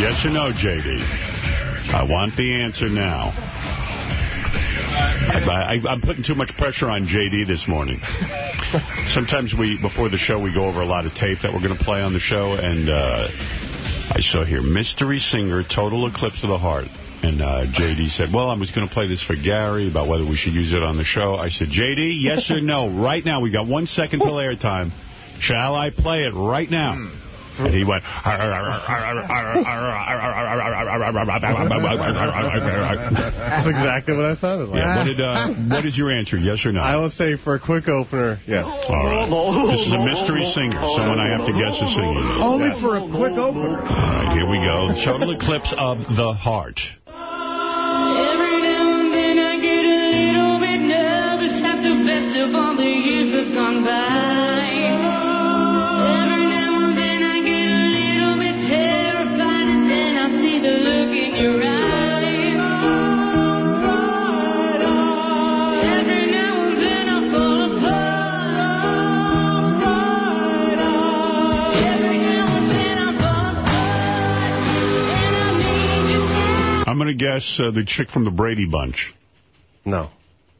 Yes or no, J.D.? I want the answer now. I, am putting too much pressure on J.D. this morning. Sometimes we, before the show, we go over a lot of tape that we're going to play on the show, and uh, I saw here, Mystery Singer, Total Eclipse of the Heart. And uh, J.D. said, well, I was going to play this for Gary about whether we should use it on the show. I said, J.D., yes or no? Right now, we got one second till airtime. Shall I play it right now? Hmm. And he went... That's exactly what I sounded like. Yeah, what, did, uh, what is your answer, yes or no? I will say for a quick opener, yes. All right. This is a mystery singer, someone I have to guess is singing. Only yes. for a quick opener. All right, here we go. Total Eclipse of the Heart. To guess uh, the chick from the Brady Bunch. No.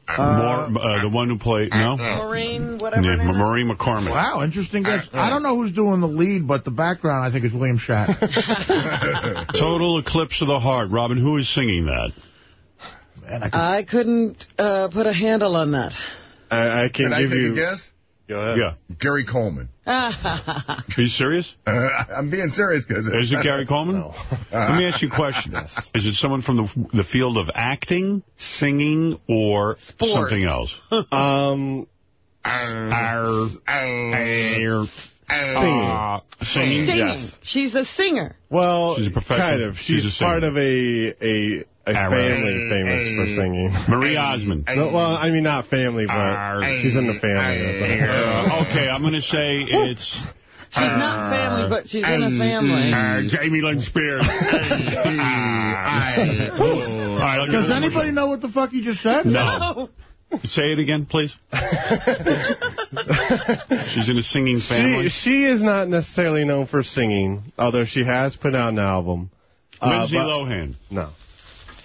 Uh, More, uh, the one who played, no? Maureen, whatever yeah, Maureen McCormick. Wow, interesting guess. I don't know who's doing the lead, but the background, I think, is William Shatner. Total Eclipse of the Heart. Robin, who is singing that? Man, I, I couldn't uh, put a handle on that. I, I can, can give I you... a guess? Go ahead. Yeah. Gary Coleman. Are you serious? Uh, I'm being serious. Cause Is it Gary Coleman? No. Let me ask you a question. Yes. Is it someone from the the field of acting, singing, or Sports. something else? um... Our, our, Singing. Uh, singing? Singing. Yes. She's a singer. Well, she's a professional. kind of. She's, she's part of a a a family famous for singing. Marie Osmond. No, well, I mean, not family, but she's in the family. Uh, okay, I'm going to say it's... She's not family, but she's in a family. Uh, Jamie Lynn Spears. Does anybody know what the fuck you just said? No. Say it again, please. She's in a singing family. She, she is not necessarily known for singing, although she has put out an album. Lindsay uh, Lohan. No.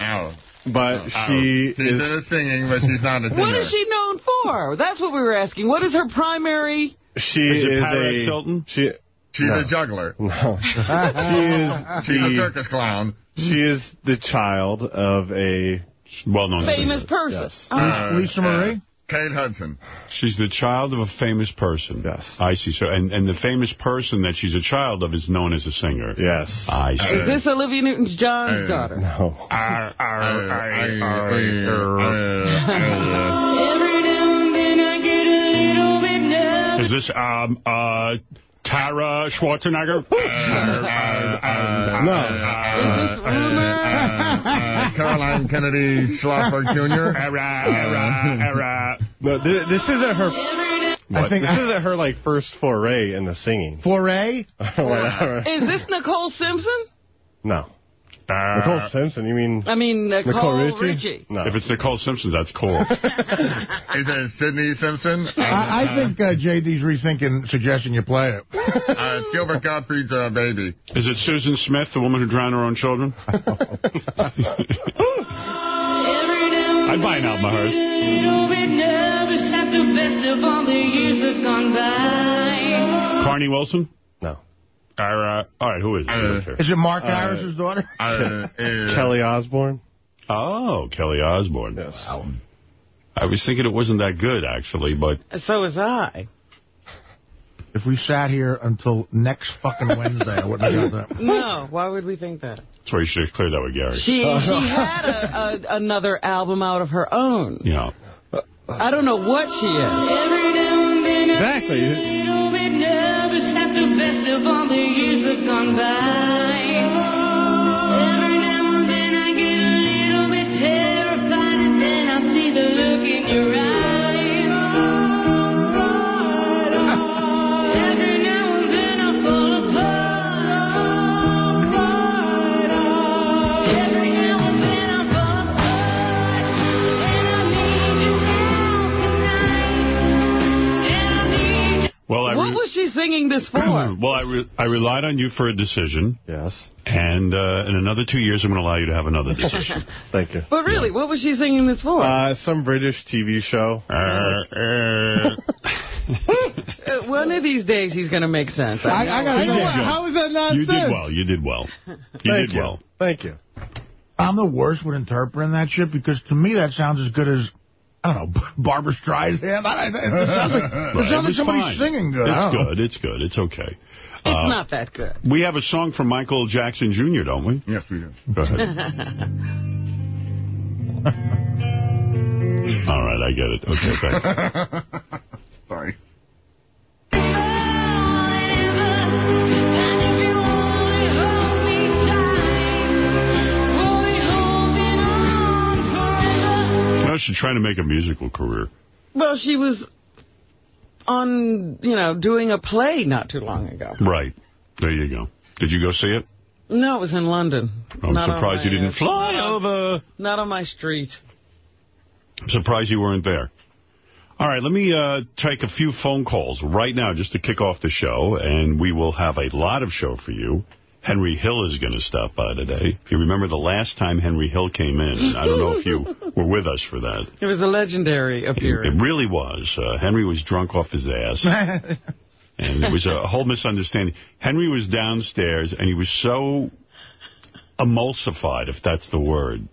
Oh. But she she's is... a singing, but she's not a singer. What is she known for? That's what we were asking. What is her primary... She is, is a... Hilton? She, she's no. a juggler. No. she is... She's the, a circus clown. She is the child of a... Well-known Famous person. Yes. Uh, Lisa Marie? Kate Hudson. She's the child of a famous person. Yes. I see. So, and, and the famous person that she's a child of is known as a singer. Yes. I see. Is this Olivia Newton-John's daughter? No. Is this, um, uh... Tara Schwarzenegger? no. Is this rumor? Caroline Kennedy Schlaffer Jr.? no, this, this isn't her... What? I think this isn't her like first foray in the singing. Foray? Is this Nicole Simpson? No. Uh, Nicole Simpson, you mean... I mean, Nicole, Nicole Richie? Richie. No. If it's Nicole Simpson, that's cool. Is it Sidney Simpson? I, I think uh, JD's rethinking suggesting you play it. Uh, it's Gilbert Gottfried's uh, baby. Is it Susan Smith, the woman who drowned her own children? I'd buy an album of hers. Carnie Wilson? No. Uh, all right, who is it? Uh, is it Mark uh, Harris's daughter? Uh, Kelly Osbourne. Oh, Kelly Osbourne. Yes. Wow. I was thinking it wasn't that good, actually, but... So was I. If we sat here until next fucking Wednesday, I wouldn't have done that. No, why would we think that? That's why you should have cleared that with Gary. She, she had a, a, another album out of her own. Yeah. I don't know what she is. Exactly the best of all the years have gone by. Every now and then I get a little bit terrified, and then I see the look in your eyes. Well, I what was she singing? singing this for? well, I, re I relied on you for a decision. Yes. And uh, in another two years, I'm going to allow you to have another decision. Thank you. But really, what was she singing this for? Uh, some British TV show. Uh, Uh, one of these days, he's going to make sense. I, I. I gotta You say. How is that nonsense? you did well. You did well. You Thank did you. well. Thank you. I'm the worst with interpreting that shit because to me that sounds as good as, I don't know, Barbra Streisand. I, I, it sounds like, it sounds like was somebody fine. singing good. It's don't know. good. It's good. It's okay. It's Uh, not that good. We have a song from Michael Jackson Jr., don't we? Yes, we do. Go ahead. All right, I get it. Okay, thanks. Sorry. No, she's trying to make a musical career. Well, she was on, you know, doing a play not too long ago. Right. There you go. Did you go see it? No, it was in London. I'm Not surprised you didn't uh, fly not over. Not on my street. I'm surprised you weren't there. All right, let me uh, take a few phone calls right now just to kick off the show, and we will have a lot of show for you. Henry Hill is going to stop by today. If you remember the last time Henry Hill came in, I don't know if you were with us for that. It was a legendary It, it really was. Uh, Henry was drunk off his ass. And it was a whole misunderstanding. Henry was downstairs, and he was so emulsified, if that's the word,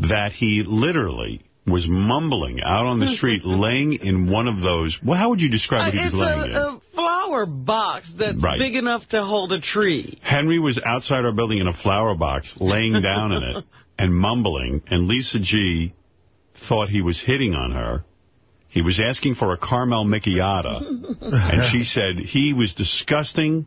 that he literally was mumbling out on the street, laying in one of those... Well, how would you describe what he was it's laying in? a, a flower box that's Right. big enough to hold a tree. Henry was outside our building in a flower box, laying down in it and mumbling, and Lisa G thought he was hitting on her. He was asking for a caramel macchiata, and she said he was disgusting.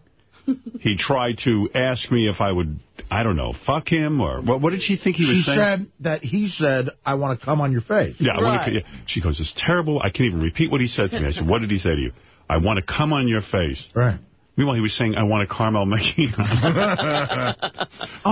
He tried to ask me if I would, I don't know, fuck him, or what, what did she think he was saying? She said that he said, I want to come on your face. yeah, I wanna, Right. yeah. She goes, it's terrible. I can't even repeat what he said to me. I said, what did he say to you? I want to come on your face. Right. Meanwhile, he was saying, I want a Carmel macchiata. Oh,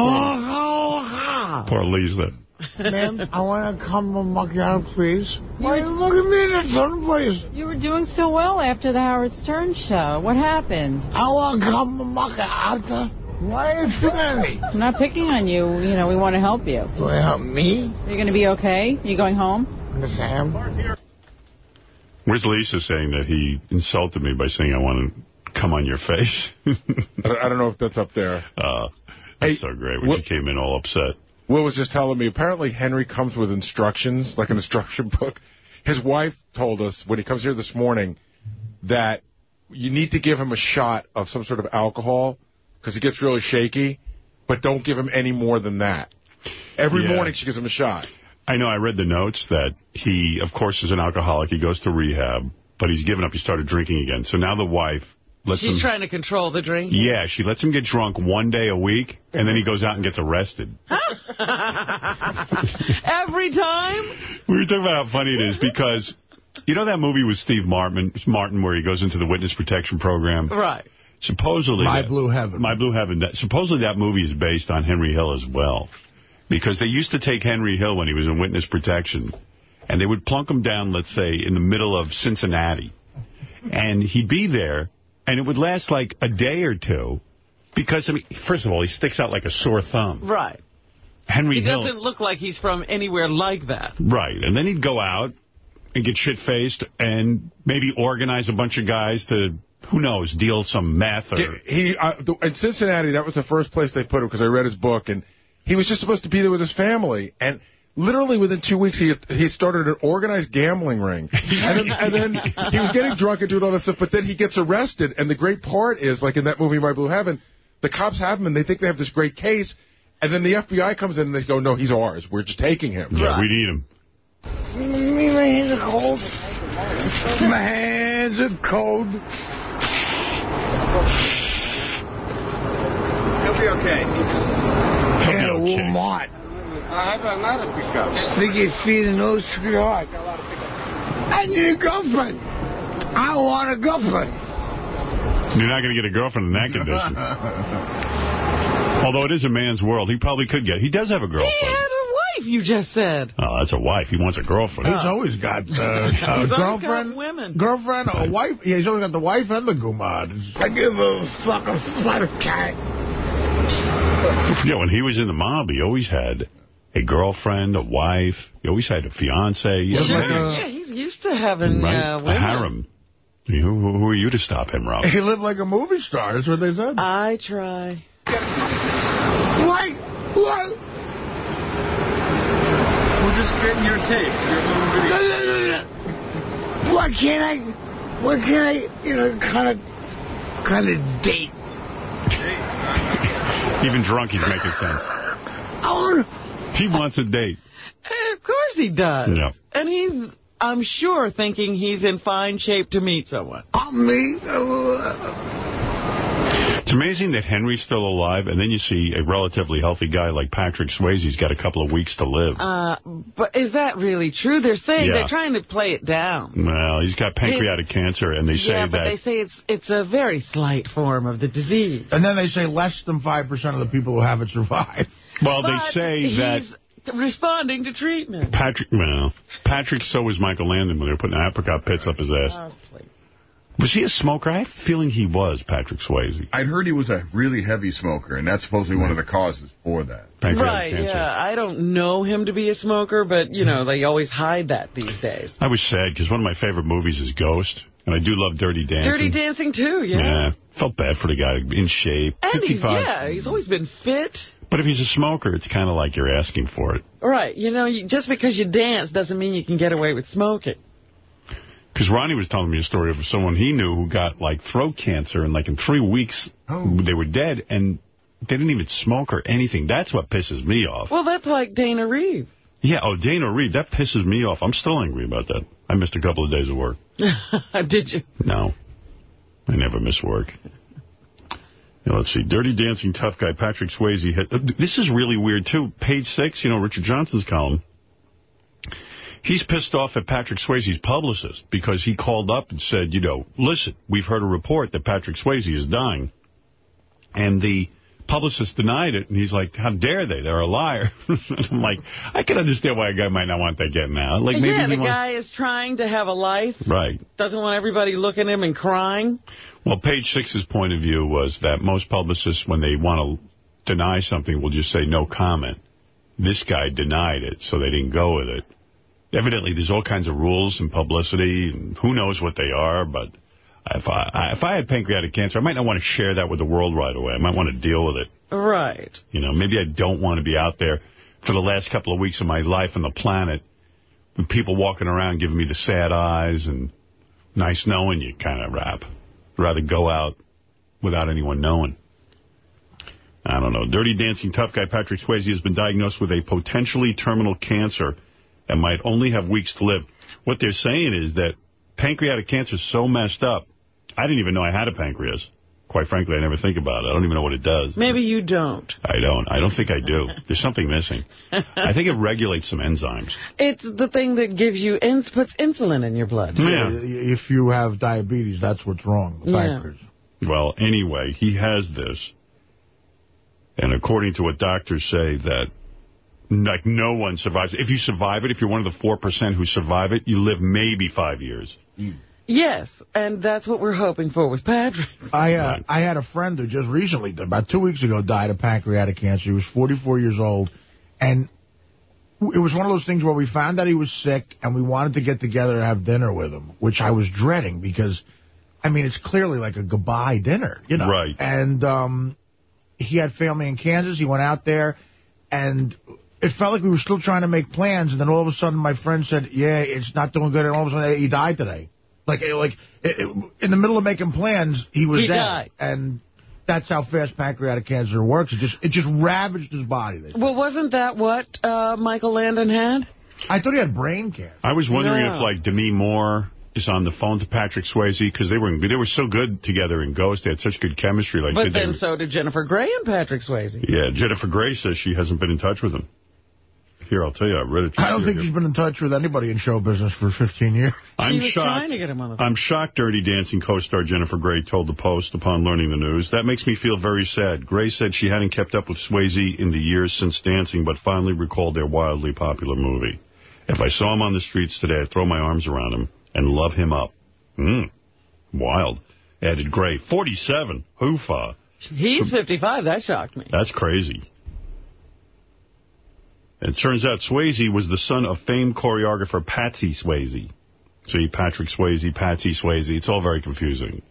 oh, Poor Lisa. man, I want to come on macchiato, please. Why you look at me in that sun, please? You were doing so well after the Howard Stern show. What happened? I want to come on macchiato. Why are you picking at me? I'm not picking on you. You know, we want to help you. You want to help me? You're going to be okay? You going home? Sam? Where's Lisa saying that he insulted me by saying I want to come on your face? I don't- know if that's up there. uh, that's Hey, so great when she came in all upset. Will was just telling me, apparently Henry comes with instructions, like an instruction book. His wife told us when he comes here this morning that you need to give him a shot of some sort of alcohol because he gets really shaky, but don't give him any more than that. Every Yeah. morning she gives him a shot. I know I read the notes that he, of course, is an alcoholic. He goes to rehab, but he's given up. He started drinking again. So now the wife lets She's him... trying to control the drink. Yeah, she lets him get drunk one day a week, and then he goes out and gets arrested. Every time? We were talking about how funny it is because, you know that movie with Steve Martin, Martin where he goes into the witness protection program? Right. Supposedly... My that- Blue Heaven. My Blue Heaven. That, supposedly that movie is based on Henry Hill as well. Because they used to take Henry Hill when he was in witness protection, and they would plunk him down, let's say, in the middle of Cincinnati. And he'd be there, and it would last like a day or two. Because, I mean, first of all, he sticks out like a sore thumb. Right. Henry He Hill... doesn't look like he's from anywhere like that. Right. And then he'd go out and get shit-faced and maybe organize a bunch of guys to, who knows, deal some meth or... He uh, the- In Cincinnati, that was the first place they put him because I read his book, and he was just supposed to be there with his family. And literally within two weeks, he he started an organized gambling ring. And then, and then he was getting drunk and doing all that stuff, but then he gets arrested. And the great part is, like in that movie, My Blue Heaven, the cops have him, and they think they have this great case. And then the FBI comes in, and they go, no, he's ours. We're just taking him. Yeah, we need him. My hands are cold. My hands are cold. He'll be okay. Walmart. I have another pickup. Stick your feet in those sweetheart. I need a girlfriend. I want a girlfriend. You're not going to get a girlfriend in that condition. Although it is a man's world, he probably could get. He does have a girlfriend. He had a wife wife, you just said. Oh, that's a wife. He wants a girlfriend. He's always got uh, a He's girlfriend, got women. girlfriend, a wife. Yeah, he's always got the wife and the gumad. I give a fuck a flat cat. Yeah, when he was in the mob, he always had a girlfriend, a wife. He always had a fiance. He had Sure. yeah, he's used to having right? uh, a harem. Who, who who are you to stop him, Rob? He lived like a movie star. That's what they said. I try. Why? What? We're just getting your tape, your home video. No, no, no, no. Why can't I? Why can't I? You know, kind of, kind of date. Even drunk, he's making sense. I want. He wants a date. Of course he does. Yeah. And he's, I'm sure, thinking he's in fine shape to meet someone. I'll meet... Uh, It's amazing that Henry's still alive, and then you see a relatively healthy guy like Patrick Swayze's got a couple of weeks to live. Uh, but is that really true? They're saying Yeah. they're trying to play it down. well, he's got pancreatic cancer, and they say yeah, but that... they say it's it's a very slight form of the disease. and then they say less than 5% of the people who have it survive. well, they say that... he's responding to treatment. Patrick, well, Patrick, so was Michael Landon when they were putting apricot pits up his ass. Please. Was he a smoker? I have a feeling he was, Patrick Swayze. I'd heard he was a really heavy smoker, and that's supposedly one of the causes for that. Pancreatic Right, cancer. yeah. I don't know him to be a smoker, but, you know, they always hide that these days. I was sad because one of my favorite movies is Ghost, and I do love Dirty Dancing. Dirty Dancing, too, yeah. Yeah, felt bad for the guy in shape. And he's, 55. yeah, he's always been fit. But if he's a smoker, it's kind of like you're asking for it. Right, you know, you, just because you dance doesn't mean you can get away with smoking. Because Ronnie was telling me a story of someone he knew who got, like, throat cancer, and, like, in three weeks, they were dead, and they didn't even smoke or anything. That's what pisses me off. Well, that's like Dana Reeve. Yeah, oh, Dana Reed, that pisses me off. I'm still angry about that. I missed a couple of days of work. Did you? No. I never miss work. Now, let's see. Dirty Dancing Tough Guy, Patrick Swayze. Hit, uh, this is really weird, too. Page six, you know, Richard Johnson's column. He's pissed off at Patrick Swayze's publicist because he called up and said, you know, listen, we've heard a report that Patrick Swayze is dying. And the publicist denied it, and he's like, how dare they? They're a liar. I'm like, I can understand why a guy might not want that getting out. Like, maybe yeah, he the guy is trying to have a life, Right. doesn't want everybody looking at him and crying. Well, page six's point of view was that most publicists, when they want to deny something, will just say no comment. This guy denied it, so they didn't go with it. Evidently, there's all kinds of rules and publicity, and who knows what they are, but if I, if I had pancreatic cancer, I might not want to share that with the world right away. I might want to deal with it. Right. You know, maybe I don't want to be out there for the last couple of weeks of my life on the planet with people walking around giving me the sad eyes and nice knowing you kind of rap. I'd rather go out without anyone knowing. I don't know. Dirty Dancing Tough Guy Patrick Swayze has been diagnosed with a potentially terminal cancer and might only have weeks to live. What they're saying is that pancreatic cancer is so messed up. I didn't even know I had a pancreas. Quite frankly, I never think about it. I don't even know what it does. Maybe you don't. I don't. I don't think I do. There's something missing. I think it regulates some enzymes. It's the thing that gives you, ins puts insulin in your blood. Yeah. If you have diabetes, that's what's wrong. The Yeah. pancreas. Well, anyway, he has this. And according to what doctors say, that like no one survives. If you survive it, if you're one of the 4% who survive it, you live maybe five years. Yes, and that's what we're hoping for with Patrick. I uh, I had a friend who just recently, about two weeks ago, died of pancreatic cancer. He was 44 years old, and it was one of those things where we found out he was sick, and we wanted to get together and have dinner with him, which I was dreading because, I mean, it's clearly like a goodbye dinner, you know. Right. And um, he had family in Kansas. He went out there, and it felt like we were still trying to make plans, and then all of a sudden my friend said, yeah, it's not doing good, and all of a sudden he died today. Like, like it, it- in the middle of making plans, he was He dead. died. And that's how fast pancreatic cancer works. It just it just ravaged his body. They said. Well, wasn't that what uh, Michael Landon had? I thought he had brain cancer. I was wondering No. if, like, Demi Moore is on the phone to Patrick Swayze, because they were they were so good together in Ghost. They had such good chemistry. Like, But did they- then so did Jennifer Grey and Patrick Swayze. Yeah, Jennifer Grey says she hasn't been in touch with him. Here, I'll tell you, I read it. I don't think here. he's been in touch with anybody in show business for 15 years. I'm was shocked. trying to get him on the phone. I'm shocked Dirty Dancing co-star Jennifer Grey told the Post upon learning the news. That makes me feel very sad. Grey said she hadn't kept up with Swayze in the years since Dancing, but finally recalled their wildly popular movie. If I saw him on the streets today, I'd throw my arms around him and love him up. Hmm. Wild. Added Grey. 47. Hoofa. He's 55. That shocked me. That's crazy. It turns out Swayze was the son of famed choreographer Patsy Swayze. See, Patrick Swayze, Patsy Swayze. It's all very confusing.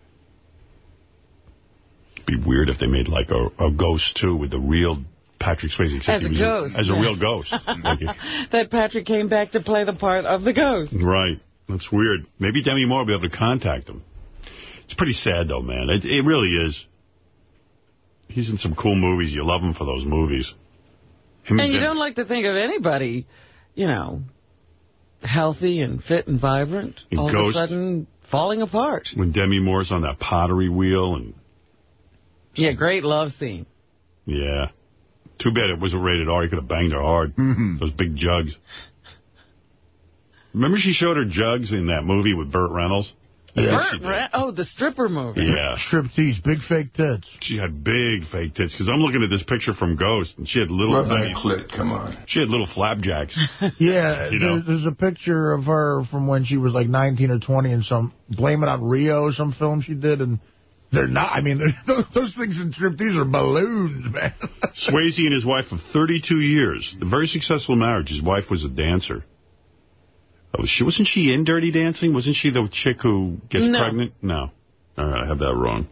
It'd be weird if they made like a, a ghost, too, with the real Patrick Swayze. Except As a ghost. as a real ghost. Like, that Patrick came back to play the part of the ghost. right. That's weird. Maybe Demi Moore will be able to contact him. It's pretty sad, though, man. It, it really is. He's in some cool movies. You love him for those movies. Him And you don't like to think of anybody, you know, healthy and fit and vibrant, And all Ghost. of a sudden falling apart. when Demi Moore's on that pottery wheel and Yeah, great love scene. yeah. Too bad it wasn't rated R. He could have banged her hard. Mm-hmm. Those big jugs. Remember she showed her jugs in that movie with Burt Reynolds? I think Burt oh, the stripper movie. Yeah. Striptease, big fake tits. She had big fake tits. Because I'm looking at this picture from Ghost, and she had little tiny, clit, come on. she had little flapjacks. Yeah, You know? there, there's a picture of her from when she was like 19 or 20 and some, Blame It on Rio, some film she did, and they're not, I mean, those, those things in striptease are balloons, man. Swayze and his wife of 32 years. A very successful marriage. His wife was a dancer. Oh, she Wasn't she in Dirty Dancing? Wasn't she the chick who gets No. pregnant? No. All right, I have that wrong.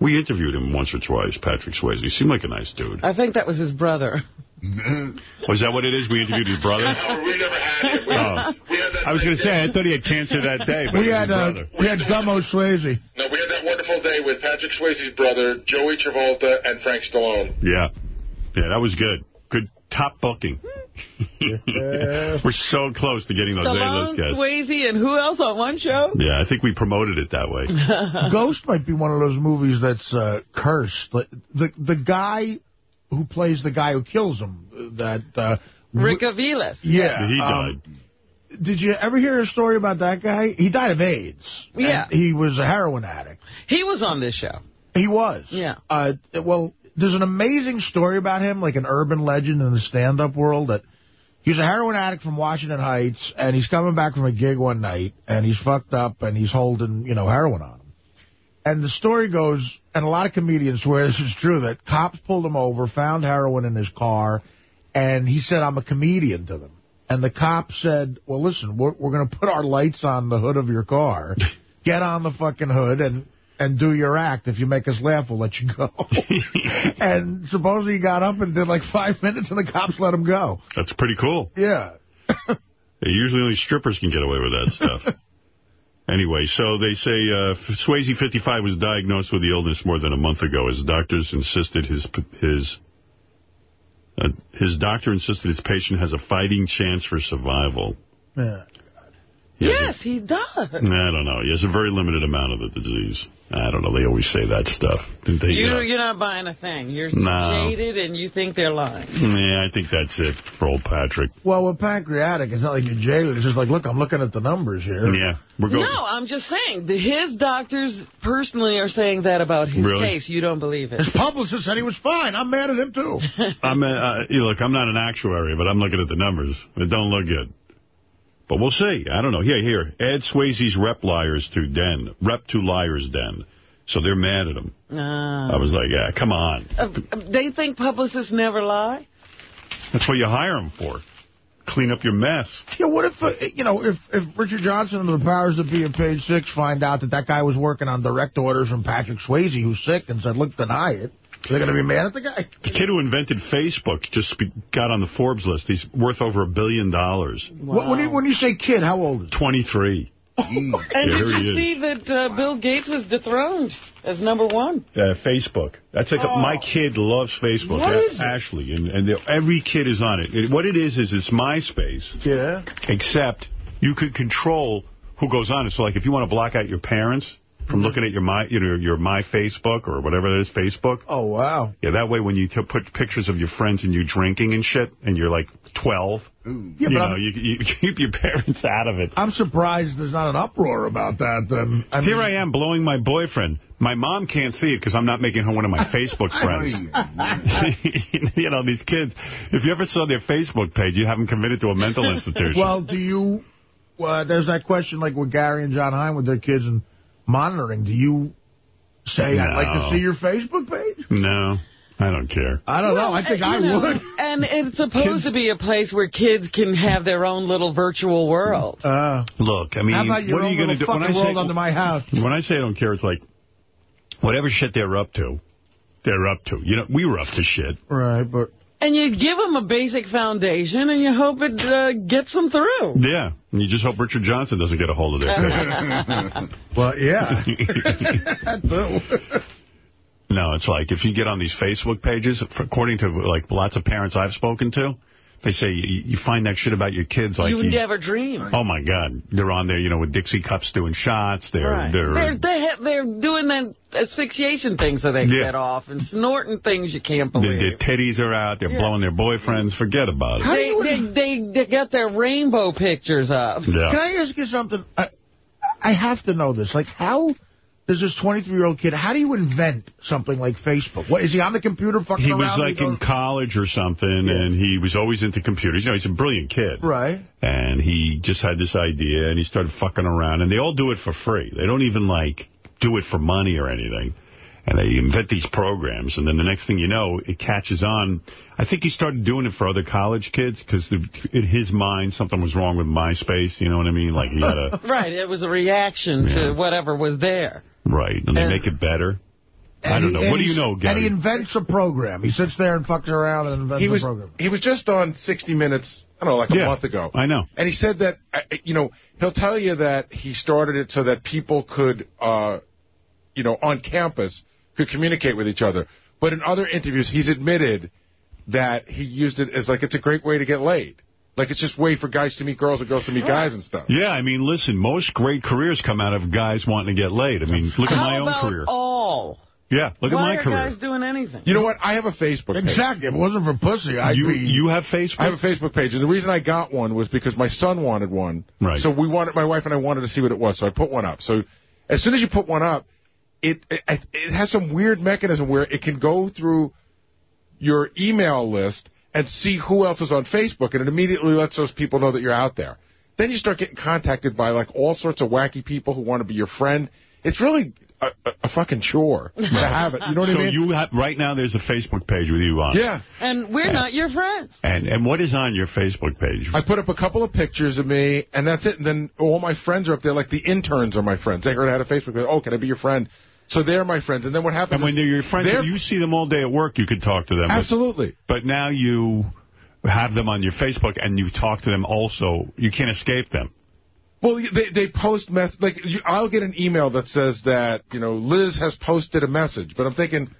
We interviewed him once or twice, Patrick Swayze. He seemed like a nice dude. I think that was his brother. Was that what it is? We interviewed his brother? we never had it. We, Oh. we had I was going to say, I thought he had cancer that day, but we had, his uh, brother. we had Gummo Swayze. No, we had that wonderful day with Patrick Swayze's brother, Joey Travolta, and Frank Stallone. Yeah. Yeah, that was good. Good top booking. We're so close to getting those A-list guys. Swayze, and who else on one show? Yeah, I think we promoted it that way. Ghost might be one of those movies that's uh, cursed. Like, The the guy who plays the guy who kills him, that... Uh, Rick Aviles. Yeah. he um, died. did you ever hear a story about that guy? He died of AIDS. Yeah. He was a heroin addict. He was on this show. He was. Yeah. Uh, well, there's an amazing story about him, like an urban legend in the stand-up world, that he's a heroin addict from Washington Heights, and he's coming back from a gig one night, and he's fucked up, and he's holding, you know, heroin on him. And the story goes, and a lot of comedians swear this is true, that cops pulled him over, found heroin in his car, and he said, I'm a comedian to them. And the cop said, well, listen, we're, we're going to put our lights on the hood of your car. Get on the fucking hood and and do your act. If you make us laugh, we'll let you go. and supposedly he got up and did like five minutes, and the cops let him go. That's pretty cool. Yeah. Usually only strippers can get away with that stuff. anyway, so they say uh, Swayze, 55, was diagnosed with the illness more than a month ago. His doctors insisted his his uh, his doctor insisted his patient has a fighting chance for survival. Yeah. He has a- Yes, he does. I don't know. He has a very limited amount of the disease. I don't know. They always say that stuff. Didn't they? You, uh, you're not buying a thing. You're No. jaded and you think they're lying. yeah, I think that's it for old Patrick. Well, with pancreatic, it's not like you're jaded. It's just like, look, I'm looking at the numbers here. Yeah, we're going. No, I'm just saying. The, his doctors personally are saying that about his Really? case. You don't believe it. His publicist said he was fine. I'm mad at him, too. I'm uh, uh, you look. I'm not an actuary, but I'm looking at the numbers. It don't look good. But we'll see. I don't know. Here, here. Add Swayze's rep liars to den. Rep to liars den. So they're mad at him. Ah. I was like, yeah, come on. Uh, they think publicists never lie? That's what you hire them for. Clean up your mess. Yeah, what if, uh, you know, if, if Richard Johnson and the powers that be at page six find out that that guy was working on direct orders from Patrick Swayze, who's sick, and said, look, deny it, they're going to be mad at the guy. The kid who invented Facebook just got on the Forbes list. He's worth over a billion dollars. What- When, you, when you say kid, how old is he? 23. And Yeah, did you see that uh, Bill Gates was dethroned as number one? Uh, Facebook. That's like a, my kid loves Facebook. What is it? Ashley, and, and every kid is on it. it. What it is is it's MySpace, Yeah. except you could control who goes on it. So, like, if you want to block out your parents, from looking at your my you know your my Facebook or whatever it is, Facebook. Oh, wow. Yeah, that way when you t put pictures of your friends and you drinking and shit, and you're like 12, Yeah, you know, you, you keep your parents out of it. I'm surprised there's not an uproar about that. Um, I mean, Here I am blowing my boyfriend. My mom can't see it because I'm not making her one of my Facebook friends. you know, these kids, if you ever saw their Facebook page, you'd have them committed to a mental institution. Well, do you, uh, there's that question like with Gary and Jon Hein with their kids and monitoring. Do you say, I'd like to see your Facebook page? no, I don't care. I don't know. I think I know, would. And it's supposed to be a place where kids can have their own little virtual world. Uh, Look, I mean, how about your what are you going to do? When I, say, under my house? when I say I don't care, it's like, whatever shit they're up to, they're up to. You know, we were up to shit. Right, but... And you give them a basic foundation, and you hope it uh, gets them through. Yeah, and you just hope Richard Johnson doesn't get a hold of their page. Well, yeah. No, it's like if you get on these Facebook pages, according to like lots of parents I've spoken to, they say you, you find that shit about your kids like you would you- never dream. Oh my God, they're on there, you know, with Dixie cups doing shots. They're Right. they're, They're, they ha- they're doing that asphyxiation thing so they Yeah. get off and snorting things you can't their, believe. their titties are out. They're Yeah. blowing their boyfriends. Forget about it. They, they, they, they got their rainbow pictures up. Yeah. Can I ask you something? I, I have to know this. Like, how does this 23-year-old kid, how do you invent something like Facebook? What, is he on the computer fucking He was like He in college or something, and he was always into computers. You know, he's a brilliant kid. Right. And he just had this idea, and he started fucking around. And they all do it for free. They don't even, like, do it for money or anything. And they invent these programs, and then the next thing you know, it catches on. I think he started doing it for other college kids, because in his mind, something was wrong with MySpace, you know what I mean? Like, he had a... Right, it was a reaction Yeah. to whatever was there. Right, and they make it better. I don't know. What do you he's- know, And he invents a program. He sits there and fucks around and invents He was a program. he was just on 60 Minutes, I don't know, like a Yeah, month ago. I know. And he said that, uh, you know, he'll tell you that he started it so that people could, uh, you know, on campus could communicate with each other. But in other interviews, he's admitted that he used it as like it's a great way to get laid. Like it's just way for guys to meet girls and girls to meet guys and stuff. Yeah, I mean, listen, most great careers come out of guys wanting to get laid. I mean, look at my own career. all? Yeah, look Why at my career. Why are career. guys doing anything? You know what? I have a Facebook page. Exactly. If it wasn't for pussy, I'd You be... you have Facebook? I have a Facebook page, and the reason I got one was because my son wanted one. Right. So we wanted, my wife and I wanted to see what it was, so I put one up. So as soon as you put one up, it it, it has some weird mechanism where it can go through your email list and see who else is on Facebook, and it immediately lets those people know that you're out there. Then you start getting contacted by like all sorts of wacky people who want to be your friend. It's really a, a, a fucking chore to have it. You know what so I mean? So you have right now. There's a Facebook page with you on. it. yeah. And we're not your friends. And and what is on your Facebook page? I put up a couple of pictures of me, and that's it. And then all my friends are up there, like the interns are my friends. They heard I had a Facebook page. Oh, can I be your friend? So they're my friends. And then what happens and when they're your friends, they're- you see them all day at work, you could talk to them. But- Absolutely. But, now you have them on your Facebook, and you talk to them also. You can't escape them. Well, they they post mess like you, I'll get an email that says that you know Liz has posted a message, but I'm thinking,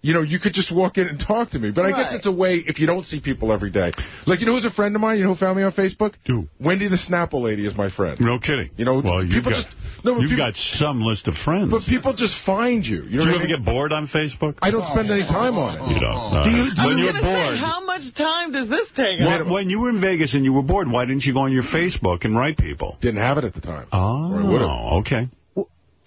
you know, you could just walk in and talk to me. But I guess it's a way if you don't see people every day. Like you know, who's a friend of mine? You know who found me on Facebook? Who? Wendy the Snapple lady is my friend. No kidding. You know, well, you've people got, just- no, you've people- got some list of friends. But people just find you. You know Do you what I ever mean? get bored on Facebook? I don't spend any time on it. You don't. Uh-uh. All Do you- do when you- you're I was gonna bored. Say, how much time does this take? when, when you were in Vegas and you were bored, why didn't you go on your Facebook and write people? Didn't have it at the time. Oh, or I would've. Oh, okay.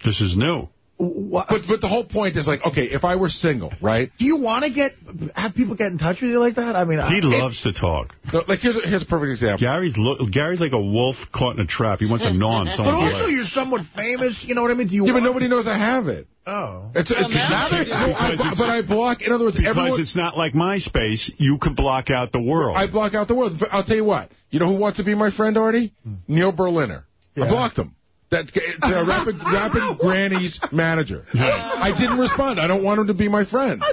This is new. What, But but the whole point is like, okay, if I were single, right? do you want to get have people get in touch with you like that? I mean, He I, loves to talk. No, like here's a, here's a perfect example. Gary's lo Gary's like a wolf caught in a trap. He wants to gnaw on But someone's also, leg. you're somewhat famous. You know what I mean? Do you? Yeah, but want- nobody knows I have it. Oh. It's, it's now no, they do. I, it's- but I block. In other words, Because everyone. it's not like MySpace, you can block out the world. I block out the world. But I'll tell you what. You know who wants to be my friend, Artie? Hmm. Neil Berliner. Yeah. I blocked him. That uh, it's a rapid rapid granny's manager. I didn't respond. I don't want him to be my friend.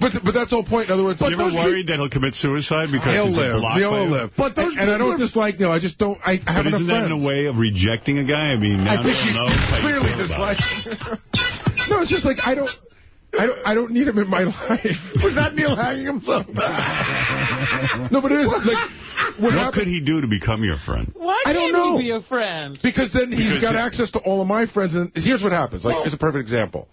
But but that's the whole point. In other words, you ever worried that he'll commit suicide because He'll live. blocked Neil by will you? live. But those and, and I don't dislike Neil. I just don't. I, I have But isn't that in a way of rejecting a guy? I mean, now I think you you clearly dislike. No, it's just like I don't. I don't. I don't need him in my life. Was that Neil hanging himself? No, but it is like what What could he do to become your friend? Why I don't know. he be a friend? Because then he's Because got it- access to all of my friends, and here's what happens. Like, here's a perfect example.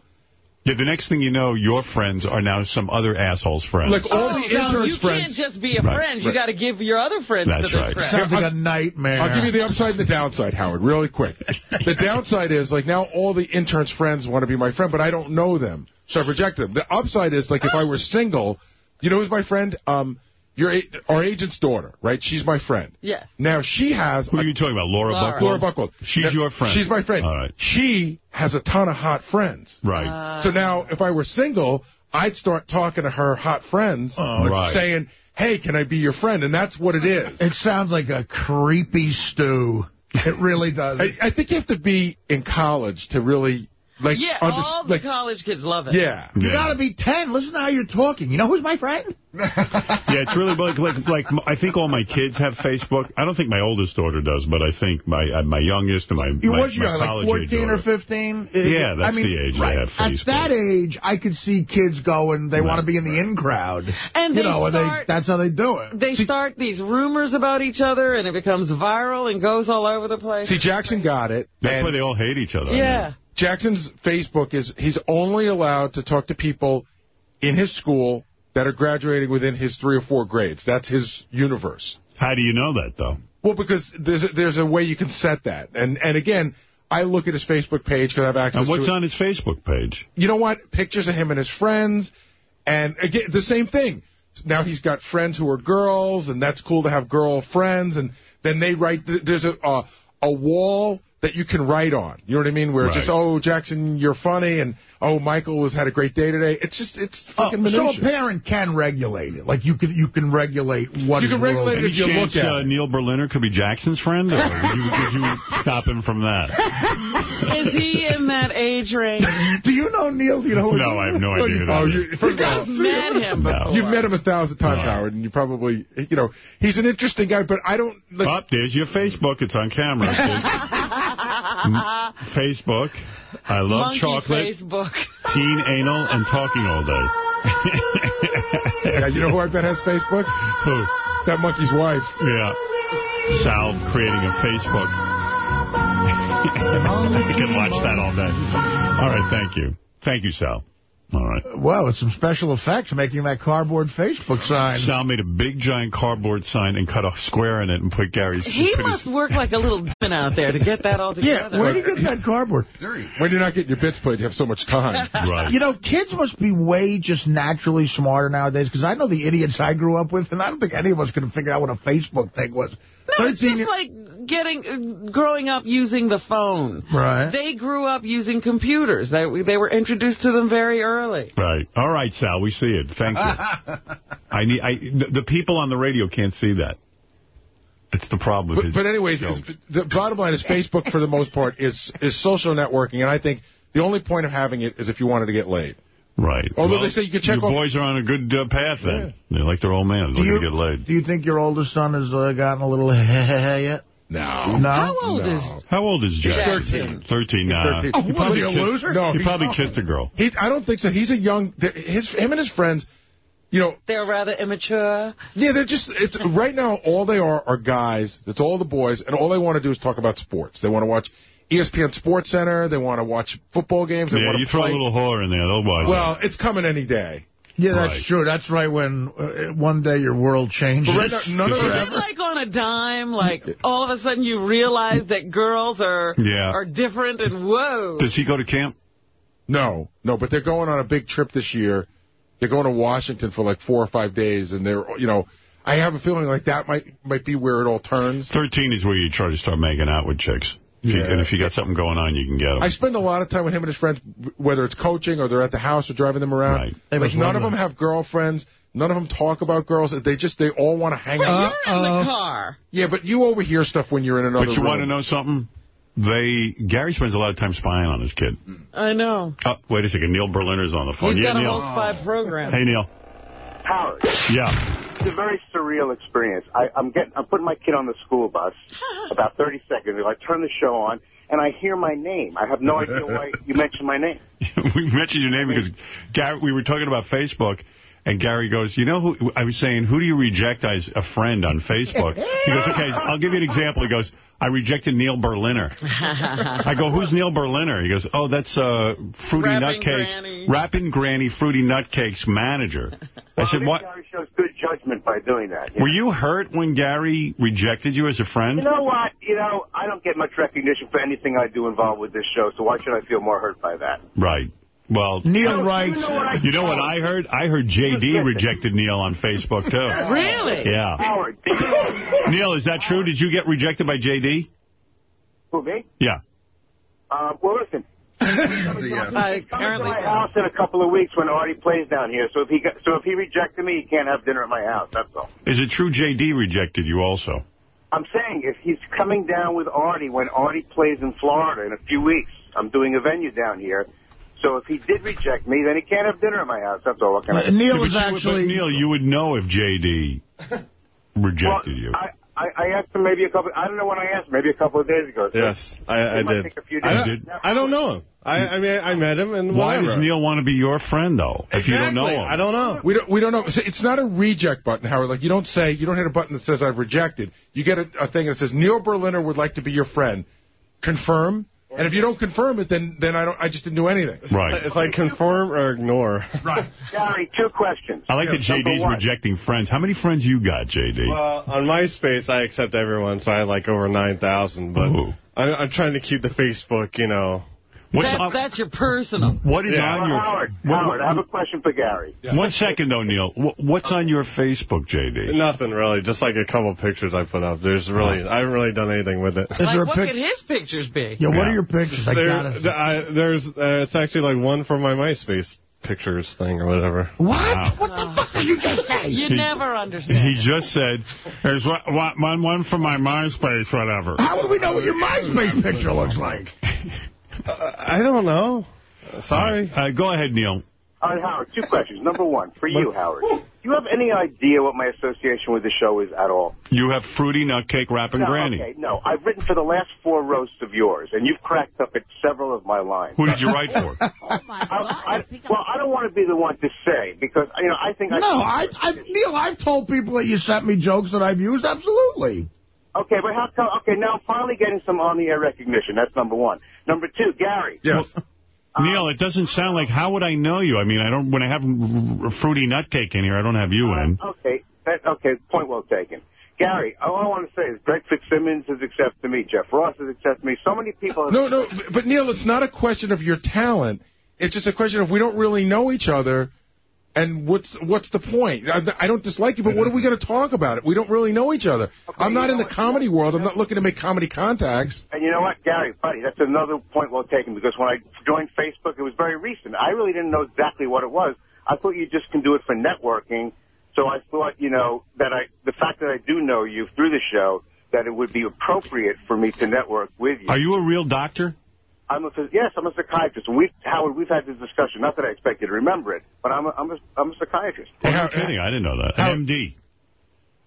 Yeah, the next thing you know, your friends are now some other asshole's friends. Like, all Oh, the so interns' you friends... can't just be a Right, friend. You right. got to give your other friends That's to this right. friend. Sounds like a nightmare. I'll give you the upside and the downside, Howard, really quick. The downside is, like, now all the interns' friends want to be my friend, but I don't know them, so I've rejected them. The upside is, like, if I were single, you know who's my friend? Um, your a- Our agent's daughter, right? She's my friend. Yeah. Now, she has... Who are you talking about, Laura, Laura. Buckle? Laura Buchwald. She's Now, your friend. She's my friend. All right. She has a ton of hot friends. Right. So now, if I were single, I'd start talking to her hot friends, Oh, right. saying, hey, can I be your friend? And that's what it is. It sounds like a creepy stew. It really does. I, I think you have to be in college to really, like, Yeah, under- all the like, college kids love it. yeah. you Yeah. got to be 10. Listen to how you're talking. You know who's my friend? Yeah, it's really like, like, like, I think all my kids have Facebook. I don't think my oldest daughter does, but I think my uh, my youngest and my, You my, was young, like college age 14 or daughter. 15? Yeah, that's I mean, the age they right. have At that age, I could see kids going, they Right. want to be in the in crowd. And you they know, and start- they, that's how they do it. They start these rumors about each other, and it becomes viral and goes all over the place. See, Jackson got it. That's and why they all hate each other. I yeah. mean. Jackson's Facebook is, he's only allowed to talk to people in his school that are graduating within his three or four grades. That's his universe. How do you know that, though? Well, because there's a, there's a way you can set that. And and again, I look at his Facebook page because I have access And what's to on his Facebook page? You know what? Pictures of him and his friends. And again, the same thing. Now he's got friends who are girls, and that's cool to have girl friends. And then they write, there's a, uh, a wall that you can write on. You know what I mean? Where it's Right. just, oh, Jackson, you're funny, and oh, Michael has had a great day today. It's just, it's Oh, fucking so a parent can regulate it. Like, you can you can regulate what You can regulate Any it if you chance look at uh. Neil Berliner could be Jackson's friend, or would you, would you stop him from that? Is he in that age range? Do you know Neil? Do you know who No, I have no idea Oh, is. you, first of all, I've met him No. before. You've met him a thousand times, Right. Howard, and you probably, you know, he's an interesting guy, but I don't. Like, Up, there's your Facebook. It's on camera. Facebook. I love Monkey chocolate, Facebook. teen anal, and talking all day. yeah, you know who I bet has Facebook? Who? That monkey's wife. Yeah. Sal creating a Facebook. I can watch that all day. All right, thank you. Thank you, Sal. All right. Well, with some special effects, making that cardboard Facebook sign. Sal made a big, giant cardboard sign and cut a square in it and put Gary's... He put must his, work like a little demon out there to get that all together. Yeah, together. Where do you get that cardboard? When you're not getting your bits played, you have so much time. Right. You know, kids must be way just naturally smarter nowadays, because I know the idiots I grew up with, and I don't think any of us could have figured out what a Facebook thing was. No, it's just like getting, uh, growing up using the phone. Right. They grew up using computers. They, they were introduced to them very early. Right. All right, Sal, we see it. Thank you. I need. I the, the people on the radio can't see that. It's the problem. But, His but anyways, the bottom line is Facebook, for the most part, is is social networking, and I think the only point of having it is if you wanted to get laid. Right. although Well, they say you can check Your off- boys are on a good uh, path then. They're like their old man, do looking you, to get laid. do you think your oldest son has uh, gotten a little yet? No. No? How old is How old is Jack? Jackson? 13 now. 13. Oh, He probably he a kissed- loser? No, He he's- probably kissed a girl. He, I don't think so. He's a young. His him and his friends. You know, They're rather immature. yeah, they're just. It's right now. All they are are guys. It's all the boys, and all they want to do is talk about sports. They want to watch ESPN Sports Center. They want to watch football games. They Yeah, want you to throw a little whore in there, they'll watch Well, it. it's coming any day. Yeah, that's Right. true. That's right when uh, one day your world changes. But right none of Is them Is it like on a dime? Like all of a sudden you realize that girls are Yeah. are different and whoa. Does he go to camp? No, no, but they're going on a big trip this year. They're going to Washington for like four or five days, and they're, you know, I have a feeling like that might might be where it all turns. 13 is where you try to start making out with chicks. If you- and if you got something going on, you can get them. I spend a lot of time with him and his friends, whether it's coaching or they're at the house or driving them around. Right. They Like none of them them. have girlfriends. None of them talk about girls. They just they all want to hang But out. you're in Uh-oh. the car. Yeah, but you overhear stuff when you're in another but you room. want to know something? They Gary spends a lot of time spying on his kid. I know. Oh, wait a second. Neil Berliner's on the phone. He's yeah, got a Neil. whole spy program. Hey, Neil. Howard, Yeah. it's a very surreal experience. I, I'm getting, I'm putting my kid on the school bus, about 30 seconds ago. I turn the show on, and I hear my name. I have no idea why you mentioned my name. we mentioned your name because Gary, we were talking about Facebook, And Gary goes, you know who, I was saying, who do you reject as a friend on Facebook? He goes, okay, I'll give you an example. He goes, I rejected Neil Berliner. I go, who's Neil Berliner? He goes, oh, that's uh, Fruity Rapping Nutcake, Granny. Rapping Granny Fruity Nutcake's manager. I said, think what? Gary shows good judgment by doing that. you Were you hurt when Gary rejected you as a friend? You know what? You know, I don't get much recognition for anything I do involved with this show, so why should I feel more hurt by that? Right. Well, Neil You writes, know I you know what I heard? I heard J.D. rejected Neil on Facebook, too. Really? Yeah. Howard, Neil, is that true? Did you get rejected by J.D.? who, me? Yeah. Uh, well, listen. I He's coming to apparently my house in a couple of weeks when Artie plays down here. So if he got, so if he rejected me, he can't have dinner at my house. That's all. Is it true J.D. rejected you also? I'm saying if he's coming down with Artie when Artie plays in Florida in a few weeks, I'm doing a venue down here. So if he did reject me, then he can't have dinner at my house. That's all. What can I? Uh, Neil Yeah, is but you would- actually... Neil, you would know if J.D. rejected you. I, I, I asked him maybe a couple. I don't know when I asked. him, Maybe a couple of days ago. So Yes, I, I did. a few I days. don't, I don't know him. I, I mean, I met him, and Why whatever. does Neil want to be your friend, though, if you don't know him? I don't know. We don't, we don't know. It's not a reject button, Howard. Like, you don't say, you don't hit a button that says I've rejected. You get a, a thing that says Neil Berliner would like to be your friend. Confirm. And if you don't confirm it, then then I don't. I just didn't do anything. Right. It's like confirm or ignore. Right. Gary, two questions. I like that J.D.'s rejecting friends. How many friends you got, J.D.? Well, on MySpace, I accept everyone, so I had like over 9,000. But Ooh. I, I'm trying to keep the Facebook, you know. What's That, on, that's your personal. what is Yeah. on your... Howard, what- Howard, I have a question for Gary. One second, though, Neil. What's on your Facebook, J.D.? Nothing really, just like a couple pictures I put up. There's really, I haven't really done anything with it. Is Like, there a what pic- could his pictures be? Yeah, what Yeah. are your pictures? I There, gotta... I, there's, uh, it's actually like one for my MySpace pictures thing or whatever. What? Wow. What the fuck did you just say? You He- never understand. He just said, there's one, one, one from my MySpace, whatever. How would we know what your MySpace picture looks like? I don't know. Sorry. Uh, go ahead, Neil. All right, Howard, two questions. Number one, for you, Howard. Do you have any idea what my association with the show is at all? You have Fruity Nutcake Rapping no, Granny. okay, no. I've written for the last four roasts of yours, and you've cracked up at several of my lines. Who did you write for? Oh, my I, God. I, well, I don't want to be the one to say, because, you know, I think I... No, I, I, Neil, I've told people that you sent me jokes that I've used. Absolutely. Okay, but how come... Okay, now I'm finally getting some on-the-air recognition. That's number one. Number two, Gary. Yes. Uh, Neil, it doesn't sound like, how would I know you? I mean, I don't, when I have r- r- Fruity Nutcake in here, I don't have you in. Uh, okay, that, okay, point well taken. Gary, all I want to say is Greg Fitzsimmons has accepted me, Jeff Ross has accepted me. So many people have... No, no, but Neil, it's not a question of your talent. It's just a question of we don't really know each other, and what's what's the point? I, I don't dislike you, but what are we going to talk about it? We don't really know each other. I'm not in the what? comedy world. I'm not looking to make comedy contacts. And you know what, Gary, buddy, that's another point well taken because when I joined Facebook, it was very recent. I really didn't know exactly what it was. I thought you just can do it for networking. So I thought, you know, that I, the fact that I do know you through the show, that it would be appropriate for me to network with you. Are you a real doctor? I'm a, phys- yes, I'm a psychiatrist. We, Howard, we've had this discussion. Not that I expect you to remember it, but I'm a, I'm a, I'm a psychiatrist. Oh, Hey, no how- kidding. I didn't know that. how- An MD.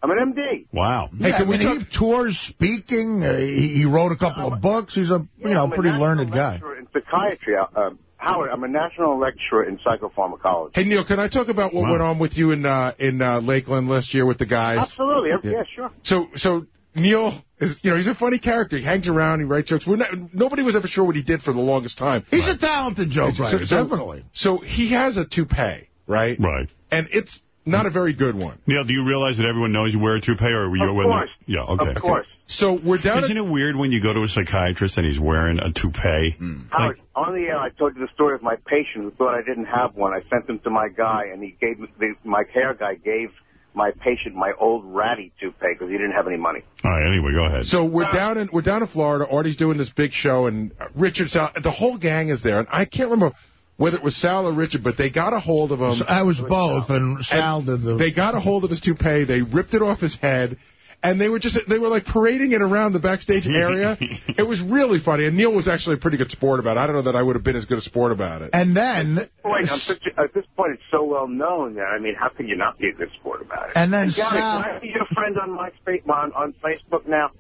I'm an MD. Wow. Hey, yeah, can I we mean, he tours speaking. Uh, he, he wrote a couple of books. He's a you know I'm pretty national learned guy. In psychiatry, uh, um, Howard, I'm a national lecturer in psychopharmacology. Hey, Neil, can I talk about what Wow. went on with you in uh, in uh, Lakeland last year with the guys? Absolutely. Yeah. Yeah, sure. So, so Neil is, you know, he's a funny character. He hangs around, he writes jokes. We're not, nobody was ever sure what he did for the longest time. He's a talented joke writer, so- definitely. So he has a toupee, right? Right. And it's not a very good one. Neil, do you realize that everyone knows you wear a toupee? Or were you Of when course. Yeah, okay. Of course. So we're down. Isn't it weird when you go to a psychiatrist and he's wearing a toupee? Hmm. Howard, on the air, I told you the story of my patient who thought I didn't have one. I sent him to my guy, and he gave me, my hair guy gave my patient my old ratty toupee because he didn't have any money. All right, anyway, go ahead. So we're down in we're down in Florida. Artie's doing this big show, and uh, Richard's out. The whole gang is there, and I can't remember whether it was Sal or Richard, but they got a hold of him. So I was both, and Sal did the. They got a hold of his toupee. They ripped it off his head. And they were just, they were like parading it around the backstage area. it was really funny. And Neil was actually a pretty good sport about it. I don't know that I would have been as good a sport about it. and then, Point, I'm such a, at this point, it's so well known that I mean, how can you not be a good sport about it? and then Gary, Sal. can I be your friend on my on, on Facebook now?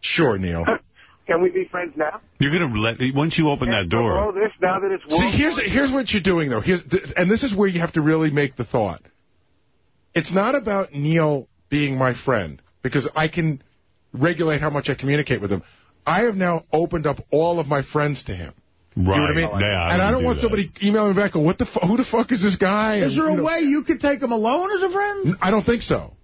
Sure, Neil. Can we be friends now? You're going to let, once you open that All door. this now that it's See, here's here's what you're doing though. Here's th- and this is where you have to really make the thought. It's not about Neil being my friend because I can regulate how much I communicate with him. I have now opened up all of my friends to him. Right. You know what I mean? Yeah, and I wouldn't don't do want that. somebody emailing me back, going, what the who the fuck is this guy? Is And, there you a know, way you could take him alone as a friend? I don't think so.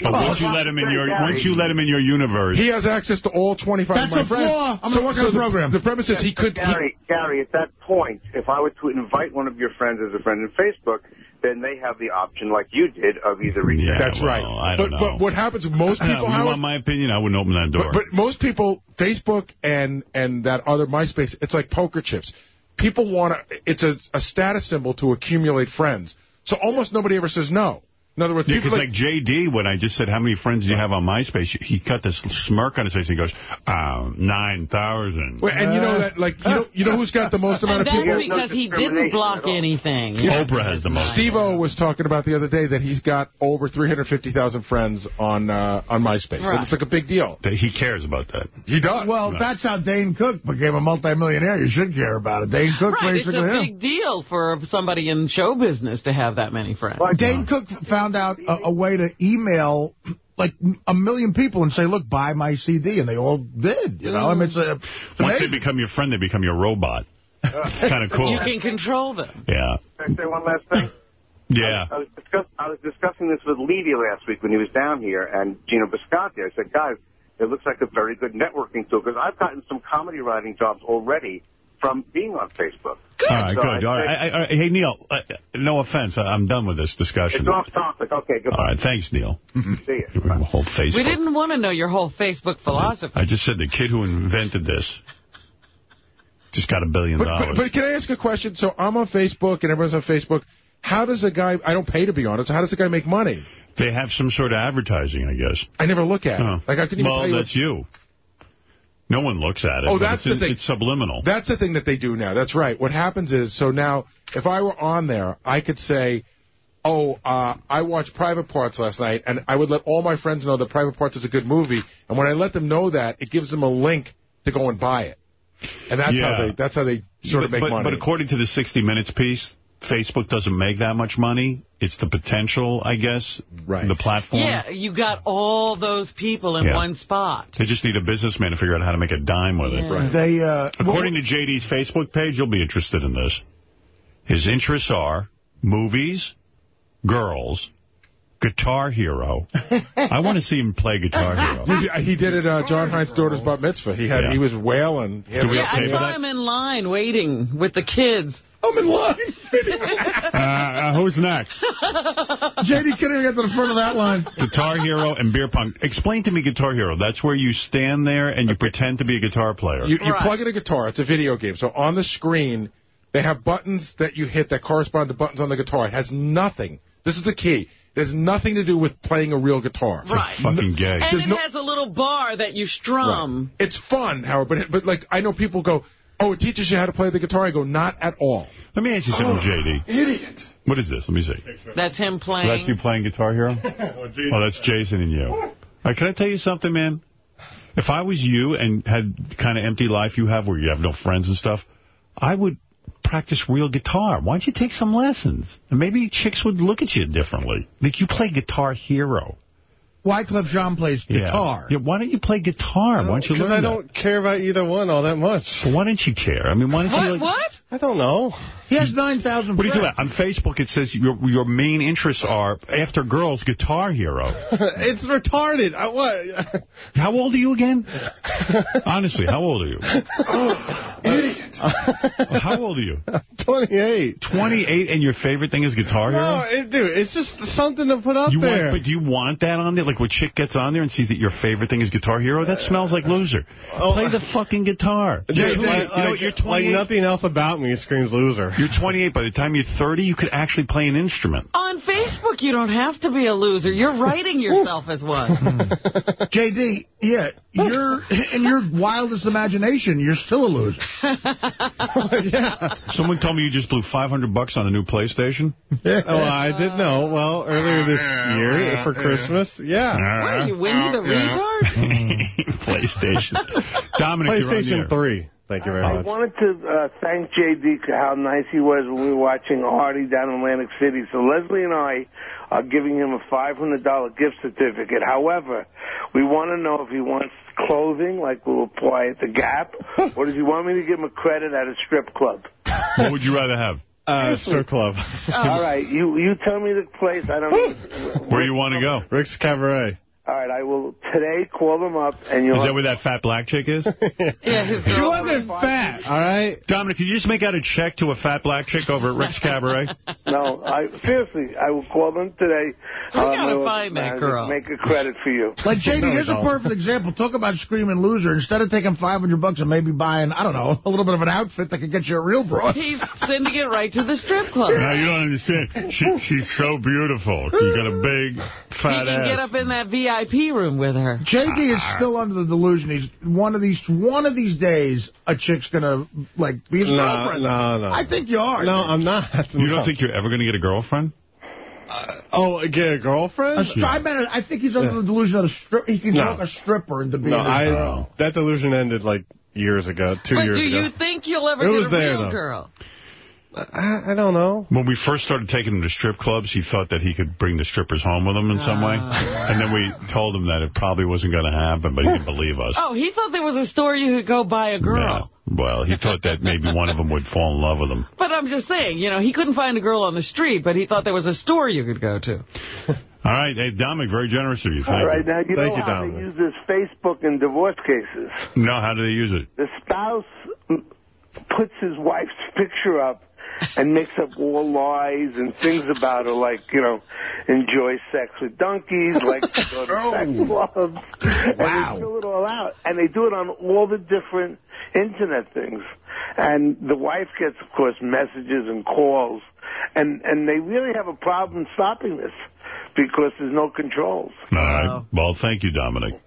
But oh, once you let him in your, once you let him in your universe. He has access to all 25 That's of my a friends. flaw. I'm gonna so the program. The, the premise is he could... he- Gary, Gary, at that point, if I were to invite one of your friends as a friend in Facebook, then they have the option, like you did, of either reaching Yeah, that's well, right. I but, don't know. but what happens, most people... you Howard, want my opinion? I wouldn't open that door. But, but most people, Facebook and and that other MySpace, it's like poker chips. People want to. It's a, a status symbol to accumulate friends. So almost nobody ever says no. In other words, Yeah, people because like, like JD, when I just said, how many friends do you have on MySpace, he cut this smirk on his face and he goes, uh, 9,000. Wait, and you know that, like, you know, you know who's got the most amount And of that's people? because he didn't block anything. Oprah has the most. Steve-O was talking about the other day that he's got over 350,000 friends on uh, on MySpace. Right. And it's like a big deal. That He cares about that. He does. Well, that's how Dane Cook became a multimillionaire. You should care about it. Dane Cook Right, it's a him. big deal for somebody in show business to have that many friends. Well, Dane Cook found out a, a way to email like a million people and say, look, buy my CD. And they all did, you know? I mean, it's, a, it's Once they become your friend, they become your robot. It's kind of cool. You can control them. Yeah. Can I say one last thing? Yeah. I was, discuss, I was discussing this with Levy last week when he was down here, and Gino Bisconti. I said, guys, it looks like a very good networking tool, because I've gotten some comedy writing jobs already from being on Facebook. All right, So good. I All right. think- I, I, hey, Neil, uh, no offense. I- I'm done with this discussion. It's off topic. Okay, goodbye. All right, thanks, Neil. See you. Your whole Facebook. We didn't want to know your whole Facebook philosophy. I just said the kid who invented this just got a billion But, dollars. but, but can I ask a question? So I'm on Facebook and everyone's on Facebook. How does a guy, I don't pay to be on it, so how does a guy make money? They have some sort of advertising, I guess. I never look at it. Like I couldn't even well, tell you. that's you. No one looks at it. Oh, that's it's, the thing. It's subliminal. That's the thing that they do now. That's right. What happens is, so now, if I were on there, I could say, oh, uh, I watched Private Parts last night, and I would let all my friends know that Private Parts is a good movie. And when I let them know that, it gives them a link to go and buy it. And that's Yeah. how they that's how they sort but, of make but, money. But according to the 60 Minutes piece, Facebook doesn't make that much money. It's the potential, I guess, Right. the platform. Yeah, you got all those people in Yeah. one spot. They just need a businessman to figure out how to make a dime with it. Yeah. They, uh, According to JD's Facebook page, you'll be interested in this. His interests are movies, girls, Guitar Hero. I want to see him play Guitar Hero. he, he did it. Uh, Jon Hein's daughter's bat mitzvah. He had Yeah. he was wailing. He had Yeah, I saw that? him in line waiting with the kids. I'm in line. Uh, uh, who's next? JD couldn't even get to the front of that line. Guitar Hero and Beer Pong. Explain to me Guitar Hero. That's where you stand there and you pretend to be a guitar player. You, you Right. plug in a guitar. It's a video game. So on the screen, they have buttons that you hit that correspond to buttons on the guitar. It has nothing. This is the key. It has nothing to do with playing a real guitar. Right. Fucking gay. And There's it no- has a little bar that you strum. It's fun, Howard, but but like I know people go, "Oh, it teaches you how to play the guitar." I go, "Not at all." Let me ask you something, oh, JD. Idiot. What is this? Let me see. That's him playing. That's you playing Guitar Hero? Oh, oh, that's Jason and you. All right, can I tell you something, man? If I was you and had the kind of empty life you have where you have no friends and stuff, I would practice real guitar. Why don't you take some lessons? And maybe chicks would look at you differently. Like, you play Guitar Hero. Wyclef Jean plays Yeah. guitar. Yeah, why don't you play guitar? Why don't you oh, learn Because learn I that? don't care about either one all that much. Well, why don't you care? I mean, why don't you... What? Like, What? I don't know. He has 9,000 What are you talking about? On Facebook, it says your your main interests are, after girls, Guitar Hero. it's retarded. I, what? How old are you again? Honestly, how old are you? Idiot. How old are you? 28. 28, and your favorite thing is Guitar No, Hero? it, dude, it's just something to put up You there. want, but do you want that on there? Like when chick gets on there and sees that your favorite thing is Guitar Hero? That smells like loser. Oh. Play the fucking guitar. Dude, You're like, you know, like- you're like nothing else about me screams loser. You're 28. By the time you're 30, you could actually play an instrument. On Facebook, you don't have to be a loser. You're writing yourself as one. JD, yeah, you're in your wildest imagination, you're still a loser. yeah. Someone told me you just blew 500 bucks on a new PlayStation. Yeah. Oh, I did know. Well, earlier this year for Christmas, yeah. What are you, Winnie the retard? PlayStation. Dominic, you're on the PlayStation air. 3. Thank you very much. I much. wanted to uh, thank J.D. for how nice he was when we were watching Artie down in Atlantic City. So Leslie and I are giving him a $500 gift certificate. However, we want to know if he wants clothing, like we'll apply at the Gap, or does he want me to give him a credit at a strip club? What would you rather have? Uh, strip club. All right, you you tell me the place. I don't know. Where you want to go? Rick's Cabaret. All right, I will today call them up and you'll. Is that where that fat black chick is? Yeah, She wasn't fat, all right? Dominic, can you just make out a check to a fat black chick over at Rick's Cabaret? No, I seriously, I will call them today. We Uh, gotta my- find that uh, girl. Make a credit for you. Like, JD, No, here's a perfect example. Talk about screaming loser. Instead of taking 500 bucks and maybe buying, I don't know, a little bit of an outfit that could get you a real broad. He's sending it right to the strip club. No, you don't understand. She, she's so beautiful. She's got a big, He fat can ass. get up in that VIP room with her. JD is ah. still under the delusion. He's one of these one of these days a chick's gonna like be his No, girlfriend. no, no. I think you are. No, I'm not. You No. don't think you're ever going to get a girlfriend? Uh, oh, get a girlfriend? A stri- I, meant, I think he's under the delusion that a strip. He can No. talk a stripper into being No, his I. girl. That delusion ended like years ago, two But years do you think you'll ever It get was a there, real though. girl? I, I don't know. When we first started taking him to strip clubs, he thought that he could bring the strippers home with him in some way. Ah. And then we told him that it probably wasn't going to happen, but he didn't believe us. Oh, he thought there was a store you could go buy a girl. Yeah. Well, he thought that maybe one of them would fall in love with him. But I'm just saying, you know, he couldn't find a girl on the street, but he thought there was a store you could go to. All right. Hey, Dominic, very generous of you. Thank All right, you. now you Thank know you, how Dominic. they use this Facebook in divorce cases. No, how do they use it? The spouse puts his wife's picture up and makes up all lies and things about her, like, you know, enjoy sex with donkeys, like to go to sex oh. clubs. And Wow. they fill it all out. And they do it on all the different internet things. And the wife gets, of course, messages and calls. And, and they really have a problem stopping this because there's no controls. All right. Well, thank you, Dominic.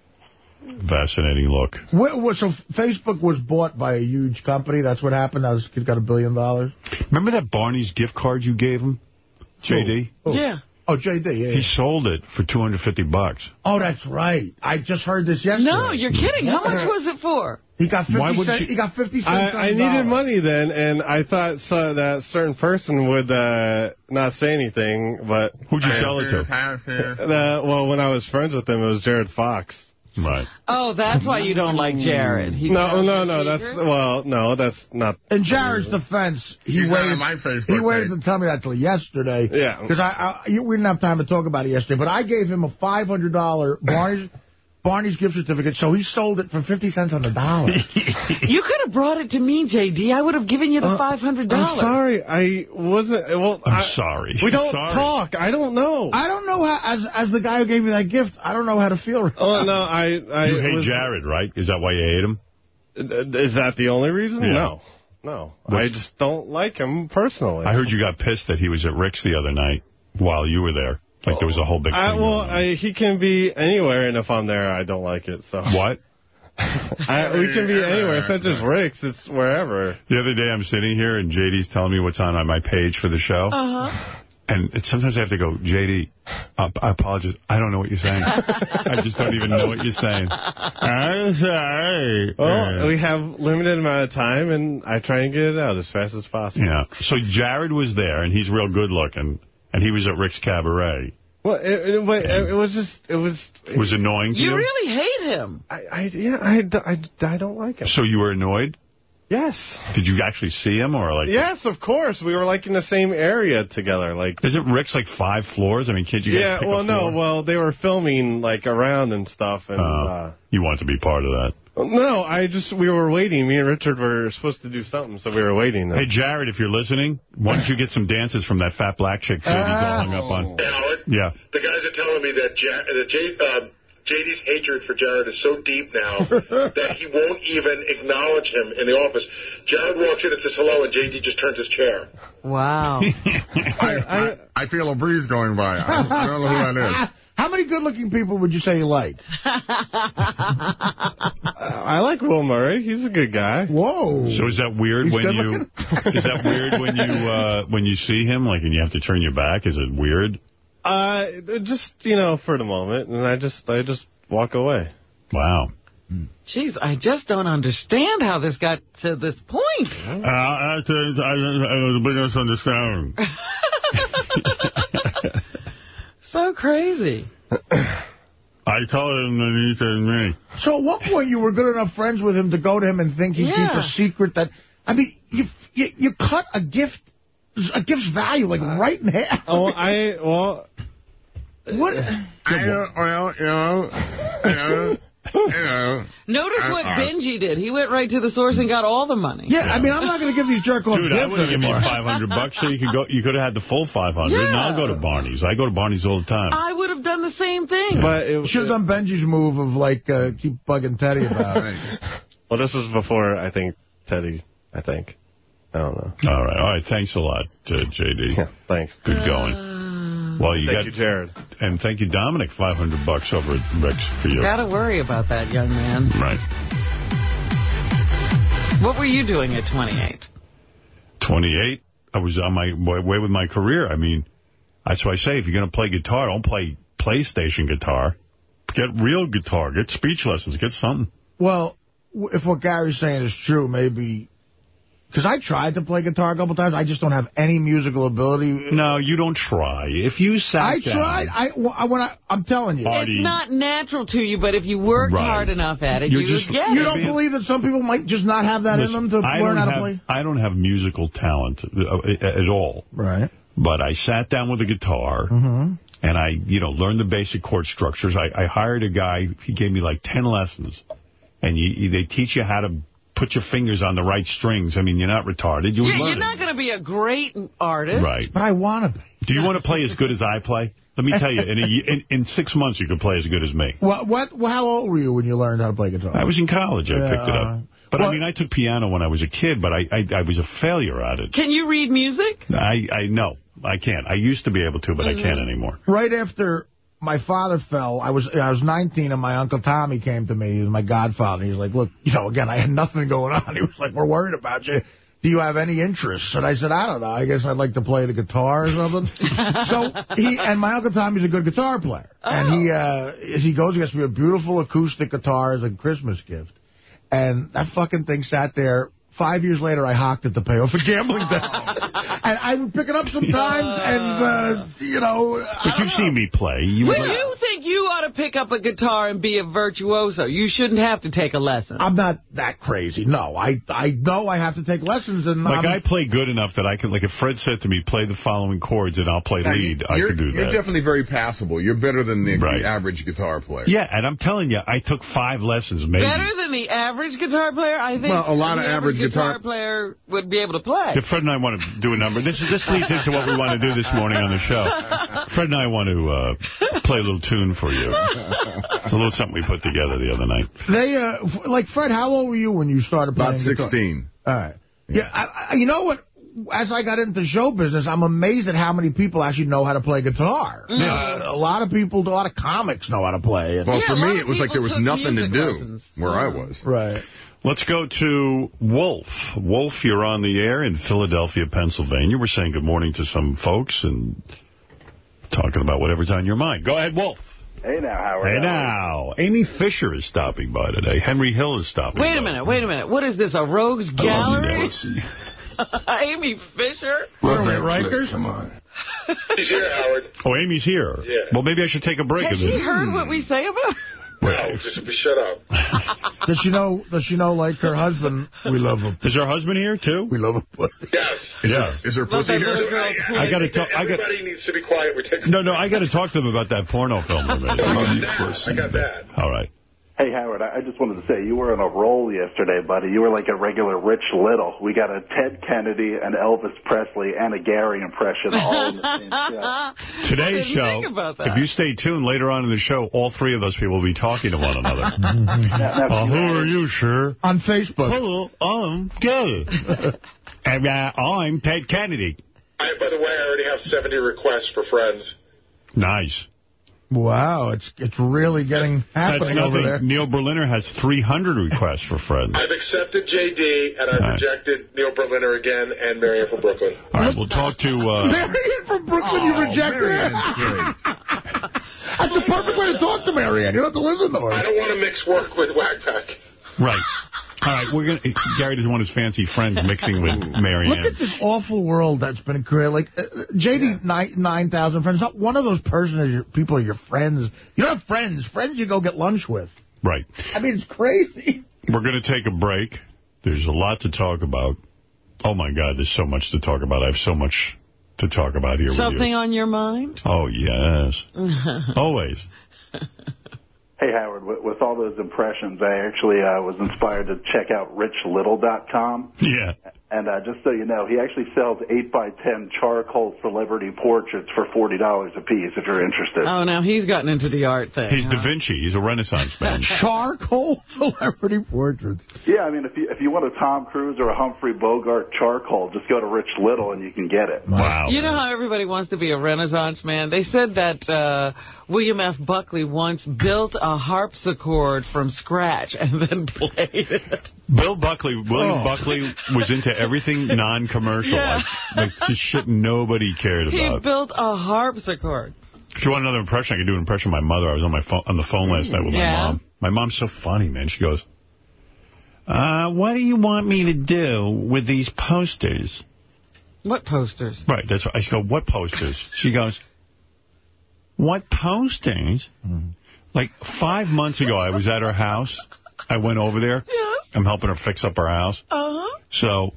Fascinating look. What, what, so Facebook was bought by a huge company. That's what happened. Now this kid's got a billion dollars. Remember that Barney's gift card you gave him, JD? Oh. Yeah. Oh, JD, yeah. He sold it for 250 bucks. Oh, that's right. I just heard this yesterday. No, you're kidding. How much was it for? He got 50 Why wouldn't cents. you- He got 50 cents. I, I needed money then, and I thought so that certain person would uh, not say anything, but... Who'd you sell it to? Uh, well, when I was friends with him, it was Jared Fox. Right. Oh, that's why you don't like Jared. He No, no, no, that's... Well, no, that's not... In Jared's defense, he He's waited. on my Facebook he waited page. to tell me that till yesterday. Yeah. Because I, I, we didn't have time to talk about it yesterday, but I gave him a $500 Barney's Barney's gift certificate, so he sold it for 50 cents on the dollar. You could have brought it to me, J.D. I would have given you the $500. Uh, I'm sorry, I wasn't... Well, I'm I- sorry. We don't Sorry. talk. I don't know. I don't know how, as as the guy who gave me that gift, I don't know how to feel. Oh, no, I... I You hate was- Jared, right? Is that why you hate him? Is that the only reason? Yeah. No. No. I just don't like him personally. I heard you got pissed that he was at Rick's the other night while you were there. Like there was a whole big I, well. I, he can be anywhere, and if I'm there, I don't like it. So what? I, we can be anywhere. It's not just Rick's. It's wherever. The other day I'm sitting here and JD's telling me what's on my page for the show. Uh-huh. And it, sometimes I have to go, JD, I, I apologize. I don't know what you're saying. I just don't even know what you're saying. I'm sorry. Well, we have limited amount of time, and I try and get it out as fast as possible. yeah. So Jared was there, and he's real good looking, and he was at Rick's Cabaret. Well, it, it, but it was just, it was. It was annoying to you? You really hate him. I, I yeah, I, I, I don't like him. So you were annoyed? Yes. Did you actually see him, or like? Yes, of course. We were like in the same area together. Like. Isn't Rick's like five floors? I mean, can't you guys Yeah, well, no, well, they were filming like around and stuff, and Uh, uh, you want to be part of that. No, I just we were waiting. Me and Richard were supposed to do something, so we were waiting. Hey, Jared, if you're listening, why don't you get some dances from that fat black chick JD's all hung up on? Howard, Yeah. the guys are telling me that, ja- that J- uh, JD's hatred for Jared is so deep now that he won't even acknowledge him in the office. Jared walks in and says hello, and JD just turns his chair. Wow. I, I, I feel a breeze going by. I I don't know who that is. How many good-looking people would you say you like? I like Will Murray. He's a good guy. Whoa. So is that weird He's when you is that weird when you uh, when you see him like and you have to turn your back? Is it weird? Uh, just you know, for the moment, and I just I just walk away. Wow. Jeez, I just don't understand how this got to this point. Uh, I think I, I was a big misunderstanding. So crazy. I told him that he said me. So at what point you were good enough friends with him to go to him and think he'd Yeah. keep a secret that... I mean, you, you you cut a gift, a gift's value, like, uh, right in half. Oh, I, well... What? I don't, well, you know, you know, you know. Notice what Benji did. He went right to the source and got all the money. Yeah, I mean, I'm not going to give these jerk-offs Dude, I would have given you anymore. 500 bucks so you could go. You could have had the full 500. Yeah. And I'll go to Barney's. I go to Barney's all the time. I would have done the same thing. But it, Should have done Benji's move of, like, uh, keep bugging Teddy about it. Well, this was before, I think, Teddy, I think. I don't know. All right. All right. Thanks a lot, uh, J.D. Yeah, thanks. Good going. Well, you Thank got you, Jared. and thank you, Dominic. 500 bucks over at Rick's for you. Gotta worry about that young man. Right. What were you doing at 28? 28. I was on my way way with my career. I mean, that's why I say if you're going to play guitar, don't play PlayStation guitar. Get real guitar. Get speech lessons. Get something. Well, if what Gary's saying is true, maybe... Because I tried to play guitar a couple times. I just don't have any musical ability. No, you don't try. If you sat down I down, tried. I, w- I- when I, I'm telling you. Artie. It's not natural to you, but if you worked Right. hard enough at it, You're you just- would get You it. don't believe that some people might just not have that Listen, in them to I learn how to have, play? I don't have musical talent uh, at all. Right. But I sat down with a guitar, Mm-hmm. and I, you know, learned the basic chord structures. I, I hired a guy. He gave me like 10 lessons. And you, you- they teach you how to put your fingers on the right strings. I mean, you're not retarded. You yeah, learn. you're not going to be a great artist. Right. But I want to be. Do you want to play as good as I play? Let me tell you, in, a, in, in six months, you could play as good as me. What, what, how old were you when you learned how to play guitar? I was in college. I Yeah, picked it up. But, well- I mean, I took piano when I was a kid, but I, I, I was a failure at it. Can you read music? I, I no, I can't. I used to be able to, but I Mm-hmm. can't anymore. right after my father fell, I was I was 19, and my Uncle Tommy came to me. He was my godfather. He was like, look, you know, again, I had nothing going on. He was like, we're worried about you. Do you have any interests? And I said, I don't know. I guess I'd like to play the guitar or something. so he and my Uncle Tommy's a good guitar player. And he uh, he goes, he gets me a beautiful acoustic guitar as a Christmas gift. And that fucking thing sat there. Five years later, I hocked it to pay off a gambling debt. and I would pick it up sometimes, and, uh, you know... But you've seen me play. You When would- you think you ought to pick up a guitar and be a virtuoso, you shouldn't have to take a lesson. I'm not that crazy. No, I I know I have to take lessons, and Like, I'm, I play good enough that I can, like, if Fred said to me, play the following chords and I'll play Now, lead, I you're, could do that. You're definitely very passable. You're better than the, Right. the average guitar player. Yeah, and I'm telling you, I took five lessons, maybe. Better than the average guitar player, I think. Well, a lot of average guitar- player would be able to play. Yeah, Fred and I want to do a number. This is this leads into what we want to do this morning on the show. Fred and I want to uh, play a little tune for you. It's a little something we put together the other night. they uh f- like Fred. How old were you when you started playing About guitar? 16. All right. Yeah, I, I, you know what? As I got into show business, I'm amazed at how many people actually know how to play guitar. Uh, a lot of people, a lot of comics know how to play. And, Well, Yeah, for me, it was like there was nothing to do lessons. where I was. right. Let's go to Wolf. Wolf, you're on the air in Philadelphia, Pennsylvania. We're saying good morning to some folks and talking about whatever's on your mind. Go ahead, Wolf. Hey now, Howard. Hey now, Amy Fisher is stopping by today. Henry Hill is stopping Wait by. a minute, wait a minute. What is this, a rogues gallery? Amy Fisher? Rikers? Come on. He's here, Howard. Oh, Amy's here. Yeah. Well, maybe I should take a break. Has she then- heard what we say about her? No, just be shut up. Does she know? Does she know? Like her husband, we love him. Is her husband here, too? We love him. Yes. Yeah. Is her Love pussy here? little girl. I got to talk. I got. Everybody needs to be quiet. We're taking. No, no, I got to talk to them about that porno film. I got that. I got that. All right. Hey, Howard, I I just wanted to say you were on a roll yesterday, buddy. You were like a regular Rich Little. We got a Ted Kennedy, an Elvis Presley, and a Gary impression all in the same show. Today's show, think if you stay tuned later on in the show, all three of those people will be talking to one another. Now, now, Uh, who are you, sir? On Facebook. Hello, I'm Gary. and uh, I'm Ted Kennedy. I, by the way, I already have 70 requests for friends. Nice. Wow, it's it's really getting That's happening over there. Neil Berliner has 300 requests for friends. I've accepted JD, and I've All right. rejected Neil Berliner again and Marianne from Brooklyn. All right, we'll talk to... Uh, Marianne from Brooklyn, you rejected Marion's her. That's a perfect way way to talk to Marianne. You don't have to listen to her. I don't want to mix work with Wack Pack. Right. All right, we're gonna. Gary doesn't want his fancy friends mixing with Marianne. Look at this awful world that's been created. Like, uh, uh, JD, nine 9,000 friends. Not one of those person is your, people are your friends. You don't have friends. Friends you go get lunch with. Right. I mean, it's crazy. We're going to take a break. There's a lot to talk about. Oh, my God, there's so much to talk about. I have so much to talk about here with Something you. on your mind? Oh, yes. Always. Hey, Howard, with, all those impressions, I actually uh, was inspired to check out richlittle.com. Yeah. And uh, just so you know, he actually sells 8 by 10 charcoal celebrity portraits for $40 a piece if you're interested. Oh, now he's gotten into the art thing. He's huh? Da Vinci. He's a Renaissance man. Charcoal celebrity portraits. Yeah, I mean, if you if you want a Tom Cruise or a Humphrey Bogart charcoal, just go to Rich Little and you can get it. Wow. You know how everybody wants to be a Renaissance man? They said that uh, William F. Buckley once built a harpsichord from scratch and then played it. Bill Buckley, William Oh. Buckley was into everything non-commercial. Yeah. Like, like just shit nobody cared He about. built a harpsichord. If you want another impression, I could do an impression of my mother. I was on my phone, on the phone last night with my mom. My mom's so funny, man. She goes, uh, what do you want me to do with these posters? What posters? Right, that's right. I go, what posters? She goes, what posters? Like five months ago, I was at her house. I went over there. Yeah. I'm helping her fix up her house. Uh-huh. So,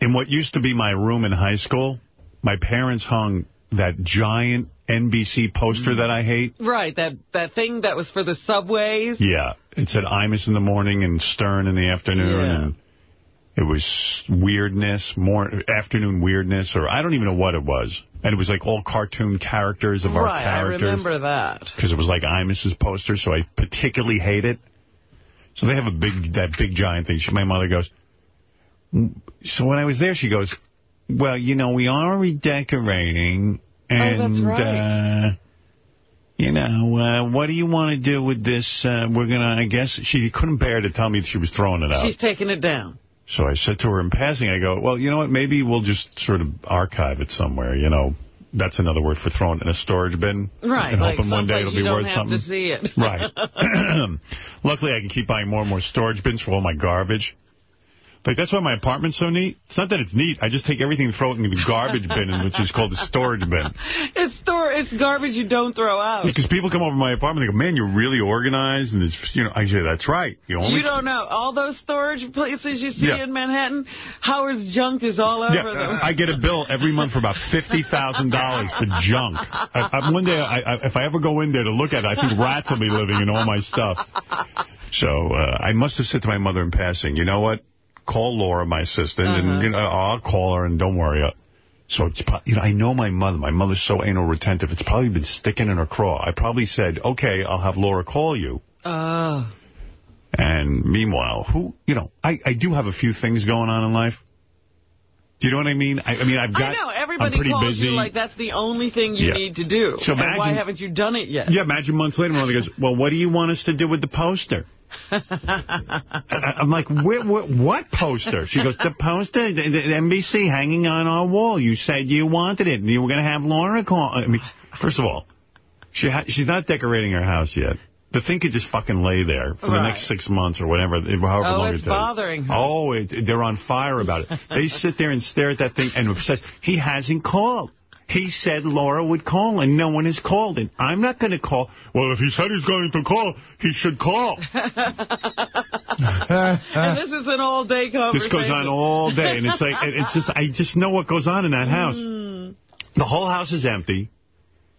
in what used to be my room in high school, my parents hung that giant NBC poster mm. that I hate. Right, that, that thing that was for the subways. Yeah, it said Imus in the morning and Stern in the afternoon. Yeah. And it was weirdness, more afternoon weirdness, or I don't even know what it was. And it was like all cartoon characters of our characters. right, I remember that. Because it was like Imus's poster, so I particularly hate it. So they have a big, that big giant thing. She, my mother goes, so when I was there, she goes, well, you know, we are redecorating. And, Oh, right. uh, you know, uh, what do you want to do with this? Uh, we're going to, I guess, she couldn't bear to tell me she was throwing it out. She's taking it down. So I said to her in passing, I go, well, you know what, maybe we'll just sort of archive it somewhere, you know. That's another word for throwing it in a storage bin. Right, And like hoping one day it'll be worth have something. to see it. Right. Luckily, I can keep buying more and more storage bins for all my garbage. Like, that's why my apartment's so neat. It's not that it's neat. I just take everything and throw it in the garbage bin, which is called the storage bin. It's store. It's garbage you don't throw out. Because people come over to my apartment, they go, man, you're really organized. And it's, you know, I say, that's right. You only You don't know. All those storage places you see Yeah. in Manhattan, Howard's junk is all over Yeah, them. I get a bill every month for about $50,000 for junk. I, I, one day, I, I, if I ever go in there to look at it, I think rats will be living in all my stuff. So uh, I must have said to my mother in passing, you know what? Call Laura, my assistant, Uh-huh. and you know, I'll call her, and don't worry. uh, So it's, you know, I know my mother. My mother's so anal retentive. It's probably been sticking in her craw. I probably said, okay, I'll have Laura call you. Oh. And meanwhile, who, you know, I, I do have a few things going on in life. Do you know what I mean? I, I mean, I've got. I know. I'm Everybody pretty calls busy. you like that's the only thing you Yeah. need to do. So and why haven't you done it yet? Yeah, imagine months later, my mother goes, well, what do you want us to do with the poster? I'm like, "Where- where- what poster? She goes, the poster, the, the NBC hanging on our wall. You said you wanted it. and You were going to have Laura call. I mean, first of all, she ha she's not decorating her house yet. The thing could just fucking lay there for the next six months or whatever, however Oh, long it's it takes. bothering her. Oh, it, they're on fire about it. They sit there and stare at that thing and says, he hasn't called. He said Laura would call, and no one has called. And I'm not going to call. Well, if he said he's going to call, he should call. and this is an all-day conversation. This goes on all day, and it's like it's just I just know what goes on in that house. Mm. The whole house is empty.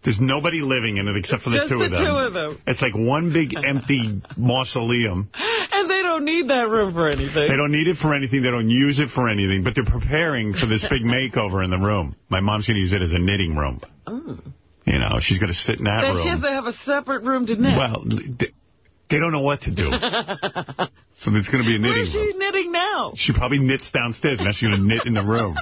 There's nobody living in it except for the Just two the of them. two of them. It's like one big empty mausoleum. And they don't need that room for anything. They don't need it for anything. They don't use it for anything. But they're preparing for this big makeover in the room. My mom's going to use it as a knitting room. Oh. You know, she's going to sit in that Then room. she has to have a separate room to knit. Well, they, they don't know what to do. so there's going to be a knitting Where's room. she knitting now? She probably knits downstairs, now she's going to knit in the room.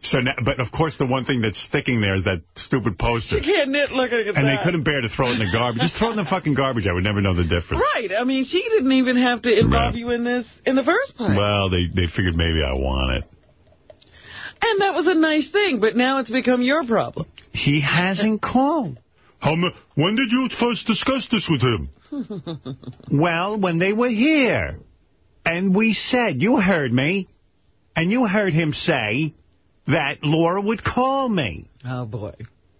So, now, but of course, the one thing that's sticking there is that stupid poster. She can't knit looking at And that. they couldn't bear to throw it in the garbage. Just throw it in the fucking garbage. I would never know the difference. Right. I mean, she didn't even have to involve Right. you in this in the first place. Well, they, they figured maybe I want it. And that was a nice thing, but now it's become your problem. He hasn't called. How when did you first discuss this with him? well, when they were here. And we said, you heard me, and you heard him say that Laura would call me. Oh, boy.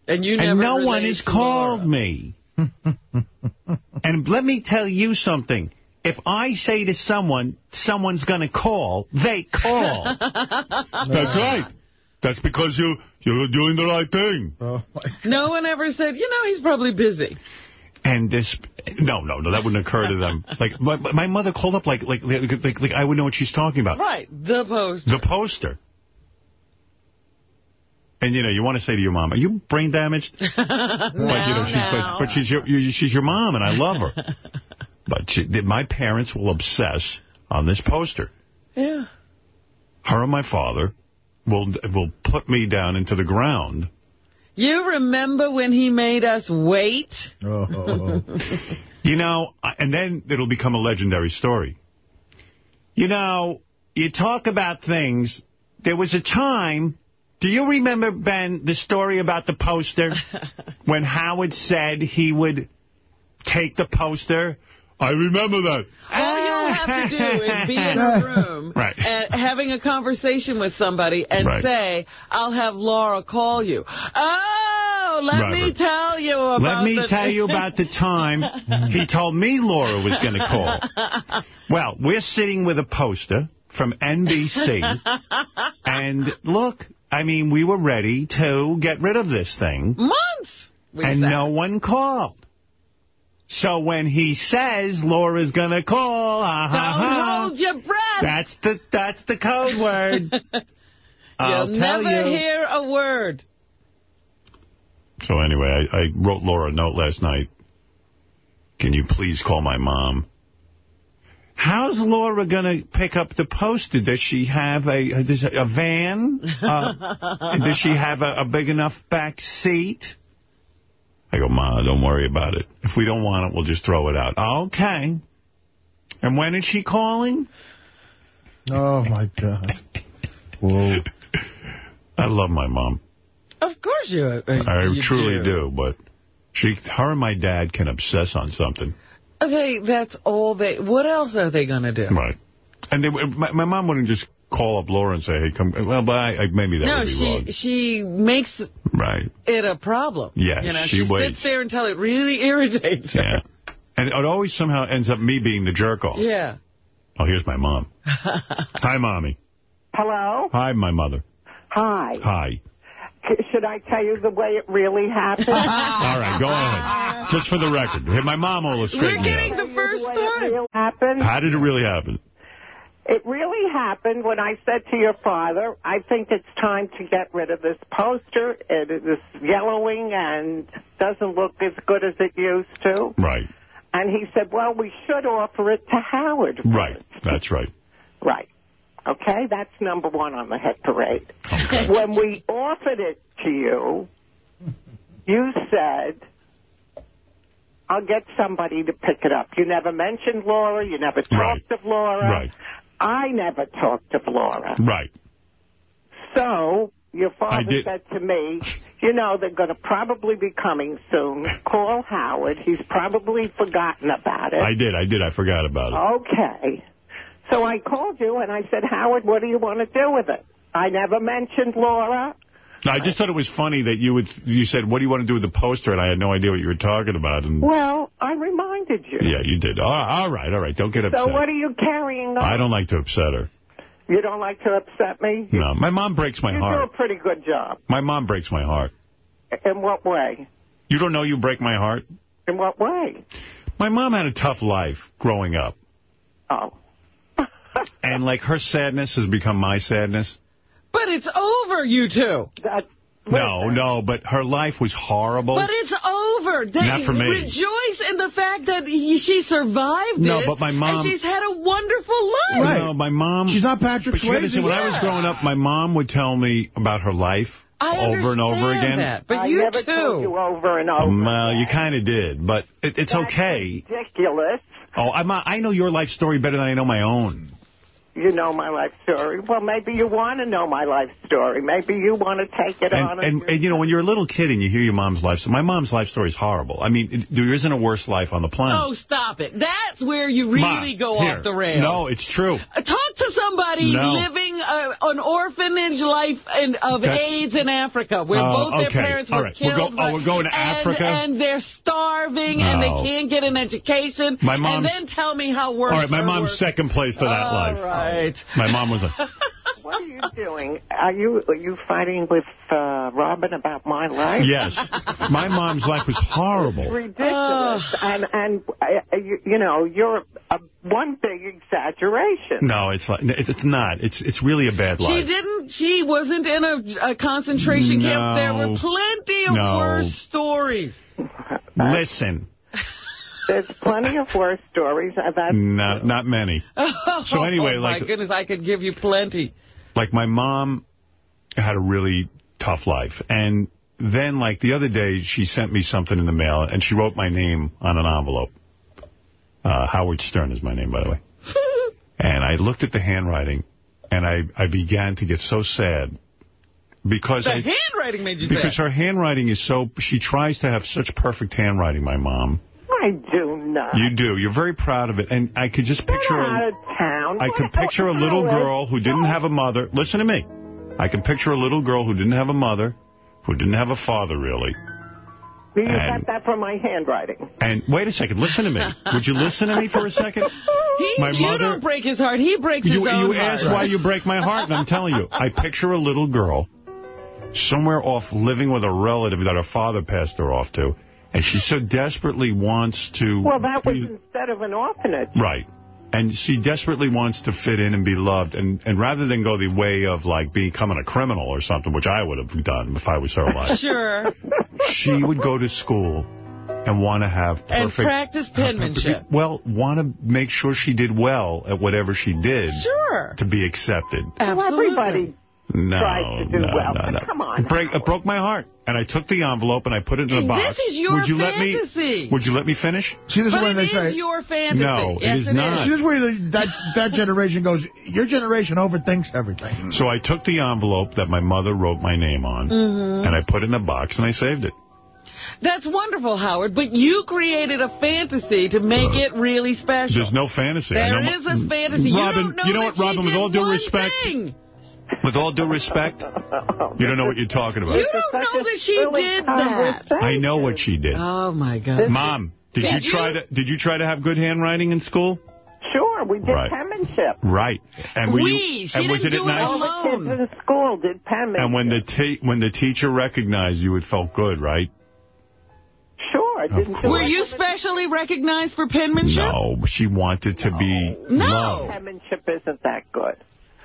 And you never And no one has called Laura. me. and let me tell you something. If I say to someone, someone's going to call, they call. That's right. That's because you, you're doing the right thing. Oh No one ever said, you know, he's probably busy. And this, no, no, no, that wouldn't occur to them. Like, my, my mother called up like, like, like, like, like I would know what she's talking about. Right, the post. The poster. And, you know, you want to say to your mom, are you brain damaged? no, But, you know, she's, no. but, but she's, your, you, she's your mom, and I love her. but she, my parents will obsess on this poster. Yeah. Her and my father will will put me down into the ground. You remember when he made us wait? Oh. You know, and then it'll become a legendary story. You know, you talk about things. There was a time, do you remember, Ben, the story about the poster? when Howard said he would take the poster? I remember that. All you'll have to do is be in a room Right. and having a conversation with somebody and Right. say, I'll have Laura call you. Oh, let me tell you about Let me tell you about the time he told me Laura was going to call. Well, we're sitting with a poster from NBC, and look, I mean, we were ready to get rid of this thing, Months! and no one called. So when he says Laura's going to call, uh Don't hold your breath. that's the that's the code word. I'll You'll never you. hear a word. So anyway, I, I wrote Laura a note last night. Can you please call my mom? How's Laura going to pick up the poster? Does she have a a, does- a van? Uh, does she have a, a big enough back seat? I go, Ma, don't worry about it. If we don't want it, we'll just throw it out. Okay. And when is she calling? Oh, my God. Whoa. I love my mom. Of course you, uh, I you truly do. but she, her and my dad can obsess on something. They, that's all they, what else are they going to do? Right. And they, my, my mom wouldn't just call up Laura and say, hey, come. Well, but I, I, maybe that no, would be she wrong. she makes Right. it a problem. Yeah, you know, she she, waits. sits there until it really irritates her. Yeah. And it always somehow ends up me being the jerk off. Yeah. Oh, here's my mom. Hi, Mommy. Hello? Hi, my mother. Hi. Hi. C- Should I tell you the way it really happened? All right, go ahead. Just for the record. Hey, my mom will straighten me out. the first time. Happened. How did it really happen? It really happened when I said to your father, I think it's time to get rid of this poster. It is yellowing and doesn't look as good as it used to. Right. And he said, well, we should offer it to Howard. Right. That's right. Right. Okay, that's number one on the head parade. When we offered it to you, you said, I'll get somebody to pick it up. You never mentioned Laura. You never talked Right. of Laura. Right. I never talked of Laura. Right. So your father said to me, you know, they're going to probably be coming soon. Call Howard. He's probably forgotten about it. I did. I did. I forgot about it. Okay. So I called you and I said, Howard, what do you want to do with it? I never mentioned Laura. No, I just thought it was funny that you would. You said, "What do you want to do with the poster?" And I had no idea what you were talking about. And Well, I reminded you. yeah, you did. All right, all right, all right. Don't get upset. So what are you carrying on? I don't like to upset her. You don't like to upset me? No, my mom breaks my heart. you do a pretty good job. My mom breaks my heart. In what way? You don't know you break my heart? In what way? My mom had a tough life growing up. Oh. And, like, her sadness has become my sadness. But it's over, you two. That, No, no, but her life was horrible. But it's over. They Not for me. Rejoice in the fact that he, she survived No, it. but my mom- And she's had a wonderful life. No, my mom... She's not Patrick But you gotta Swayze. see, when I was growing up, my mom would tell me about her life I over and over again. that, but I you never too. told you over and over. Well, you kind of did, but it, it's That's okay. ridiculous. Oh, I'm I know your life story better than I know my own. You know my life story. Well, maybe you want to know my life story. Maybe you want to take it on. And, and, and, you know, when you're a little kid and you hear your mom's life story, my mom's life story is horrible. I mean, it, there isn't a worse life on the planet. Oh, stop it. That's where you really Ma, go here. off the rails. No, it's true. Uh, Talk to somebody No. living uh, an orphanage life in, of That's- AIDS in Africa, where Oh, both their parents All were right. We're killed. go- oh, we're going to and, Africa? And they're starving, and they can't get an education. My And then tell me how worse All right, my mom's work- second place to that All life. right. My mom was a... What are you doing? Are you are you fighting with uh, Robin about my life? Yes. My mom's life was horrible. ridiculous. and and uh, you, you know you're a, one big exaggeration. No, it's like it's not. It's it's really a bad life. She didn't. She wasn't in a, a concentration camp. There were plenty of No. worse stories. Listen, There's plenty of worse stories about. not not many. So anyway, oh, like- my goodness, I could give you plenty. Like my mom had a really tough life, and then like the other day, she sent me something in the mail, and she wrote my name on an envelope. Uh, Howard Stern is my name, by the way. and I looked at the handwriting, and I I began to get so sad because The I, handwriting made you because sad. her handwriting is so. She tries to have such perfect handwriting. My mom. I do not. You do. You're very proud of it. And I could just picture out a, of town. I could picture a little girl who didn't have a mother. Listen to me. I can picture a little girl who didn't have a mother, who didn't have a father, really. You and- got that from my handwriting. And wait a second. Listen to me. Would you listen to me for a second? He, My you mother- don't break his heart. He breaks You, his own you heart. asked why you break my heart, and I'm telling you. I picture a little girl somewhere off living with a relative that her father passed her off to, and she so desperately wants to... Well, that was be- instead of an orphanage. Right. And she desperately wants to fit in and be loved. And, and rather than go the way of, like, becoming a criminal or something, which I would have done if I was her life, Sure. she would go to school and want to have perfect... And practice penmanship. Well, want to make sure she did well at whatever she did Sure. to be accepted. Well, everybody No, tries to do no, well. no, but no. Come on. It, break, it broke my heart. And I took the envelope and I put it in a This is your would you let me? Would you let me finish? See, this But is when it they is say... your fantasy. No, it yes, is not. See, this is where the, that, that generation goes, your generation overthinks everything. So I took the envelope that my mother wrote my name on, Mhm. and I put it in a box, and I saved it. That's wonderful, Howard, but you created a fantasy to make it really special. There's no fantasy. I know is a fantasy. Robin, you don't know you know that what, she Robin, with all due respect, thing. With all due respect, you don't know what you're talking about. You don't know that she did that. I know what she did. Oh, my God. Mom, did Did you try to did you try to have good handwriting in school? Sure, we did Right. penmanship. Right. And We, you, she and was didn't it do it nice? All the kids in school did penmanship. And when the te when the teacher recognized you, it felt good, right? Sure, I didn't Were you specially recognized for penmanship? No, she wanted to be No. loved. Penmanship isn't that good.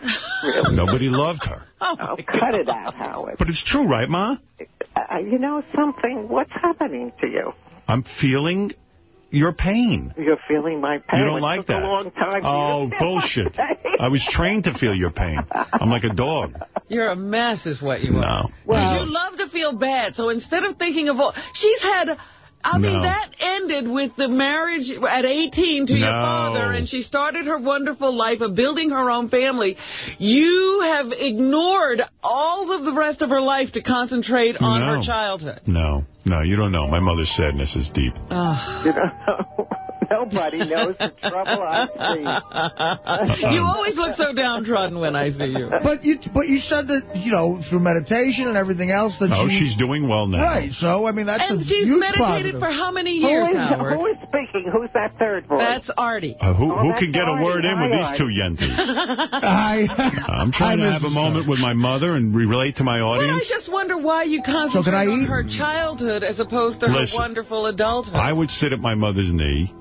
Nobody loved her. Oh, cut it out, Howard. But it's true, right, Ma? Uh, you know something? What's happening to you? I'm feeling your pain. You're feeling my pain. You don't It like took that. a long time Oh, you to feel bullshit. I was trained to feel your pain. I'm like a dog. You're a mess is what you are. No. Because you love to feel bad. So instead of thinking of all... She's had... I mean, that ended with the marriage at 18 to your father, and she started her wonderful life of building her own family. You have ignored all of the rest of her life to concentrate on No. her childhood. No, no, you don't know. My mother's sadness is deep. Ugh. You know, nobody knows the trouble I see. you always look so downtrodden when I see you. But you but you said that, you know, through meditation and everything else that Oh, she... she's doing well now. Right, so, I mean, that's And a she's huge meditated positive. for how many years, is, Howard? who is speaking? Who's that third voice? That's Artie. Uh, who Oh, who can get a word right. in with Hi, these two yenties? I, I'm trying I to have a moment with my mother and relate to my Well, I just wonder why you concentrate can I on eat? her childhood as opposed to Listen, her wonderful adulthood. I would sit at my mother's knee,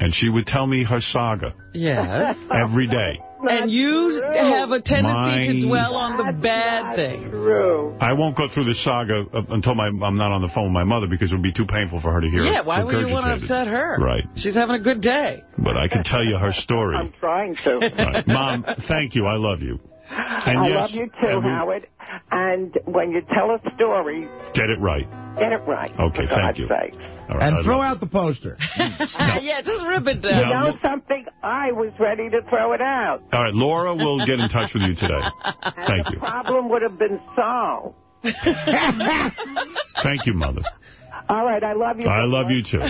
and she would tell me her saga yes. every day. and you have a tendency My- to dwell on the bad not things. True. I won't go through the saga until my, I'm not on the phone with my mother because it would be too painful for her to hear. Yeah, why would you want to upset her? Right. She's having a good day. But I can tell you her story. I'm trying to. Right. Mom, thank you. I love you. And I yes, love you too, and we- Howard. And when you tell a story, Get it right. Get it right. Okay, thank God's you. sakes. All right, I And throw love out the poster. yeah, just rip it down. You know something? I was ready to throw it out. All right, Laura will get in touch with you today. Thank the you. problem would have been solved. Thank you, Mother. All right, I love you. I love you, too.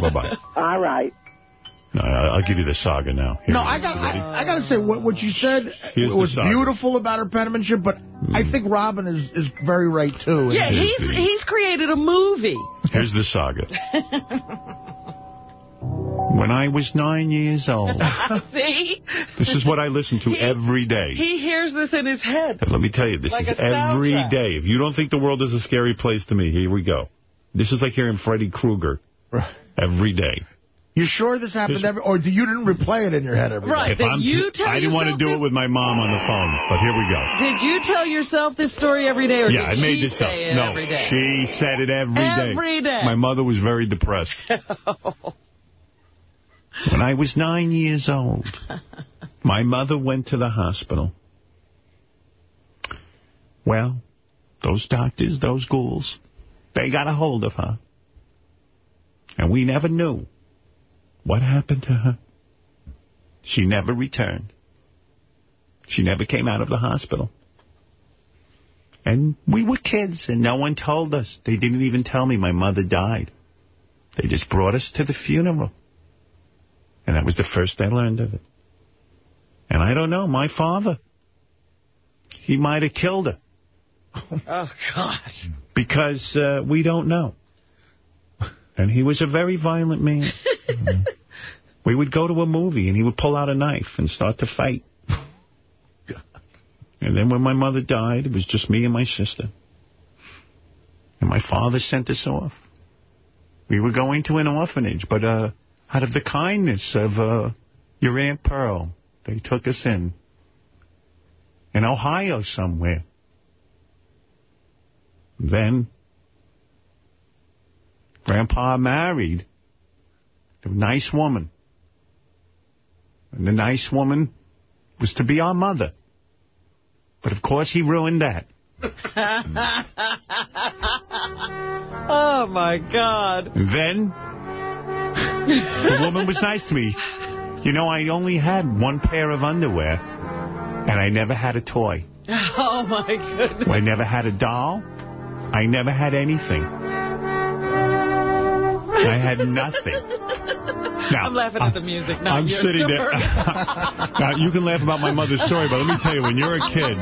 Bye-bye. All right. No, I- I'll give you the saga now. Here No, I got. I, I got to say what what you said Here's was beautiful about her penmanship, but I hmm. think Robin is is very right too. Yeah, he's he's created a movie. Here's the saga. When I was nine years old, See? this is what I listen to every day. He hears this in his head. Let me tell you, this Like is a every soundtrack. day. If you don't think the world is a scary place to me, here we go. This is like hearing Freddy Krueger every day. You sure this happened This- every, or do you didn't replay it in your head every day? If I'm you tell I didn't want to yourself do it with my mom on the phone, but here we go. Did you tell yourself this story every day, or yeah, did I made she this up. it No, every day? she said it every day. Every day. My mother was very depressed. when I was nine years old, my mother went to the hospital. Well, those doctors, those ghouls, they got a hold of her. And we never knew what happened to her. She never returned. She never came out of the hospital. And we were kids, and no one told us. They didn't even tell me my mother died. They just brought us to the funeral. And that was the first I learned of it. And I don't know, my father, he might have killed her Oh, God. because uh, we don't know. And he was a very violent man. we would go to a movie, and he would pull out a knife and start to fight. And then when my mother died, it was just me and my sister. And my father sent us off. We were going to an orphanage, but uh, out of the kindness of uh, your Aunt Pearl, they took us in. In Ohio somewhere. Then Grandpa married a nice woman. And the nice woman was to be our mother. But of course he ruined that. oh, my God. And then the woman was nice to me. You know, I only had one pair of underwear, and I never had a toy. Oh, my goodness. I never had a doll. I never had anything. I had nothing. Now, I'm laughing at the music. Now I'm you're sitting there. now, you can laugh about my mother's story, but let me tell you, when you're a kid...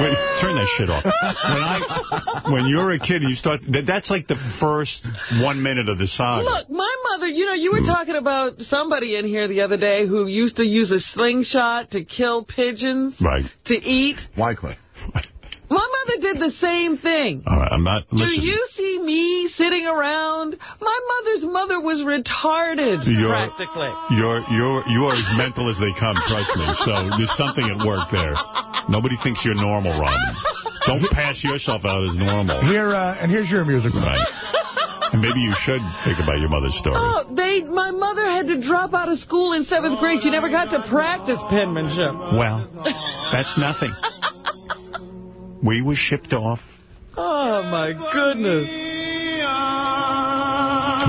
Wait, turn that shit off. When I, when you're a kid and you start... That, that's like the first one minute of the song. Look, my mother, you know, you were talking about somebody in here the other day who used to use a slingshot to kill pigeons Right. to eat. Wycliffe. My mother did the same thing. All right, I'm not... Listen. Do you see me sitting around? My mother's mother was retarded, You're- practically. You're you're you're as mental as they come, trust me. So there's something at work there. Nobody thinks you're normal, Robin. Don't pass yourself out as normal. Here uh, and here's your music. Right. And maybe you should think about your mother's story. Oh, they, my mother had to drop out of school in seventh grade. She never got to practice penmanship. Well, that's nothing. We were shipped off. Oh, my goodness.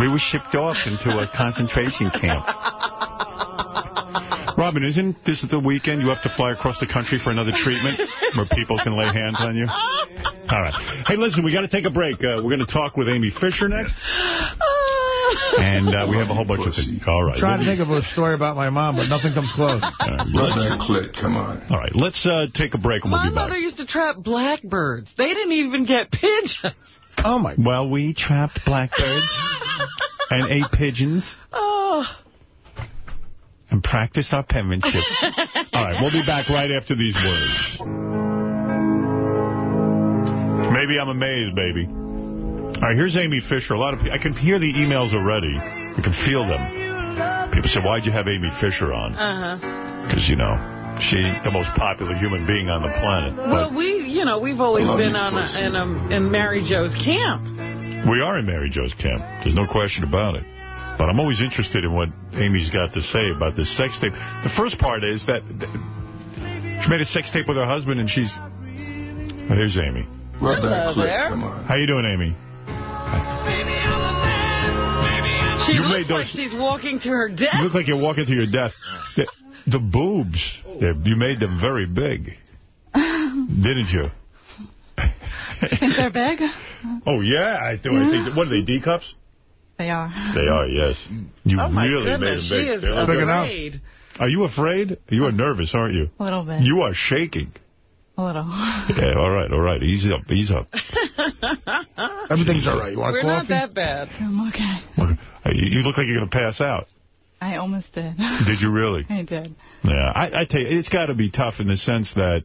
We were shipped off into a concentration camp. Robin, isn't this the weekend you have to fly across the country for another treatment where people can lay hands on you? All right. Hey, listen, we got to take a break. Uh, we're going to talk with Amy Fisher next. And uh, we have a whole bunch of things. All right. Trying to We'll think of a story about my mom, but nothing comes close. Let that click. Come on. All right. Let's uh, take a break and we'll My be back. mother used to trap blackbirds. They didn't even get pigeons. Oh, my. Well, we trapped blackbirds and ate pigeons Oh. and practiced our penmanship. All right. We'll be back right after these words. Maybe I'm amazed, baby. All right, here's Amy Fisher. A lot of people, I can hear the emails already. I can feel them. People say, why'd you have Amy Fisher on? Uh-huh. Because, you know, she's the most popular human being on the planet. Well, we, you know, we've always been on a, in, a, in Mary Jo's camp. We are in Mary Jo's camp. There's no question about it. But I'm always interested in what Amy's got to say about this sex tape. The first part is that she made a sex tape with her husband, and she's... Oh, here's Amy. Love that Hello clip. there. Come on. How you doing, Amy? She You looks made like those- she's walking to her death. You look like you're walking to your death. The, the boobs, they're- you made them very big, didn't you? Think they're big? Oh, yeah, I do. I think. What are they, D cups? They are. They are, yes. You Oh, my really goodness, made them big. she is They look afraid. Are you afraid? You are nervous, aren't you? A little bit. You are shaking. A little. Yeah, all right, all right. Ease up, ease up. Everything's all right. You want We're coffee? not that bad. I'm okay. You you look like you're going to pass out. I almost did. Did you really? I did. Yeah, I, I tell you, it's got to be tough in the sense that,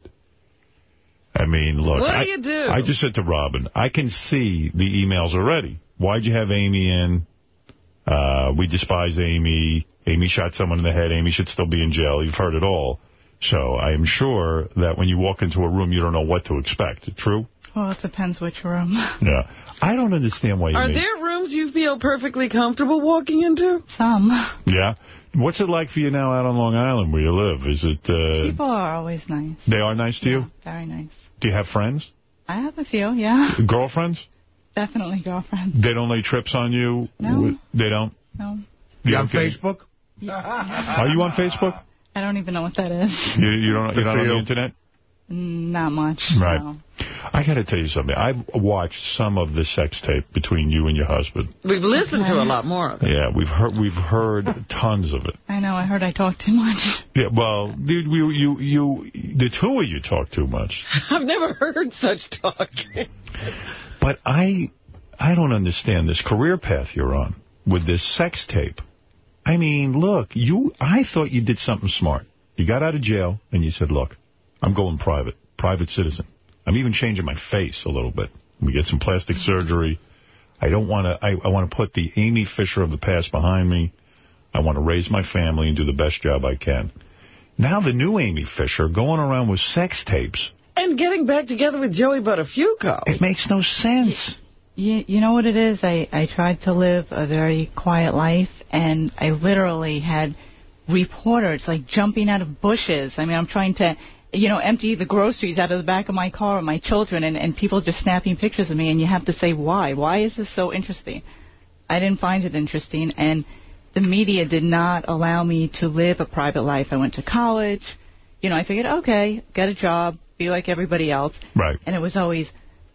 I mean, look. What do I, you do? I just said to Robin, I can see the emails already. Why'd you have Amy in? Uh, we despise Amy. Amy shot someone in the head. Amy should still be in jail. You've heard it all. So I am sure that when you walk into a room, you don't know what to expect. True? Well, it depends which room. Yeah. I don't understand why you Are made- there rooms you feel perfectly comfortable walking into? Some. Yeah. What's it like for you now out on Long Island where you live? Is it, uh, People are always nice. they are nice to you? Very nice. Do you have friends? I have a few, yeah. Girlfriends? Definitely girlfriends. They don't lay trips on you? No. They don't? No. You on okay? Facebook? Are you on Facebook? I don't even know what that is. You, you don't, Good you're not for on the internet? Mm, not much. Right. no. I got to tell you something. I've watched some of the sex tape between you and your husband. We've listened to a lot more of it. Yeah, we've heard we've heard tons of it. I know. I heard I talk too much. Yeah, well, dude, you you you the two of you talk too much. I've never heard such talk. But I I don't understand this career path you're on with this sex tape. I mean, look, you I thought you did something smart. You got out of jail and you said, "Look, I'm going private, private citizen. I'm even changing my face a little bit. We get some plastic surgery. I don't want to I, I want to put the Amy Fisher of the past behind me. I want to raise my family and do the best job I can." Now the new Amy Fisher going around with sex tapes. And getting back together with Joey Buttafuoco. It makes no sense. You, you know what it is? I, I tried to live a very quiet life, and I literally had reporters, like, jumping out of bushes. I mean, I'm trying to, you know, empty the groceries out of the back of my car with my children, and, and people just snapping pictures of me, and you have to say, why? Why is this so interesting? I didn't find it interesting, and the media did not allow me to live a private life. I went to college. You know, I figured, okay, get a job, be like everybody else. Right. And it was always,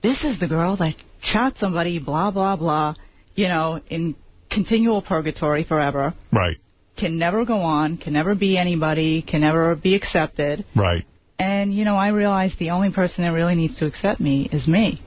this is the girl that shot somebody, blah, blah, blah, you know, in continual purgatory forever, Right, can never go on, can never be anybody, can never be accepted. right. And, you know, I realized the only person that really needs to accept me is me.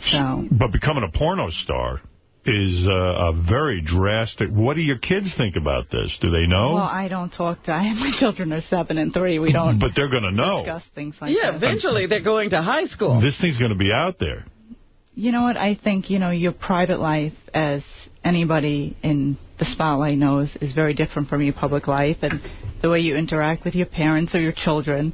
So, But becoming a porno star is uh, a very drastic... What do your kids think about this? Do they know? well, I don't talk to, I, my children are seven and three. We don't but they're going to know. discuss things like Yeah, that. eventually they're going to high school. This thing's going to be out there. You know what? I think, you know, your private life, as anybody in the spotlight knows, is very different from your public life. And the way you interact with your parents or your children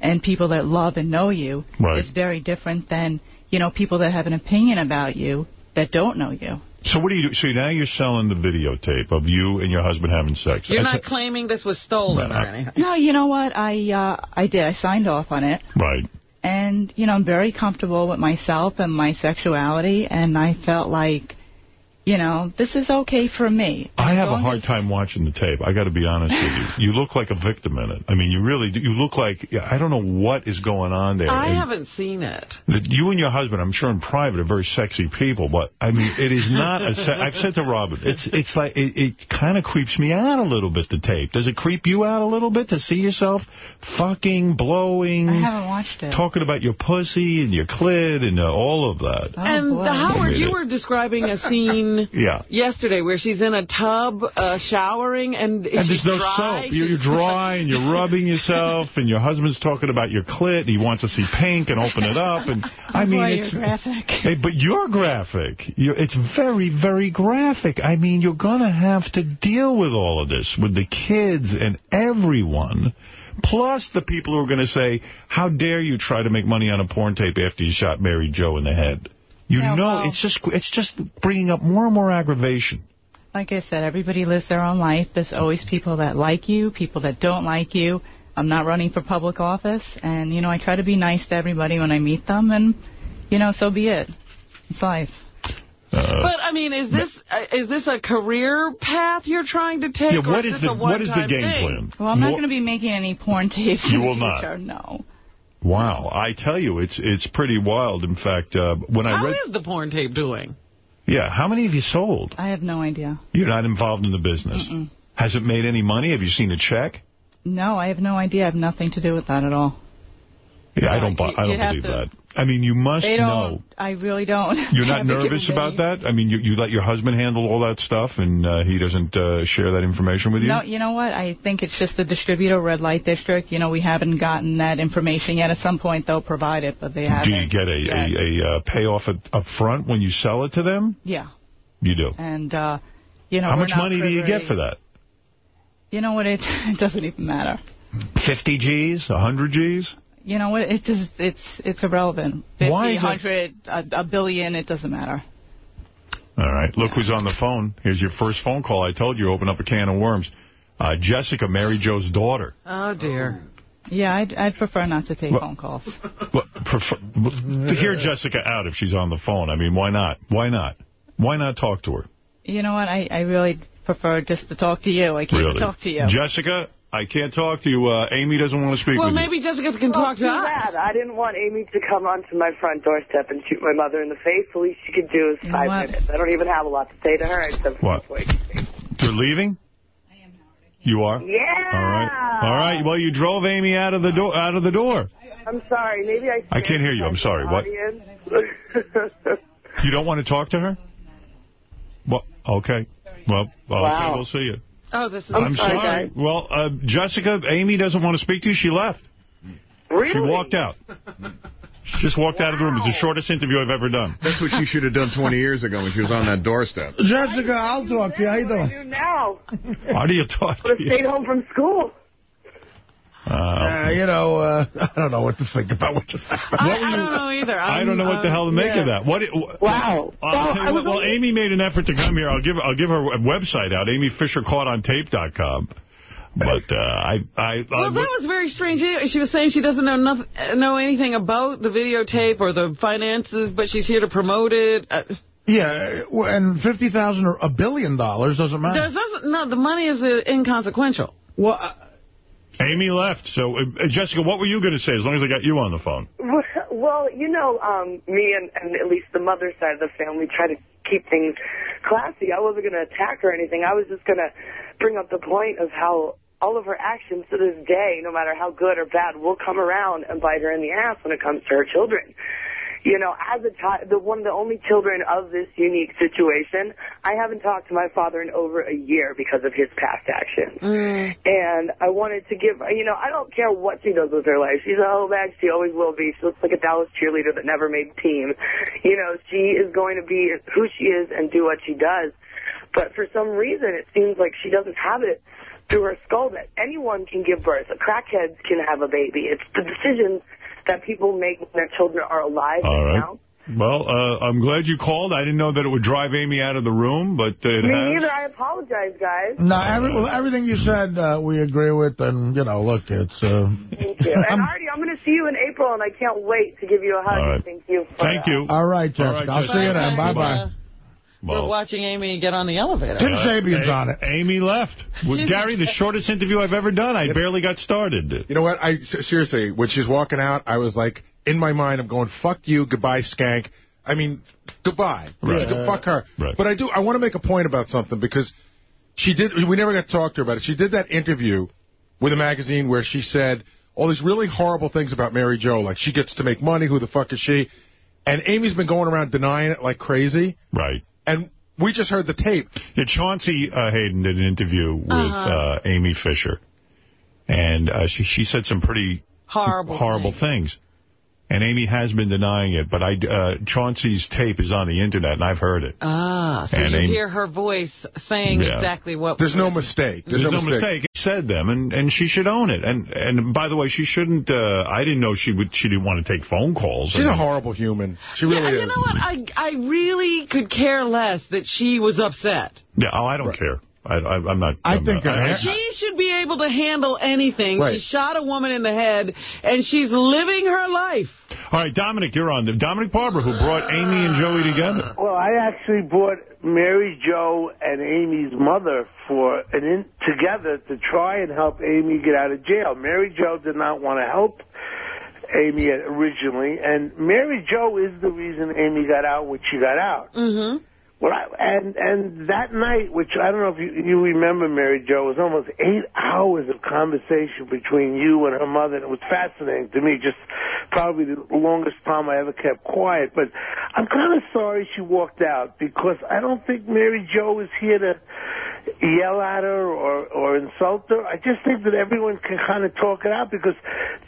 and people that love and know you Right. is very different than, you know, people that have an opinion about you that don't know you. So what do you do? So now you're selling the videotape of you and your husband having sex. You're I not claiming this was stolen or anything. No, you know what? I uh, I did. I signed off on it. Right. And, you know, I'm very comfortable with myself and my sexuality. And I felt like, you know, this is okay for me. I have a hard time watching the tape. I got to be honest with you. You look like a victim in it. I mean, you really do. You look like, I don't know what is going on there. I And haven't seen it. that you and your husband, I'm sure in private, are very sexy people, but I mean, it is not a. Se- I've said to Robin, it's it's like it, it kind of creeps me out a little bit. The tape does it creep you out a little bit to see yourself fucking, blowing, I haven't watched it. talking about your pussy and your clit and uh, all of that? Oh, and boy. Howard, you were describing a scene Yeah. yesterday where she's in a tub uh, showering and, And she's there's no dry. soap. You're, you're dry and you're rubbing yourself, and your husband's talking about your clit. And he wants to see pink and open it up. And I mean, boy, it's graphic. Hey, but you're graphic. You're, it's very, very graphic. I mean, you're going to have to deal with all of this, with the kids and everyone, plus the people who are going to say, how dare you try to make money on a porn tape after you shot Mary Jo in the head? You Yeah, know, well- it's just it's just bringing up more and more aggravation. Like I said, everybody lives their own life. There's always people that like you, people that don't like you. I'm not running for public office, and, you know, I try to be nice to everybody when I meet them, and, you know, so be it. It's life. But, I mean, is this uh, is this a career path you're trying to take? Yeah, or what is is this the a what is the one-time game thing? plan? Well, I'm not going to be making any porn tapes You in will the not. future. No. Wow, I tell you, it's it's pretty wild. In fact, uh, when I read, is the porn tape doing? yeah, how many have you sold? I have no idea. You're not involved in the business. Mm-mm. Has it made any money? Have you seen a check? No, I have no idea. I have nothing to do with that at all. Yeah, I don't. you- I don't believe to- that. I mean, you must They know. I really don't. You're not nervous about that? I mean, you, you let your husband handle all that stuff, and uh, he doesn't uh, share that information with you? No, you know what? I think it's just the distributor, red light district. You know, we haven't gotten that information yet. At some point, they'll provide it, but they haven't. Do you get a, yet. a, a uh, payoff at, up front when you sell it to them? Yeah. You do. And, uh, you know, How much money do you get for that? You know what? It, it doesn't even matter. 50 G's? 100 G's? You know what? It just it's it's irrelevant. Why 50, is 100, a, a billion, it doesn't matter. All right. Look who's on the phone. Here's your first phone call. I told you, open up a can of worms. Uh, Jessica, Mary Jo's daughter. Oh, dear. Yeah, I'd, I'd prefer not to take Well- phone calls. Well, prefer, to hear Jessica out if she's on the phone. I mean, why not? Why not? Why not talk to her? You know what? I, I really prefer just to talk to you. I can't really? talk to you. Jessica, I can't talk to you. Uh, Amy doesn't want to speak Well, with you. Well, maybe Jessica can Well, talk to too us. bad. I didn't want Amy to come onto my front doorstep and shoot my mother in the face. The least she could do is You five what? minutes. I don't even have a lot to say to her except you. What? You're leaving? I am Howard. You are? Yeah. All right. All right. Well, you drove Amy out of the door. Out of the door. I'm sorry. Maybe I. I can't hear you. I'm sorry. What? What? You don't want to talk to her? Well, okay. Well, well, Wow. we'll see you. Oh, this is. I'm sorry. Well, uh, Jessica, Amy doesn't want to speak to you. She left. Really? She walked out. She just walked out of the room. It's the shortest interview I've ever done. That's what she should have done 20 years ago when she was on that doorstep. Jessica, I'll talk to you. How you doing? do now. How do you talk Would to have you? stayed home from school. Uh, you know, uh, I don't know what to think about what just I, I don't know either. I don't know what the hell to make of that. What? It, Wow. I'll Well, tell I you was what, well, Amy made an effort to come here. I'll give I'll give her a website out, AmyFisherCaughtOnTape.com. But uh, I I, Well, that was very strange. She was saying she doesn't know nothing, know anything about the videotape or the finances, but she's here to promote it. Uh, Yeah, and 50000 or a billion dollars doesn't matter. Doesn't, no, the money is uh, inconsequential. Well, uh, Amy left. So uh, Jessica, what were you going to say? As long as I got you on the phone. Well, you know, um, me and, and at least the mother side of the family try to keep things classy. I wasn't going to attack her or anything. I was just going to bring up the point of how all of her actions to this day, no matter how good or bad, will come around and bite her in the ass when it comes to her children. You know, as a child, the one of the only children of this unique situation, I haven't talked to my father in over a year because of his past actions. Mm. And I wanted to give, you know, I don't care what she does with her life. She's a hoe bag. She always will be. She looks like a Dallas cheerleader that never made team. You know, she is going to be who she is and do what she does. But for some reason, it seems like she doesn't have it through her skull that anyone can give birth. Crackheads can have a baby. It's the decisions that people make when their children are alive All and right. now. Well, uh, I'm glad you called. I didn't know that it would drive Amy out of the room, but uh, it Me has. neither. I apologize, guys. no, every, well, everything you said uh, we agree with, and, you know, look, it's... Uh, Thank you. And Artie, I'm going to see you in April, and I can't wait to give you a hug. All right. Thank you. For, Thank you. All right, Jessica. All right, I'll Jessica. see you then. Bye bye. Bye-bye. We're watching Amy get on the elevator. Tim Sabean's A- on it. Amy left. With Gary, the shortest interview I've ever done. I barely got started. You know what? I seriously, when she's walking out, I was like, in my mind, I'm going, "Fuck you, goodbye, skank." I mean, goodbye. Right. Yeah, Fuck her. Right. But I do. I want to make a point about something because she did. We never got to talk to her about it. She did that interview with a magazine where she said all these really horrible things about Mary Jo, like she gets to make money. Who the fuck is she? And Amy's been going around denying it like crazy. Right. And we just heard the tape. Yeah, Chauncey uh, Hayden did an interview with Uh-huh. uh, Amy Fisher, and uh, she she said some pretty Horrible. horrible things. And Amy has been denying it, but I uh, Chauncey's tape is on the internet, and I've heard it. Ah, so And you Amy- hear her voice saying Yeah. exactly what... There's no mistake. There's, no, mistake. He said them, and, and she should own it. And and by the way, she shouldn't. Uh, I didn't know she would. She didn't want to take phone calls. She's I a mean, horrible human. She really yeah, really you know what? I, I really could care less that she was upset. Yeah. Oh, I don't care. I, I, I'm not. I I'm think not, her I- She should be able to handle anything. Right. She shot a woman in the head, and she's living her life. All right, Dominic, you're on. Dominic Barbara, who brought Amy and Joey together. Well, I actually brought Mary Jo and Amy's mother for an in together to try and help Amy get out of jail. Mary Jo did not want to help Amy originally, and Mary Jo is the reason Amy got out when she got out. Mm-hmm. Well, I, and and that night, which I don't know if you, you remember, Mary Jo, was almost eight hours of conversation between you and her mother. And it was fascinating to me, just probably the longest time I ever kept quiet. But I'm kind of sorry she walked out because I don't think Mary Jo is here to yell at her or or insult her. I just think that everyone can kind of talk it out because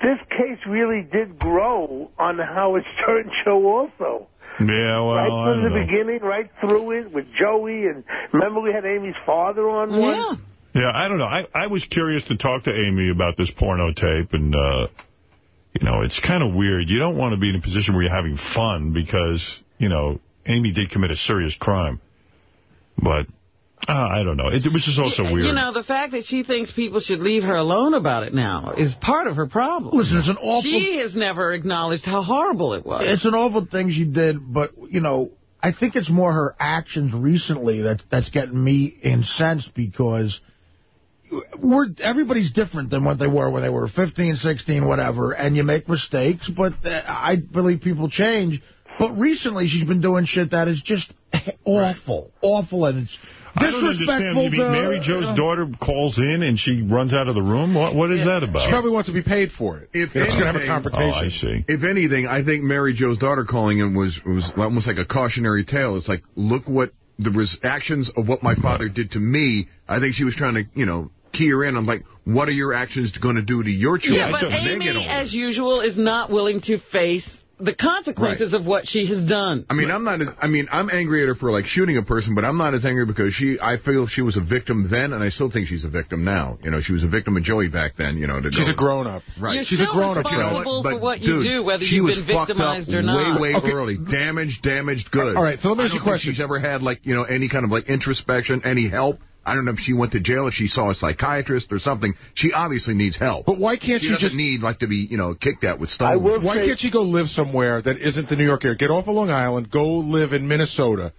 this case really did grow on the Howard Stern show also. Yeah, well, right I from the know. beginning, right through it with Joey, and remember we had Amy's father on one. Yeah, I don't know. I, I was curious to talk to Amy about this porno tape, and, uh, you know, it's kind of weird. You don't want to be in a position where you're having fun because, you know, Amy did commit a serious crime. But, uh, I don't know. It, it was just also weird. You know, the fact that she thinks people should leave her alone about it now is part of her problem. Listen, it's an awful... She has never acknowledged how horrible it was. It's an awful thing she did, but, you know, I think it's more her actions recently that that's getting me incensed because we're everybody's different than what they were when they were 15, 16, whatever, and you make mistakes, but uh, I believe people change. But recently she's been doing shit that is just awful, awful, and it's I don't understand. disrespectful You mean Mary Jo's daughter calls in and she runs out of the room? What What is that about? She probably wants to be paid for it. If It's going to have a anything- confrontation. Oh, I see. If anything, I think Mary Jo's daughter calling in was was almost like a cautionary tale. It's like, look what the res- actions of what my father did to me. I think she was trying to, you know, key her in on like, what are your actions going to do to your children? Yeah, but when they get Amy, as usual, is not willing to face the consequences of what she has done. I mean, I'm not. As, I mean, I'm angry at her for like shooting a person, but I'm not as angry because she. I feel she was a victim then, and I still think she's a victim now. You know, she was a victim of Joey back then. You know, to She's go- a grown-up. right? You're she's still a grown up. responsible for what you dude, do, whether she you've was been victimized or not. Way, way Okay. early. Damaged, damaged goods. All right, so let me ask you a think question. She's ever had like you know any kind of like introspection, any help. I don't know if she went to jail, if she saw a psychiatrist or something. She obviously needs help. But why can't she she just- need like to be you know kicked at with I stones? Why say- can't she go live somewhere that isn't the New York area? Get off of Long Island, go live in Minnesota.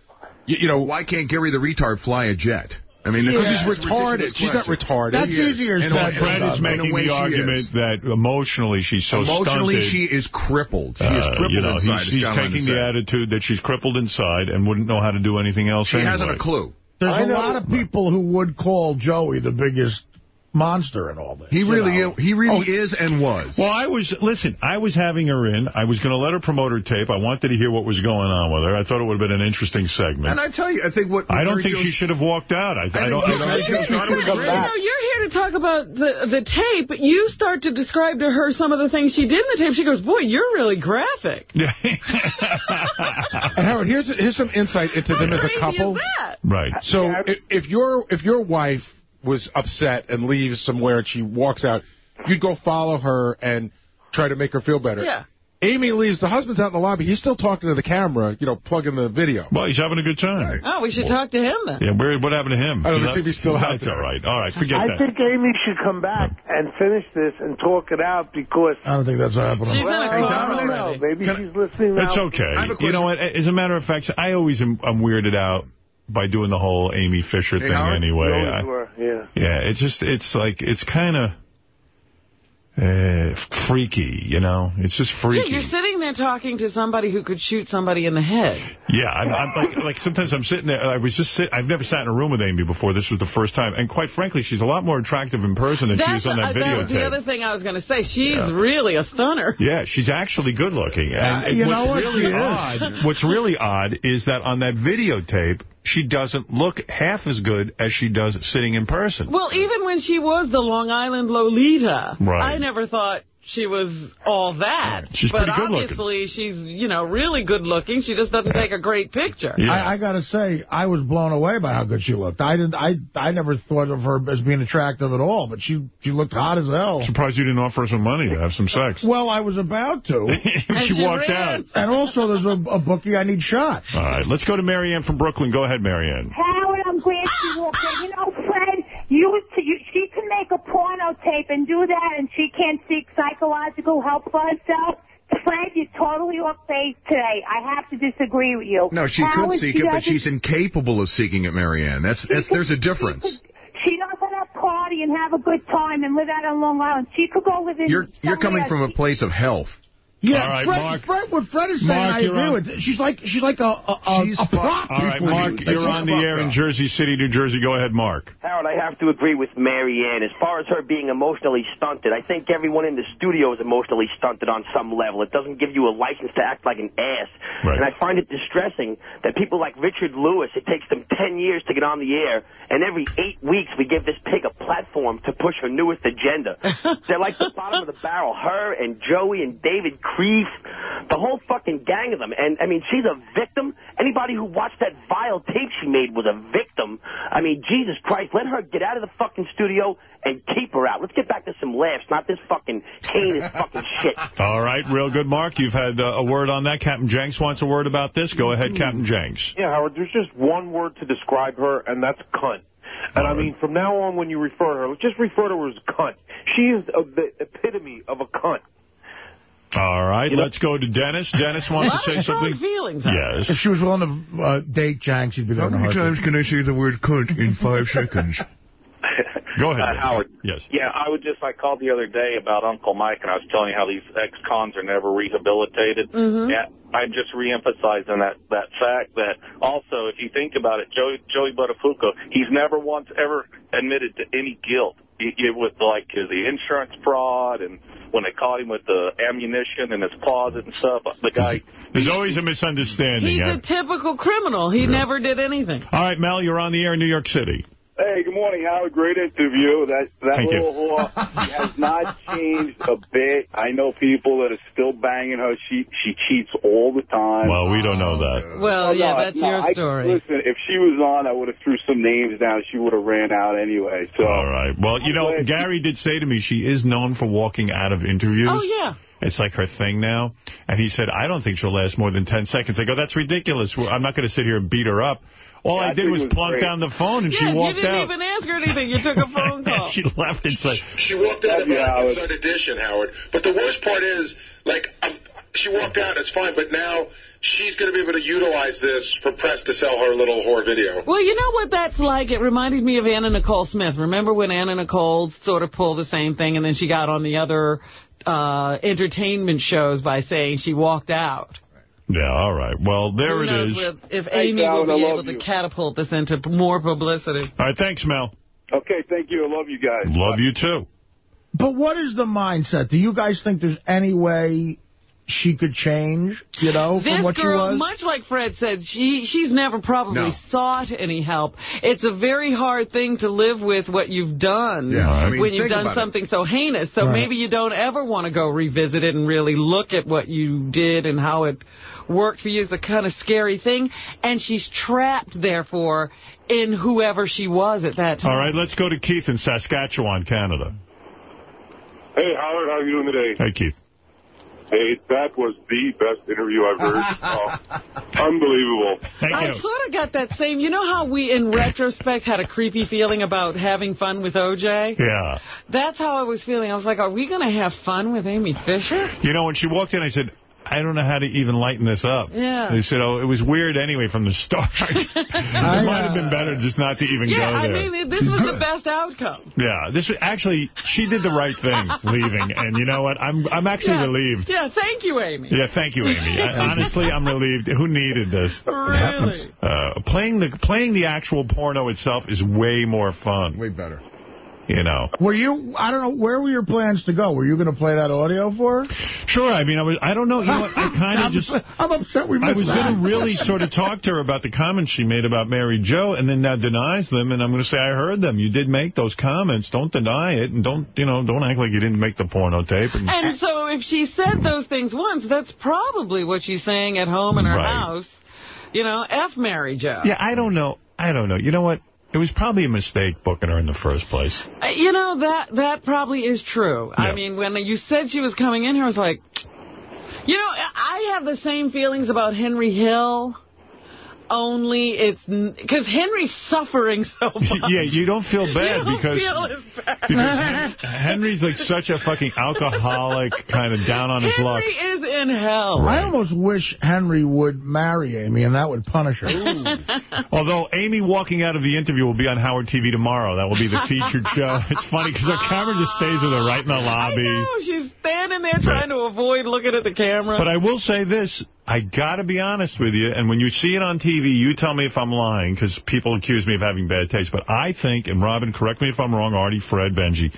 You, you know, Why can't Gary the retard fly a jet? I mean, because that's- he's that's a ridiculous retarded. She's not retarded. That's easier said way- than Brad is making the argument is. that emotionally she's so Emotionally, stunted. she is crippled. She is uh, crippled you know, inside. he's, he's taking the attitude that she's crippled inside and wouldn't know how to do anything else She anyway. hasn't a clue. There's I a know- lot of people who would call Joey the biggest monster in all this. He really, know. he really oh. is and was. Well, I was, listen, I was having her in. I was going to let her promote her tape. I wanted to hear what was going on with her. I thought it would have been an interesting segment. and I tell you, I think what I don't Mary think Jo- she should have walked out. I, I, think don't. I don't Mary Jo thought it was You great. know, you're here to talk about the the tape. but You start to describe to her some of the things she did in the tape. She goes, boy, you're really graphic. And Howard, here's here's some insight into them as a couple. is that? right. So if, if your if your wife was upset and leaves somewhere and she walks out, you'd go follow her and try to make her feel better. Yeah. Amy leaves. The husband's out in the lobby. He's still talking to the camera, you know, plugging the video. Well, he's having a good time. Oh, we should talk to him then. Yeah, where, what happened to him? I don't know, see if he's still out That's there. all right. All right, forget I that. think Amy should come back and finish this and talk it out because. I don't think that's happening. She's in Well, a I car don't know. Maybe Can she's listening now. It's okay. I have a You know what? As a matter of fact, I always am I'm weirded out by doing the whole Amy Fisher Hey, thing Howard, anyway. You I- were, yeah. yeah, it's just, it's like, it's kind of uh, freaky, you know? It's just Yeah, freaky. you're sitting there talking to somebody who could shoot somebody in the head. Yeah, I'm, I'm like, like sometimes I'm sitting there. I was just sit. I've never sat in a room with Amy before. This was the first time, and quite frankly, she's a lot more attractive in person than she was on that uh, that was the other thing I was going to say. She's Yeah. really a stunner. Yeah, she's actually good looking. And Uh, you what's know what? really odd, what's really odd is that on that videotape, she doesn't look half as good as she does sitting in person. Well, even when she was the Long Island Lolita, Right. I never thought she was all that. She's but pretty good looking. obviously, she's, you know, really good looking. She just doesn't take a great picture. I, I got to say, I was blown away by how good she looked. I didn't. I I never thought of her as being attractive at all, but she she looked hot as hell. Surprised you didn't offer her some money to have some sex. Well, I was about to. she, walked out. And also, there's a, a bookie I need shot. All right, let's go to Marianne from Brooklyn. Go ahead, Marianne. Howard, I'm glad she walked in. You know, Fred, you, you, she can make a porno tape and do that, and she can't seek psychological help for herself. Fred, you're totally off base today. I have to disagree with you. No, she Howard, could seek she it, but she's incapable of seeking it, Marianne. That's that's there's a difference. She doesn't have party and have a good time and live out on Long Island. She could go live in. You're you're coming from a place of health. Yeah, All right, Fred, Mark. Fred, what Fred is saying, Mark, I agree on. with. She's like she's like a a, a, a prop. All right, Mark, use. you're on the fucked air in. Jersey City, New Jersey. Go ahead, Mark. Howard, I have to agree with Marianne. As far as her being emotionally stunted, I think everyone in the studio is emotionally stunted on some level. It doesn't give you a license to act like an ass. And I find it distressing that people like Richard Lewis, it takes them 10 years to get on the air, and every eight weeks we give this pig a platform to push her newest agenda. They're like the bottom of the barrel. Her and Joey and David Creef, the whole fucking gang of them. And, I mean, she's a victim. Anybody who watched that vile tape she made was a victim. I mean, Jesus Christ, let her get out of the fucking studio and keep her out. Let's get back to some laughs, not this fucking heinous fucking shit. All right, real good, Mark. You've had uh, a word on that. Captain Janks wants a word about this. Go ahead, Captain Janks. Yeah, Howard, there's just one word to describe her, and that's cunt. And I mean, from now on, when you refer to her, just refer to her as cunt. She is the epitome of a cunt. All right, let's go to Dennis. Dennis wants to say something. feelings. Yes. If she was willing to uh, date Jank, she'd be there How many times can I say the word cunt in five seconds? Go ahead. Uh, Howard. Yes. Yeah, I would just, I called the other day about Uncle Mike, and I was telling you how these ex-cons are never rehabilitated. Mm-hmm. Yeah, I'm just reemphasizing that, that fact that also, if you think about it, Joey, Joey Buttafuoco, he's never once ever admitted to any guilt. He, he, with like uh, the insurance fraud and when they caught him with the ammunition in his closet and stuff, the guy... There's always a misunderstanding. He's yeah. a typical criminal. He never did anything. All right, Mel, you're on the air in New York City. Hey, good morning, Howard. Great interview. That that Thank you. little whore has not changed a bit. I know people that are still banging her. She she cheats all the time. Well, we don't know that. Well, Oh, yeah, no, that's no, your I- story. listen, if she was on, I would have threw some names down. She would have ran out anyway. So All right. Well, you know, Gary did say to me she is known for walking out of interviews. Oh, yeah. It's like her thing now. And he said, I don't think she'll last more than 10 seconds. I go, that's ridiculous. I'm not going to sit here and beat her up. All Yeah, I I did think was was plunk great. down the phone and yeah, she walked out. you didn't out. even ask her anything. You took a phone call. she left and said, She walked out of Yeah, American Howard. Edition, Howard. But the worst part is, like, um, she walked out, it's fine, but now she's going to be able to utilize this for press to sell her little whore video. Well, you know what that's like? It reminded me of Anna Nicole Smith. Remember when Anna Nicole sort of pulled the same thing and then she got on the other uh, entertainment shows by saying she walked out? Yeah, all right. Well, there Who it knows is. If, if Thanks, Amy will Howard. I be able to you. catapult this into more publicity. All right, thanks, Mel. okay, thank you. I love you guys. Love you, too. But what is the mindset? Do you guys think there's any way she could change, you know, from This what she girl, was? much like Fred said, she she's never probably No. sought any help. It's a very hard thing to live with what you've done Yeah, I mean, when you've done about it. something so heinous. So Right. maybe you don't ever want to go revisit it and really look at what you did and how it worked for you. is a kind of scary thing. And she's trapped, therefore, in whoever she was at that time. All right, let's go to Keith in Saskatchewan, Canada. Hey, Howard, how are you doing today? Hey, Keith. Hey, that was the best interview I've heard. Oh, unbelievable. Thank I you. sort of got that same, you know how we, in retrospect, had a creepy feeling about having fun with O.J.? Yeah. That's how I was feeling. I was like, are we going to have fun with Amy Fisher? You know, when she walked in, I said, I don't know how to even lighten this up. Yeah. They said, oh, it was weird anyway from the start. it might have been better just not to even Yeah, go I mean, this was the best outcome. Yeah, this was actually she did the right thing leaving, and you know what? I'm I'm actually yeah. relieved. Yeah, thank you, Amy. Yeah, thank you, Amy. I, honestly, I'm relieved. Who needed this? Really? Uh, playing the playing the actual porno itself is way more fun. Way better. You know. Were you, I don't know, where were your plans to go? Were you going to play that audio for her? Sure. I mean, I was. I don't know. You know what? I kind of I'm just. upset- I'm upset we missed I was going to really sort of talk to her about the comments she made about Mary Jo, and then now denies them, and I'm going to say I heard them. You did make those comments. Don't deny it, and don't you know? Don't act like you didn't make the porno tape. And, And so if she said those things once, that's probably what she's saying at home in her Right. house. You know, F Mary Jo. yeah, I don't know. I don't know. You know what? It was probably a mistake booking her in the first place. Uh, You know, that that probably is true. I mean, when you said she was coming in here, I was like, you know, I have the same feelings about Henry Hill. Only it's because Henry's suffering so much. Yeah, you don't feel bad don't because feel bad. because Henry's like such a fucking alcoholic, kind of down on his luck. Henry is in hell. I almost wish Henry would marry Amy, and that would punish her. Although Amy walking out of the interview will be on Howard TV tomorrow. That will be the featured show. It's funny because her camera just stays with her right in the lobby. Oh, she's standing there trying to avoid looking at the camera. But I will say this. I got to be honest with you, and when you see it on TV, you tell me if I'm lying, because people accuse me of having bad taste. But I think, and Robin, correct me if I'm wrong, Artie, Fred, Benji,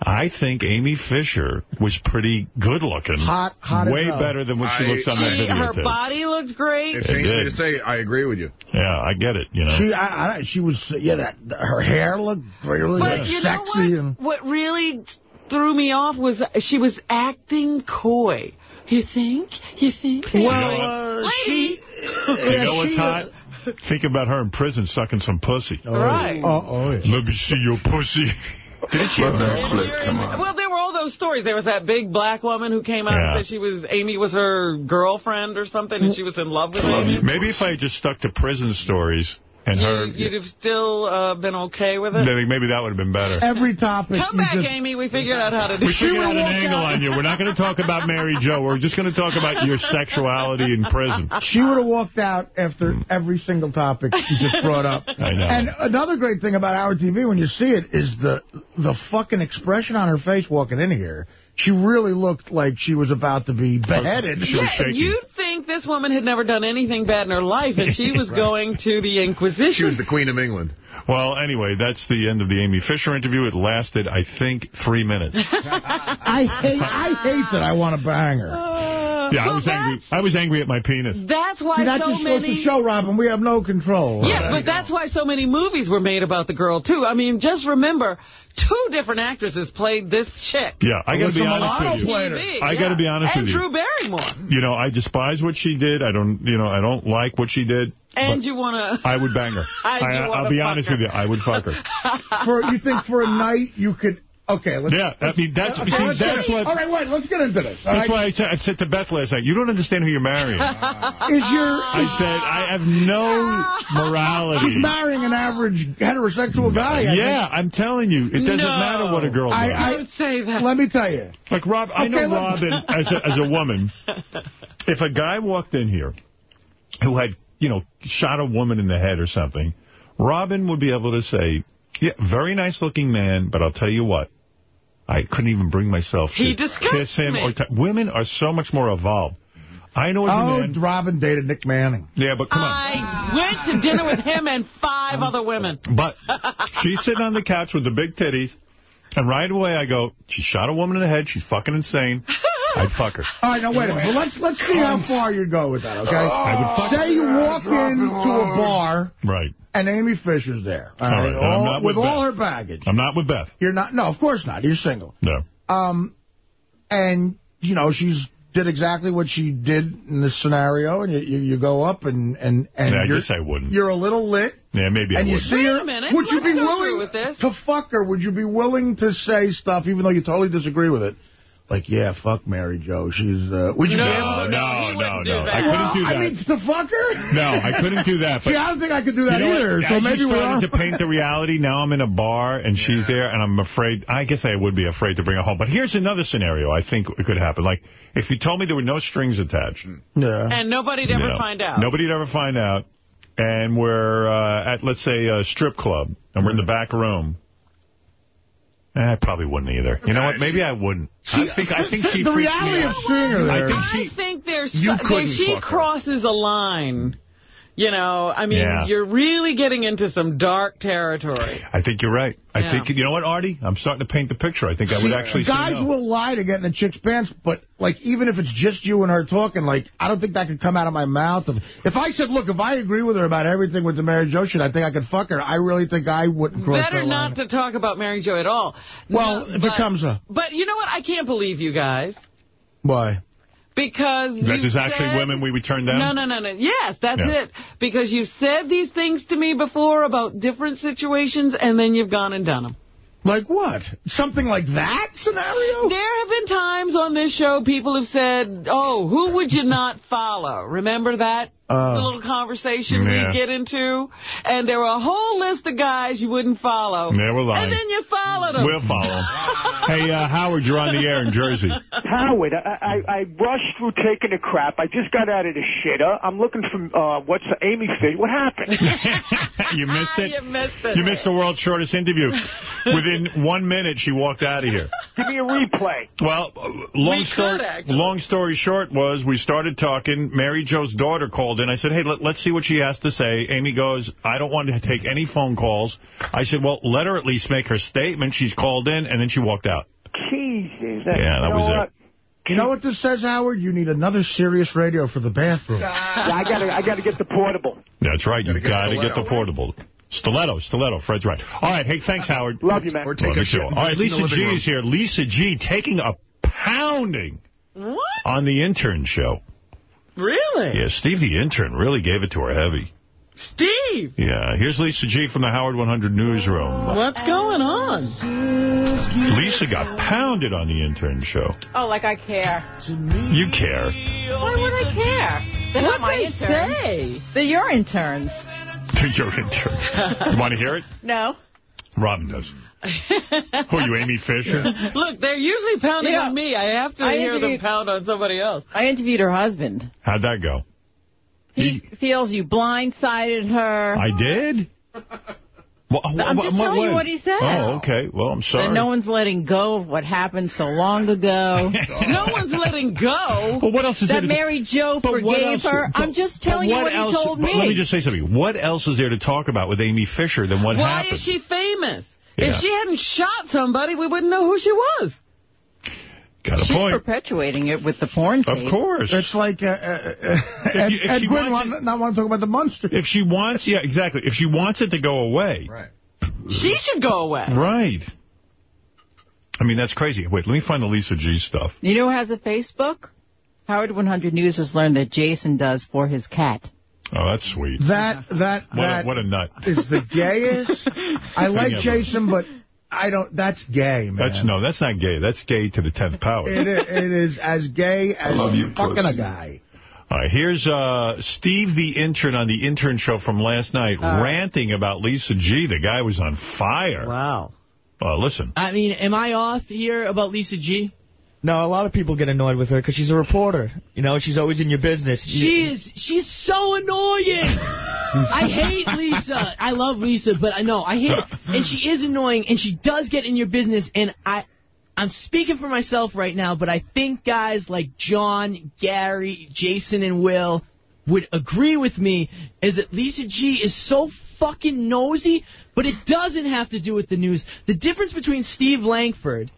I think Amy Fisher was pretty good looking. Hot, hot Way better than what she I- looks on that She, her videotape. body looked great. It It pains me to say, I agree with you. Yeah, I get it, you know. She, I, I, she was, yeah, that her hair looked really But you know sexy. what? and What really threw me off was she was acting coy. You think? You think? Well, uh, she, you know what's hot? Think about her in prison sucking some pussy. Right. Oh, oh, yeah. Let me see your pussy. Didn't she? Well, there were all those stories. There was that big black woman who came out Yeah. and said she was Amy was her girlfriend or something, and she was in love with Amy. Maybe if I had just stuck to prison stories and her, You, would have still uh, been okay with it. then maybe that would have been better. Every topic. Come back, just- Amy. We figured out how to do it. We it. figured out an angle on you. We're not going to talk about Mary Jo. We're just going to talk about your sexuality in prison. She would have walked out after every single topic you just brought up. I know. And another great thing about our TV, when you see it, is the the fucking expression on her face walking in here. She really looked like she was about to be beheaded. She was shaking. You'd think this woman had never done anything bad in her life, and she was Right. going to the Inquisition. She was the Queen of England. Well, anyway, that's the end of the Amy Fisher interview. It lasted, I think, three minutes. I hate I hate that I want to bang her. Oh. Yeah, I was angry. I was angry at my penis. That's why See, that so just goes many... to show, Robin, we have no control. Yes, but that's why so many movies were made about the girl, too. I mean, just remember, two different actresses played this chick. Yeah, I got to be Alyssa honest with you. played her. TV, I yeah. got to be honest and with you. And Drew Barrymore. You know, I despise what she did. I don't, you know, I don't like what she did. And you want to... I would bang her. And you I, will be honest her. with you. I would fuck her. For you think for a night you could? Okay, let's. Yeah, I mean, that's, Okay, see, that's get, what... All right, wait. Let's get into this. That's right? why I said, I said to Beth last night, you don't understand who you're marrying. Is your I said, I have no morality. she's marrying an average heterosexual guy? I yeah, I'm telling you, it doesn't No. matter what a girl does. I, I, Don't say that. Let me tell you. like, Rob, I know Robin as a, as a woman. If a guy walked in here who had, you know, shot a woman in the head or something, Robin would be able to say, yeah, very nice looking man, but I'll tell you what, I couldn't even bring myself to He disgusts kiss him. me. or t Women are so much more evolved. I know as a Oh, man. Robin dated Nick Manning. Yeah, but come on. I went to dinner with him and five other women. But she's sitting on the couch with the big titties, and right away I go, she shot a woman in the head, she's fucking insane. I'd fuck her. All right, now wait a minute. Well, let's let's see how far you go with that. Okay. I would fuck Say you walk into a bar Right. and Amy Fisher's there. All All right, right, and I'm not with with all her baggage. I'm not with Beth. You're not. No, of course not. You're single. No. Um, and you know she's did exactly what she did in this scenario, and you you, you go up and and and Yeah, I you're, guess I wouldn't. You're a little lit. Yeah, maybe and I you would. see Wait her. a minute, Would you be willing with this. to fuck her? Would you be willing to say stuff even though you totally disagree with it? Like, yeah, fuck Mary Jo. She's. Uh, would you No, be? No, no, no, no. I couldn't do that. I mean, to fuck her? No, I couldn't do that. But See, I don't think I could do that you know either. So As maybe you we started are. to paint the reality. Now I'm in a bar and she's there, and I'm afraid. I guess I would be afraid to bring her home. But here's another scenario. I think it could happen. Like if you told me there were no strings attached. Yeah. And nobody'd ever No. find out. Nobody'd ever find out. And we're uh, at, let's say, a strip club, and we're in the back room. Eh, I probably wouldn't either. You know what? Maybe I wouldn't. I think I think she the freaks reality me of out. seeing her I there. think I think there's You so- couldn't she fuck her. crosses a line. You know, I mean, Yeah. you're really getting into some dark territory. I think you're right. I Yeah. think you know what, Artie? I'm starting to paint the picture. I think I would actually say Guys no. will lie to get in a chick's pants, but, like, even if it's just you and her talking, like, I don't think that could come out of my mouth. If, if I said, look, if I agree with her about everything with the Mary Jo shit, I think I could fuck her. I really think I wouldn't cross Better that line. not to talk about Mary Jo at all. Well, No, if but, it comes up. But you know what? I can't believe you guys. Why? Because That is actually said- women we would turn down? No, no, no, no. Yes, that's Yeah. it. Because you've said these things to me before about different situations, and then you've gone and done them. Like what? Something like that scenario? There have been times on this show people have said, oh, who would you not follow? Remember that? Uh, the little conversation Yeah. we get into, and there were a whole list of guys you wouldn't follow. Yeah, we're lying. And then you followed them. We'll follow. hey, uh, Howard, you're on the air in Jersey. Howard, I, I, I rushed through taking a crap. I just got out of the shitter. I'm looking for, uh, what's the Amy Fish? What happened? you missed it? You missed it. You missed the world's shortest interview. Within one minute, she walked out of here. Give me a replay. Well, uh, long We story long story short was we started talking. Mary Jo's daughter called in. I said, hey, let, let's see what she has to say. Amy goes, I don't want to take any phone calls. I said, well, let her at least make her statement. She's called in, and then she walked out. Jesus. Yeah, that was know it. You know what this says, Howard? You need another Sirius radio for the bathroom. Yeah, I gotta, I gotta get the portable. That's right. You Gotta get got to get the portable. Stiletto, stiletto. Fred's right. All right. Hey, thanks, Howard. Love you, man. Love you too. All right, Lisa G is here. Lisa G taking a pounding What? on the intern show. Really? Yeah, Steve the intern really gave it to her heavy. Steve, Yeah, here's Lisa G from the Howard 100 newsroom. what's going on? Lisa got pounded on the intern show. Oh, like I care. You care. Why would I care? They're What'd not my they interns. say? They're your interns. You're intern. You want to hear it? No. Robin does. Who are you, Amy Fisher? Look, they're usually pounding Yeah. on me. I have to I hear them pound on somebody else. I interviewed her husband. How'd that go? He feels you blindsided her. I did? Well, I'm just telling you what he said. Oh, okay. Well, I'm sorry. That no one's letting go of what happened so long ago. no one's letting go. Well, what else is that there Mary Jo forgave else- her. but- I'm just but telling you what else, he told me. Let me just say something. What else is there to talk about with Amy Fisher than what Why happened? Why is she famous? Yeah. If she hadn't shot somebody, we wouldn't know who she was. Got a She's point. perpetuating it with the porn tape. Of course. It's like uh, uh, uh, Ed, you- if Ed she Gwynn wants want, not want to talk about the monster. If she wants, yeah, exactly. If she wants it to go away. Right. She should go away. Right. I mean, that's crazy. Wait, let me find the Lisa G stuff. You know who has a Facebook? Howard 100 News has learned that Jason does for his cat. Oh, that's sweet. That that What that a, what a nut. is the gayest. I like ever. Jason, but I don't. That's gay, man. That's no, that's not gay. That's gay to the 10th power. It is, it is as gay as love you, fucking pussy. a guy. All right, here's uh, Steve the intern on the intern show from last night Uh. ranting about Lisa G. The guy was on fire. Wow. Uh, listen. I mean, am I off here about Lisa G? No, a lot of people get annoyed with her because she's a reporter. You know, she's always in your business. She is. She's so annoying. I hate Lisa. I love Lisa, but I know I hate, and she is annoying, and she does get in your business. And I, I'm speaking for myself right now, but I think guys like John, Gary, Jason, and Will would agree with me is that Lisa G is so fucking nosy, but it doesn't have to do with the news. The difference between Steve Langford,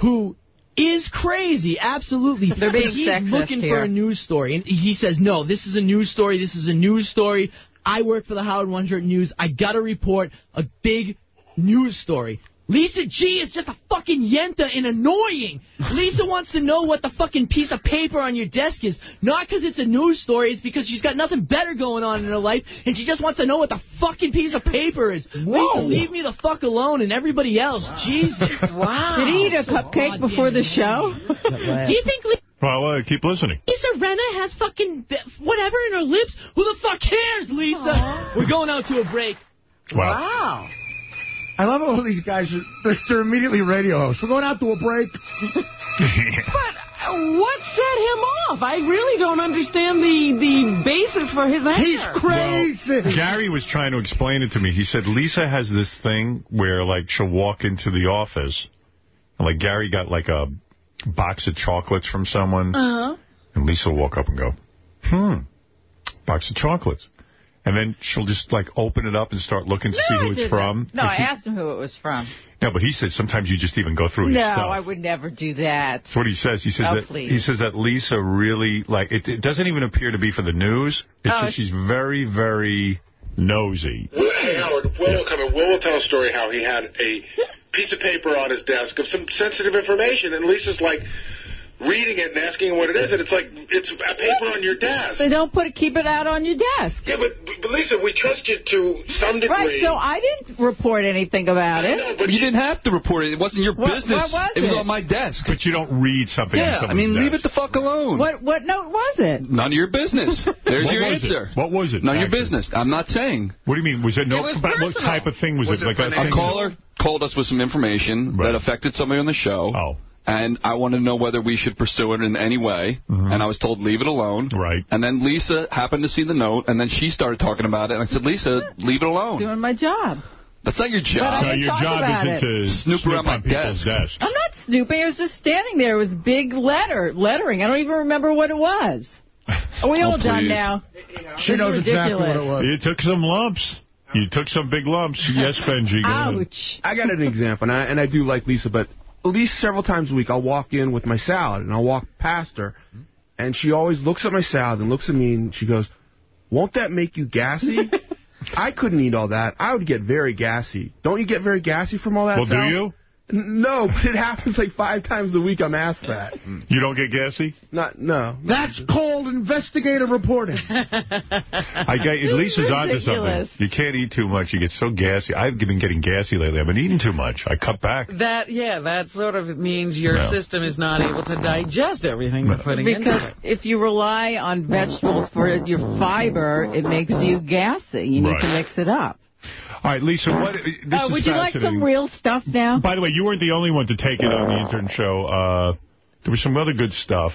who is crazy, absolutely. They're being but he's sexist looking here. for a news story, and he says, "No, this is a news story. This is a news story. I work for the Howard 100 News. I gotta report a big news story." Lisa G is just a fucking yenta and annoying. Lisa wants to know what the fucking piece of paper on your desk is. Not because it's a news story, it's because she's got nothing better going on in her life, and she just wants to know what the fucking piece of paper is. Lisa, leave me the fuck alone, and everybody else. Jesus. Wow. Did he eat a cupcake before the show? Do you think Well, uh, keep listening. Lisa Rinna has fucking whatever in her lips? Who the fuck cares, Lisa? We're going out to a break. Wow. I love all these guys. They're, they're immediately radio hosts. We're going out to a break. But what set him off? I really don't understand the the basis for his anger. He's crazy. Well, Gary was trying to explain it to me. He said Lisa has this thing where, like, she'll walk into the office, and, like, Gary got, like, a box of chocolates from someone, Uh-huh. and Lisa will walk up and go, hmm, box of chocolates. And then she'll just, like, open it up and start looking to see I who it's didn't. from. No, I asked him who it was from. No, but he said sometimes you just even go through his No, stuff. I would never do that. That's what he says. He says Oh, that please. he says that Lisa really like it, it doesn't even appear to be for the news. It's Oh, just she's very very nosy. Will, hey, Howard, Will will come in. Will will tell a story how he had a piece of paper on his desk of some sensitive information, and Lisa's like, reading it and asking what it is, and it's like it's a paper on your desk. They don't put it, keep it out on your desk. Yeah, but, but Lisa, we trust you to some degree. Right, so I didn't report anything about it. you didn't have to report it. It wasn't your What- business. what was it It was on my desk. But you don't read something on Yeah, I someone's mean, leave it the fuck alone. What what note was it? None of your business. There's your was it? answer. What was it? None of your business. I'm not saying. What do you mean? Was it no? It was what type of thing was, Was it? it Like a, A caller called us with some information that affected somebody on the show. Oh. And I wanted to know whether we should pursue it in any way. And I was told, leave it alone. Mm-hmm. Right. And then Lisa happened to see the note, and then she started talking about it. And I said, Lisa, leave it alone. Doing my job. That's not your But I job. No, didn't your talk job about isn't it. to snoop, snoop around my on people's desk. desks. I'm not snooping. I was just standing there. It was big letter lettering. I don't even remember what it was. Are we Oh, all done now? She This knows exactly what it was. You took some lumps. You took some big lumps. Yes, Benji. go ahead. Ouch. I got an example, and I, and I do like Lisa, but at least several times a week I'll walk in with my salad, and I'll walk past her, and she always looks at my salad and looks at me, and she goes, won't that make you gassy? I couldn't eat all that. I would get very gassy. Don't you get very gassy from all that Well, do salad? you? N- No, but it happens like five times a week I'm asked that. You don't get gassy? Not, no. That's called investigative reporting. I get Lisa's onto ridiculous. something. You can't eat too much. You get so gassy. I've been getting gassy lately. I've been eating too much. I cut back. That, yeah, that sort of means your Yeah. system is not able to digest everything you're putting into Because it. if you rely on vegetables for your fiber, it makes you gassy. You need Right. to mix it up. All right, Lisa, what, this Uh, is would you like some real stuff now? By the way, you weren't the only one to take it on the intern show. Uh, there was some other good stuff.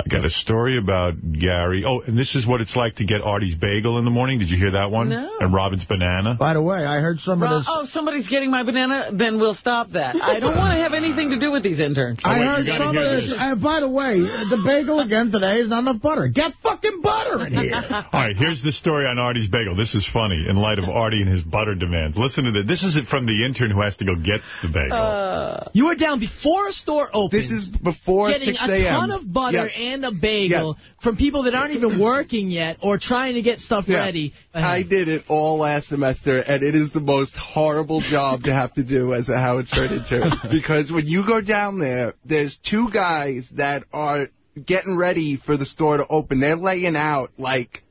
I got a story about Gary. Oh, and this is what it's like to get Artie's bagel in the morning. Did you hear that one? No. And Robin's banana. By the way, I heard some of Ro- this. oh, somebody's getting my banana? Then we'll stop that. I don't want to have anything to do with these interns. I oh, wait, you heard gotta some hear of this. this. And by the way, the bagel again today is not enough butter. Get fucking butter in here. All right, here's the story on Artie's bagel. This is funny in light of Artie and his butter demands. Listen to this. This is it from the intern who has to go get the bagel. Uh, you were down before a store opened. This is before 6 a.m. getting a ton of butter Yes. And a bagel from people that aren't even working yet or trying to get stuff Yeah. ready. I did it all last semester, and it is the most horrible job to have to do as a Howard Stern intern. because when you go down there, there's two guys that are getting ready for the store to open. They're laying out like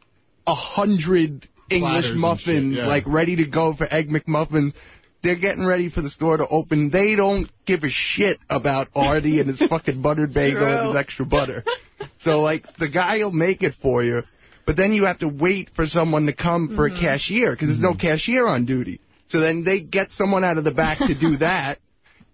a hundred English Platters muffins, yeah. like ready to go for Egg McMuffins. They're getting ready for the store to open. They don't give a shit about Artie and his fucking buttered bagel and his extra butter. So, like, the guy will make it for you, but then you have to wait for someone to come for a mm-hmm. cashier because there's no cashier on duty. So then they get someone out of the back to do that.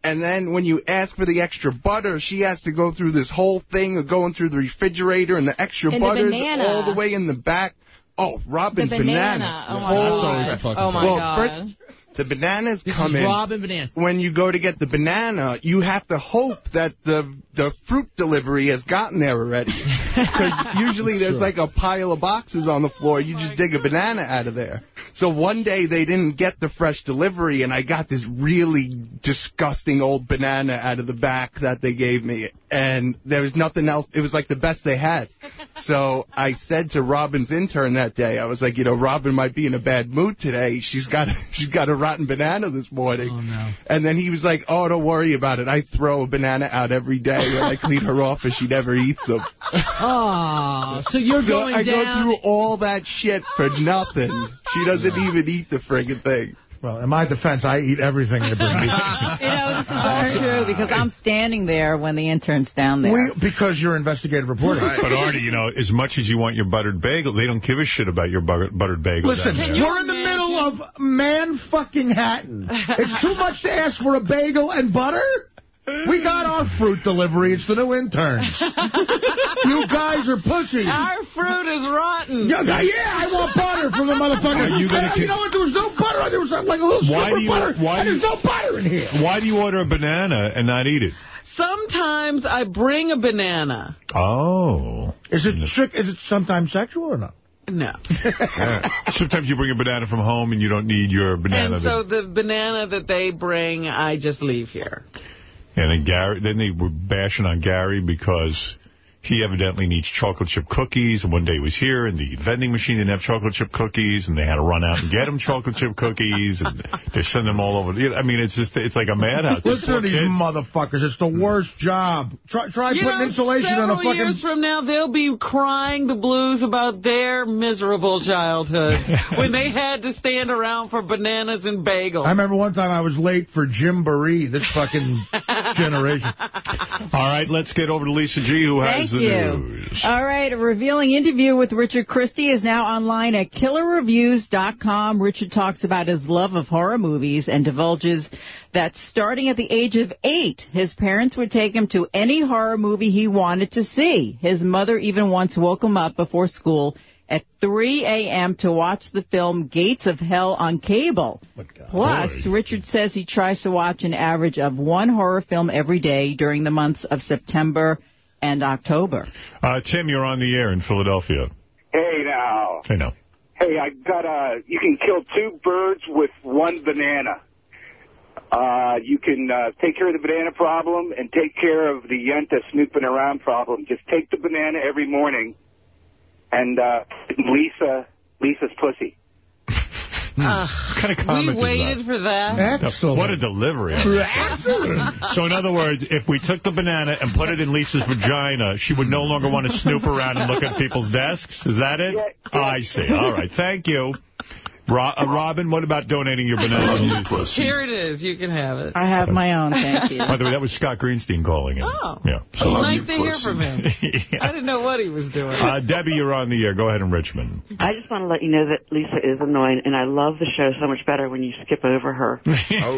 And then when you ask for the extra butter, she has to go through this whole thing of going through the refrigerator and the extra And the butters banana. all the way in the back. Oh, Robin's The banana. Oh, my Holy- God. Oh, my well, God. First, the bananas This come is in. Robin Banana. When you go to get the banana, you have to hope that the the fruit delivery has gotten there already. Because usually there's like a pile of boxes on the floor. You just dig a banana out of there. So one day they didn't get the fresh delivery, and I got this really disgusting old banana out of the back that they gave me. And there was nothing else. It was like the best they had. So I said to Robin's intern that day, I was like, you know, Robin might be in a bad mood today. She's got she's got a rotten banana this morning. Oh, no. And then he was like, oh, don't worry about it. I throw a banana out every day when I clean her off, and she never eats them. Oh, so you're So going I down. go through all that shit for nothing. She doesn't even eat the friggin' thing. Well, in my defense, I eat everything they bring me. You know, this is all true because I'm standing there when the intern's down there. We, because you're investigative reporting. But Artie, you know, as much as you want your buttered bagel, they don't give a shit about your buttered bagel. Listen, down there. we're in the middle of man fucking Hatton. It's too much to ask for a bagel and butter? We got our fruit delivery. It's the new interns. you guys are pussies. Our fruit is rotten. Yeah, yeah, I want butter from the motherfucker. Are you gonna And you know what? There was no butter. There was like a little Why slip do you- butter. why and do you- there's no butter in here. Why do you order a banana and not eat it? Sometimes I bring a banana. Oh. Is it mm. trick? Is it sometimes sexual or not? No. Sometimes you bring a banana from home and you don't need your banana. And so the banana that they bring, I just leave here. And then Gary, then they were bashing on Gary because he evidently needs chocolate chip cookies. And one day he was here, and the vending machine didn't have chocolate chip cookies, and they had to run out and get him chocolate chip cookies, and they send them all over. I mean, it's just it's like a madhouse. These Listen to these kids. motherfuckers. It's the hmm. worst job. Try, try You putting know, insulation on a fucking... years from now, they'll be crying the blues about their miserable childhood when they had to stand around for bananas and bagels. I remember one time I was late for Jim Baree, this fucking generation. All right, let's get over to Lisa G, who has Thank the news. All right, a revealing interview with Richard Christie is now online at killerreviews.com. Richard talks about his love of horror movies and divulges that starting at the age of eight, his parents would take him to any horror movie he wanted to see. His mother even once woke him up before school at 3 a.m. to watch the film Gates of Hell on cable. Plus, Richard says he tries to watch an average of one horror film every day during the months of September and October. Uh, Tim, you're on the air in Philadelphia. Hey now. Hey, now. Hey, I got a. You can kill two birds with one banana. Uh, you can uh, take care of the banana problem and take care of the yenta snooping around problem. Just take the banana every morning and uh, Lisa, Lisa's pussy. Uh, kind of comment we waited for that. Excellent. What a delivery. Excellent. So in other words, if we took the banana and put it in Lisa's vagina, she would no longer want to snoop around and look at people's desks? Is that it? Oh, I see. All right. Thank you. Ro uh, Robin, what about donating your banana to Here it is. You can have it. I have my own, thank you. By the way, that was Scott Greenstein calling in. Oh. Yeah. So nice to hear from him. I didn't know what he was doing. Uh, Debbie, you're on the air. Go ahead in Richmond. I just want to let you know that Lisa is annoying, and I love the show so much better when you skip over her. Oh,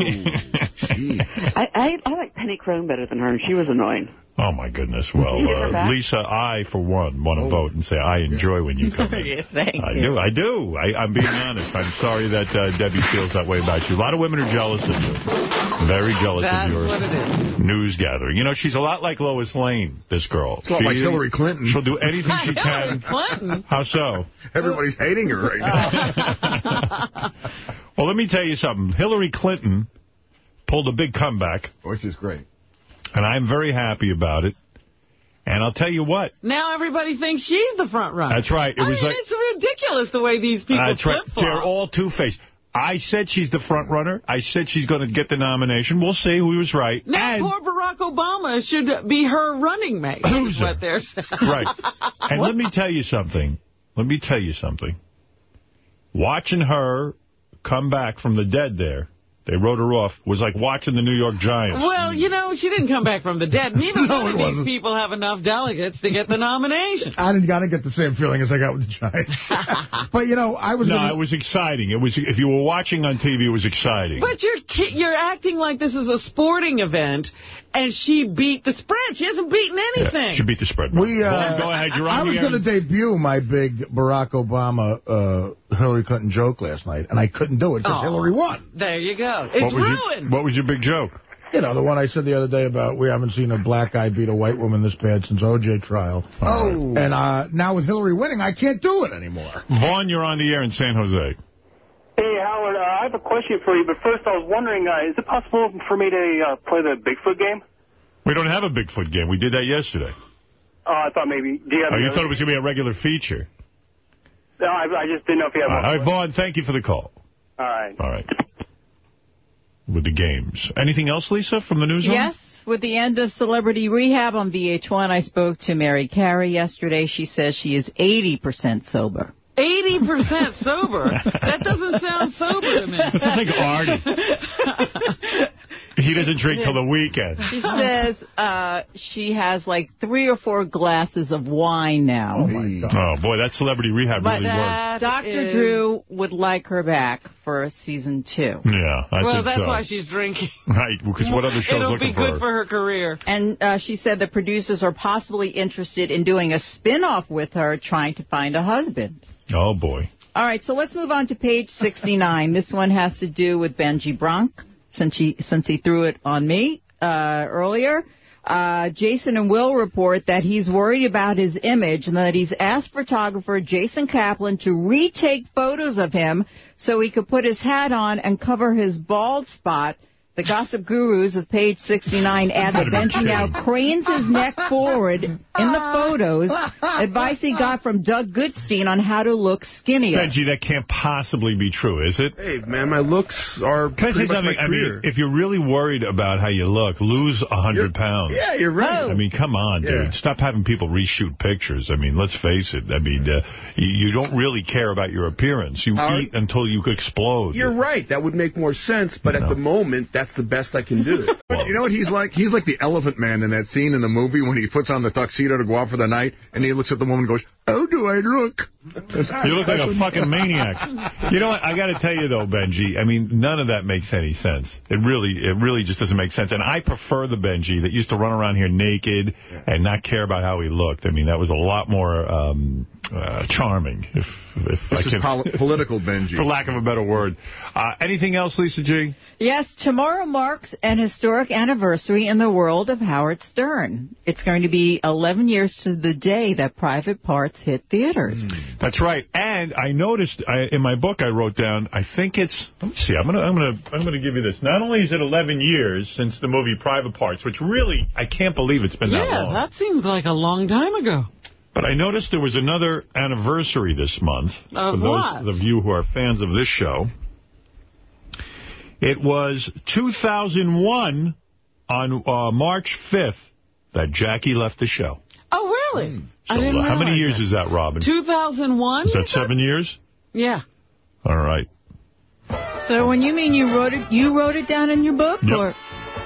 I, I I like Penny Crone better than her, and she was annoying. Oh, my goodness. Well, You give her uh. Lisa, I, for one, want to vote and say I enjoy when you come in. Thank I you. do. I do. I, I'm being honest. I'm sorry that uh, Debbie feels that way about you. A lot of women are jealous of you. Very jealous That's of your what it is. news gathering. You know, she's a lot like Lois Lane, this girl. It's a lot like Hillary Clinton. She'll do anything she Hillary can. Clinton. How so? Everybody's hating her right now. Well, let me tell you something. Hillary Clinton pulled a big comeback, Which is great. And I'm very happy about it. And I'll tell you what. Now everybody thinks she's the front runner. That's right. It I was mean, like it's ridiculous the way these people That's right. flip-flop. They're all two-faced. I said she's the front runner. I said she's going to get the nomination. We'll see who was right. Now and, poor Barack Obama should be her running mate. Loser. what they're saying. right. And let me tell you something. Let me tell you something. Watching her come back from the dead there, they wrote her off, was like watching the New York Giants. Well, you know, she didn't come back from the dead. Neither No, of these wasn't. people have enough delegates to get the nomination. I didn't, I didn't get the same feeling as I got with the Giants. but, you know, I was... No, gonna- it was exciting. It was if you were watching on TV, it was exciting. But you're you're acting like this is a sporting event, and she beat the spread. She hasn't beaten anything. She beat the spread. We, uh, Vaughn, go ahead. You're on I was going to debut my big Barack Obama, uh, Hillary Clinton joke last night, and I couldn't do it because Oh. Hillary won. There you go. what It's was ruined. Your, what was your big joke? You know, the one I said the other day about we haven't seen a black guy beat a white woman this bad since O.J. trial. Oh. And uh, now with Hillary winning, I can't do it anymore. Vaughn, you're on the air in San Jose. Hey, Howard, uh, I have a question for you, but first I was wondering, uh, is it possible for me to uh, play the Bigfoot game? We don't have a Bigfoot game. We did that yesterday. Uh, I thought maybe... Do you have Oh, you any thought it was going to be a regular feature. No, I, I just didn't know if you had All one. right, Vaughn, thank you for the call. All right. All right. With the games. Anything else, Lisa, from the newsroom? Yes, with the end of Celebrity Rehab on VH1, I spoke to Mary Carey yesterday. She says she is 80% sober. 80% sober. That doesn't sound sober to me. This is like Artie. He doesn't drink till the weekend. She says uh, she has like three or four glasses of wine now. Oh, my God. Oh, boy, that celebrity rehab But really worked. Dr. is- Drew would like her back for a season two. Yeah, I well, think that's so. why she's drinking. Right, because what other show's It'll looking be for good her? for her career. And uh, she said the producers are possibly interested in doing a spin-off with her trying to find a husband. Oh, boy. All right, so let's move on to page 69. this one has to do with Benji Bronk, since he, since he threw it on me uh, earlier. Uh, Jason and Will report that he's worried about his image and that he's asked photographer Jason Kaplan to retake photos of him so he could put his hat on and cover his bald spot The gossip gurus of page 69 add that Benji now cranes his neck forward in the photos, advice he got from Doug Goodstein on how to look skinnier. Benji, that can't possibly be true, is it? Hey, man, my looks are Can I pretty say much something? my I mean, if you're really worried about how you look, lose a 100 pounds. yeah, you're right. I mean, come on, dude. Yeah. Stop having people reshoot pictures. I mean, let's face it. I mean, uh, you, you don't really care about your appearance. You Howard? eat until you explode. You're right. That would make more sense, but at the moment, that's the best I can do. You know what he's like? He's like the elephant man in that scene in the movie when he puts on the tuxedo to go out for the night, and he looks at the woman and goes, how do I look? You look like a fucking maniac. You know what? I got to tell you, though, Benji, I mean, none of that makes any sense. It really it really just doesn't make sense. And I prefer the Benji that used to run around here naked and not care about how he looked. I mean, that was a lot more um, uh, charming, if, if I This is pol- political Benji. For lack of a better word. Uh, anything else, Lisa G? Yes, tomorrow marks an historic anniversary in the world of Howard Stern. It's going to be 11 years to the day that Private Parts hit theaters. That's right. And I noticed I, in my book I wrote down. I think it's. Let me see. I'm gonna. I'm gonna. I'm gonna give you this. Not only is it 11 years since the movie Private Parts, which really I can't believe it's been that long. Yeah, that seems like a long time ago. But I noticed there was another anniversary this month. Of for those what? of you who are fans of this show. It was 2001 on uh, March 5th that Jackie left the show. Oh, really? Hmm. I So didn't how many years that. is that, Robin? 2001? Is that seven years? Yeah. All right. So when you mean you wrote it, you wrote it down in your book, Yep. or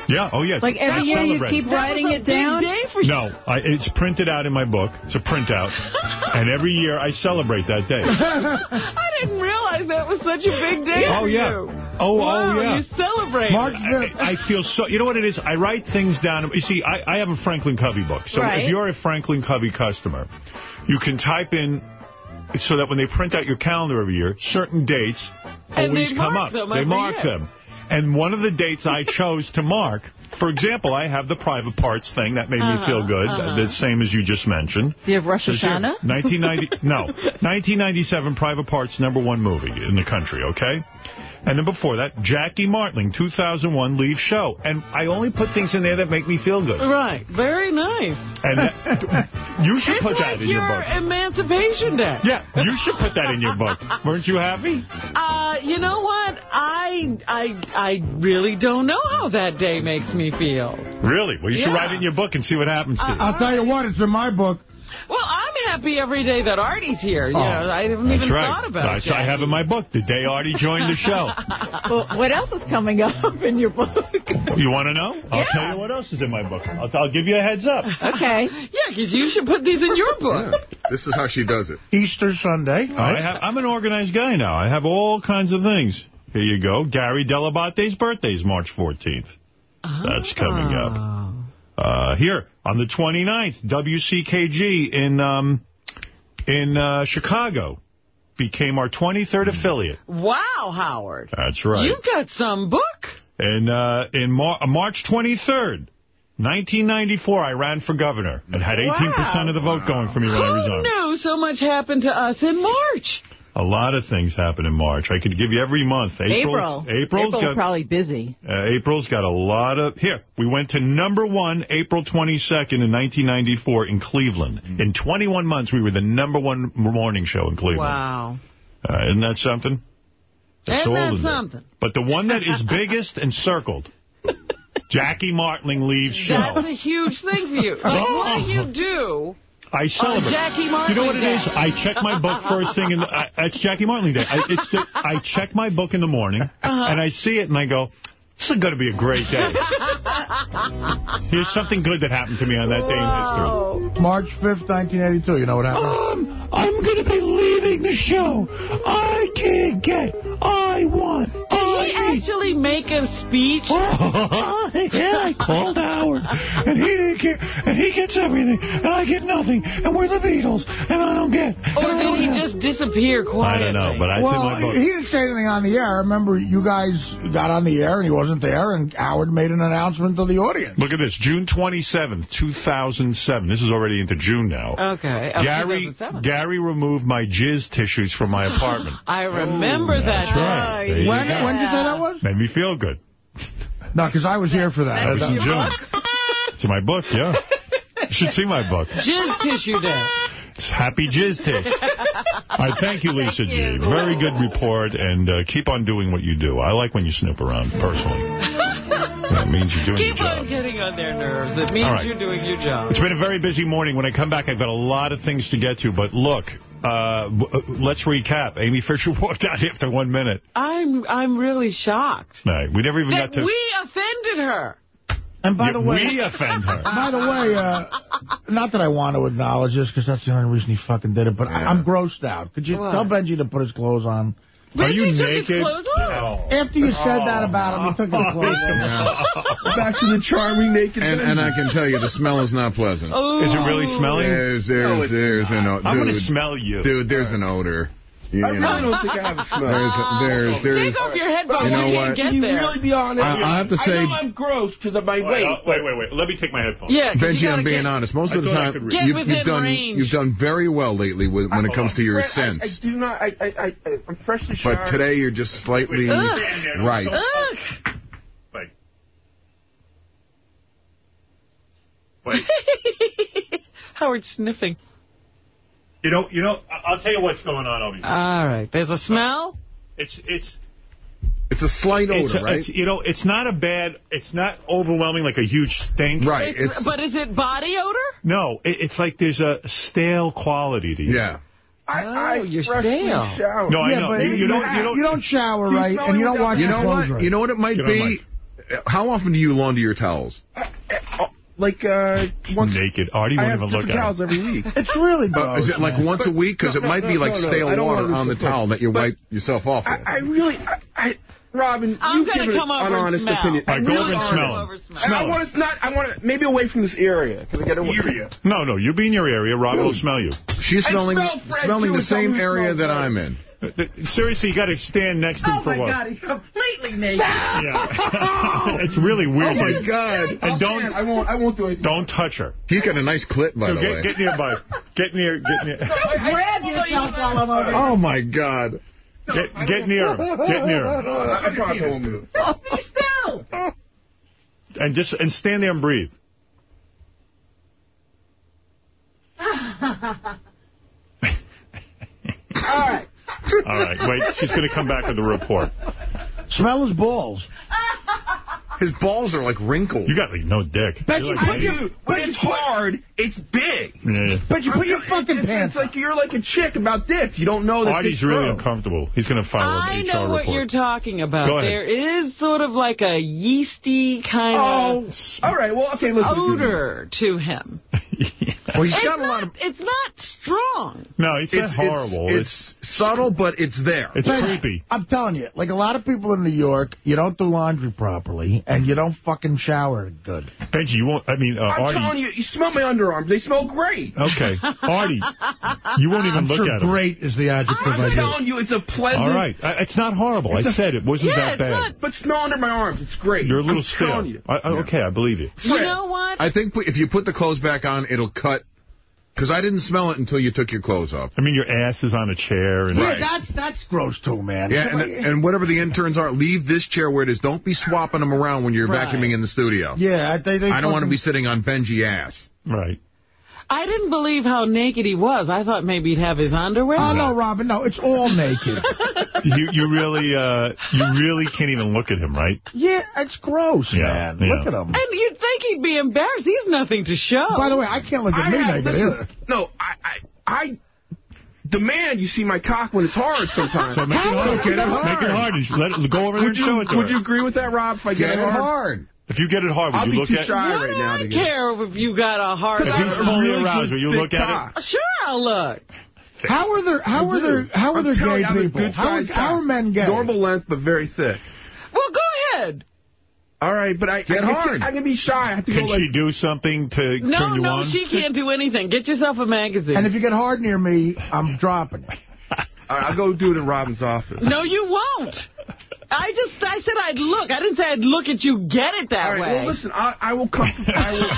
Yeah, oh, yeah. like every I year you keep writing it down? No, I, it's printed out in my book. It's a printout. and every year I celebrate that day. I didn't realize that was such a big day Oh, for yeah. you. Oh, oh wow, oh, yeah. you celebrate. I, I feel so... You know what it is? I write things down. You see, I, I have a Franklin Covey book. So Right. if you're a Franklin Covey customer, you can type in... So that when they print out your calendar every year, certain dates And always they come mark up. them they mark them. And one of the dates I chose to mark, for example, I have the private parts thing. That made me Uh-huh, feel good. uh-huh. The same as you just mentioned. You have Rosh Hashanah? 1990, no, 1997 Private Parts, number one movie in the country, okay? And then before that, Jackie Martling, 2001 Leave Show. And I only put things in there that make me feel good. Right. Very nice. And that, you should it's put like that in your your book. Emancipation Day. Yeah, you should put that in your book. Weren't you happy? Uh, you know what? I I I really don't know how that day makes me feel. Really? Well, you should write it in your book and see what happens to you. I'll tell you what, it's in my book. Well, I'm happy every day that Artie's here. You Oh, know, I haven't That's even right. thought about That's it. I have in my book, the day Artie joined the show. well, what else is coming up in your book? You want to know? I'll Yeah. tell you what else is in my book. I'll, I'll give you a heads up. Okay. Yeah, because you should put these in your book. Yeah. This is how she does it. Easter Sunday. I have, I'm an organized guy now. I have all kinds of things. Here you go. Gary Dell'Abate's birthday is March 14th. That's coming up. Uh, here, on the 29th, WCKG in um, in uh, Chicago became our 23rd affiliate. Wow, Howard. That's right. You got some book. And uh, in Mar uh, March 23rd, 1994, I ran for governor and had 18% of the vote going for me when I Who resigned. knew so much happened to us in March? A lot of things happen in March. I could give you every month. April. April's April's got, probably busy. uh, April's got a lot of... Here, we went to number one April 22nd in 1994 in Cleveland. In 21 months, we were the number one morning show in Cleveland. Wow. Uh, isn't that something? That's Isn't all that in there. something? But the one that is biggest and circled, Jackie Martling leaves show. That's a huge thing for you. Like, what do you do? I celebrate. Jackie Martling You know what it Day. is? I check my book first thing in the... I, it's Jackie Martling Day. I, it's the, I check my book in the morning, Uh-huh. and I see it, and I go, this is going to be a great day. Here's something good that happened to me on that day in history. March 5th, 1982. You know what happened? Um, I'm going to be leaving the show. I can't get... I want... Did he actually make a speech? Oh, yeah, I called Howard, and he didn't care, and he gets everything, and I get nothing, and we're the Beatles, and I don't get. Or did he just disappear quietly? I quietly? don't know, but I well, in my book. he didn't say anything on the air. I remember you guys got on the air and he wasn't there, and Howard made an announcement to the audience. Look at this, June 27th, 2007. This is already into June now. Okay. of Gary Gary removed my jizz tissues from my apartment. I remember oh, that. That's right. There you When, go. when did you say that was? Made me feel good. No, because I was here for that. That was in June. It's in my book, yeah. You should see my book. Jizz tissue day. It's Happy Jizz Tish. I thank you, Lisa G. Very good report, and uh, keep on doing what you do. I like when you snoop around, personally. That means you're doing Keep your job. on getting on their nerves. It means All right. you're doing your job. It's been a very busy morning. When I come back, I've got a lot of things to get to. But look, uh, let's recap. Amy Fisher walked out after one minute. I'm I'm really shocked All right, we never even that got to... we offended her. And by Yeah, the way, we offend her. By the way, uh, not that I want to acknowledge this because that's the only reason he fucking did it, but I, I'm grossed out. Could you What? tell Benji to put his clothes on? Are you Benji took his naked? clothes off? After you said that about him, he took his clothes off. Back to the charming naked And, and I can tell you, the smell is not pleasant. Is it really smelling? There's, there's, No, it's there's an odor. I'm going to smell you. dude, there's an odor. You, I you really know. don't think I have a smell. There's, there's, there's, Take off your headphones. You know you what? can't get Can you really be honest? I- I have to say- I know I'm gross because of my Wait, weight. uh, wait, wait, wait. Let me take my headphones. Yeah, 'cause you Benji, I'm being get, honest. Most of the time, could read. Get you've, you've done range. you've done very well lately with, when it comes to your Fred, I, I do not. I, I, I, I'm freshly showered. But today you're just slightly Ugh. right. Ugh. Wait. Wait. Howard's sniffing. You know, you know, I- I'll tell you what's going on over here. All right. There's a smell. It's, it's, It's a slight odor, it's, a- right? it's, you know, it's not a bad, it's not overwhelming like a huge stink. right. It's- It's, but is it body odor? No, it, it's like there's a stale quality to you. yeah. I, Oh, I you're stale. showered. No, I know. but You, you don't, you don't, you don't shower You right, and you don't wash You your know clothes what? right. You know what it might Get be? How often do you launder your towels? Uh, uh, oh, Like uh, once. naked. Artie I won't even look different at it. towels every week. It's really But gross. is it like man. once a week? Because No, it might no, be no, like no, no. stale I water on the lose towel that you But- wipe yourself off I. I really, I, I Robin, I'm you gonna give it come an honest smell. opinion. All right, I go really over and honest. smell Over them. smell. I want them. to not. I want to maybe away from this area. Can I get away? Area. No, no, you be in your area. Rob will smell you. She's smelling smell smelling the and tell me same area that. I'm in. Th- Seriously, you got to stand next to him Oh, for my? God, he's completely naked. Yeah. it's really weird. Oh my God! And don't. I won't. I won't do it. don't touch her. He's got a nice clit, by So the get, way. get near, by. Get near. Get near. Grab yourself while I'm over Oh my God! Get, get near him. Get near him. I, I promise I won't move. Be still. And just and stand there and breathe. All right. All right. Wait. She's going to come back with a report. Smell his balls. His balls are like wrinkled. You got like no dick. Bet You're you like- put your, When bet you it's hard, it's big. Yeah. bet you put your fucking it's, pants. It's like you're like a chick about dicks. You don't know that Artie's dicks really grow. uncomfortable. He's going to file I an HR know what you're talking about. Go ahead. There is sort of like a yeasty kind Oh, of all right. Well, okay. Listen. odor to him. Well, he's it's got a not, lot of. It's not strong. No, it's, It's not horrible. It's, it's subtle, but it's there. It's Ben, creepy. I'm telling you, like a lot of people in New York, you don't do laundry properly, and you don't fucking shower good. Benji, you won't. I mean, uh, I'm Artie. telling you, you smell my underarms. They smell great. Okay, Artie, you won't even I'm look sure at him. great is the adjective I I'm do. telling you, it's a pleasant. All right, I, it's not horrible. I It's a- said it wasn't Yeah, that it's bad. not- But smell under my arms. It's great. You're a little I'm stale. telling you. I, I, okay, I believe you. You Fred, know what? I think if you put the clothes back on, it'll cut. Because I didn't smell it until you took your clothes off. I mean, your ass is on a chair, and Yeah, that's that's gross too, man. Yeah, and, and whatever the interns are, leave this chair where it is. Don't be swapping them around when you're Right. vacuuming in the studio. yeah, they, they I don't want to be sitting on Benji ass. right. I didn't believe how naked he was. I thought maybe he'd have his underwear. Oh no, Robin, no, it's all naked. You you really uh you really can't even look at him, right? yeah, it's gross, Yeah, man. yeah. Look at him. And you'd think he'd be embarrassed. He's nothing to show. By the way, I can't look at I me have, naked listen, either. No, I, I, I demand you see my cock when it's hard sometimes. So make it hard. Get it hard. Make it hard. and Let it, go over there would and you show it to would her. you agree with that, Rob? If I get, Get it hard. If you get it hard, would I'll you be look too at? shy right now I to get. care if you got a hard? If I he's fully really aroused, good will you thick look at cock. it? Sure, I'll look. How are there? How are there? How are I'm there telling gay you, I'm a people? good How, are- sized how are cock. men gay? Normal length, but very thick. Well, go ahead. All right, but I Get I, hard. I can be shy. I have to Can go like. she do something to No, turn you no, on? she can't do anything. Get yourself a magazine. And if you get hard near me, I'm dropping. All right, I'll go do it in Robin's office. no, you won't. I just, I said I'd look. I didn't say I'd look at you get it that All right, way. well, listen, I, I will come. I will,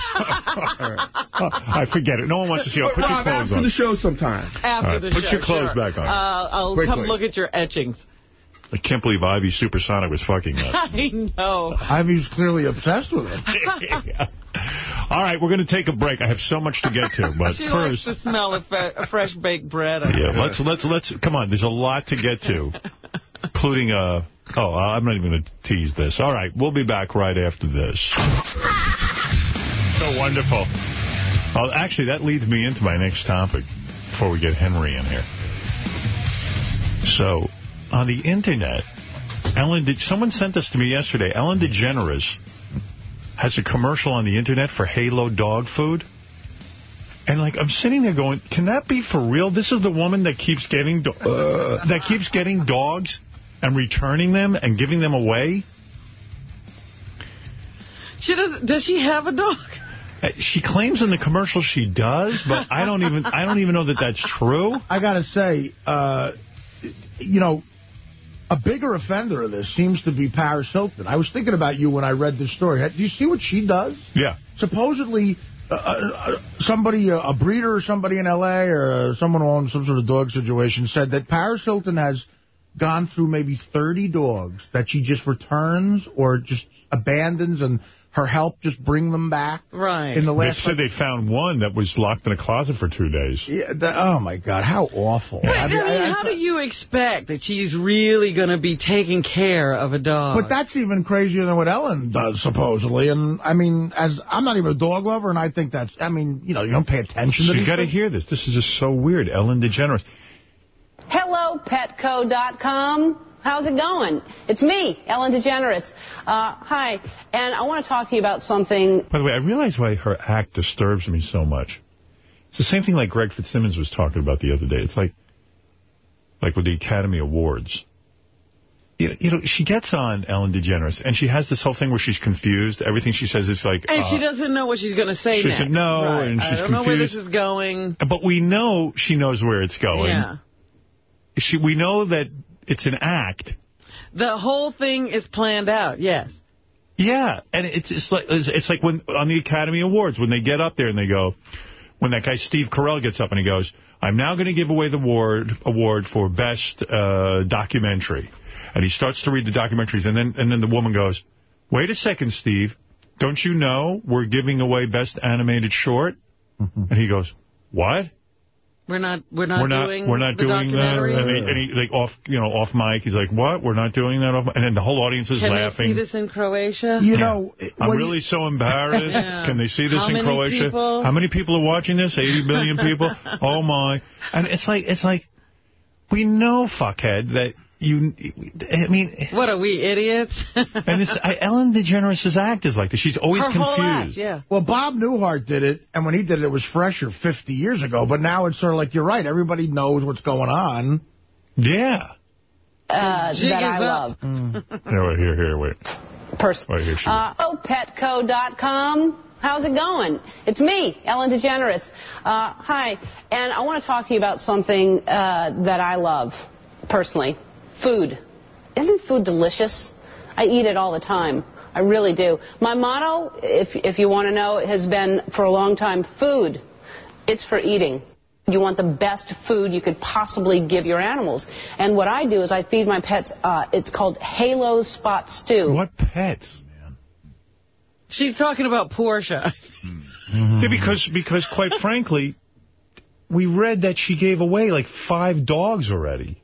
I forget it. No one wants to see it. but Put your Rob, clothes after on. the show sometime. After All right, the put show, your clothes sure. back on. Uh, I'll Quickly. come look at your etchings. I can't believe Ivy Supersonic was fucking that. I know. Ivy was clearly obsessed with it. All right, we're going to take a break. I have so much to get to, but she first... likes the smell of fe- fresh baked bread. Yeah, let's let's let's come on. There's a lot to get to, including uh oh I'm not even going to tease this. All right, we'll be back right after this. So wonderful. Oh, actually, that leads me into my next topic before we get Henry in here. So, on the internet, Ellen, did someone sent this to me yesterday? Ellen DeGeneres has a commercial on the internet for Halo dog food. And like I'm sitting there going, can that be for real? This is the woman that keeps getting do uh, that keeps getting dogs and returning them and giving them away. She does. Does she have a dog? Uh, She claims in the commercial she does, but I don't even I don't even know that that's true. I got to say, uh, you know, a bigger offender of this seems to be Paris Hilton. I was thinking about you when I read this story. Do you see what she does? Yeah. Supposedly, uh, uh, somebody, uh, a breeder or somebody in L.A. or uh, someone who owns some sort of dog situation said that Paris Hilton has gone through maybe 30 dogs that she just returns or just abandons and her help just bring them back. Right. In the They last said they found one that was locked in a closet for two days. Yeah, that, oh, my God, how awful. But, I I mean, mean, I- how do you expect that she's really going to be taking care of a dog? But that's even crazier than what Ellen does, supposedly. And, I mean, as I'm not even a dog lover, and I think that's, I mean, you know, you don't pay attention to you these got to hear this. This is just so weird. Ellen DeGeneres. HelloPetco.com. How's it going? It's me, Ellen DeGeneres. Uh, hi, and I want to talk to you about something. By the way, I realize why her act disturbs me so much. It's the same thing like Greg Fitzsimmons was talking about the other day. It's like, like with the Academy Awards. You know, you know, she gets on Ellen DeGeneres, and she has this whole thing where she's confused. Everything she says is like... and uh, she doesn't know what she's going to say she next. said no, Right. and she's I don't know where this confused. is going. But we know she knows where it's going. Yeah. She, we know that it's an act. The whole thing is planned out, yes. Yeah, and it's it's like it's, it's like when on the Academy Awards when they get up there and they go, when that guy Steve Carell gets up and he goes, "I'm now going to give away the award award for best uh, documentary," and he starts to read the documentaries, and then and then the woman goes, "Wait a second, Steve, don't you know we're giving away best animated short?" And he goes, "What?" We're not. We're not we're not doing. we're not the doing that. And he, and he like off you know off mic. He's like, "What? We're not doing that." Off mic? and then the whole audience is Can laughing. they see this in Croatia? You know, I'm really so embarrassed. Yeah. Can they see this How in many Croatia? people? How many people are watching this? 80 million people? oh, my. And it's like, it's like, we know, fuckhead, that you, I mean, What are we, idiots? and this, I, Ellen DeGeneres' act is like this. She's always Her whole confused. act, yeah. Well, Bob Newhart did it, and when he did it, it was fresher 50 years ago. But now it's sort of like, you're right, everybody knows what's going on. Yeah. Uh, Jig that is I up. love. Here, wait, here, here, wait. Person. Wait, here she Uh, HelloPetco.com. How's it going? It's me, Ellen DeGeneres. Uh, hi, and I want to talk to you about something uh, that I love personally. Food. Isn't food delicious? I eat it all the time. I really do. My motto, if if you want to know, has been for a long time: food. It's for eating. You want the best food you could possibly give your animals. And what I do is I feed my pets. Uh, it's called Halo Spot Stew. What pets? Man? She's talking about Portia. Yeah, because, because quite frankly, we read that she gave away like five dogs already.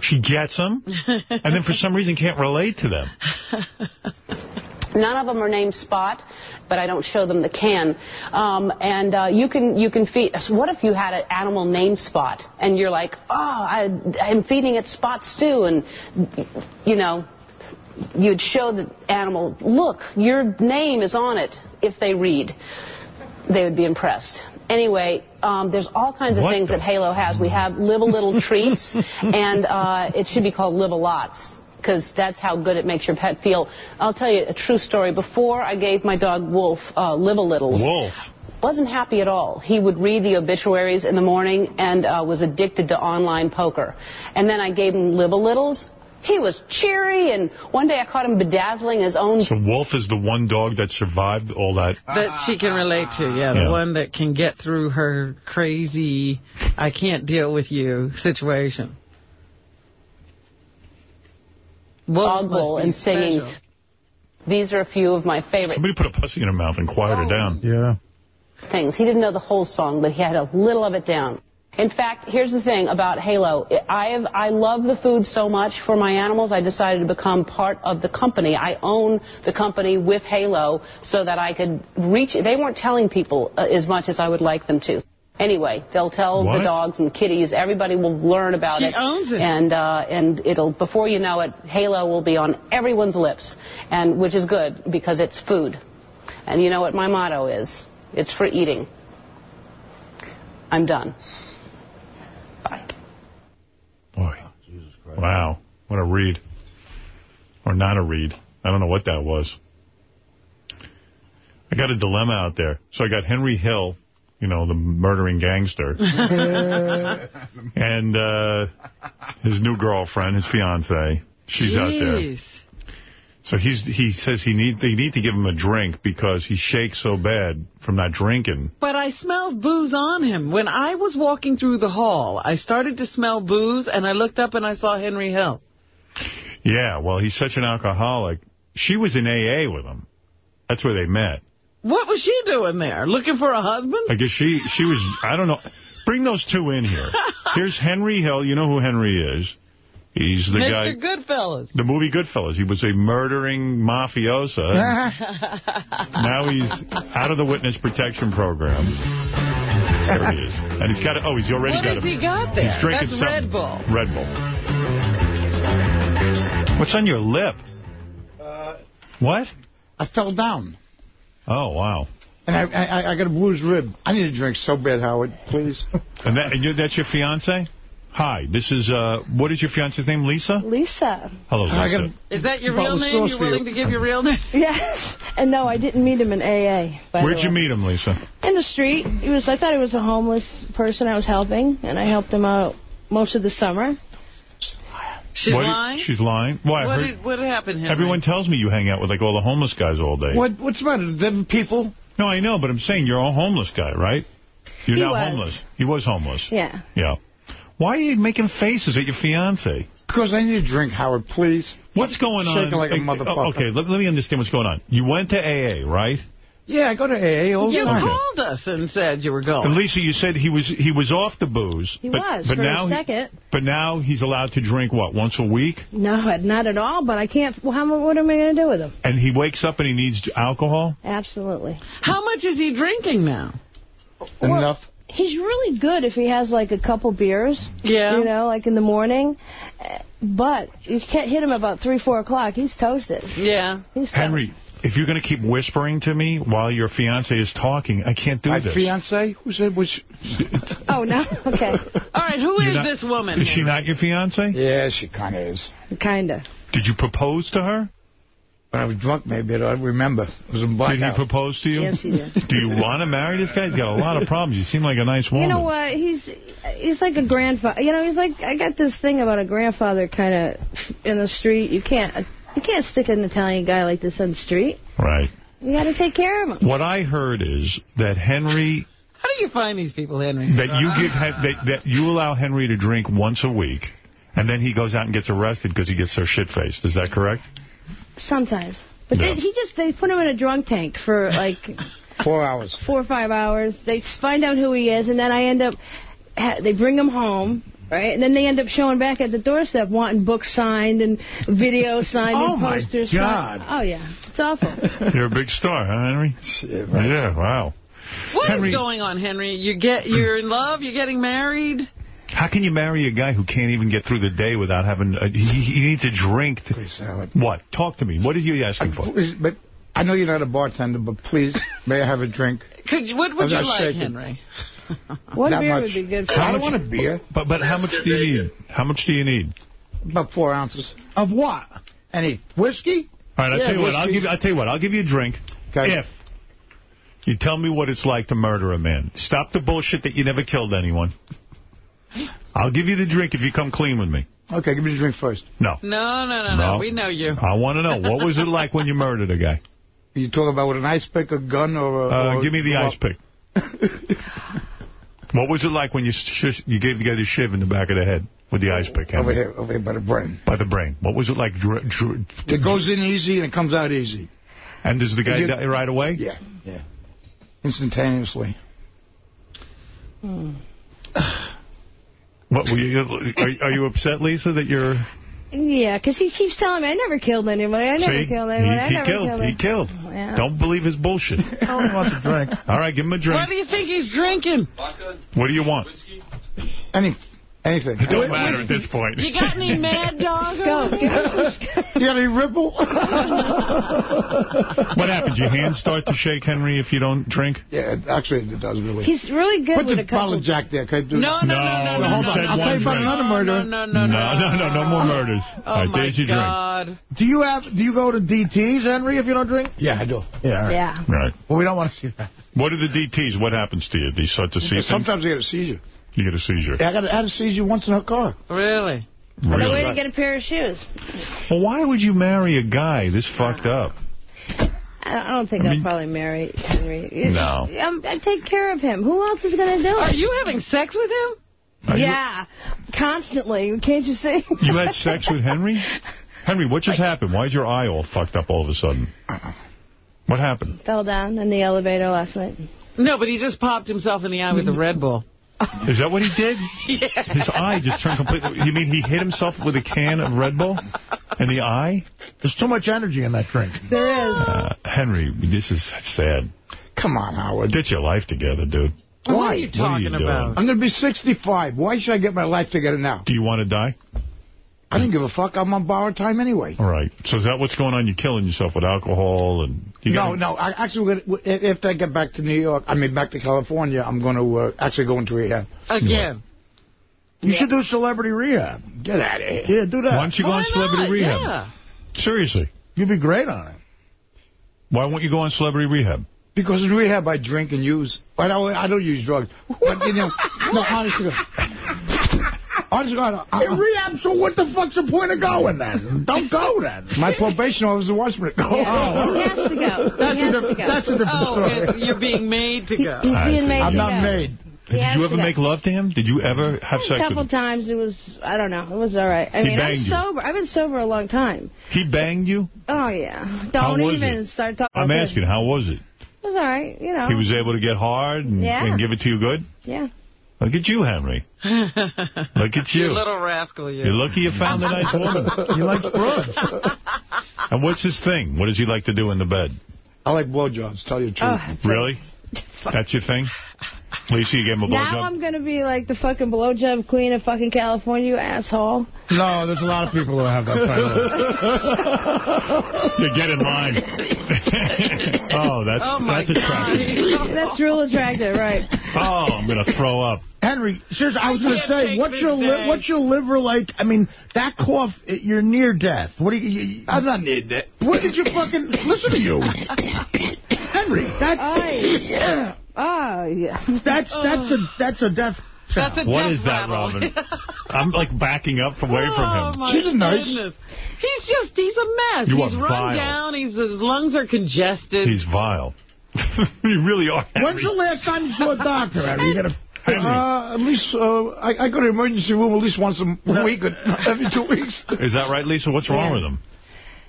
She gets them, and then for some reason can't relate to them. None of them are named Spot, but I don't show them the can. Um, and uh, you can you can feed. What if you had an animal named Spot, and you're like, oh, I, I'm feeding it Spot stew, and you know, you'd show the animal, look, your name is on it. If they read, they would be impressed. Anyway, um, there's all kinds of What things that Halo has. We have Live a Little treats, and uh, it should be called Live a Lots because that's how good it makes your pet feel. I'll tell you a true story. Before I gave my dog Wolf uh, Live a Littles, Wolf. wasn't happy at all. He would read the obituaries in the morning and uh, was addicted to online poker. And then I gave him Live a Littles. He was cheery, and one day I caught him bedazzling his own So Wolf is the one dog that survived all that. That she can relate to, yeah. The Yeah. one that can get through her crazy, I can't deal with you situation. Dog must Bowl and singing. special. These are a few of my favorite Somebody put a pussy in her mouth and quiet her oh. down. Yeah. things. He didn't know the whole song, but he had a little of it down. In fact, here's the thing about Halo. I have I love the food so much for my animals. I decided to become part of the company. I own the company with Halo so that I could reach. They weren't telling people uh, as much as I would like them to. Anyway, they'll tell What? the dogs and kitties. Everybody will learn about She it. owns it. And uh, and it'll before you know it, Halo will be on everyone's lips, and which is good because it's food. And you know what my motto is? It's for eating. I'm done. Boy, wow. What a read. Or not a read. I don't know what that was. I got a dilemma out there. So I got Henry Hill, you know, the murdering gangster, and uh, his new girlfriend, his fiance. She's out there. So he's he says he need they need to give him a drink because he shakes so bad from not drinking. But I smelled booze on him. When I was walking through the hall, I started to smell booze, and I looked up and I saw Henry Hill. Yeah, well, he's such an alcoholic. She was in AA with him. That's where they met. What was she doing there? Looking for a husband? I guess she she was, I don't know. Bring those two in here. Here's Henry Hill. You know who Henry is. He's the guy. Mr. Goodfellas. The movie Goodfellas. He was a murdering mafiosa. now he's out of the witness protection program. There he is. And he's got, a, oh, he's already What got has a, he got there? He's drinking That's something. Red Bull. Red Bull. What's on your lip? Uh, what? I fell down. Oh, wow. And I, I I got a bruised rib. I need a drink so bad, Howard. Please. And, that, and you, that's your fiance? Hi, this is, uh, what is your fiance's name, Lisa? Lisa. Hello, I Lisa. Is that your real name? You're for you. willing to give your real name? Yes. And no, I didn't meet him in AA. Where'd you meet him, Lisa? In the street. He was. I thought he was a homeless person I was helping, and I helped him out most of the summer. She's What- lying? She's lying? Well, I What, heard, did, what happened, Henry? everyone tells me you hang out with, like, all the homeless guys all day. What What's the matter? Them people? No, I know, but I'm saying you're a homeless guy, right? You're He now was. homeless. He was homeless. Yeah. Yeah. Why are you making faces at your fiance? Because I need a drink, Howard. Please. What's going on? Shaking like a oh, motherfucker. Okay, let, let me understand what's going on. You went to AA, right? Yeah, I go to AA all the time. You called us and said you were going. And Lisa, you said he was he was off the booze. He but, was but for now a he- second. but now he's allowed to drink, what, once a week? No, not at all. But I can't. Well, how? What am I going to do with him? And he wakes up and he needs alcohol? Absolutely. How much is he drinking now? Enough. He's really good if he has like a couple beers. Yeah. You know, like in the morning. But you can't hit him about three, four o'clock. He's toasted. Yeah. He's Henry, if you're going to keep whispering to me while your fiance is talking, I can't do My this. fiance? Who said was? Oh no. Okay. All right, who You're is not- this woman? Is she not your fiance? Yeah, she kind of is. Kinda. Did you propose to her? When I was drunk, maybe I don't remember. It was a Did he propose to you? Yes, he did. Do you want to marry this guy? He's got a lot of problems. You seem like a nice woman. You know what? He's he's like a grandfather. You know, he's like I got this thing about a grandfather kind of in the street. You can't you can't stick an Italian guy like this on the street. Right. You got to take care of him. What I heard is that Henry, How do you find these people, Henry? that you give that, that you allow Henry to drink once a week, and then he goes out and gets arrested because he gets so shit-faced. Is that correct? Sometimes, but Yeah. they, he just they put him in a drunk tank for like Four hours. four or five hours. They find out who he is, and then I end up, they bring him home. Right, and then they end up showing back at the doorstep wanting books signed and video signed Oh, and my posters God. signed. Oh, yeah. It's awful. You're a big star, huh, Henry? Yeah, wow. What is Henry- going on, Henry? You get you're in love. You're getting married. How can you marry a guy who can't even get through the day without having... Uh, a, he, he needs a drink. To, Please, Howard. what? Talk to me. What are you asking for? Please, but I know you're not a bartender, but please, may I have a drink? Could you, what would I'm you like, shaking. Henry? One That beer much. would be good for I don't want a beer. But but how much do you need? How much do you need? About four ounces. Of what? Any whiskey? All right, I'll Yeah, tell you what. I'll whiskey. give. I'll tell you what. I'll give you a drink Okay. if you tell me what it's like to murder a man. Stop the bullshit that you never killed anyone. I'll give you the drink if you come clean with me. Okay, give me the drink first. No. No, no, no, no. No. We know you. I want to know what was it like when you murdered a guy. You talking about with an ice pick, a gun, or a... Uh, or- give me the ice pick. what was it like when you sh you gave the guy the shiv in the back of the head? with the ice pick? Over here, over here by the brain. By the brain. What was it like? Dr dr It goes in easy and it comes out easy. and does the guy You- die right away? Yeah, yeah. Instantaneously. What were you? Are, are you upset, Lisa, that you're? Yeah, because he keeps telling me I never killed anybody. I never See, killed he, anybody. I he never killed. killed He anybody. killed. Yeah. Don't believe his bullshit. Oh, he wants a drink. All right, give him a drink. What do you think he's drinking? What do you want? Any, anything. It don't matter at this point. You got any Mad Dog? You got any ripple? What happens? Your hands start to shake, Henry, if you don't drink? Yeah, actually, it does really. He's really good Put with the a couple. bottle of Jack there. Can I do No, no, no, no, no, hold no, on. said I'll tell you about drink. another murder. No, no, no, No, no, no, no more murders. Oh, All right, my there's your drink. God. Do you have? Do you go to DTs, Henry, if you don't drink? Yeah, I do. Yeah. all right. Yeah. Right. Well, we don't want to see that. What are the DTs? What happens to you? Do you start to see things? Sometimes I get a seizure. You get a seizure. I got I had a seizure once in a car. Really? No way Really? to get a pair of shoes. Well, why would you marry a guy this fucked up? I I don't think I I mean- will probably marry Henry. No. I'm, I take care of him. Who else is going to do it? Are you having sex with him? Are you- yeah, constantly. Can't you see? You had sex with Henry? Henry, what just happened? Why is your eye all fucked up all of a sudden? What happened? Fell down in the elevator last night. No, but he just popped himself in the eye with a Red Bull. Is that what he did? Yeah. His eye just turned completely... You mean he hit himself with a can of Red Bull in the eye? There's too much energy in that drink. There is. Uh, Henry, this is sad. Come on, Howard. Get your life together, dude. What are you What are you talking doing? about? I'm going to be 65. Why should I get my life together now? Do you want to die? I didn't give a fuck. I'm on borrowed time anyway. All right. So is that what's going on? You're killing yourself with alcohol and... You No, no. I actually, if I get back to New York, I mean back to California, I'm going to uh, actually go into rehab. Again. You should do celebrity rehab. Get out of here. Yeah, do that. Why don't you go Why on celebrity not? rehab? Yeah. Seriously. You'd be great on it. Why won't you go on celebrity rehab? Because in rehab, I drink and use. I don't, I don't use drugs. But, you know, no, honestly. Honestly, God, I, uh, In rehab, so what the fuck's the point of going then? Don't go then. my probation officer wants me to go. Oh. He has to go. That's he a, has diff- to go. that's a different Oh, story. you're being made to go. He's I being see. made I'm to not go. made. He Did you ever make love to him? Did you ever have sex A sex couple with him? times it was, I don't know, it was all right. I He mean, I'm banged you. sober. I've been sober a long time. He banged you? Oh, yeah. Don't was even it? start talking. I'm about asking, how was it? It was all right, you know. He was able to get hard and, Yeah. and give it to you good? Yeah. Look at you, Henry. Look at You you. little rascal, you. You're lucky you found a nice woman. He likes drugs. And what's his thing? What does he like to do in the bed? I like blowjobs, tell you the truth. Oh, Really? That's your thing? Lisa, you gave him a now blowjob? I'm going to be like the fucking blowjob queen of fucking California, you asshole. No, there's a lot of people who have that title. You get in line. oh, that's Oh, that's attractive. That's real attractive, right. Oh, I'm going to throw up. Henry, seriously, I was going to say, what's your li day. what's your liver like? I mean, that cough, it- you're near death. What do you? you I'm not near death. What did you fucking listen to you, Henry? That's Aye. Oh, yeah. that's that's a that's a death. That's a sound. Death is that, rattle. Robin? I'm like backing up away Oh, from him. my She's nice. goodness. He's just, he's a mess. You he's are run vile. down. He's, his lungs are congested. He's vile. you really are. When's the last time you saw a doctor, Henry? You gotta, Uh, at least uh, I, I go to the emergency room at least once a week, or every two weeks. Is that right, Lisa? What's wrong with him?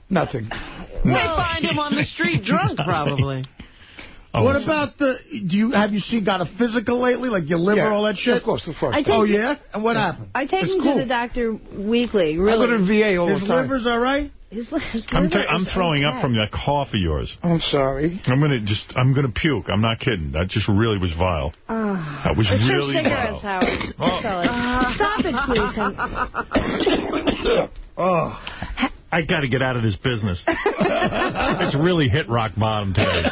Nothing. They find him on the street drunk, probably. Oh, what about the? Do you have you seen got a physical lately, like your liver, Yeah, all that shit? Of course, of course. I Oh yeah, and what happened? I take It's him cool. to the doctor weekly, really. I go to VA all His the time. His liver's all right. His, li- his I'm, liver I'm is throwing up from that cough of yours. I'm sorry. I'm gonna just, I'm gonna puke. I'm not kidding. That just really was vile. Ah. That was It's from really cigarettes, vile. Howard. Oh. That's Stop it, please. Oh, I got to get out of this business. it's really hit rock bottom today.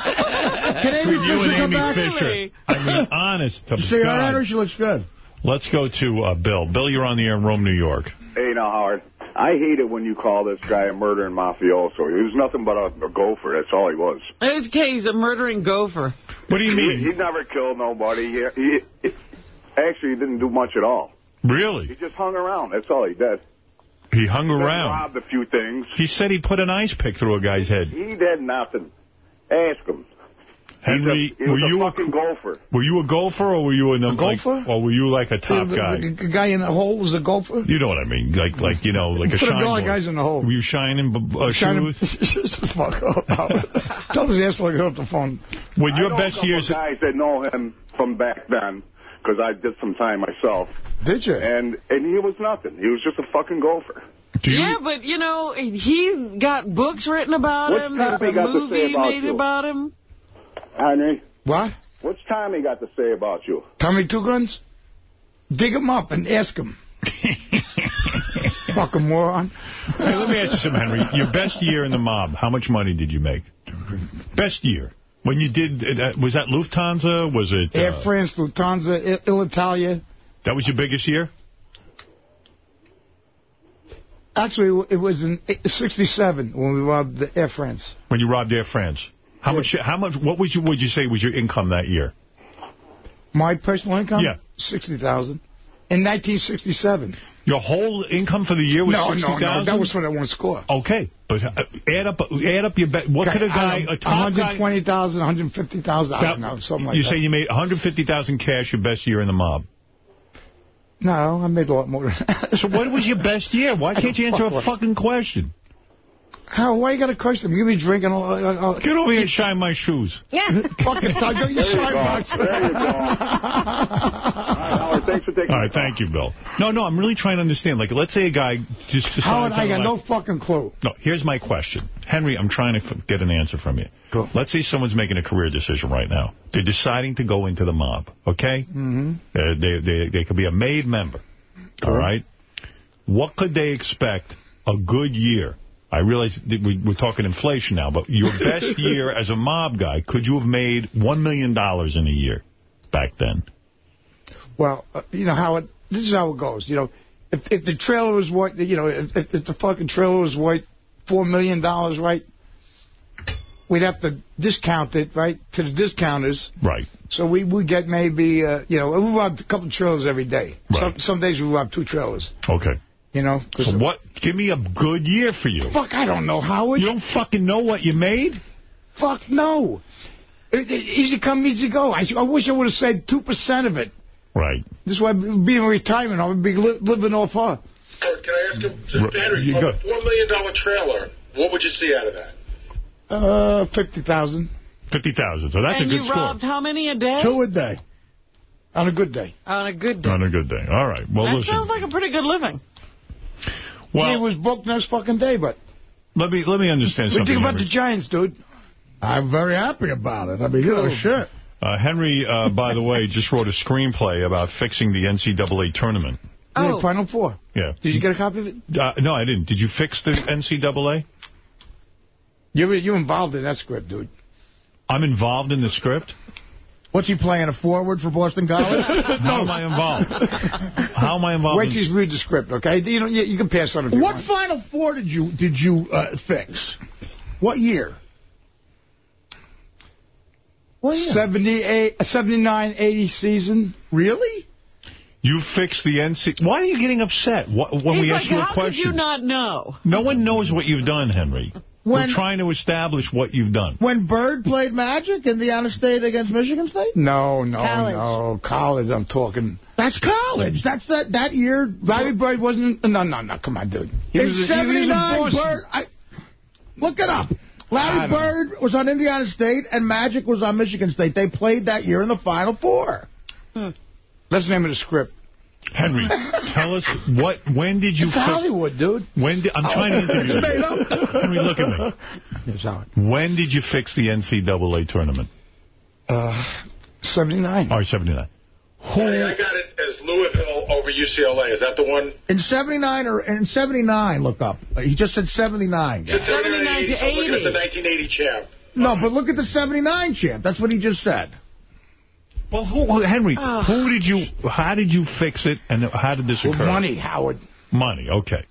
Can Amy With you and Fisher come Amy back? Fisher. I mean, honest to See her, God. Henry? She looks good. Let's go to uh, Bill. Bill, you're on the air in Rome, New York. Hey, now, Howard. I hate it when you call this guy a murdering mafioso. He was nothing but a, a gopher. That's all he was. This he's a murdering gopher. What do you He, he never killed nobody. He, he, he actually he didn't do much at all. Really? He just hung around. That's all he did. He hung Then around. robbed a few things. He said he put an ice pick through a guy's head. He did nothing. Ask him. Henry, He was were a you fucking golfer. Were you a golfer or were you a, golfer? Like, or were you like a top the, guy? The, the guy in the hole was a golfer? You know what I mean? Like, like you know, like a Put a shine guy board. guys in the hole. Were you shining uh, Shining- shoes? Shut the fuck up. Tell his ass to get off the phone. When I your know best a couple years... guys that know him from back then because I did some time myself. Did you? And and he was nothing. He was just a fucking golfer. yeah, but, you know, he's got books written about What's him. There's a got to say movie about made you? about him. Henry, What? what's Tommy got to say about you? Tommy Two Guns? Dig him up and ask him. Fucking moron. Hey, let me ask you something, Henry. Your best year in the mob, how much money did you make? Best year. When you did, uh, was that Lufthansa? Was it... Air uh, France, Lufthansa, Alitalia. that was your biggest year? Actually, it was in 67 when we robbed the Air France. When you robbed Air France? How much? How much? What would you would you say was your income that year? My personal income? Yeah. 60000 In 1967. Your whole income for the year was no, sixty no, thousand. no. That was for that one score. Okay, but uh, add up add up your bet. What could a guy, a top 120,000, 150,000, I don't know, something like you that. say you made 150,000 cash your best year in the mob. No, I made a lot more. So what was your best year? Why can't you answer a fuck fucking question? How? Why you got to question me? You be drinking all... all, all Get over here and shine my shoes. Yeah. Fucking Tiger, you There you shine go. box. There you go. All right, Howard, thanks for taking All right, thank you, Bill. No, no, I'm really trying to understand. Like, let's say a guy just decides... Howard, I on got life- no fucking clue. No, here's my question. Henry, I'm trying to f get an answer from you. Cool. Let's say someone's making a career decision right now. They're deciding to go into the mob, okay? Mm-hmm. Uh, they, they, they could be a made member, all right? What could they expect a good year? I realize that we, we're talking inflation now, but your best year as a mob guy, could you have made $1 million in a year back then? Well, uh, you know how it. This is how it goes. You know, if if the trailer was worth, you know, if, if the fucking trailer was worth four million dollars, right? We'd have to discount it, right, to the discounters. Right. So we we get maybe, uh, you know, we rob a couple trailers every day. Right. Some some days we rob two trailers. Okay. You know. 'cause So what? Give me a good year for you. Fuck, I don't know, Howard. You don't fucking know what you made? Fuck no. It, it, easy come, easy go. I, I wish I would have said 2% of it. Right. This is why being in retirement, I would be li living off her. Can I ask him, R- Henry, you on a $4 million trailer, what would you see out of that? Uh, 50000 50000 So that's and a good And you robbed how many a day? Two a day. On a good day. On a good day. On a good day. All right. Well, that listen. sounds like a pretty good living. Well, it was booked next fucking day, but... Let me let me understand What do you something. think about Henry. the Giants, dude? I'm very happy about it. I mean, you know, shit. Uh, Henry, uh, by the way, just wrote a screenplay about fixing the NCAA tournament. Yeah, Final Four. Yeah. Did you get a copy of it? Uh, no, I didn't. Did you fix the NCAA? You were, you were involved in that script, dude. I'm involved in the script. What's he playing, a forward for Boston College? How am I involved? How am I involved? Wait in- till you read the script, okay? You know, you, you can pass on it What want. Final Four did you did you uh, fix? What year? What year? 78, 79, 80 season. Really? You fixed the NC. Why are you getting upset? Wh- When He's we like, ask you a question? how could question? you not know? No one knows what you've done, Henry. When- We're trying to establish what you've done. When Bird played Magic, in Indiana State against Michigan State? No, no, College. no. College, I'm talking. That's college. That's that that year. Larry Bird wasn't... No, no, no. Come on, dude. He in was- he was in 79, Boston. Bird... I, look it up. Larry don't know. Bird was on Indiana State, and Magic was on Michigan State. They played that year in the Final Four. That's the name of the script. Henry, tell us what. When did you? It's fix- Hollywood, dude. When did, I'm trying to interview It's you. made up. Henry, look at me. Yes, Howard. When did you fix the NCAA tournament? Uh, 79. Or 79. Hey, I got it as Louisville over UCLA. Is that the one? In 79 or in 79, look up. He just said 79. It's 79 to so I'm looking at the 1980 champ. No, but look at the 79 champ. That's what he just said. Well, who, who- Henry, Ah. who did you, how did you fix it, and how did this With occur? money, Howard. Money, okay.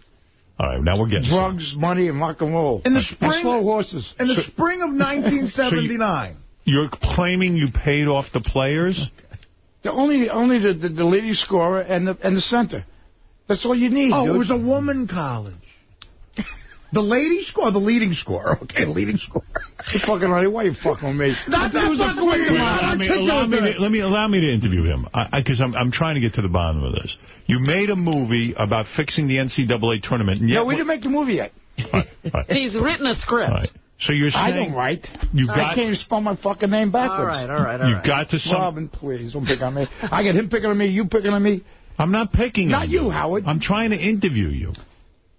All right, now we're getting Drugs, money, and rock and roll. In the And spring, slow horses. in the spring of 1979. You're claiming you paid off the players? The only only the, the, the leading scorer and the and the center. That's all you need. oh, dude. it was a woman college. The lady score, the leading score. Okay, the leading score. You fucking right. Why you fucking with me? Not that It was a fucking with you. Allow me, allow me to, let me allow me to interview him, because I'm I'm trying to get to the bottom of this. You made a movie about fixing the NCAA tournament. And yet, No, we didn't make the movie yet. He's written a script. So you're saying... I saying don't write. You I can't even spell my fucking name backwards. All right, all right, all You've right. got to some. Robin, please, don't pick on me. I get him picking on me, you picking on me. I'm not picking Not on you, Howard. I'm trying to interview you.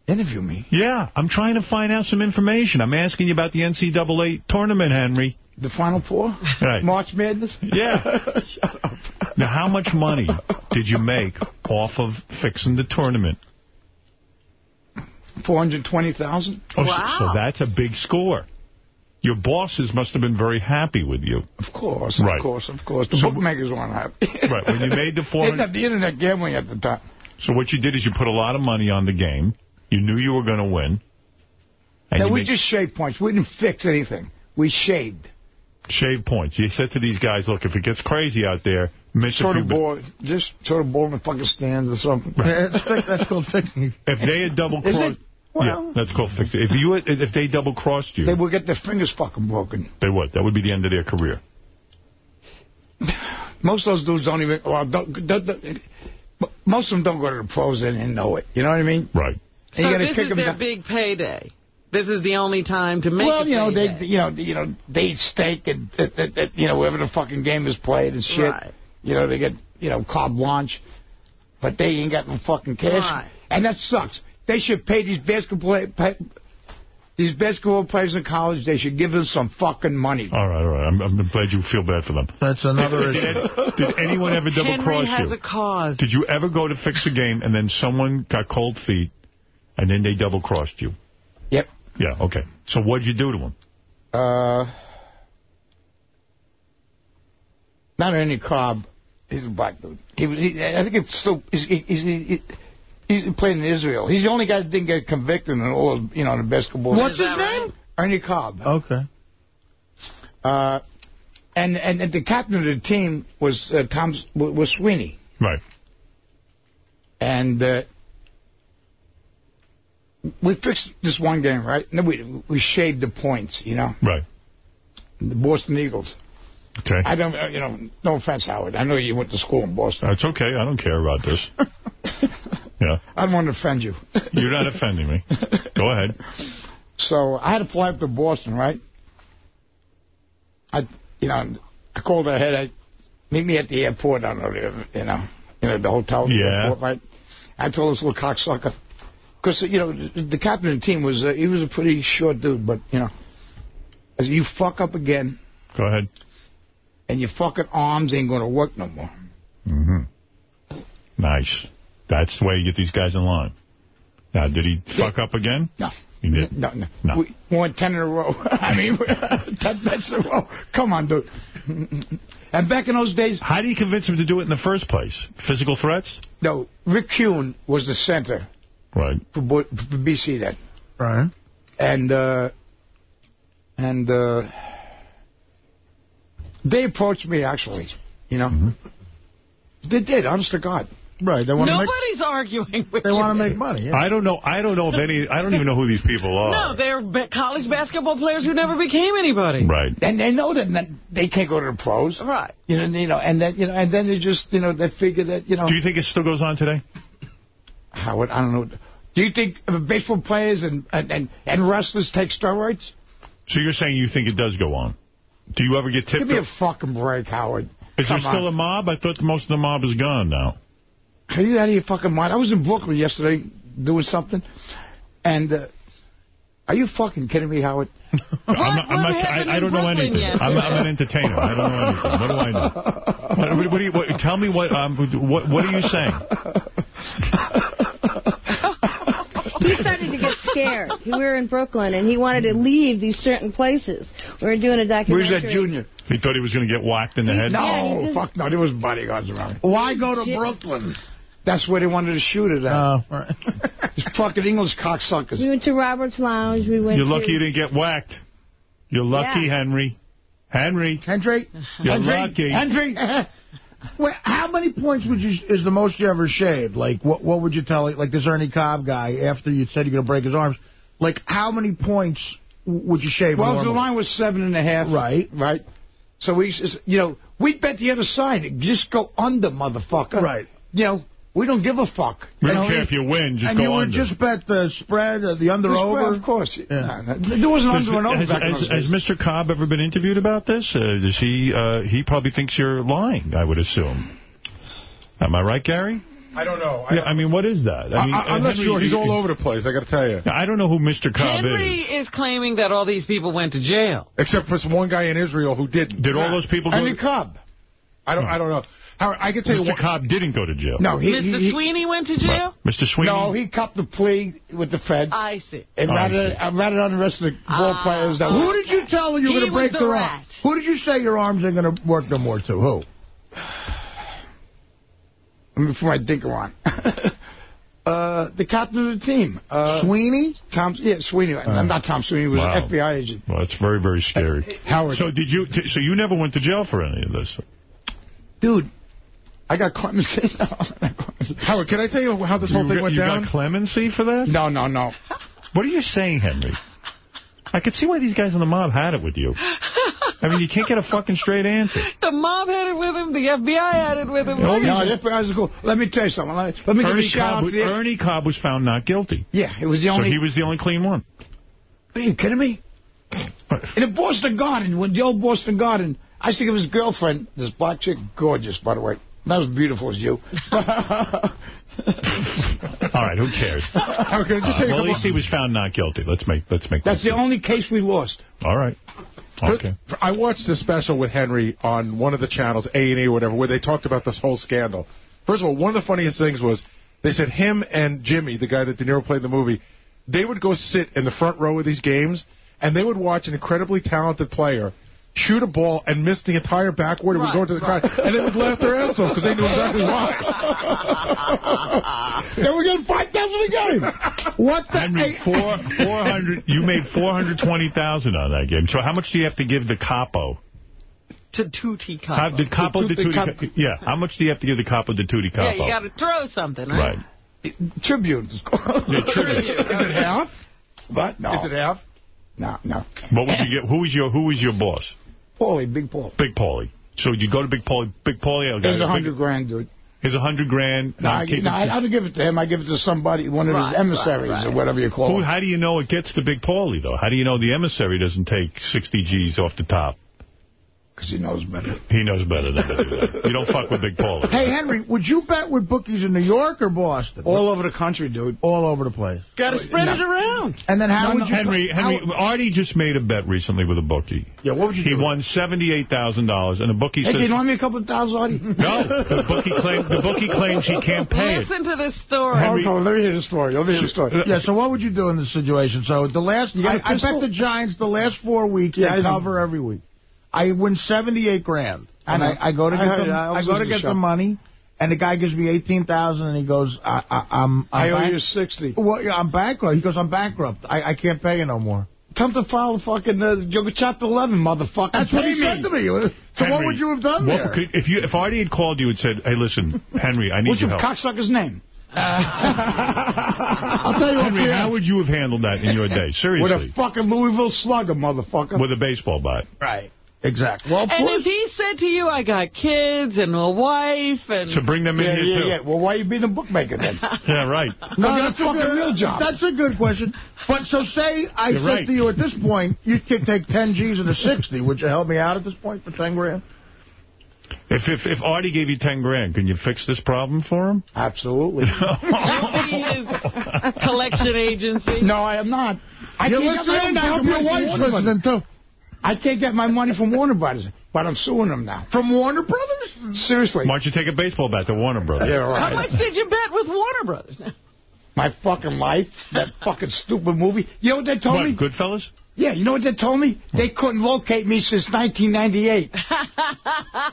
Interview me? Yeah, I'm trying to find out some information. I'm asking you about the NCAA tournament, Henry. The Final Four? Right. March Madness? Yeah. Now, how much money did you make off of fixing the tournament? 420000 Oh, so- So that's a big score. Your bosses must have been very happy with you. Of course, right. of course, of course. The So- bookmakers weren't happy. Right, when you made the They 400 didn't have the internet gambling at the time. So what you did is you put a lot of money on the game. You knew you were going to win. And No, we made- just shaved points. We didn't fix anything. We shaved. shave points. You said to these guys, look, if it gets crazy out there, miss a Sort few... of ball, just sort of ball in the fucking stands or something. that's called fixing. If they had double-crossed... Well- yeah, that's called fixing. If you if they double crossed you, They would get their fingers fucking broken. they would. That would be the end of their career. Most of those dudes don't even. Well, don't, don't, don't- most of them don't go to the pros and, and know it. You know what I mean? Right. So you this kick is 'em their down. big payday. This is the only time to make well, a you know, payday. they, you know, you know, they eat steak and, uh, uh, uh, you know, wherever the fucking game is played and shit. Right. You know, they get, you know, carte blanche, but they ain't got no fucking cash. Right. And that sucks. They should pay these basketball play, pay, these basketball players in college. They should give them some fucking money. All right, all right. I'm, I'm glad you feel bad for them. That's another Did, issue. did anyone ever double cross Henry cross has you? a cause. Did you ever go to fix a game and then someone got cold feet and then they double crossed you? Yep. Yeah, okay. So what'd you do to him? Uh, not Ernie Cobb. He's a black dude. He was. He, I think it's still. He's, he's, he, he, he played in Israel. He's the only guy that didn't get convicted in all. of, You know, the basketball. What's his name? Ernie Cobb. Okay. Uh, and, and and the captain of the team was uh, Tom was Sweeney. Right. And uh, we fixed this one game, right? No, we we shaved the points, you know. Right. The Boston Eagles. Okay. I don't, you know, no offense, Howard. I know you went to school in Boston. That's okay. I don't care about this. yeah. I don't want to offend you. You're not offending me. Go ahead. So I had to fly up to Boston, right? I, you know, I called ahead. I meet me at the airport. I don't know, the- you know, you know, the hotel. Yeah. Airport, right? I told this little cocksucker because you know the, the captain of the team was uh, he was a pretty short dude, but you know, said, you fuck up again, Go ahead. and your fucking arms ain't going to work no more. Mm-hmm. Nice. That's the way you get these guys in line. Now, did he fuck up again? No. He did? No, no. No. We won 10 in a row. I mean, 10 bets in a row. Come on, dude. And back in those days... How do you convince him to do it in the first place? Physical threats? No, Rick Kuhn was the center Right. for, Bo- for BC then. Right. And, uh, and, uh, they approached me, actually, you know. Mm-hmm. They did, honest to God. Right. They want to make. Nobody's arguing with They you. want to make money. Yeah. I don't know. I don't know if any. I don't even know who these people are. No, they're ba- college basketball players who never became anybody. Right. And they know that that they can't go to the pros. Right. You know, you know, and then, you know, and then they just, you know, they figure that, you know. Do you think it still goes on today? Howard, I don't know. Do you think uh, baseball players and, and, and, and wrestlers take steroids? So you're saying you think it does go on? Do you ever get tipped? Give me a fucking break, Howard. Is there Come still on. a mob? I thought most of the mob is gone now. Are you out of your fucking mind? I was in Brooklyn yesterday doing something, and uh, are you fucking kidding me, Howard? I'm not, I'm not, I, I don't know anything. I'm, I'm an entertainer. I don't know anything. What do I know? What, what do you, what, tell me what, um, what what are you saying? He started to get scared. We were in Brooklyn, and he wanted to leave these certain places. We were doing a documentary. Where's that junior? He thought he was going to get whacked in the head? No, Yeah, he just- fuck no. There was bodyguards around. Why go to Brooklyn? That's where they wanted to shoot it at. Oh, right. These fucking English cocksuckers. We went to Robert's Lounge. We went You're to... lucky you didn't get whacked. You're lucky, Yeah. Henry. Henry. Henry? You're Henry? lucky. Henry? Wait, how many points would you is the most you ever shaved? Like, what what would you tell, like, this Ernie Cobb guy, after you said you're going to break his arms, like, how many points would you shave Well, the line was seven and a half. Right. Right. So we, you know, we bet the other side. Just go under, motherfucker. Right. You know, we don't give a fuck. We You don't care if you win, just and go you would just bet the spread, uh, the under The spread, over? of course. Yeah. No, no, there was an Does- under and over has, back has, has. Mr. Cobb ever been interviewed about this? Uh, does he? Uh, he probably thinks you're lying. I would assume. Am I right, Gary? I don't know. Yeah, I mean, what is that? I, mean, am not Henry- sure. He's all over the place, I got to tell you. I don't know who Mr. Cobb Henry is. is claiming that all these people went to jail. Except for some one guy in Israel who didn't. Did all those people go Henry to- Cobb. I don't. I don't know. Howard, I can tell you Mr. what. Cobb didn't go to jail. No, he, Mr. he, he, Sweeney went to jail? Mr. Sweeney? no, he copped the plea with the feds. I see. And Oh, I rather, see. uh, rather on the rest of the ball Ah. players that Who did you tell you were going to break the their rat. arm? Who did you say your arms ain't going to work no more to? Who? before I think on. uh, the captain of the team. Uh, Sweeney? Tom, yeah, Sweeney. I'm not Tom Sweeney. He was Wow. an FBI agent. Well, it's very, very scary. Howard. So did you? So you never went to jail for any of this? Dude, I got clemency. Howard, can I tell you how this whole you thing got, went you down? got clemency for that? no, no, no. What are you saying, Henry? I could see why these guys in the mob had it with you. I mean, you can't get a fucking straight answer. The mob had it with him. The FBI had it with him. All What these- No, the FBI is cool. Let me tell you something. Let, let me give you a Ernie shout Cobb, out was, to the... Ernie Cobb was found not guilty. Yeah, it was the only... So he was the only clean one. Are you kidding me? In the Boston Garden, when the old Boston Garden, I used to give his girlfriend, this black chick, gorgeous, by the way. Not as beautiful as you. All right, who cares? Howard, can I just Uh, well, at least couple- he was found not guilty. Let's make let's make. That's that the only case we lost. All right. Okay. I watched a special with Henry on one of the channels, A&E or whatever, where they talked about this whole scandal. First of all, one of the funniest things was they said him and Jimmy, the guy that De Niro played in the movie, they would go sit in the front row of these games, and they would watch an incredibly talented player shoot a ball and miss the entire backward and would go into the crowd, and they would laugh their ass off because they knew exactly why. they were getting 5000 a game. What the? Henry, four four hundred. You made four hundred twenty thousand on that game. So how much do you have to give the capo? To Tutti How, Capo. did capo The de Tutti tutti? Capo. Yeah. How much do you have to give the capo de tutti capo? Yeah, you got to throw something, right? Right. Tribute. Yeah, tribute. Is it half? But no. Is it half? No, no. What would you get? Who was your Who was your boss? Paulie, Big Paul. Big Paulie. So you go to Big Paulie. Big Paulie. I got a hundred grand, dude. Here's a hundred grand. No, I'm I, keeping no, I, I don't give it to him. I give it to somebody, one of Right, his emissaries right, right. or whatever you call Who, him. how do you know it gets to Big Paulie, though? How do you know the emissary doesn't take 60 G's off the top? Because he knows better. He knows better than to do that. You don't fuck with Big Paul. Hey, Henry, would you bet with bookies in New York or Boston? All over the country, dude. All over the place. Got to spread it around. And then how No, would no, you... Henry, Henry, how- Artie just made a bet recently with a bookie. yeah, what would you He do? He won $78,000, and the bookie Hey, says... can you loan me a couple of thousand, Artie? No, the bookie, claim, the bookie claims he can't pay it. Listen to this story. Henry- Oh, let me hear the story. Let me hear the story. Yeah, so what would you do in this situation? So the last, got I, a I pistol? bet the Giants the last four weeks Yeah, they cover every week. I win 78 grand. I And know. I, I go to I get heard the. I I go to get the the money, and the guy gives me 18000 and he goes, I, I, I'm, I'm I owe bank- you 60. Well, yeah, I'm bankrupt. He goes, I'm bankrupt. I, I can't pay you no more. Come to file the fucking uh, Yoga Chapter 11, motherfucker. That's what Pay he said to me. So what would you have done what there? could- if you if Artie had called you and said, hey, listen, Henry, I need What's your your cocksucker's name? I'll tell you what, Henry, Pierre. how would you have handled that in your day? Seriously. With a fucking Louisville slugger, motherfucker. With a baseball bat. Right. Exactly. Well, And course. if he said to you, I got kids and a wife and... So bring them in yeah, here, yeah, too. yeah. Well, why are you being a bookmaker then? Yeah, right. No, No, that's that's a fucking good, real job. That's a good question. But so say I You're said right. to you at this point, you could take 10 G's and a 60. Would you help me out at this point for 10 grand? If, if if Artie gave you 10 grand, can you fix this problem for him? Absolutely. Nobody collection agency. No, I am not. I You're can't listening? I hope your wife's Warner listening, too. I can't get my money from Warner Brothers, but I'm suing them now. From Warner Brothers? Seriously. Why don't you take a baseball bat to Warner Brothers? Yeah, right. How much did you bet with Warner Brothers? My fucking life, that fucking stupid movie. You know what they told What, me? Goodfellas? Yeah, you know what they told me? They couldn't locate me since 1998.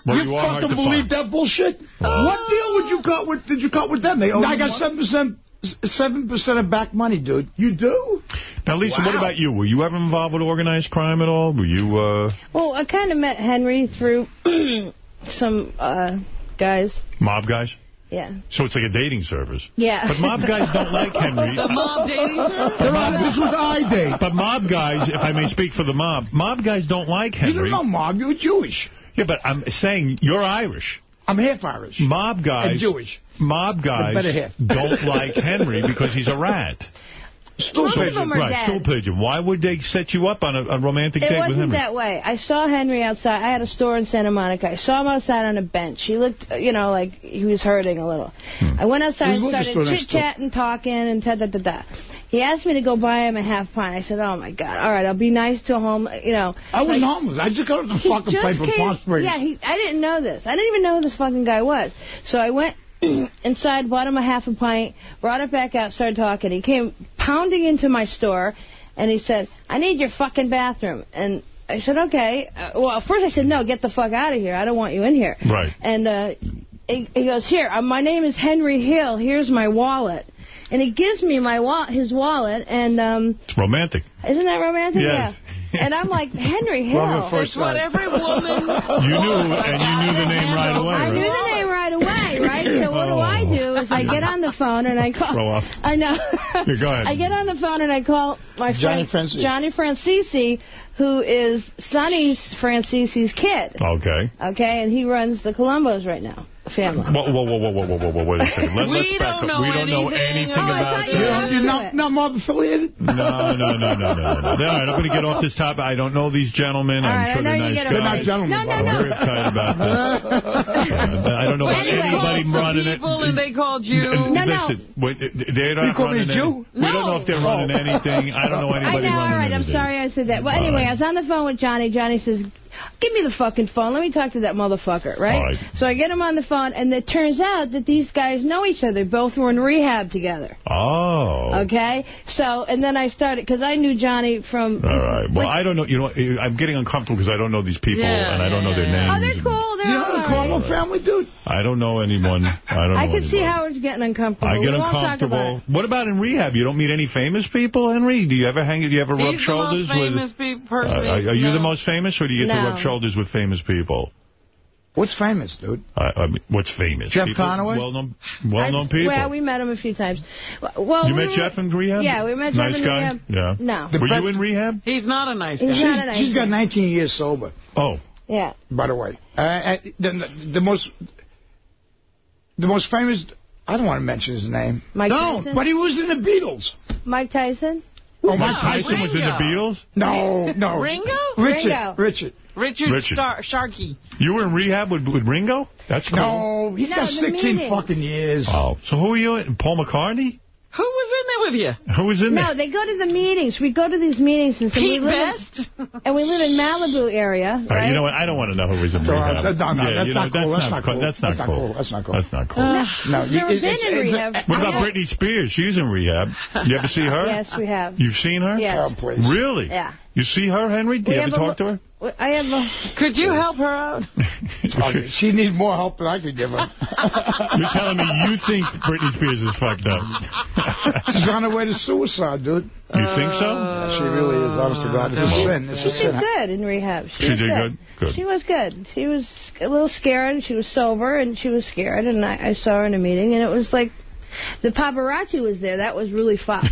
Well, you you are fucking to believe that bullshit? What deal would you cut with? Did you cut with them? They owe I you got 7% 7% of back money, dude. You do? Now, Lisa, what about you? Were you ever involved with organized crime at all? Were you, uh, Well, I kind of met Henry through some uh, guys. mob guys? Yeah. So it's like a dating service. Yeah. But mob guys don't like Henry. The mob dating service? This was I date. But mob guys, if I may speak for the mob, mob guys don't like Henry. You Henry. don't know mob. You're Jewish. Yeah, but I'm saying you're Irish. I'm half Irish. Mob guys. And Jewish. Mob guys don't like Henry because he's a rat. Stool Most of pigeon. them are right, dead. stool pigeon. Why would they set you up on a, a romantic It date with wasn't that way. I saw Henry outside. I had a store in Santa Monica. I saw him outside on a bench. He looked, you know, like he was hurting a little. Hmm. I went outside and a liquor store started chit-chatting, talking, and da-da-da-da. He asked me to go buy him a half pint. I said, oh, my God. All right, I'll be nice to a home, you know. I was Like, homeless. I just got to the he fucking just place for came- Palm Springs. Yeah, he, I didn't know this. I didn't even know who this fucking guy was. So I went inside, bought him a half a pint, brought it back out, started talking. He came pounding into my store, and he said, I need your fucking bathroom. And I said, okay. Uh, well, first I said, no, get the fuck out of here. I don't want you in here. Right. And uh, he, he goes, here, uh, my name is Henry Hill. Here's my wallet. And he gives me my wa his wallet, and um, It's romantic. isn't that romantic? Yes. Yeah. And I'm like, Henry Hill. Love It's what every woman... You knew, and you knew the name right away. I knew the name right? So what do I do is I get on the phone and I call. Throw off. I know. Yeah, go ahead. I get on the phone and I call my Johnny friend Francis. Johnny Franzese, who is Sonny Franzese's kid. Okay. Okay, and he runs the Colombos right now family. Whoa, whoa, whoa, whoa, whoa, whoa, whoa, wait a second. Let, Let's back up. We don't know anything about that. You're not, not mob affiliated? No, no, no, no, no, All right, I'm going to get off this topic. I don't know these gentlemen. I'm sure they're nice guys. They're not gentlemen. No, no, no. I'm very excited about this. Uh, I don't know about anybody running it. and they called you. No, no. Listen. Uh, they're not running it. No. We don't know if they're running anything. I don't know anybody running anything. I know, all right, I'm sorry I said that. Well, anyway, I was on the phone with Johnny. Johnny says, give me the fucking phone. Let me talk to that motherfucker, right? All right. So I get him on the phone, and it turns out that these guys know each other. Both were in rehab together. Oh. Okay? So, and then I started, because I knew Johnny from... All right. Well, I don't know. You know, I'm getting uncomfortable because I don't know these people Yeah, and I don't know their names. Oh, they're cool. They're You all know the right. Cornwall family, dude? I don't know anyone. I don't know I could see anybody. Howard's getting uncomfortable. I get we won't talk about uncomfortable. What about in rehab? You don't meet any famous people, Henry? Do you ever hang? Do you ever rub He's the shoulders most famous with? pe- Uh, person. are, are you the most famous, or do you get to No. rub shoulders with famous people? What's famous, dude? I, I mean, what's famous? Jeff people, Conaway? Well-known, well-known people. Well, we met him a few times. Well, you we met were- Jeff in rehab? Yeah, we met Jeff nice in guy? rehab. Yeah. No. Were you in rehab? He's not a nice guy. He's not a nice She's got 19 years sober, Oh. Yeah. by the way. Uh, uh, the, the most the most famous, I don't want to mention his name. Mike no, Tyson? but he was in the Beatles. Mike Tyson? Oh, Mike Tyson was in the Beatles? No, no. Ringo? Richard. Ringo. Richard. Richard, Richard. Star Sharkey. You were in rehab with, with Ringo? That's cool. No, he's No, got 16 meetings. fucking years. Oh, so who are you? Paul McCartney? Who was in there with you? Who was in there? No, they go to the meetings. We go to these meetings and so we Pete live in- and we live in Malibu area, All right, right? you know what? I don't want to know who was in rehab. no, no, yeah, that's you know, not cool. That's That's not not cool. cool. That's not That's not cool. cool. That's not cool. That's not cool. Uh, No, you- never it- been it's- in it's rehab. What about Britney Spears? She's in rehab. You ever see her? Yes, we have. You've seen her? Yes. Oh, please. Really? Yeah. You see her, Henry? Do We you ever talk to her? I have a... Could you help her out? Okay, she needs more help than I could give her. You're telling me you think Britney Spears is fucked up? She's on her way to suicide, dude. You think so? Uh, yeah, she really is, honest to God. It's a sin. It's She a did good in rehab. She, She did good? Good. She was good. She was a little scared. She was sober, and she was scared. And I, I saw her in a meeting, and it was like the paparazzi was there. That was really fun.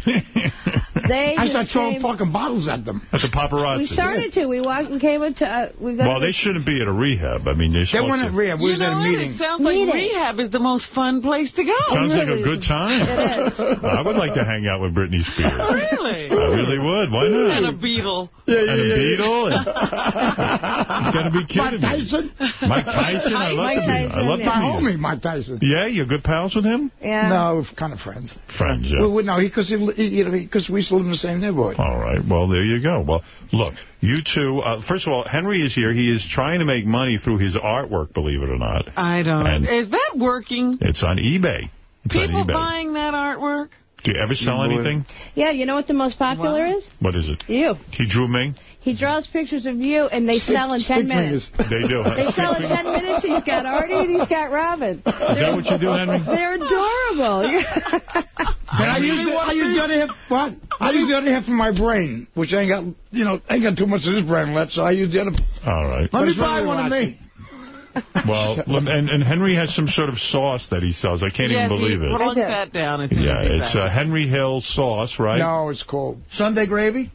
They I just started throwing fucking bottles at them. At the paparazzi. We started to. We walked. We came into. Uh, we got. Well, they shouldn't be at a rehab. I mean, they're They supposed weren't to... at rehab. We You was at know a what? meeting. It sounds like Meeting. rehab is the most fun place to go. Sounds like a good time. It is. I would like to hang out with Britney Spears. Really? I really would. Why not? And a beetle. Yeah, yeah, and a beetle. And... you gotta be kidding Mike me. Tyson? Mike Tyson. I love Mike to meet him. I love yeah. to My meet homie, Mike Tyson. Yeah, you're good pals with him? Yeah. No, we're kind of friends. Friends, yeah. Well, well, no, because he, he, you know, because we used to live in the same neighborhood. All right. Well, there you go. Well, look, you two. Uh, first of all, Henry is here. He is trying to make money through his artwork, believe it or not. I don't. And- Is that working? It's on eBay. It's People on eBay. buying that artwork? Do you ever sell anything? Yeah. You know what the most popular is? What is it? You. He drew me? He draws pictures of you, and they sell in ten minutes. They do. They sell in ten minutes. He's got Artie and he's got Robin. Is that what you do, Henry? They're adorable. And I use the, I use the other half. What? I use the other half of my brain, which ain't got you know ain't got too much of this brain left. So I use the other. All right. Let me buy one of me. Well, and, and Henry has some sort of sauce that he sells. I can't yes, even believe he it. plunk that down as soon Yeah, it's back. uh, Henry Hill sauce, right? No, it's called Sunday gravy.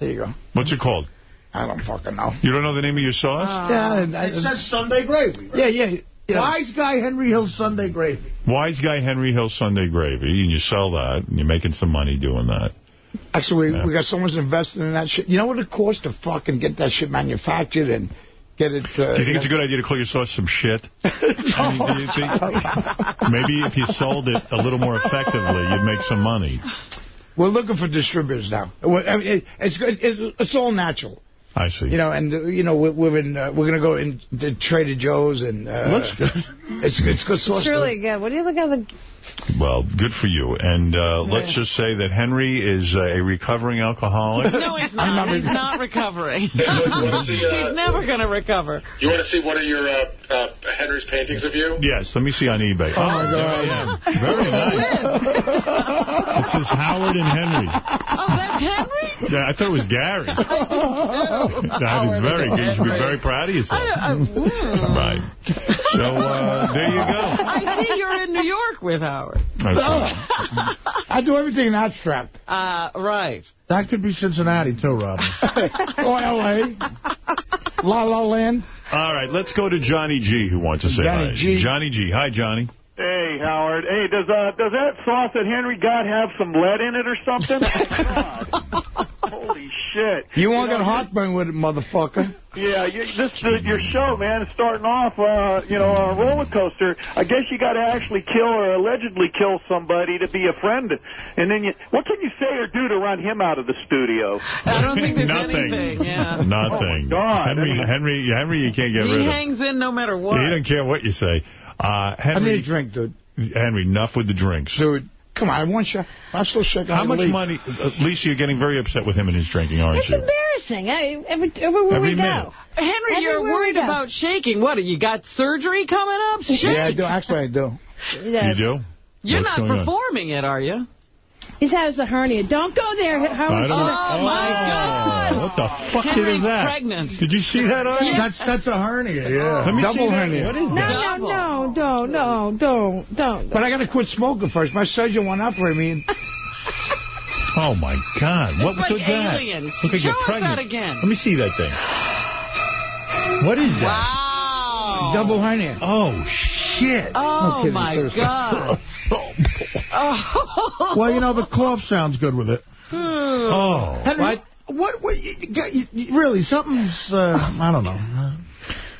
There you go. What's it called? I don't fucking know. You don't know the name of your sauce? yeah, I, It says Sunday gravy. yeah, yeah. yeah. Wise guy Henry Hill Sunday gravy. Wise Guy Henry Hill Sunday Gravy, and you sell that, and you're making some money doing that. Actually, we, Yeah. we got someone's invested in that shit. You know what it costs to fucking get that shit manufactured and get it... Uh, Do you think it's a good idea to call your sauce some shit? I mean, do you think maybe if you sold it a little more effectively, you'd make some money? We're looking for distributors now. I mean, it- It's good. It's all natural. I see. You know, and uh, you know we're, we're in. Uh, we're gonna go into Trader Joe's and. Uh, Looks good. It's it's good sauce. It's really good. What do you look at the... Well, good for you. And uh, let's just say that Henry is uh, a recovering alcoholic. No, he's not. He's not recovering. he's uh, never going to recover. You want to see one of your uh, uh, Henry's paintings of you? Yes, let me see on eBay. Oh, my God. yeah. Very nice. It says Howard and Henry. Oh, that's Henry? Yeah, I thought it was Gary. That is very good. You should be very proud of yourself. I, I, mm. Right. So, uh, there you go. I see you're in New York with Howard. That's. I do everything in abstract. Uh, right. That could be Cincinnati, too, Robin. or L.A. La La Land. All right, let's go to Johnny G, who wants to say Johnny hi. G. Johnny G. Hi, Johnny. Hey, Howard. Hey, does uh does that sauce that Henry got have some lead in it or something? God. Holy shit. You won't know, get heartburn with it, motherfucker. Yeah, you, this uh, your show, man, is starting off, uh, you know, a roller coaster. I guess you got to actually kill or allegedly kill somebody to be a friend, and then you. What can you say or do to run him out of the studio? I don't think there's Nothing. anything. Yeah. Nothing. Oh, my God. Henry, Henry, Henry, you can't get He rid of. He hangs in no matter what. He don't care what you say. Uh, I need Henry, a drink, dude. Henry, enough with the drinks. Dude, come on. I want you. I'm still shaking. How much leave. money? Uh, Lisa, you're getting very upset with him and his drinking, aren't It's you? embarrassing. I, every, everywhere Every we minute. go. Henry, you're worried about shaking. What, you got surgery coming up? Shake. Yeah, I do. Actually, I do. You do? You're What's not going on? performing it, are you? He has a hernia. Don't go there. Oh. I Howard's don't- Oh, my oh. God. What the fuck Henry's is that? pregnant. Did you see that, Artie? That's that's a hernia, yeah. Let me Double see hernia. What is No, that? no, no, no, no, don't, don't. But I got to quit smoking first. My surgeon won't operate me. Oh, my God. What was like that? aliens. Look like Show you're us pregnant. that again. Let me see that thing. What is that? Wow. Double hernia. Oh, shit. Oh, kidding, my seriously. God. Oh. Well, you know, the cough sounds good with it. Oh. Henry, what? What? what you, you, you- really, something's, uh, I don't know.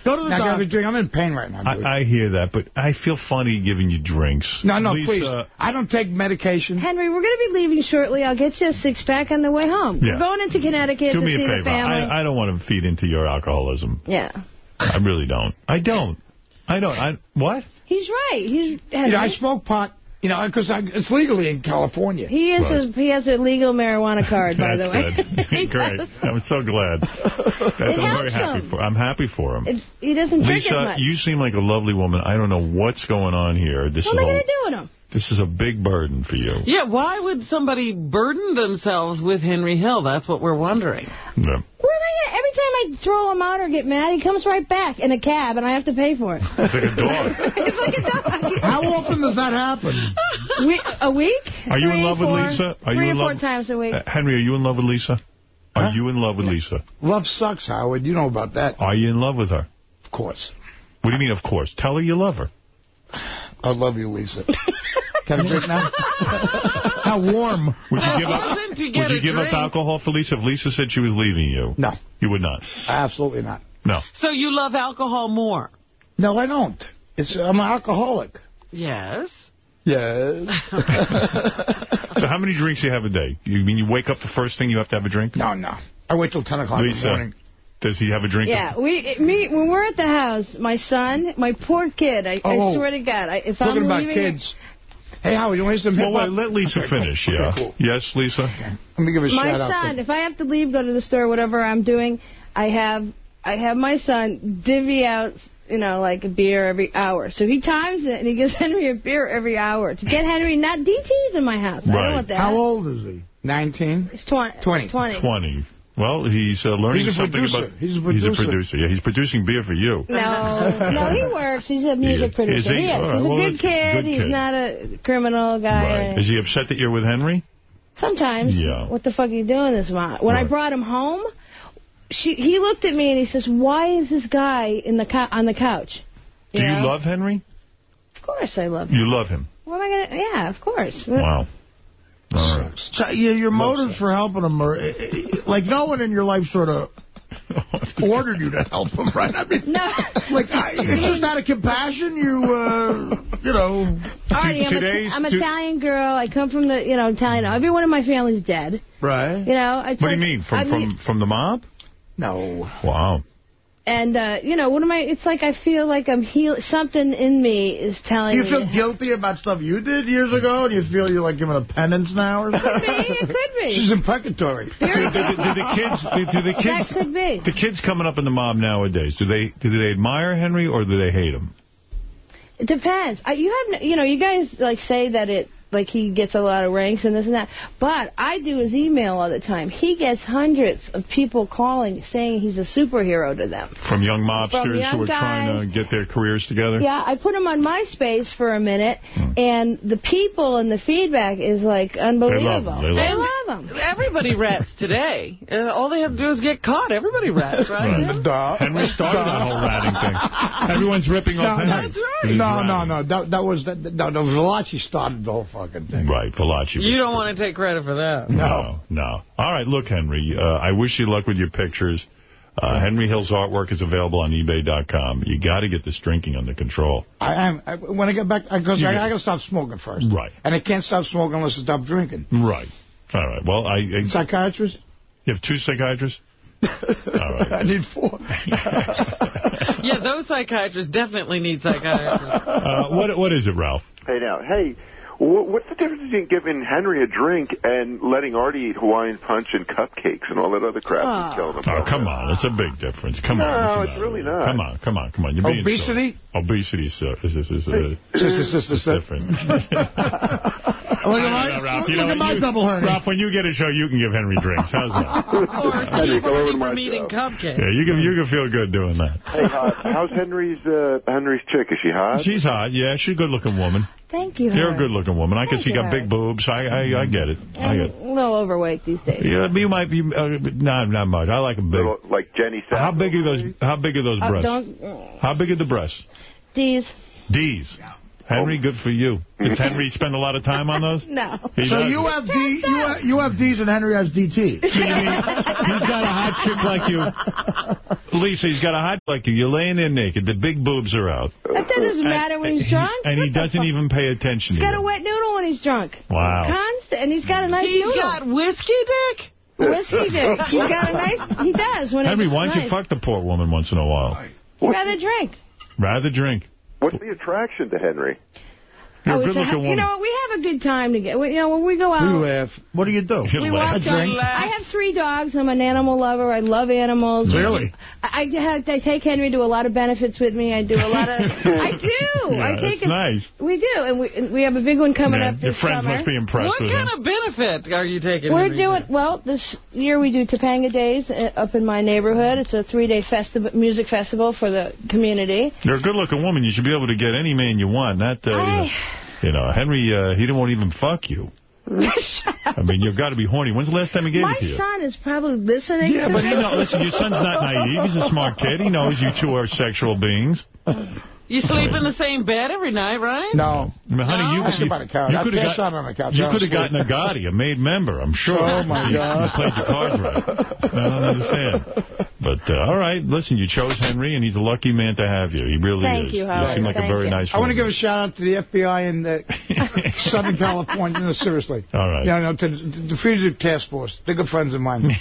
Go to the Now, I doctor. drink. I'm in pain right now. I, I hear that, but I feel funny giving you drinks. no, no, Lisa, please. I don't take medication. Henry, we're going to be leaving shortly. I'll get you a six-pack on the way home. Yeah. We're going into Connecticut Do to me see a the family. I, I don't want to feed into your alcoholism. yeah. I really don't. I don't. I don't. I What? He's right. He's You know, I smoke pot, you know, because it's legally in California. he is Right. his, he has a legal marijuana card, by the way. That's good. Great. does. I'm so glad. That's, I'm very happy him. for. I'm happy for him. It- he doesn't drink as Lisa, much. you seem like a lovely woman. I don't know what's going on here. This what is am I a going to do with him? This is a big burden for you. Yeah, why would somebody burden themselves with Henry Hill? That's what we're wondering. Yeah. Where am I gonna, every time I throw him out or get mad, he comes right back in a cab, and I have to pay for it. It's like a dog. it's like a dog. How often does that happen? We, a week? Are you in Three, love with Lisa? Are three you or in four times a week. Uh, Henry, are you in love with Lisa? Are you in love with Lisa? Love sucks, Howard. You know about that. Are you in love with her? Of course. What do you mean, of course? Tell her you love her. I love you, Lisa. Can I drink now? How warm. Would you give up? Wasn't to get Would you give drink. up alcohol for Lisa if Lisa said she was leaving you? No, You would not. absolutely not. No. So you love alcohol more? No, I don't. It's I'm an alcoholic. Yes. Yes. So how many drinks do you have a day? You mean you wake up the first thing you have to have a drink? no, no. I wait till 10 o'clock in the morning. Does he have a drink? Yeah, we me when we're at the house, my son, my poor kid. I, Oh. I swear to God, I, if Talking I'm talking about leaving, kids. Hey, Howard, you want to some Well, hip-hop? wait, let Lisa Okay, cool. finish, Okay, yeah. cool. Yes, Lisa? Let me give a my shout out. son, if I have to leave, go to the store, whatever I'm doing, I have I have my son divvy out, you know, like a beer every hour. So he times it and he gives Henry a beer every hour to get Henry not DTs in my house. I Right. don't want that. How old is he? 19? He's 20. 20. 20. 20. Well, he's uh, learning He's a something producer. about... He's a He's a producer. producer. Yeah, he's producing beer for you. No, no, he works. He's a music Is producer. he? He is. All right, He's a well, good kid. good He's not a criminal guy. Right. Is he upset that you're with Henry? Sometimes. Yeah. What the fuck are you doing this month? When I brought him home, she he looked at me and he says, "Why is this guy in the on the couch?" Do you love Henry? Of course I love him. You love him. What am I gonna? Yeah, of course. Wow. All right. So, yeah, your motives for helping him are, eh, eh, like, no one in your life sort of ordered you to help him, right? I mean, no. like, I, it's just out of compassion, you, uh, you know. Artie, I'm, a, I'm Italian girl. I come from the, you know, Italian. Everyone in my family's dead. Right. You know, it's What do you mean? From I mean- from from the mob? No. Wow. And, uh, you know, what am I, it's like I feel like I'm heal. something in me is telling Do you me. feel guilty about stuff you did years ago? Do you feel you're, like, giving a penance now or something? it could be. She's in purgatory. Do, do, do, do the kids? Do, do the kids? That could be. The kids coming up in the mob nowadays. Do they do they admire Henry or do they hate him? It depends. I, you have, you know, you guys like say that it, like he gets a lot of ranks and this and that. But I do his email all the time. He gets hundreds of people calling saying he's a superhero to them. From young mobsters From young who are trying to get their careers together. Yeah, I put him on MySpace for a minute, Hmm. and the people and the feedback is like unbelievable. him. They love love him. Everybody rats today. Uh, all they have to do is get caught. Everybody rats, right? Right. Henry started that whole ratting thing. Everyone's ripping off No, Henry. no, He's no, ratting. no, no. That, that was, that, no, no, Valachi started the whole fucking thing. Right, Valachi. You don't want to take credit for that. No, no. All right, look, Henry, uh, I wish you luck with your pictures. Uh, Henry Hill's artwork is available on eBay.com. You got to get this drinking under control. I am. I, when I get back, because You I, I got to stop smoking first. Right. And I can't stop smoking unless I stop drinking. Right. All right. Well, I... I Psychiatrist? You have two psychiatrists? All right. I need four. Yeah, those psychiatrists definitely need psychiatrists. Uh, what What is it, Ralph? Hey now, hey, wh- what's the difference between giving Henry a drink and letting Artie eat Hawaiian punch and cupcakes and all that other crap he's telling him Oh, come on. It's a big difference. Come No, on. it's really not. Come on, come on, come on. You're Obesity? silly. Obesity, sir. Is this is, uh, Is this- is this- different. Look at my, Ralph, look, know, at my you- double hernia. Ralph, when you get a show, you can give Henry drinks. How's that? or Henry, keep come over to my from eating cupcakes. Yeah, you can you can feel good doing that. Hey, how's Henry's uh, Henry's chick? Is she hot? She's hot. Yeah, she's a good-looking woman. Thank you, You're a good-looking woman. I can Thank see you you, got Howard. big boobs. I I, I get it. I I'm get it. a little overweight these days. Yeah, you might be. Uh, no, not much. I like them big. Little, like Jenny Sapp. How big are those? How big are those Uh, breasts? don't, How big are the breasts? D's. D's. Henry, oh. good for you. Does Henry spend a lot of time on those? No. He So does. you have D, you have, you have D's and Henry has DT. So he's got a hot chick like you? Lisa, he's got a hot chick like you. You're laying there naked. The big boobs are out. That doesn't matter when he's drunk. And he What the doesn't fuck? even pay attention He's to got a wet noodle when he's drunk. Wow. Constant, and he's got a nice He's noodle. got whiskey dick? Whiskey dick. He's got a nice, he does. When Henry, it's why don't you fuck the poor woman once in a while? Rather drink. Rather drink. What's the attraction to Henry? You're a Oh, good-looking You woman. know, we have a good time together. You know, when we go out. We laugh. What do you do? You We laugh. walk down. I have three dogs. I'm an animal lover. I love animals. Really? I, I, have, I take Henry to a lot of benefits with me. I do a lot of. I do. Yeah, I take that's him. nice. We do, and we and we have a big one coming Yeah, up your friends summer. must be impressed What with kind him. of benefit are you taking? We're Henry to? doing well this year. We do Topanga Days uh, up in my neighborhood. It's a three-day festival, music festival for the community. You're a good-looking woman. You should be able to get any man you want. Not, uh, you, know, you know, Henry, uh, he won't even fuck you. I mean, you've got to be horny. When's the last time he gave my it to you? son is probably listening. Yeah, but he this. know, listen, your son's not naive. He's a smart kid. He knows you two are sexual beings. You sleep in the same bed every night, right? No. I mean, honey, you, I sleep on the couch. You could have got, out on the couch. you could have gotten a Gotti, a made member, I'm sure. Oh, my You- God. You played your cards right. I don't understand. But, uh, all right, listen, you chose Henry, and he's a lucky man to have you. He really Thank is. you, Howard. seem like Thank a very you. nice I want to give a shout out to the FBI in uh, Southern California. No, seriously. All right. Yeah, no, to the, the Fugitive Task Force. They're good friends of mine.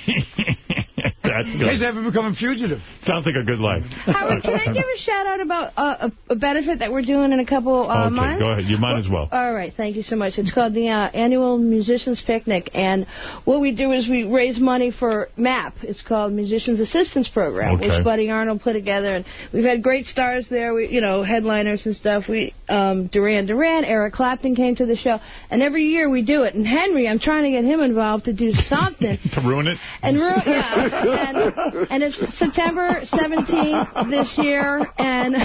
all That's In case good. I ever become a fugitive. Sounds like a good life. Howard, can I give a shout out about uh, a, a benefit that we're doing in a couple uh, okay, months? go ahead. You might as well. All right, thank you so much. It's called the uh, Annual Musicians Picnic, and what we do is we raise money for MAP. It's called Musicians Assistance Program, Okay. which Buddy Arnold put together, and we've had great stars there. We, you know, headliners and stuff. We um, Duran Duran, Eric Clapton came to the show, and every year we do it. And Henry, I'm trying to get him involved to do something. to ruin it? And, ru- yeah, and, and it's September 17th this year, and uh,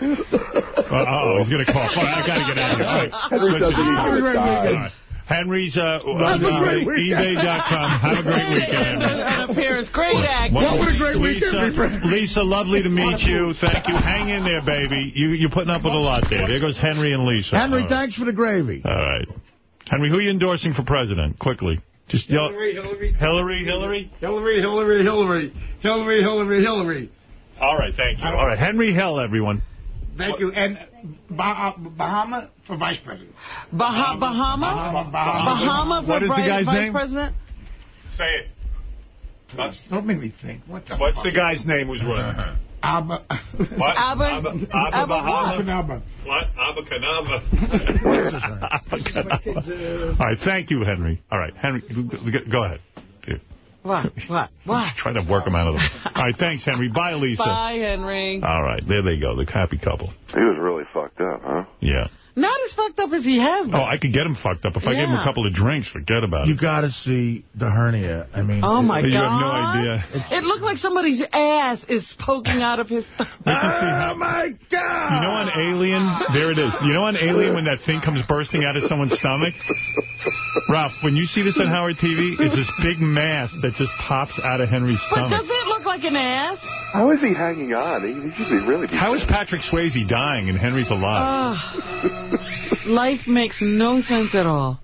Uh-oh, he's going to cough. All right, I got to get out of here. All right. Henry Listen, doesn't even all right. die. All right. Henry's uh, Have a great uh, uh, weekend. eBay.com. Have great weekend. Henry. An appearance. Great act. Lisa, Lisa, lovely to meet you. Thank you. Hang in there, baby. You, you're putting up with a lot there. There goes Henry and Lisa. Henry, All right. thanks for the gravy. All right. Henry, who are you endorsing for president? Quickly. Just yell. Hillary, Hillary. Hillary, Hillary? Hillary, Hillary, Hillary. Hillary, Hillary, Hillary. All right, thank you. All right, Henry Hill, everyone. Thank you. And bah- Bahama for vice president. Bah- Bahama? Bahama. Bahama for What is the guy's vice name? president? Say it. Don't make me think. What the What's fuck? the guy's name who's running? Uh-huh. Abba. What? Abba- Abba, Abba Abba Bahama? Abba. What? Abacanaba. All right, thank you, Henry. All right, Henry, go ahead. What? What? What? Trying to work him out of them. All right, thanks, Henry. Bye, Lisa. Bye, Henry. All right, there they go, the happy couple. He was really fucked up, huh? Yeah. Not as fucked up as he has been. Oh, I could get him fucked up. If I gave him a couple of drinks, forget about You it. You got to see the hernia. I mean, Oh, my god! you God. have no idea. It looked like somebody's ass is poking out of his stomach. We can see how. Oh, my God! You know on Alien, there it is. You know on Alien when that thing comes bursting out of someone's stomach? Ralph, when you see this on Howard TV, it's this big mass that just pops out of Henry's stomach. But stomach. does it look like an ass? How is he hanging on? He, he should be really How is Patrick Swayze dying and Henry's alive? Ah, life makes no sense at all.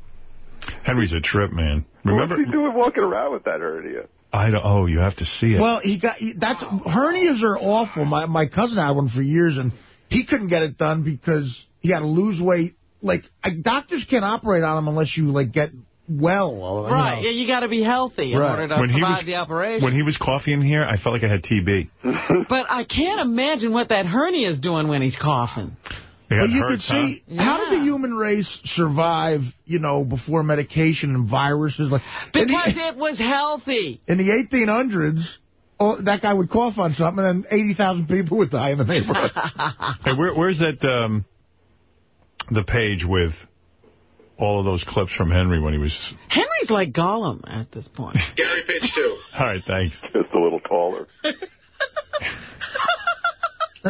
Henry's a trip, man. Remember? What's he doing walking around with that hernia? I don't, oh, you have to see it. Well, he got he, that's hernias are awful. My my cousin had one for years, and he couldn't get it done because he had to lose weight. Like I, doctors can't operate on him unless you like get well. or, you Right, know. yeah, you got to be healthy in Right. order to When he survive was- the operation. when he was coughing here, I felt like I had TB. But I can't imagine what that hernia is doing when he's coughing. It But you hurt, could see huh? how did the human race survive? You know, before medication and viruses. Like Because the, it was healthy. in the 1800s, oh, that guy would cough on something, and then 80,000 people would die in the neighborhood. Hey, where, where's that, um, the page with all of those clips from Henry when he was... Henry's like Gollum at this point. Gary pitch two. All right, thanks. Just a little taller.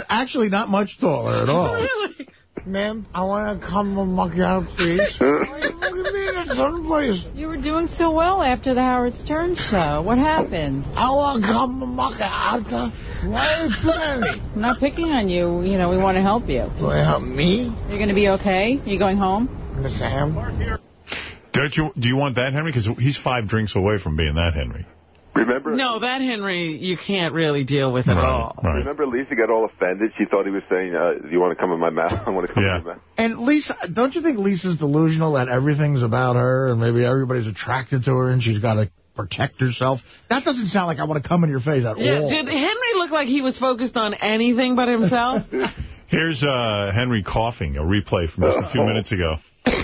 Actually, not much taller at all. Really? Ma'am, I want to come and muck you out, please. Look at me in the sun, please. You were doing so well after the Howard Stern show. What happened? I want to come and muck you out. Why are you playing me? I'm not picking on you. You know, we want to help you. You want to help me? You're going to be okay? Are you going home? Miss Sam? Don't you, do you want that, Henry? Because he's five drinks away from being that Henry. Remember? No, that Henry you can't really deal with at Right, all. right. Remember Lisa got all offended? She thought he was saying, uh, "You want to come in my mouth? I want to come Yeah. in my mouth." And Lisa, don't you think Lisa's delusional that everything's about her and maybe everybody's attracted to her and she's got to protect herself? That doesn't sound like I want to come in your face at Yeah, all. did Henry look like he was focused on anything but himself? Here's uh, Henry coughing, a replay from just a few minutes ago.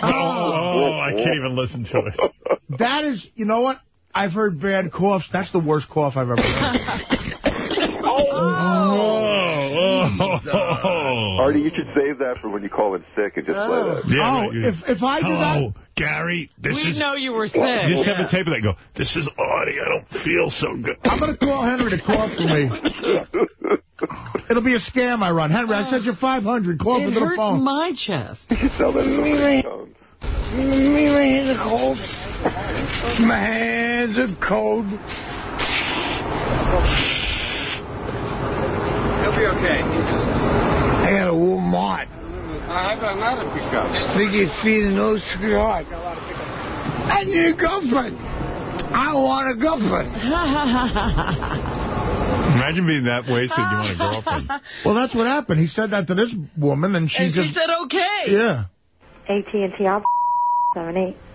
Oh, oh, I can't even listen to it. That is, you know what? I've heard bad coughs. That's the worst cough I've ever heard. Oh, Artie, you should save that for when you call in sick and just play oh. that. Yeah, oh, right, if, if I did Hello, that... Oh, Gary, this we is... know you were sick. Just have yeah. the tape of that go, this is Artie, I don't feel so good. I'm going to call Henry to cough for me. It'll be a scam I run. Henry, I sent you 500. Cough It into the hurts my chest. Sell that as a ringtone. My hands are cold. My hands are cold. He'll be okay. He just... I got a warm heart. I have another pickup. Sticky feet and no sweetheart. I need a girlfriend. I want a girlfriend. Imagine being that wasted you want a girlfriend. Well, that's what happened. He said that to this woman, and she and she just... said, okay. yeah. AT&T op 78. Silly, I get it.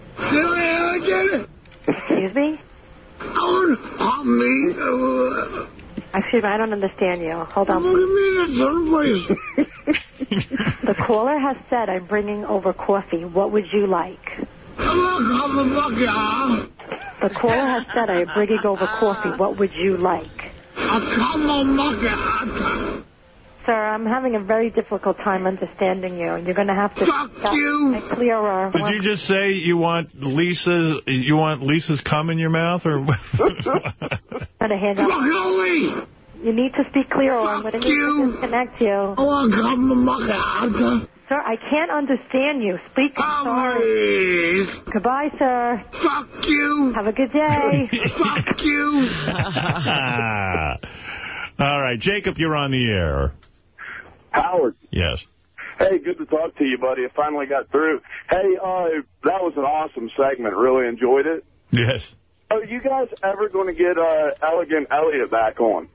Excuse me? Me. Excuse me, I don't understand you. Hold on. You mean it's someplace? The caller has said I'm bringing over coffee. What would you like? The caller has said I'm bringing over coffee. What would you like? A combo bucket. Sir, I'm having a very difficult time understanding you. And you're going to have to Fuck you. clearer. Did you just say you want Lisa's you want Lisa's cum in your mouth or going to hand out. You need to speak clearer. I'm going to need to disconnect you. I want a combo bucket. Sir, I can't understand you. Speak. I'm sorry. Please. Goodbye, sir. Fuck you. Have a good day. Fuck you. All right, Jacob, you're on the air. Howard. Yes. Hey, good to talk to you, buddy. I finally got through. Hey, uh, that was an awesome segment. Really enjoyed it. Yes. Are you guys ever going to get uh, Elegant Elliot back on?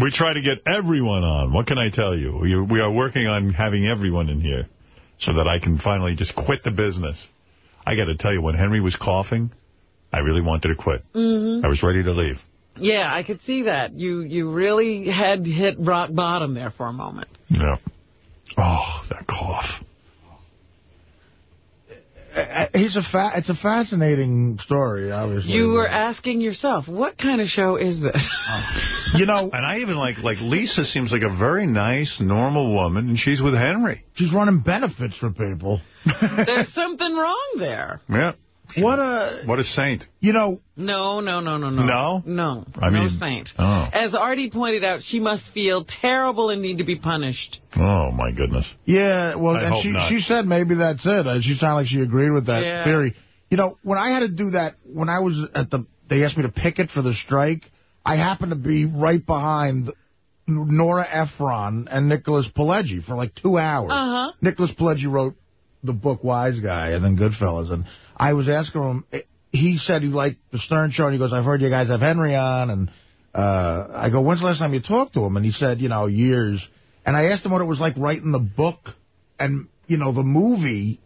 We try to get everyone on. What can I tell you? We, we are working on having everyone in here so that I can finally just quit the business. I got to tell you, when Henry was coughing, I really wanted to quit. Mm-hmm. I was ready to leave. Yeah, I could see that. You you really had hit rock bottom there for a moment. Yeah. Oh, that cough. He's a fa it's a fascinating story, obviously. You were asking yourself, what kind of show is this? You know, and I even like like Lisa seems like a very nice, normal woman, and she's with Henry. She's running benefits for people. There's something wrong there. Yeah. What a what a saint. You know. No, no, no, no, no. No? No. I no mean- saint. Oh. As Artie pointed out, she must feel terrible and need to be punished. Oh my goodness. Yeah, well, I and she not. she said maybe that's it. Uh, She sounded like she agreed with that Yeah. theory. You know, when I had to do that, when I was at the, they asked me to picket for the strike, I happened to be right behind Nora Ephron and Nicholas Pileggi for like two hours. Uh-huh. Nicholas Pileggi wrote the book Wise Guy and then Goodfellas, and I was asking him, he said he liked the Stern Show, and he goes, I've heard you guys have Henry on, and uh, I go, when's the last time you talked to him? And he said, you know, years. And I asked him what it was like writing the book and, you know, the movie.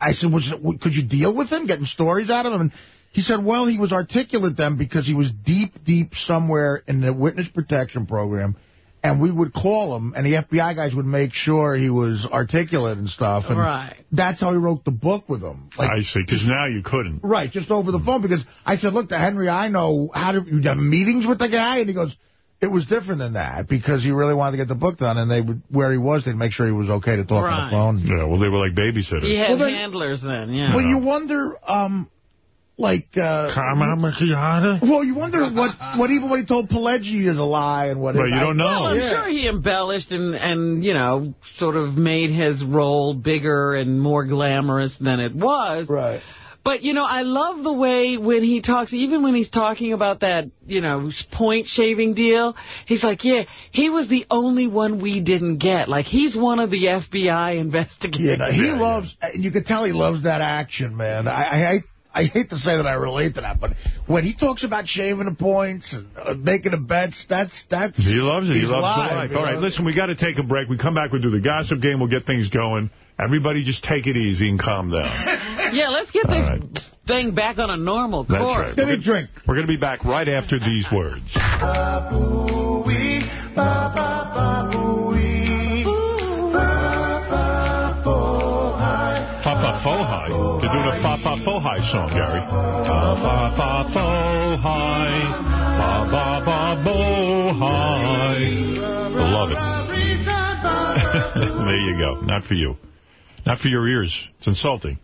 I said, was it, could you deal with him, getting stories out of him? And he said, well, he was articulate then because he was deep, deep somewhere in the witness protection program. And we would call him, and the FBI guys would make sure he was articulate and stuff. And Right. that's how he wrote the book with him. Like, I see, because now you couldn't. Right, just over the phone. Because I said, look, the Henry I know, how to you have meetings with the guy? And he goes, it was different than that because he really wanted to get the book done. And they would, where he was, they'd make sure he was okay to talk on the phone. Yeah, well, they were like babysitters. He had Well, then- handlers then, yeah. Well, you wonder, um, like, uh, well, you wonder what, what even what he told Pileggi is a lie and what But is- you don't know. Well, I'm Yeah. sure he embellished and, and, you know, sort of made his role bigger and more glamorous than it was. Right. But, you know, I love the way when he talks, even when he's talking about that, you know, point shaving deal, he's like, yeah, he was the only one we didn't get. Like, he's one of the FBI investigators. Yeah, no, he loves, and you can tell he loves that action, man. I, I, I I hate to say that I relate to that, but when he talks about shaving the points and uh, making the bets, that's that's He loves it. He loves live, the life. you All right, know? listen, we got to take a break. We come back, we'll do the gossip game. We'll get things going. Everybody just take it easy and calm down. Yeah, let's get this All right. thing back on a normal That's course. right. We're gonna- We're going to be back right after these words. A fa fa fo hi song, Gary. Fa fa fa fo hi. Fa ba ba bo. I love it. there you go. Not for you. Not for your ears. It's insulting.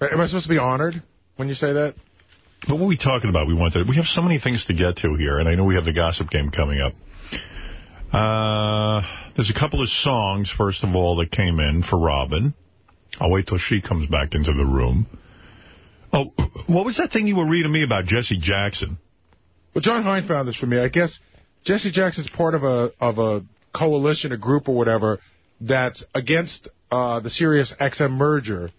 Am I supposed to be honored when you say that? But what are we talking about? We wanted. We have so many things to get to here, and I know we have the gossip game coming up. Uh, there's a couple of songs, first of all, that came in for Robin. I'll wait till she comes back into the room. Oh, what was that thing you were reading me about Jesse Jackson? Well, Jon Hein found this for me. I guess Jesse Jackson's part of a of a coalition, a group or whatever, that's against uh, the Sirius XM merger.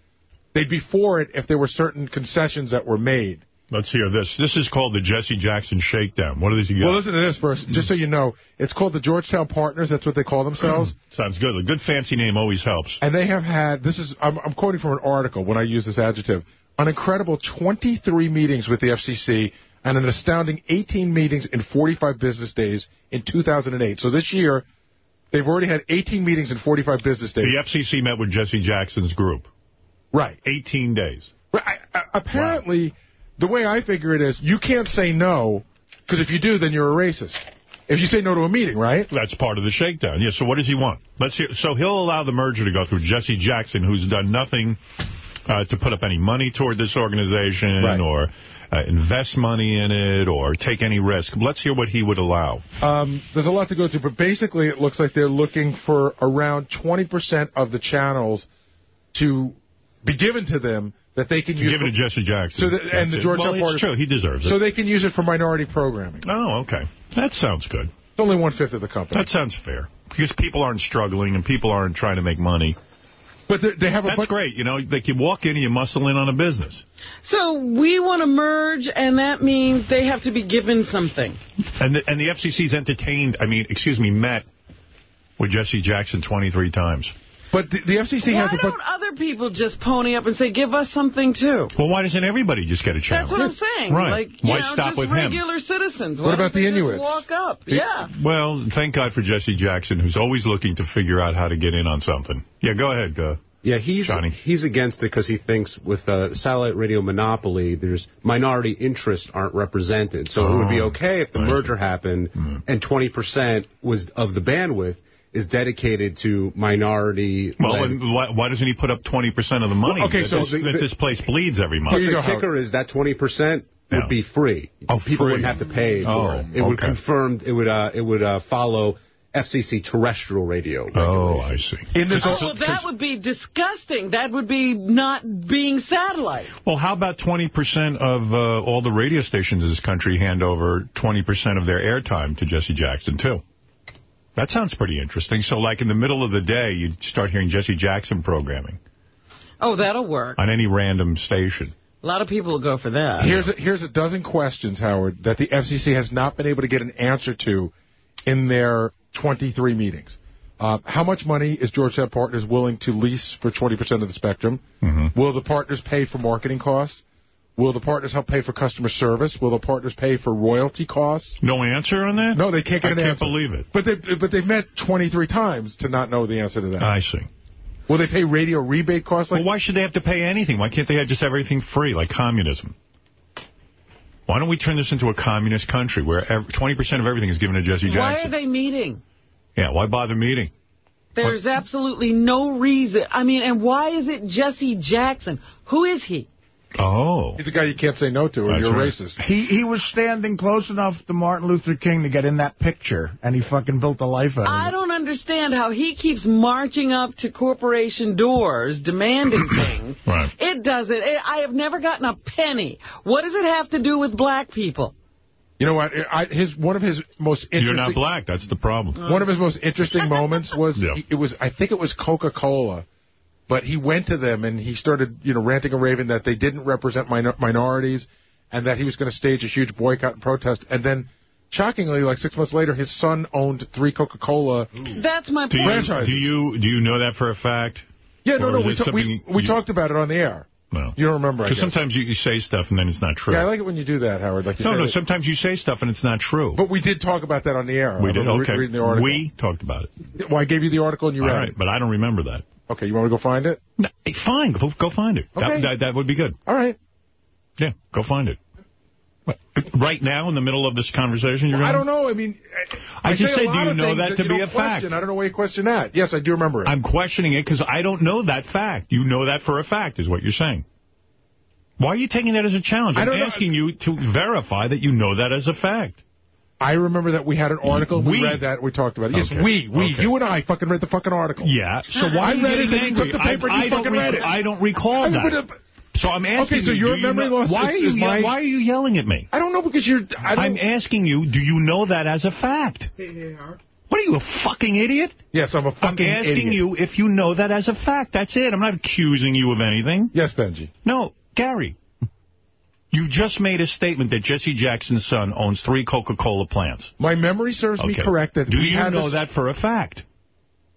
They'd be for it if there were certain concessions that were made. Let's hear this. This is called the Jesse Jackson Shakedown. What does he got? Well, listen to this first, just so you know. It's called the Georgetown Partners. That's what they call themselves. Sounds good. A good fancy name always helps. And they have had, this is, I'm, I'm quoting from an article when I use this adjective, an incredible 23 meetings with the FCC and an astounding 18 meetings in 45 business days in 2008. So this year, they've already had 18 meetings in 45 business days. The FCC met with Jesse Jackson's group. Right. 18 days. I, I, apparently, the way I figure it is, you can't say no, because if you do, then you're a racist. If you say no to a meeting, right? That's part of the shakedown. Yeah, so what does he want? Let's hear. So he'll allow the merger to go through Jesse Jackson, who's done nothing uh, to put up any money toward this organization Right. or uh, invest money in it or take any risk. Let's hear what he would allow. Um, there's a lot to go through, but basically it looks like they're looking for around 20% of the channels to be given to them that they can use. Give it to Jesse Jackson. So that, and the it. Georgetown Well, it's true. He deserves it. So they can use it for minority programming. Oh, okay. That sounds good. It's only one-fifth of the company. That sounds fair. Because people aren't struggling and people aren't trying to make money. But they, they have a That's great. You know, they can walk in and you muscle in on a business. So we want to merge, and that means they have to be given something. And the, and the FCC's entertained, I mean, excuse me, met with Jesse Jackson 23 times. But the, the FCC Why has a... don't other people just pony up and say, give us something, too? Well, why doesn't everybody just get a channel? That's what I'm saying. Right. Like, you why know, stop just with him? regular citizens. What about the they Inuits? walk up. Yeah. Well, thank God for Jesse Jackson, who's always looking to figure out how to get in on something. Yeah, go ahead, uh, Yeah, he's Johnny. he's against it because he thinks with the satellite radio monopoly, there's minority interests aren't represented. So it would be Oh, okay if the merger happened and 20% was of the bandwidth is dedicated to minority. Well, and why, why doesn't he put up 20% of the money Well, okay, that, so this, the- that this place bleeds every month? The kicker is that 20% would be free. Oh, People free. wouldn't have to pay for Oh, it. It would okay. confirm. It would. Uh, it would uh, follow FCC terrestrial radio. Oh, I see. In this, Oh, well, that would be disgusting. That would be not being satellite. Well, how about 20% of uh, all the radio stations in this country hand over 20% of their airtime to Jesse Jackson, too? That sounds pretty interesting. So, like, in the middle of the day, you'd start hearing Jesse Jackson programming Oh, that'll work. on any random station. A lot of people will go for that. Here's a, here's a dozen questions, Howard, that the FCC has not been able to get an answer to in their 23 meetings. Uh, how much money is Georgetown Partners willing to lease for 20% of the spectrum? Mm-hmm. Will the partners pay for marketing costs? Will the partners help pay for customer service? Will the partners pay for royalty costs? No answer on that? No, they can't get I an can't answer. believe it. But they but they've met 23 times to not know the answer to that. I see. Will they pay radio rebate costs? Like well, why should they have to pay anything? Why can't they just have everything free, like communism? Why don't we turn this into a communist country where 20% of everything is given to Jesse Jackson? Why are they meeting? Yeah, why bother meeting? There's absolutely no reason. I mean, and why is it Jesse Jackson? Who is he? Oh. He's a guy you can't say no to, or That's you're right. racist. He he was standing close enough to Martin Luther King to get in that picture, and he fucking built a life out of it. I don't understand how he keeps marching up to corporation doors demanding things. Right. It doesn't. It, I have never gotten a penny. What does it have to do with black people? You know what? I, his one of his most interesting. You're not black. That's the problem. One of his most interesting moments was it was I think it was Coca Cola, but he went to them and he started you know ranting and raving that they didn't represent minor minorities, and that he was going to stage a huge boycott and protest, and then. Shockingly, like six months later, his son owned three Coca-Cola That's my Do point. you, do you do you know that for a fact? Yeah, no, Or no, is we, ta- we, we you- talked about it on the air. No. You don't remember, Because sometimes you, you say stuff and then it's not true. Yeah, I like it when you do that, Howard. Like you no, say no, that- sometimes you say stuff and it's not true. But we did talk about that on the air. we I did, remember re- okay. reading the article. We talked about it. Well, I gave you the article and you All read right, it. but I don't remember that. Okay, you want me to go find it? No, hey, fine, go, go find it. That, Okay. that, that would be good. All right. Yeah, go find it. What, Right now, in the middle of this conversation, you're I going don't know. I mean, I just say said, do you know things that to be a fact? I don't know why you question that. Yes, I do remember it. I'm questioning it because I don't know that fact. You know that for a fact, is what you're saying. Why are you taking that as a challenge? I I'm asking you to verify that you know that as a fact. I remember that we had an article. We, We- read that. We talked about it. Yes, Okay. we, we, Okay. you and I fucking read the fucking article. Yeah, so why I you read it, getting then you took the paper I, and you I don't fucking read rec- it. I don't recall I mean, that. but, so I'm asking Okay, so you, your do you memory know- loss why is- are you is my- Why are you yelling at me? I don't know because you're. I don't, I'm asking you, do you know that as a fact? What are you, a fucking idiot? Yes, I'm a I'm fucking asking idiot. you if you know that as a fact. That's it. I'm not accusing you of anything. Yes, Benji. No, Gary. You just made a statement that Jesse Jackson's son owns three Coca-Cola plants. My memory serves me Okay. correct that Do you know that for a fact?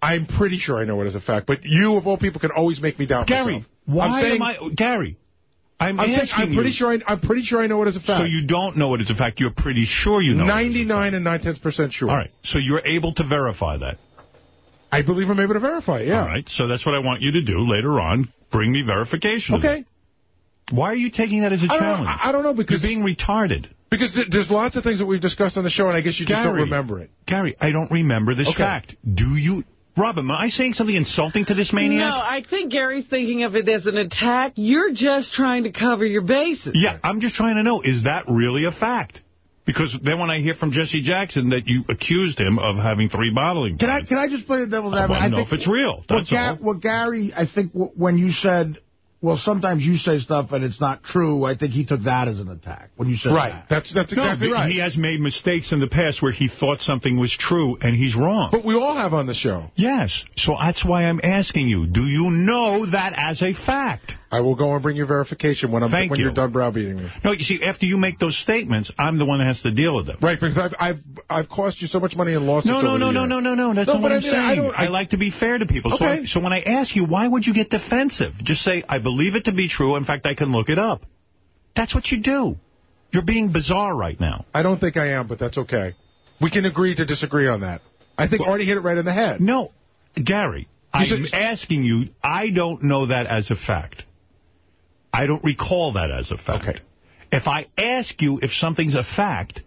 I'm pretty sure I know it as a fact, but you of all people can always make me doubt Gary, myself. why I'm saying, am I... Gary, I'm, I'm, saying, I'm pretty you. sure I, I'm pretty sure I know it as a fact. So you don't know it as a fact. You're pretty sure you know. it. 99 and 9 tenths percent sure. All right. So you're able to verify that. I believe I'm able to verify it, yeah. All right. So that's what I want you to do later on. Bring me verification. Okay. It. Why are you taking that as a I don't, know, challenge? I I don't know because You're being retarded. because there's lots of things that we've discussed on the show, and I guess you just don't remember it. Gary, I don't remember this Okay. fact. Do you... Rob, am I saying something insulting to this maniac? No, I think Gary's thinking of it as an attack. You're just trying to cover your bases. Yeah, I'm just trying to know, is that really a fact? Because then when I hear from Jesse Jackson that you accused him of having three bottling Can I can I just play the devil's advocate? I advocate? want to know think if it's real. what, Ga- all. what Gary, I think w- when you said, well, sometimes you say stuff and it's not true, I think he took that as an attack when you said Right. that. That's that's exactly but right. he has made mistakes in the past where he thought something was true and he's wrong. But we all have on the show. Yes, so that's why I'm asking you, do you know that as a fact? I will go and bring you verification when I'm Thank when you. are done browbeating me. No, you see, after you make those statements, I'm the one that has to deal with them. Right, because I've I've I've cost you so much money in lawsuits. No, no, no, no, no, no, no. That's No, not what I I'm mean, saying. I I, I- like to be fair to people. So, Okay. I, so when I ask you, why would you get defensive? Just say, I believe it to be true. In fact, I can look it up. That's what you do. You're being bizarre right now. I don't think I am, but that's okay. We can agree to disagree on that. I think Artie hit it right in the head. No, Gary, I'm asking you, I don't know that as a fact. I don't recall that as a fact. Okay. If I ask you if something's a fact,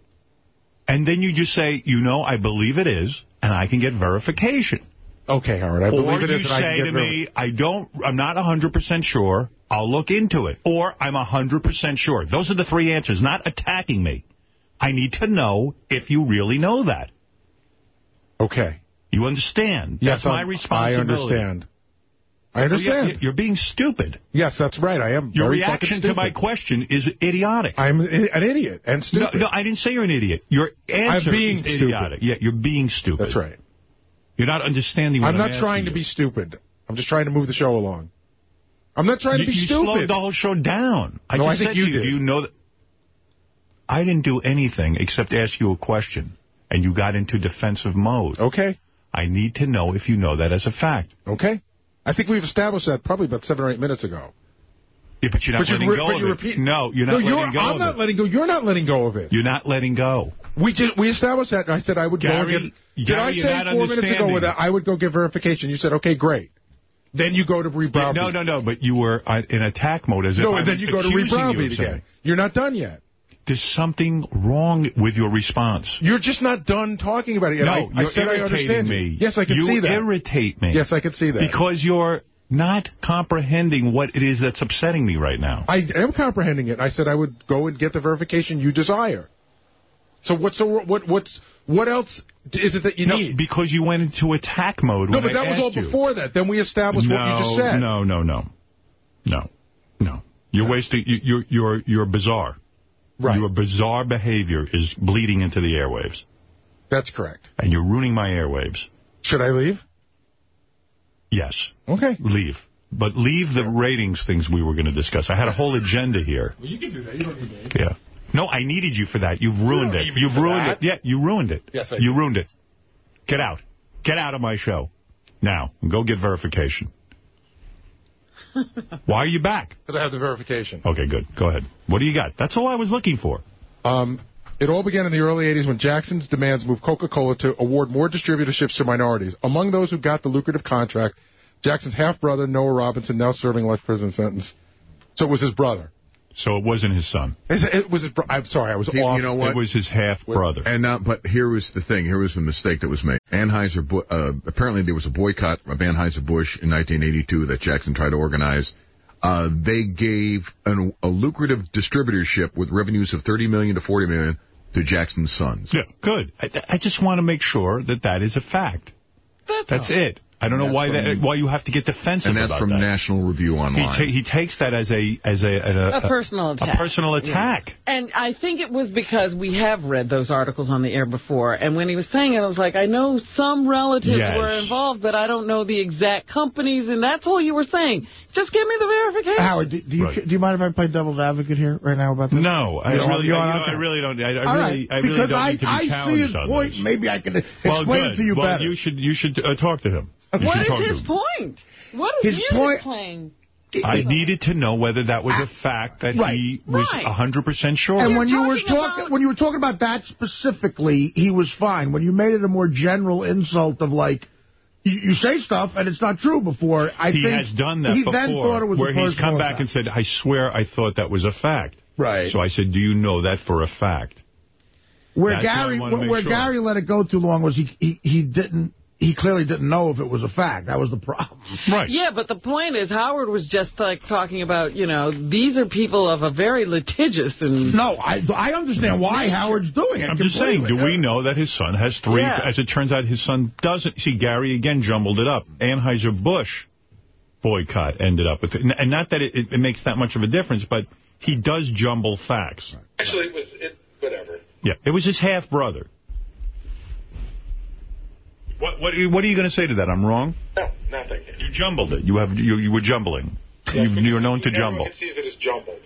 and then you just say, you know, I believe it is, and I can get verification. Okay, Howard, I or believe it you and I say can get to me, I don't, I'm not 100% sure, I'll look into it. Or I'm 100% sure. Those are the three answers, not attacking me. I need to know if you really know that. Okay. You understand? Yes, That's my responsibility. I understand. I understand. yeah, You're being stupid. Yes, that's right. I am. Your reaction to my question is idiotic. I'm an idiot and stupid. no, I didn't say you're an idiot. Your answer I'm being is stupid. idiotic. Yeah, you're being stupid. That's right. You're not understanding what I'm not asking trying to you. be stupid. I'm just trying to move the show along. I'm not trying you, to be you stupid. slowed the whole show down. I No, just I think said you you, did. do you know that? I didn't do anything except ask you a question, and you got into defensive mode. Okay. I need to know if you know that as a fact. Okay. I think we've established that probably about seven or eight minutes ago. Yeah, but you're not But letting go but of it. repeat- No, you're not no, letting you're, go I'm not it. letting go. You're not letting go of it. You're not letting go. We just we established that. I said I would Gary, go and get. Did I say four minutes ago with that I would go get verification? You said okay, great. Then you go to Yeah, no, no, no, but you were uh, in attack mode as if No, I'm and then you go to accusing you of rebrowbeat something. again. You're not done yet. There's something wrong with your response. You're just not done talking about it yet. No, I, you're I said I irritating understand you. me. Yes, I can you see that. You irritate me. Yes, I can see that. Because you're not comprehending what it is that's upsetting me right now. I am comprehending it. I said I would go and get the verification you desire. So what's what what's what else is it that you no, need? because you went into attack mode No, but I that was all you. before that. Then we established no, what you just said. No, no, no. No. No. You're wasting you're you're you're bizarre. Right. Your bizarre behavior is bleeding into the airwaves. That's correct. And you're ruining my airwaves. Should I leave? Yes. Okay. Leave. But leave the ratings things we were going to discuss. I had a whole agenda here. Well, you can do that. You don't need me. Yeah. No, I needed you for that. You've ruined don't it. You've ruined that. it. Yeah, you ruined it. Yes, I You did. ruined it. Get out. Get out of my show. Now, go get verification. Why are you back? Because I have the verification. Okay, good. Go ahead. What do you got? That's all I was looking for. Um, it all began in the early 80s when Jackson's demands moved Coca-Cola to award more distributorships to minorities. Among those who got the lucrative contract, Jackson's half-brother, Noah Robinson, now serving life prison sentence. So it was his brother. So it wasn't his son. Is it, it was his bro- I'm sorry, I was You- off. you know what? It was his half-brother. And uh, but here was the thing. Here was the mistake that was made. Anheuser. Bu- Uh, apparently, there was a boycott of Anheuser Busch in 1982 that Jackson tried to organize. Uh, they gave an, a lucrative distributorship with revenues of 30 million to 40 million to Jackson's sons. Yeah, good. I, I just want to make sure that that is a fact. That's, it. I don't know why from- that, why you have to get defensive about that. And that's from that. National Review He, Online. ta he takes that as a as a a, A personal attack. A personal attack. And I think it was because we have read those articles on the air before. And when he was saying it, I was like, I know some relatives Yes. were involved, but I don't know the exact companies. And that's all you were saying. Just give me the verification. Howard, do, do you Right. do you mind if I play devil's advocate here right now about this? No, I You really, you I, don't- know, I really don't. I, I really, right, I really because don't I, need to be I see challenged his on point. this. Maybe I can Well, explain good. it to you well, better. you should you should uh, talk to him. You What should is talk to his him. point? What is His music point- playing? I needed to know whether that was a fact that Right. he was Right. 100% sure. And of. when you were talking when you were talking about that specifically, he was fine. When you made it a more general insult of like, you, you say stuff and it's not true before, I he think has done that he before, then thought it was where he's come back attack. and said, I swear I thought that was a fact. Right. So I said, do you know that for a fact? Where That's Gary where, where sure. Gary let it go too long was he, he he didn't he clearly didn't know if it was a fact. That was the problem. Right. Yeah, but the point is, Howard was just like talking about, you know, these are people of a very litigious and. No, I I understand why Howard's doing it. I'm just saying, do we know that his son has three? Yeah. As it turns out, his son doesn't. See, Gary again jumbled it up. Anheuser-Busch boycott ended up with it. And not that it, it, it makes that much of a difference, but he does jumble facts. Actually, it was it, whatever. Yeah, it was his half-brother. What, what, what are you going to say to that? I'm wrong? No, nothing. You jumbled it. You have you, you were jumbling. You, you're known to jumble. Everyone sees it as jumbled.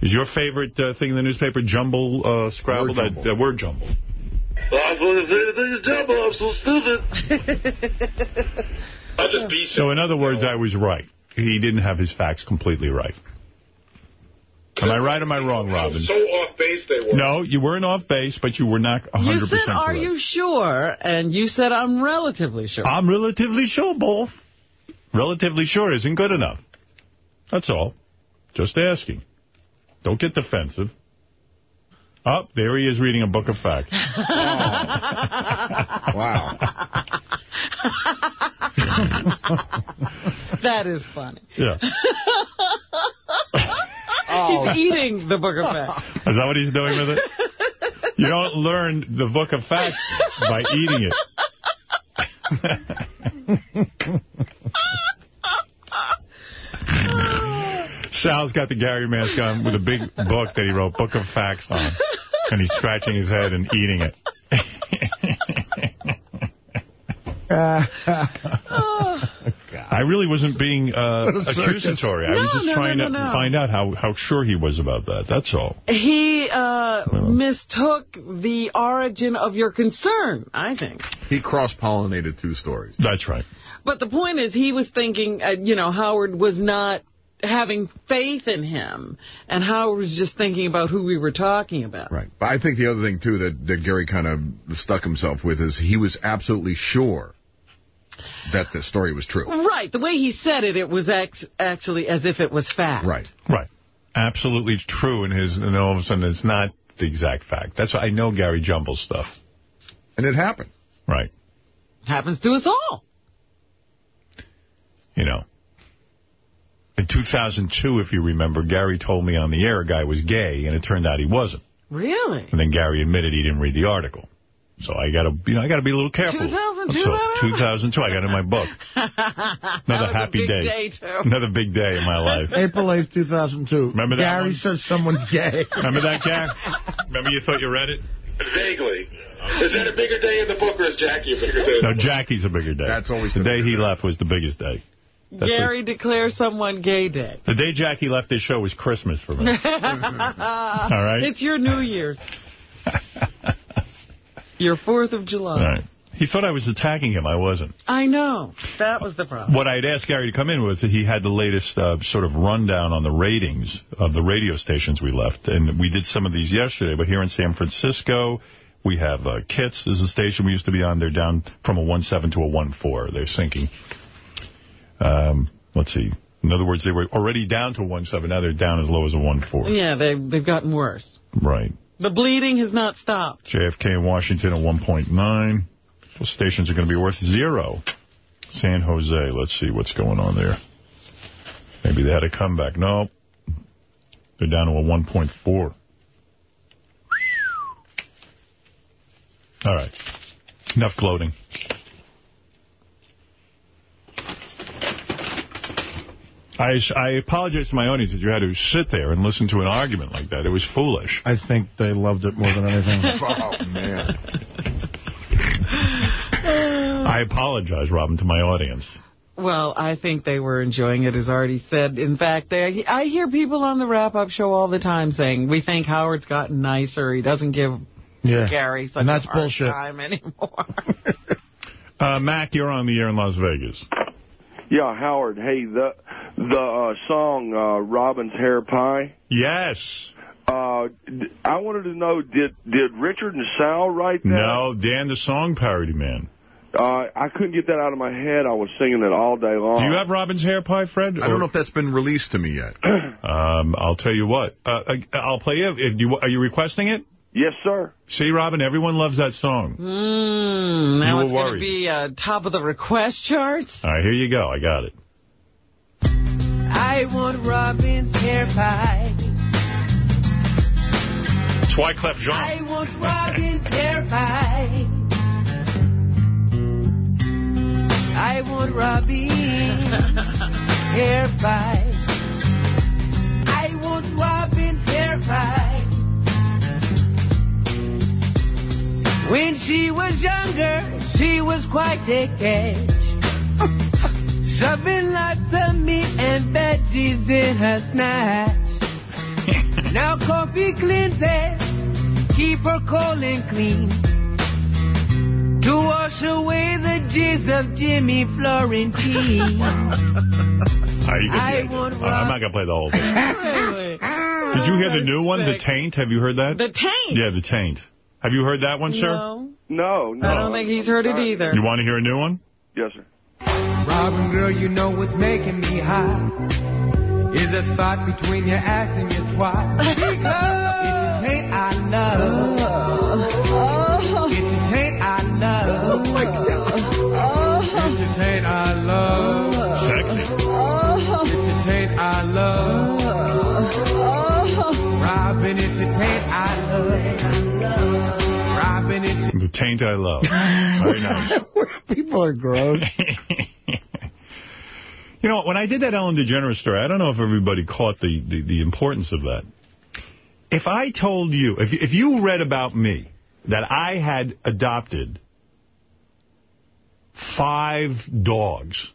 Is your favorite uh, thing in the newspaper jumble, uh, Scrabble? Word jumble. That, that word jumble. I'm jumble. I'm so stupid. I'll just be So in other words, I was right. He didn't have his facts completely right. Am I right or am I wrong, Robin? so off base they were. No, you weren't off base, but you were not 100% You said, are correct. you sure? And you said, I'm relatively sure. I'm relatively sure, both. Relatively sure isn't good enough. That's all. Just asking. Don't get defensive. Oh, there he is reading a book of facts. Oh. Wow. that is funny. Yeah. Oh. He's eating the book of facts. Is that what he's doing with it? You don't learn the book of facts by eating it. Sal's got the Gary mask on with a big book that he wrote, Book of Facts on. And he's scratching his head and eating it. I really wasn't being uh, What a circus. accusatory. I was just no, trying no, to no, no. find out how, how sure he was about that. That's all. He uh, mistook the origin of your concern, I think. He cross-pollinated two stories. That's right. But the point is, he was thinking, uh, you know, Howard was not having faith in him. And Howard was just thinking about who we were talking about. Right. But I think the other thing, too, that, that Gary kind of stuck himself with is he was absolutely sure that the story was true. Right. The way he said it, it was ex actually as if it was fact. Right. Right. Absolutely true in his, and all of a sudden it's not the exact fact. That's why I know Gary jumbles stuff. And it happened. Right. Happens to us all. You know. In 2002, if you remember, Gary told me on the air a guy was gay, and it turned out he wasn't. Really? And then Gary admitted he didn't read the article. So I got to, you know, I got to be a little careful. 2002, So, I 2002, I got in my book. That Another was a happy big day. day, too. Another big day in my life. April 8th, 2002. Remember that Gary one? says someone's gay. Remember that, Gary? Remember you thought you read it? Vaguely. Is that a bigger day in the book, or is Jackie a bigger day? No, Jackie's a bigger day. That's always the the day he day. left was the biggest day. That's Gary declares someone gay day. The day Jackie left this show was Christmas for me. All right? It's your New Year's. your 4th of July. He thought I was attacking him. I wasn't. I know. That was the problem. What I'd asked Gary to come in with, he had the latest uh, sort of rundown on the ratings of the radio stations we left. And we did some of these yesterday, but here in San Francisco, we have uh, Kits is a station we used to be on. They're down from a 1.7 to a 1.4. They're sinking. Um, let's see. In other words, they were already down to 1.7. Now they're down as low as a 1.4. Yeah, they, they've gotten worse. Right. The bleeding has not stopped. JFK in Washington at 1.9. Those stations are going to be worth zero. San Jose, let's see what's going on there. Maybe they had a comeback. No. They're down to a 1.4. All right. Enough gloating. I, I apologize to my audience that you had to sit there and listen to an argument like that. It was foolish. I think they loved it more than anything. oh, man. I apologize, Robin, to my audience. Well, I think they were enjoying it, as already said. In fact, they, I hear people on the wrap-up show all the time saying, we think Howard's gotten nicer. He doesn't give Yeah. Gary such And that's a hard bullshit. time anymore. Uh, Mac, you're on the air in Las Vegas. Yeah, Howard. Hey, the the uh, song uh, Robin's Hair Pie. Yes. Uh, d- I wanted to know, did did Richard and Sal write that? No, Dan the song parody man. Uh, I couldn't get that out of my head. I was singing it all day long. Do you have Robin's hair pie, Fred? I don't know if that's been released to me yet. Um, I'll tell you what. Uh, I- I'll play it. If you, are you requesting it? Yes, sir. See, Robin, everyone loves that song. Mm, now it's going to be uh, top of the request charts. All right, here you go. I got it. I want Robin's hair pie. It's Wyclef Jean. I want Robin's hair pie. I want Robin's hair pie. I want Robin's hair pie. When she was younger, she was quite a catch. Shoving lots of meat and veggies in her snatch. now coffee cleanses, keep her cold and clean. To wash away the jizz of Jimmy Florentine. All right, you I do it. want Uh, I'm not going to play the whole thing. Did you hear the new one, The Taint? Have you heard that? The Taint? Yeah, The Taint. Have you heard that one, sir? No. No, no. I don't think he's heard it either. You want to hear a new one? Yes, sir. Robin, girl, you know what's making me hot. Is a spot between your ass and your twat. Because it's a taint I love. Taint I Love. Very nice. People are gross. You know, when I did that Ellen DeGeneres story, I don't know if everybody caught the, the, the importance of that. If I told you, if, if you read about me, that I had adopted five dogs,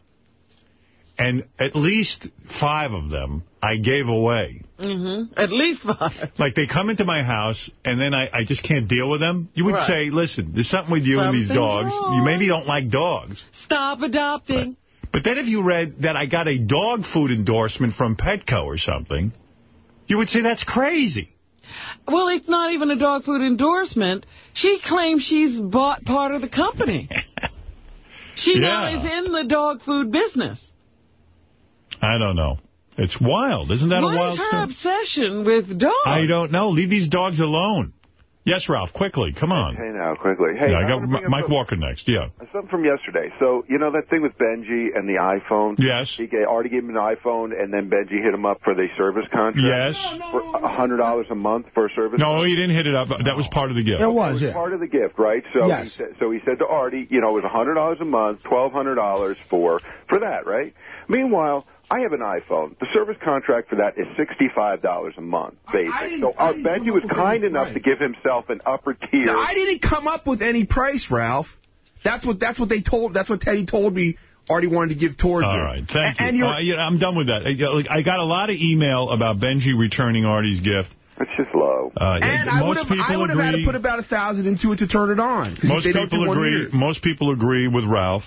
and at least five of them I gave away. Mm-hmm. At least five. Like, they come into my house, and then I, I just can't deal with them. You would Right. say, listen, there's something with you and these dogs. wrong. You maybe don't like dogs. Stop adopting. But then if you read that I got a dog food endorsement from Petco or something, you would say that's crazy. Well, it's not even a dog food endorsement. She claims she's bought part of the company. She now is in the dog food business. I don't know. It's wild. Isn't that What a wild is her story? obsession with dogs? I don't know. Leave these dogs alone. Yes, Ralph, quickly. Come on. Hey, now, quickly. Hey, yeah, I I got M- Mike something- Walker next. Yeah. Something from yesterday. So, you know that thing with Benji and the iPhone? Yes. He gave, already gave him an iPhone, and then Benji hit him up for the service contract? Yes. For a $100 a month for a service No, he didn't hit it up. That was part of the gift. It was part of the gift, right? So Yes. he said, so he said to Artie, you know, it was $100 a month, $1,200 for for that, right? Meanwhile, I have an iPhone. The service contract for that is $65 a month, basic. So uh, Benji was kind enough to give himself an upper tier. Now, I didn't come up with any price, Ralph. That's what that's what they told. That's what Teddy told me. Already wanted to give towards All you. All right, thank A- And you. Uh, yeah, I'm done with that. I, I got a lot of email about Benji returning Artie's gift. It's just low. Uh, and I would have I would have had to put about a thousand into it to turn it on. Most people agree. Most people agree with Ralph.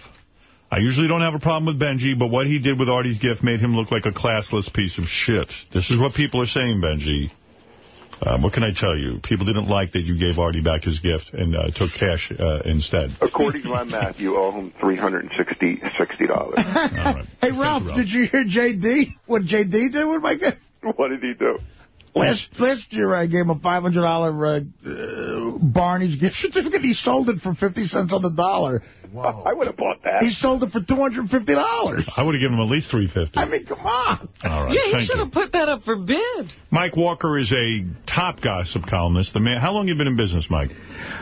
I usually don't have a problem with Benji, but what he did with Artie's gift made him look like a classless piece of shit. This is what people are saying, Benji. Um, what can I tell you? People didn't like that you gave Artie back his gift and uh, took cash uh, instead. According to my math, you owe him $360 $60. Hey, Ralph, did you hear J.D.? What J.D. did with my gift? What did he do? Last last year, I gave him a $500 uh, uh, Barney's gift certificate. He sold it for 50 cents on the dollar. I would have bought that. He sold it for $250. I would have given him at least $350. I mean, come on. All right, yeah, he should have put that up for bid. Mike Walker is a top gossip columnist. The man. How long you been in business, Mike?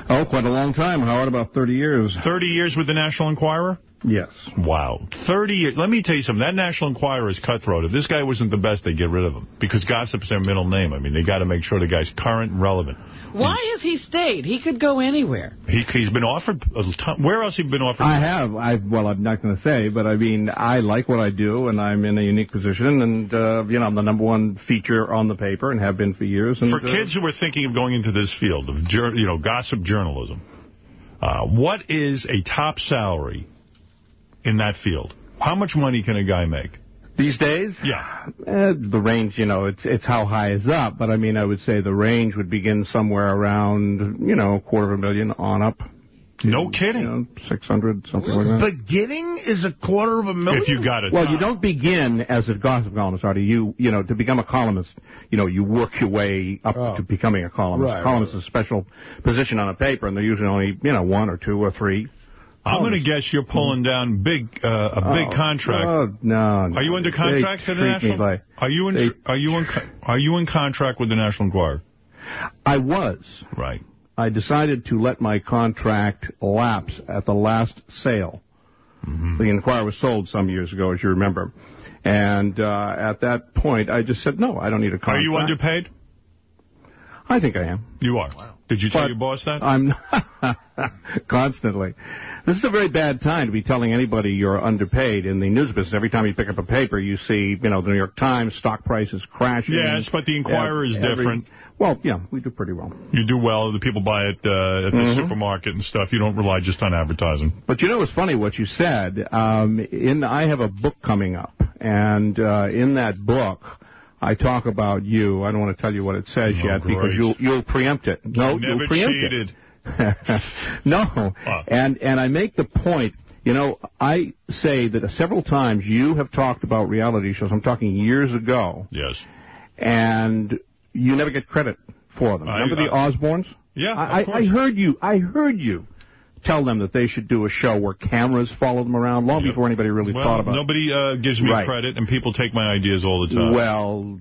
Oh, quite a long time, Howard, about 30 years. 30 years with the National Enquirer? Yes. Wow. 30 years. Let me tell you something. That National Enquirer is cutthroat. If this guy wasn't the best, they'd get rid of him. Because gossip's their middle name. I mean, they got to make sure the guy's current and relevant. Why has he stayed? He could go anywhere. He, he's been offered a ton. Where else he been offered? I have. I Well, I'm not going to say, but I mean, I like what I do, and I'm in a unique position, and, uh, you know, I'm the number one feature on the paper and have been for years. And, For uh, kids who are thinking of going into this field of, you know, gossip journalism, uh, what is a top salary in that field? How much money can a guy make? These days? Yeah. Eh, the range, you know, it's it's how high is up, but I mean, I would say the range would begin somewhere around, you know, a quarter of a million on up. No kidding. You know, 600, something like that. Beginning is a quarter of a million? If you got it. Well, you don't begin as a gossip columnist, Artie. You, you know, to become a columnist, you know, you work your way up to becoming a columnist. Right, columnist is a special position on a paper, and they're usually only, you know, one or two or three. I'm going to guess you're pulling down big uh, a big Oh, contract. Oh, no, no. Are you under contract for the National? like- are you in? they- are you in? Are you in contract with the National Enquirer? I was. Right. I decided to let my contract lapse at the last sale. Mm-hmm. The Inquirer was sold some years ago, as you remember. And uh, at that point, I just said, no, I don't need a contract. Are you underpaid? I think I am. You are. Did you tell But your boss that? I'm constantly. This is a very bad time to be telling anybody you're underpaid in the news business. Every time you pick up a paper, you see, you know, the New York Times stock prices crashing. Yes, but the Inquirer is Every- different. Well, yeah, we do pretty well. You do well. The people buy it uh, at the Mhm. supermarket and stuff. You don't rely just on advertising. But you know what's funny? What you said. Um, in I have a book coming up, and uh, in that book, I talk about you. I don't want to tell you what it says Oh, yet because you'll you'll preempt it. No, Never you'll preempt cheated. it. no, and and I make the point. You know, I say that several times you have talked about reality shows. I'm talking years ago. Yes. And you never get credit for them. I- Remember the I- Osbournes? Yeah, I, I heard you. I heard you tell them that they should do a show where cameras follow them around long before anybody really Well, thought about it. nobody uh, gives me Right. credit, and people take my ideas all the time. Well,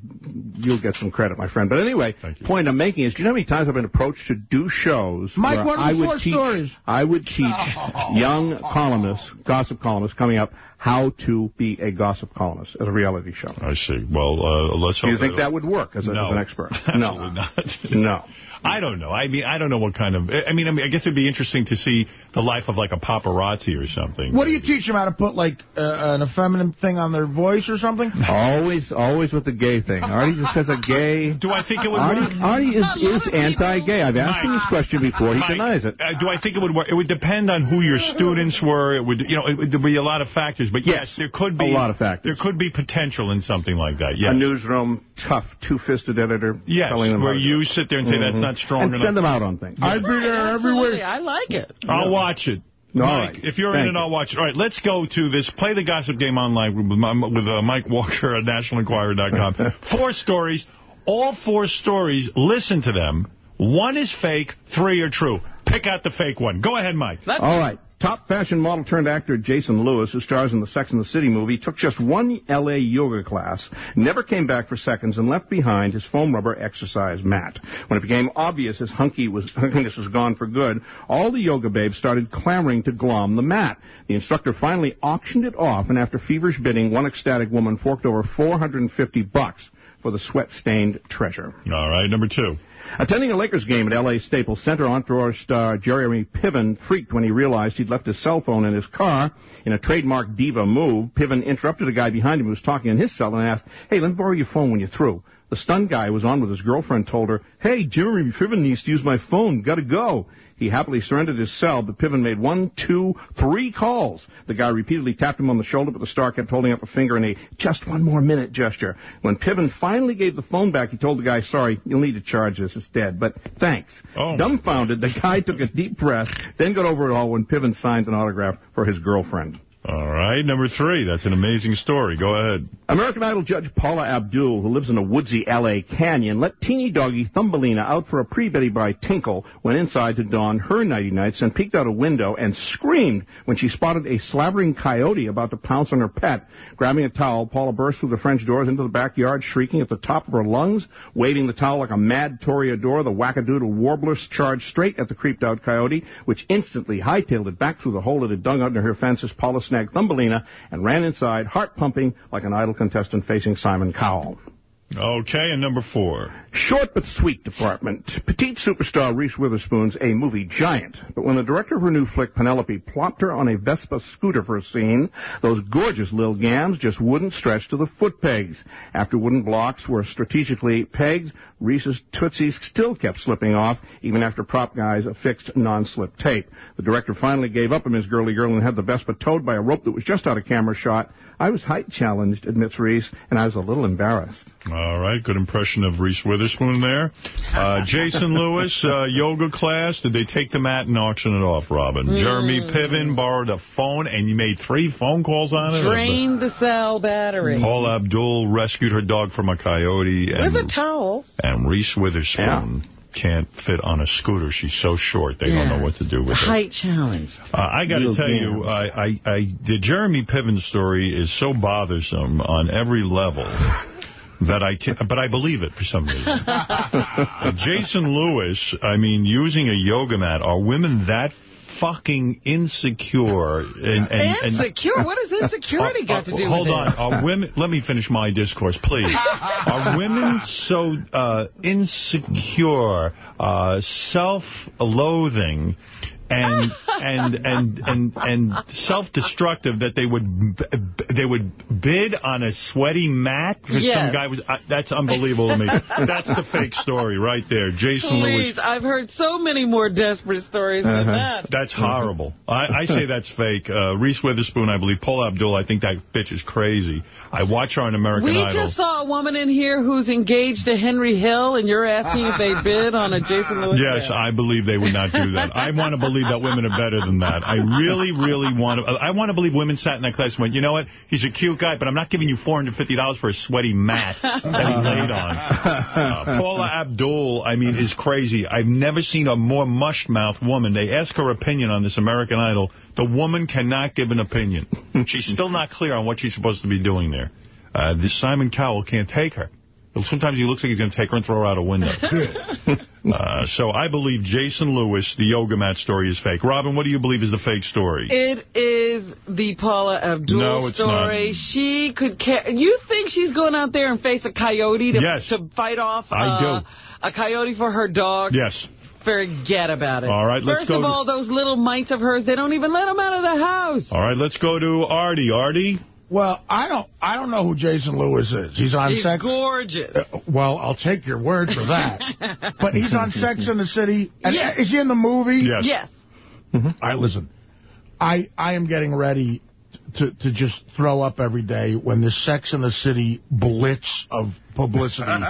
you'll get some credit, my friend. But anyway, the point I'm making is, do you know how many times I've been approached to do shows Mike, where what are I would four teach, stories? I would teach young columnists, gossip columnists coming up, how to be a gossip columnist as a reality show. I see. Well, uh, let's Do you think that would work as, a, No. as an expert? No. not. No. I don't know. I mean, I don't know what kind of. I mean, I mean, I guess it'd be interesting to see the life of like a paparazzi or something. What do you teach them how to put, like, uh, an effeminate thing on their voice or something? Always, always with the gay thing. Artie just says a gay. Do I think it would Artie, work? Artie is, is anti-gay. I've asked him this question before. He Mike, denies it. Uh, do I think it would work? It would depend on who your students were. It would, you know, it there'd be a lot of factors. But yes, there could be a lot of factors. There could be potential in something like that. Yes. A newsroom, tough, two-fisted editor. Yes, telling them where you it. sit there and say that's Mhm. not strong and enough. send them out on things. I'd be there every Absolutely, week. I like it. I'll watch it. All Mike, right. if you're in Thank it, I'll watch it. All right, let's go to this. Play the gossip game online with, with uh, Mike Walker at nationalenquirer.com. four stories. All four stories, listen to them. One is fake, three are true. Pick out the fake one. Go ahead, Mike. All right. Top fashion model turned actor Jason Lewis, who stars in the Sex and the City movie, took just one L.A. yoga class, never came back for seconds, and left behind his foam rubber exercise mat. When it became obvious his hunky was, hunkiness was gone for good, all the yoga babes started clamoring to glom the mat. The instructor finally auctioned it off, and after feverish bidding, one ecstatic woman forked over 450 bucks for the sweat-stained treasure. All right, number two. Attending a Lakers game at L.A. Staples Center, Entourage star Jeremy Piven freaked when he realized he'd left his cell phone in his car. In a trademark diva move, Piven interrupted a guy behind him who was talking on his cell and asked, hey, let me borrow your phone when you're through. The stunned guy who was on with his girlfriend told her, hey, Jeremy Piven needs to use my phone. Gotta go. He happily surrendered his cell, but Piven made one, two, three calls. The guy repeatedly tapped him on the shoulder, but the star kept holding up a finger in a just one more minute gesture. When Piven finally gave the phone back, he told the guy, sorry, you'll need to charge this. It's dead, but thanks. Oh. Dumbfounded, the guy took a deep breath, then got over it all when Piven signed an autograph for his girlfriend. All right, number three. That's an amazing story. Go ahead. American Idol judge Paula Abdul, who lives in a woodsy L.A. canyon, let teeny doggy Thumbelina out for a pre-Betty by Tinkle, went inside to don her nighty nights and peeked out a window and screamed when she spotted a slavering coyote about to pounce on her pet. Grabbing a towel, Paula burst through the French doors into the backyard, shrieking at the top of her lungs, waving the towel like a mad toreador. The wackadoodle warblers charged straight at the creeped out coyote, which instantly hightailed it back through the hole it had dug under her fence as Paula snagged Thumbelina and ran inside, heart pumping like an Idol contestant facing Simon Cowell. Okay, and number four. Short but sweet department. Petite superstar Reese Witherspoon's a movie giant. But when the director of her new flick, Penelope, plopped her on a Vespa scooter for a scene, those gorgeous little gams just wouldn't stretch to the foot pegs. After wooden blocks were strategically pegged, Reese's Tootsies still kept slipping off, even after prop guys affixed non-slip tape. The director finally gave up on Miss Girly Girl and had the Vespa towed by a rope that was just out of camera shot. I was height challenged, admits Reese, and I was a little embarrassed. All right, good impression of Reese Witherspoon there. Uh, Jason Lewis, uh, yoga class. Did they take the mat and auction it off, Robin? Mm. Jeremy Piven borrowed a phone, and you made three phone calls on it? Drained the cell battery. Paul Abdul rescued her dog from a coyote. And, With a towel. and Reese Witherspoon can't fit on a scooter. She's so short, they don't know what to do with her. Height challenge. Uh, I got to Real tell you, I, I, I, the Jeremy Piven story is so bothersome on every level that I can't, but I believe it for some reason. Uh, Jason Lewis, I mean, using a yoga mat, are women that fucking insecure? And, and, and- Insecure? What has insecurity got to do Hold with on. it? Are women? Let me finish my discourse, please. Are women so uh, insecure, uh, self-loathing, and and and and and self-destructive that they would they would bid on a sweaty mat because Yes. some guy was? Uh, that's unbelievable to me. That's the fake story right there. Jason Lewis. I've heard so many more desperate stories than that. That's horrible. I, I say that's fake. Uh, Reese Witherspoon, I believe. Paul Abdul, I think that bitch is crazy. I watch her on American We Idol. just saw a woman in here who's engaged to Henry Hill, and you're asking if they bid on a Jason Lewis Yes, ad. I believe they would not do that. I want to believe that women are better than that. I really, really want to. I want to believe women sat in that class and went, you know what? He's a cute guy, but I'm not giving you $450 for a sweaty mat that he laid on. Uh, Paula Abdul, I mean, is crazy. I've never seen a more mush-mouthed woman. They ask her opinion on this American Idol. The woman cannot give an opinion. She's still not clear on what she's supposed to be doing there. Uh, this Simon Cowell can't take her. Sometimes he looks like he's going to take her and throw her out a window. uh, so I believe Jason Lewis, the yoga mat story, is fake. Robin, what do you believe is the fake story? It is the Paula Abdul No, it's story. not. She could care. You think she's going out there and face a coyote to, Yes. to fight off I uh, do. a coyote for her dog? Yes. Forget about it. All right, let's First go of all, those little mites of hers, they don't even let them out of the house. All right, let's go to Artie. Artie? Well, I don't I don't know who Jason Lewis is. He's on He's Sex... gorgeous. Uh, well, I'll take your word for that. but he's on Sex in the City. And Yes. Is he in the movie? Yes. Yes. All right, listen. I I am getting ready to to just throw up every day when the Sex in the City blitz of publicity.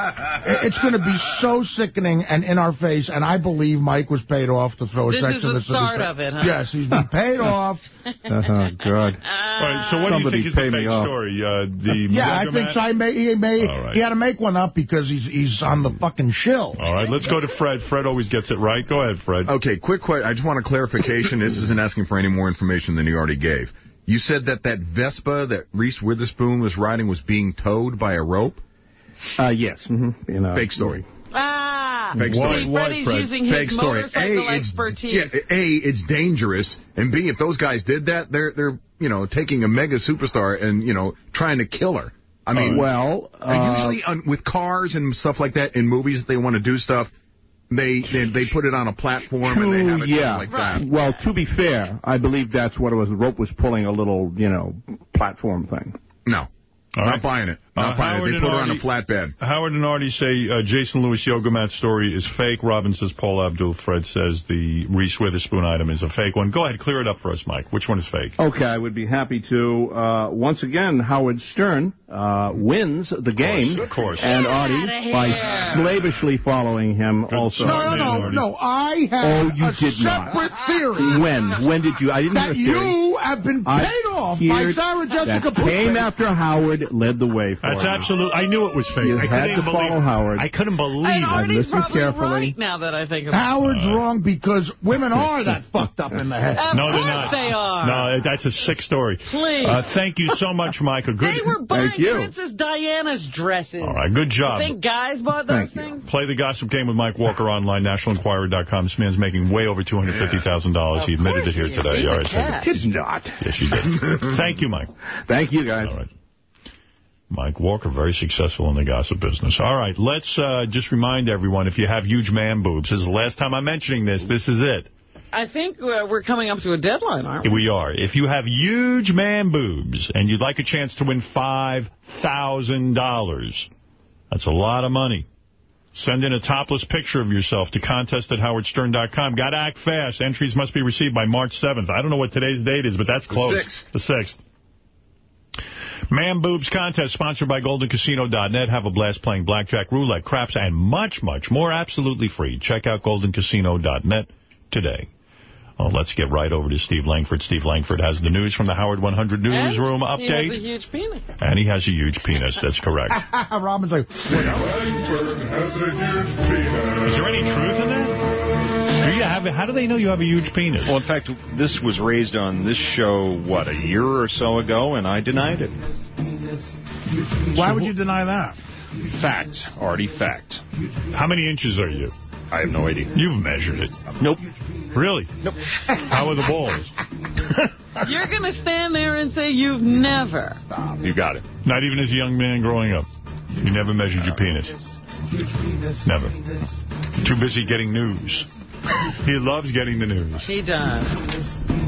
It's going to be so sickening and in our face, and I believe Mike was paid off to throw a This Sex is in the the City. start of it, huh? Yes, he's been paid off. Oh, God. All right, so what do you Somebody think is the me fake off. story? Uh, the Yeah, I think mat? so. I may, he, may, All right. he had to make one up because he's he's on the fucking shill. All right, let's go to Fred. Fred always gets it right. Go ahead, Fred. Okay, quick question. I just want a clarification. this isn't asking for any more information than you already gave. You said that that Vespa that Reese Witherspoon was riding was being towed by a rope? Uh, yes. Mm-hmm. You know, Fake story. Ah, Fake see, story. Freddie's using his Fake story. motorcycle A, it's, expertise. yeah, A, it's dangerous, and B, if those guys did that, they're they're you know taking a mega superstar and you know trying to kill her. I mean, well, uh, usually on, with cars and stuff like that in movies, they want to do stuff. They, they they put it on a platform and they have it yeah. like that. Well, to be fair, I believe that's what it was. The rope was pulling a little, you know, platform thing. No. All Not right. buying it. Uh, Not buying Howard. They and put her on a flatbed. Howard and Artie say uh, Jason Lewis yoga mat story is fake. Robin says Paul Abdul. Fred says the Reese Witherspoon item is a fake one. Go ahead, clear it up for us, Mike. Which one is fake? Okay, I would be happy to. Uh, once again, Howard Stern uh, wins the game. Of course. And Get Artie, outta by slavishly following him also. No, no, no, no. I have Oh, you a did not. separate theory When? When did you? I didn't that hear you have been I paid off by Sarah Jessica that came Parker. after Howard led the way for That's him. absolute. I knew it was fake. You I had couldn't to even believe. follow Howard. I couldn't believe And it. Artie's listened probably carefully. right now that I think about it. Howard's wrong because women are that fucked up in the head. Of No, they're not. they are. No, that's a sick story. Please. Uh, thank you so much, Mike. A good. They were buying Thank you. Princess Diana's dresses. All right, good job. You think guys bought those things? Play the gossip game with Mike Walker online, nationalenquirer.com. This man's making way over $250,000. He admitted it here he today. He's All right, cat. thank you. Did not. Yes, you did. Thank you, Mike. Thank you, guys. All right. Mike Walker, very successful in the gossip business. All right, let's uh, just remind everyone, if you have huge man boobs, this is the last time I'm mentioning this, this is it. I think uh, we're coming up to a deadline, aren't we? We are. If you have huge man boobs and you'd like a chance to win $5,000, that's a lot of money. Send in a topless picture of yourself to contest at howardstern.com. Got to act fast. Entries must be received by March 7th. I don't know what today's date is, but that's close. The 6th. The 6th. Man Boobs Contest, sponsored by GoldenCasino.net. Have a blast playing blackjack, roulette, craps, and much, much more absolutely free. Check out GoldenCasino.net today. Oh, let's get right over to Steve Langford. Steve Langford has the news from the Howard 100 Newsroom and update. he has a huge penis. And he has a huge penis. That's correct. Robin's like, Langford has a huge penis. Is there any truth in that? Do you have? How do they know you have a huge penis? Well, in fact, this was raised on this show, what, a year or so ago, and I denied it. Why would you deny that? Fact, Artie, fact. How many inches are you? I have no idea. You've measured it. Nope. Really? Nope. How are the balls? You're going to stand there and say you've never. You got it. Not even as a young man growing up. You never measured your penis. Never. Too busy getting news. He loves getting the news. He does.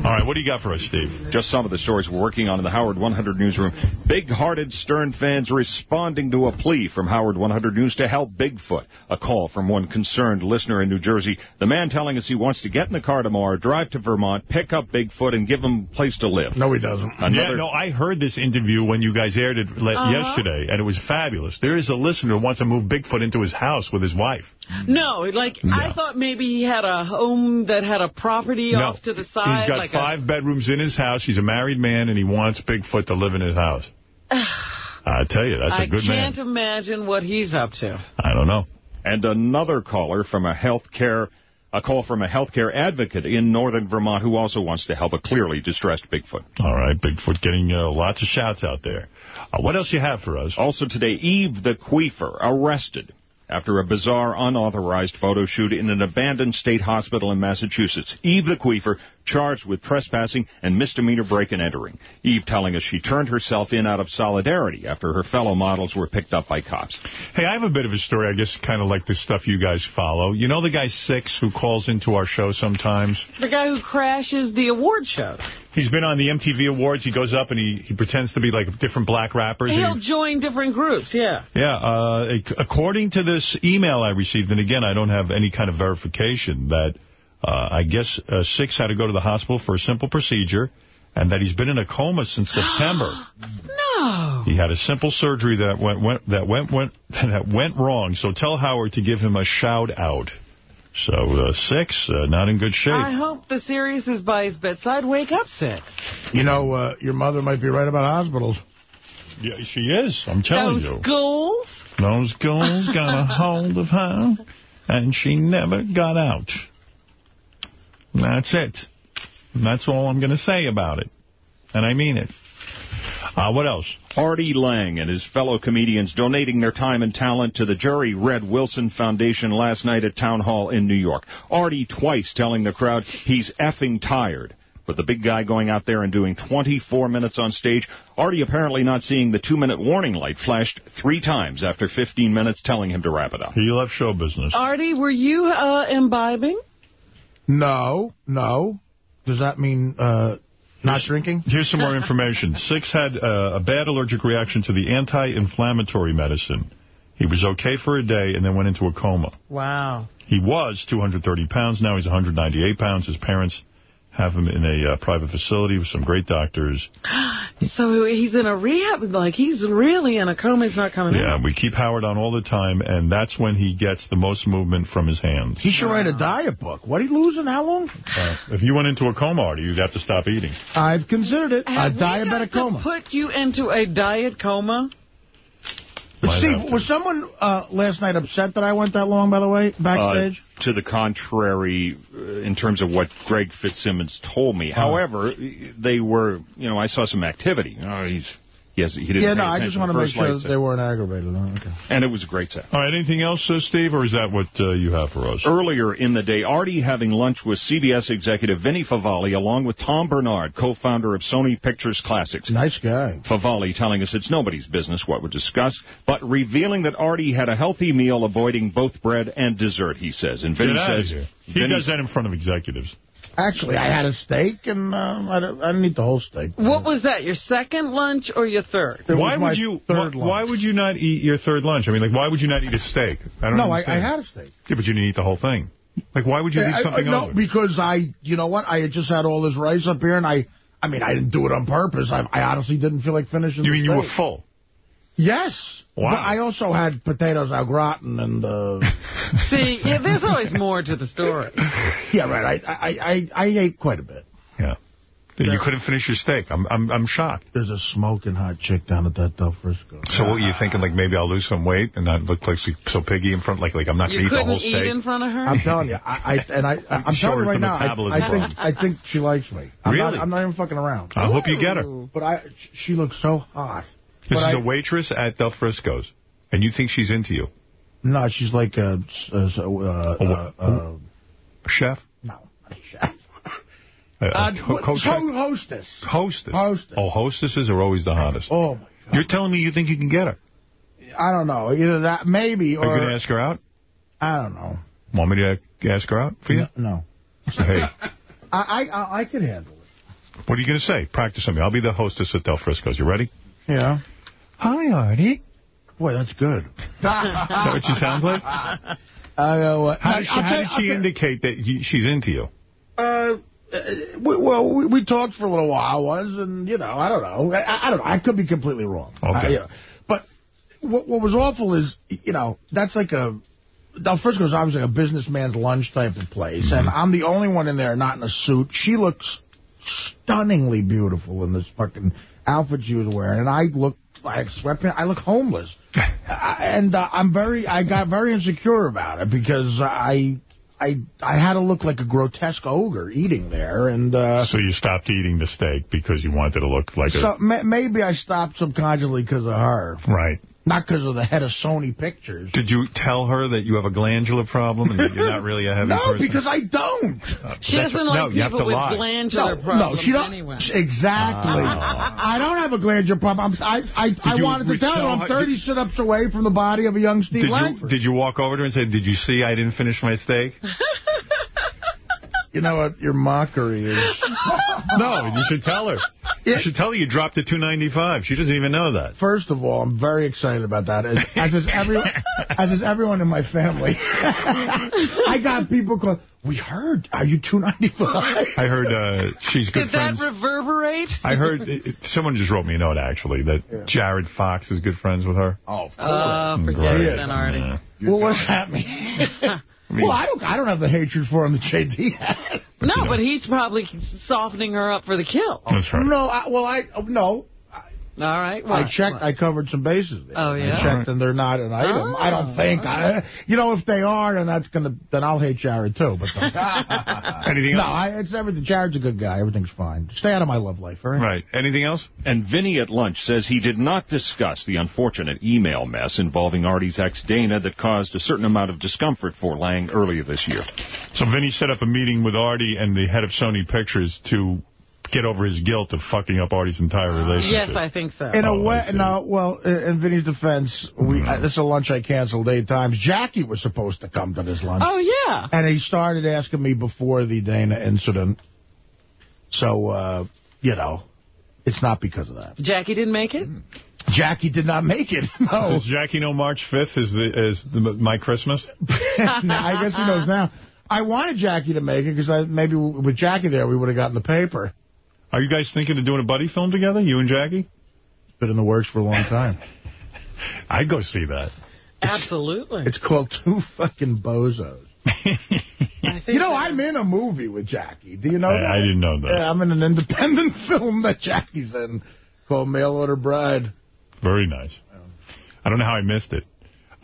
All right, what do you got for us, Steve? Just some of the stories we're working on in the Howard 100 newsroom. Big-hearted Stern fans responding to a plea from Howard 100 News to help Bigfoot. A call from one concerned listener in New Jersey. The man telling us he wants to get in the car tomorrow, drive to Vermont, pick up Bigfoot, and give him a place to live. No, he doesn't. Another, Yeah, no, I heard this interview when you guys aired it Uh-huh. yesterday, and it was fabulous. There is a listener who wants to move Bigfoot into his house with his wife. No, like, I thought maybe he had a home that had a property no, off to the side. he's got like five bedrooms in his house. He's a married man, and he wants Bigfoot to live in his house. I tell you, that's a I good man. I can't imagine what he's up to. I don't know. And another caller from a healthcare, a call from a healthcare advocate in northern Vermont who also wants to help a clearly distressed Bigfoot. All right, Bigfoot getting uh, lots of shouts out there. Uh, what else you have for us? Also today, Eve the Queefer arrested after a bizarre, unauthorized photo shoot in an abandoned state hospital in Massachusetts. Eve the Queefer charged with trespassing and misdemeanor break and entering. Eve telling us she turned herself in out of solidarity after her fellow models were picked up by cops. Hey, I have a bit of a story, I guess, kind of like the stuff you guys follow. You know the guy Six who calls into our show sometimes? The guy who crashes the award show. He's been on the MTV Awards. He goes up and he, he pretends to be like different black rappers. and He'll he- join different groups, yeah. Yeah, uh, according to this email I received, and again, I don't have any kind of verification, that uh, I guess uh, Six had to go to the hospital for a simple procedure, and that he's been in a coma since September. No. He had a simple surgery that went, went that went went that went wrong. So tell Howard to give him a shout out. So uh, Six, uh, not in good shape. I hope the series is by his bedside. Wake up, Six. You know, uh, your mother might be right about hospitals. Yeah, she is. I'm telling Those you. ghouls. Those ghouls got a hold of her, and she never got out. That's it. And that's all I'm going to say about it. And I mean it. Uh, what else? Artie Lange and his fellow comedians donating their time and talent to the Jerry Red Wilson Foundation last night at Town Hall in New York. Artie twice telling the crowd he's effing tired. But the big guy going out there and doing 24 minutes on stage, Artie apparently not seeing the two-minute warning light flashed three times after 15 minutes telling him to wrap it up. He left show business. Artie, were you uh, imbibing? No, no. Does that mean uh, not Here's- drinking? Here's some more information. Six had uh, a bad allergic reaction to the anti-inflammatory medicine. He was okay for a day and then went into a coma. Wow. He was 230 pounds. Now he's 198 pounds. His parents have him in a uh, private facility with some great doctors. So he's in a rehab, like he's really in a coma, he's not coming Yeah, out. we keep Howard on all the time, and that's when he gets the most movement from his hands. He should write a diet book. What, he losing? How long? Uh, if you went into a coma, Artie, you'd have to stop eating. I've considered it. Have a diabetic coma. put you into a diet coma? But Might Steve, was someone uh, last night upset that I went that long, by the way, backstage? Uh, to the contrary, uh, in terms of what Greg Fitzsimmons told me. However, they were, you know, I saw some activity. Oh, he's He has he didn't Yeah, no, I just want to make sure that they weren't aggravated. Oh, okay. And it was a great set. All right, anything else, uh, Steve, or is that what uh, you have for us? Earlier in the day, Artie having lunch with CBS executive Vinny Favale, along with Tom Bernard, co-founder of Sony Pictures Classics. Nice guy. Favale telling us it's nobody's business what was discussed, but revealing that Artie had a healthy meal, avoiding both bread and dessert, he says. And Vinny Get outta says... here. He Vinny- does that in front of executives. Actually, I had a steak, and um, I, don't- I didn't eat the whole steak. What was that, your second lunch or your third? It why was my would you? third why, lunch. why would you not eat your third lunch? I mean, like, why would you not eat a steak? I don't know. No, I, I had a steak. Yeah, but you didn't eat the whole thing. Like, why would you Yeah, leave something I, no, over? because I, you know what? I had just had all this rice up here, and I, I mean, I didn't do it on purpose. I, I honestly didn't feel like finishing. You the mean you were full? Yes. Wow. But I also had potatoes au gratin and uh, See, yeah, there's always more to the story. yeah, right. I, I, I, I ate quite a bit. Yeah. You couldn't finish your steak. I'm, I'm, I'm shocked. There's a smoking hot chick down at that Del Frisco. So what, you thinking, like, maybe I'll lose some weight and not look like so, so piggy in front, like, like I'm not going to eat the couldn't whole eat steak? in front of her? I'm telling you, I, I and I, I'm Show telling you right now, I, I think. I think she likes me. I'm Really? Not, I'm not even fucking around. I hope you get her. But I, she looks so hot. This But is I- a waitress at Del Frisco's, and you think she's into you? No, she's like a, a, a, a, Chef? no, a chef. Uh, ho- what- hostess. hostess. Hostess. Oh, hostesses are always the hottest. Oh, my God. You're telling me you think you can get her? I don't know. Either that, maybe, Are you going to ask her out? I don't know. Want me to ask her out for you? No. Hey, I, I, I, I could handle it. what are you going to say? Practice on me. I'll be the hostess at Del Frisco's. You ready? Yeah. Hi, Artie. Boy, that's good. Is that what she sounds like? I know. Uh, How did she, how did she indicate that you, she's into you? Uh, uh, we, well, we, we talked for a little while once, and, you know, I don't know. I, I don't know. I could be completely wrong. Okay. I, you know. But what, what was awful is, you know, that's like a... Del Frisco's obviously a businessman's lunch type of place, and Mm-hmm. I'm the only one in there not in a suit. She looks stunningly beautiful in this fucking outfit she was wearing, and I look like sweatpants. I look homeless. And uh, I'm very, I got very insecure about it because I, I, I had to look like a grotesque ogre eating there, and uh, So you stopped eating the steak because you wanted to look like so a... ma maybe I stopped subconsciously because of her, Right. Not because of the head of Sony Pictures. Did you tell her that you have a glandular problem and that you're not really a heavy No, person? because I don't. Uh, she doesn't what- no, like you have people to with lie. glandular no, problems no, she don't. anyway. Exactly. Ah. I don't have a glandular problem. I'm, I I, I wanted to tell her I'm 30 sit-ups away from the body of a young Steve Did you, did you walk over to her and say, did you see I didn't finish my steak? You know what your mockery is? no, you should tell her. You should tell her you dropped to 295. She doesn't even know that. First of all, I'm very excited about that, as, as is everyone, as is everyone in my family. I got people call. We heard. Are you 295? I heard uh, she's good Did friends. that reverberate? I heard it- it- someone just wrote me a note actually that Jared Fox is good friends with her. Oh, of course. Oh, forget Great. it then, Artie. Well, what's that mean? well, I don't. I don't have the hatred for him that JD has. No, but he's probably softening her up for the kill. That's right. No, I, well, I no. All right. I what? checked. I covered some bases. There. Oh, yeah? I checked, and they're not an item. Oh. I don't oh. think. I, you know, if they are, then that's gonna. Then I'll hate Jared too. But Anything no, else? I, it's everything. Jared's a good guy. Everything's fine. Stay out of my love life, all right? Right. Anything else? And Vinny at lunch says he did not discuss the unfortunate email mess involving Artie's ex Dana that caused a certain amount of discomfort for Lang earlier this year. So Vinny set up a meeting with Artie and the head of Sony Pictures to get over his guilt of fucking up Artie's entire relationship. Yes, I think so. In Oh, a way, I see. no. Well, in in Vinny's defense, we uh, this is a lunch I canceled eight times. Jackie was supposed to come to this lunch. Oh, yeah. And he started asking me before the Dana incident. So, uh, you know, it's not because of that. Jackie didn't make it? Jackie did not make it. No. Does Jackie know March 5th is the is the, my Christmas? I guess he knows now. I wanted Jackie to make it because maybe with Jackie there we would have gotten the paper. Are you guys thinking of doing a buddy film together, you and Jackie? It's been in the works for a long time. I'd go see that. Absolutely. It's called Two Fucking Bozos. You know, I'm in a movie with Jackie. Do you know I, that? I didn't know that. Yeah, I'm in an independent film that Jackie's in called Mail Order Bride. Very nice. I don't know how I missed it.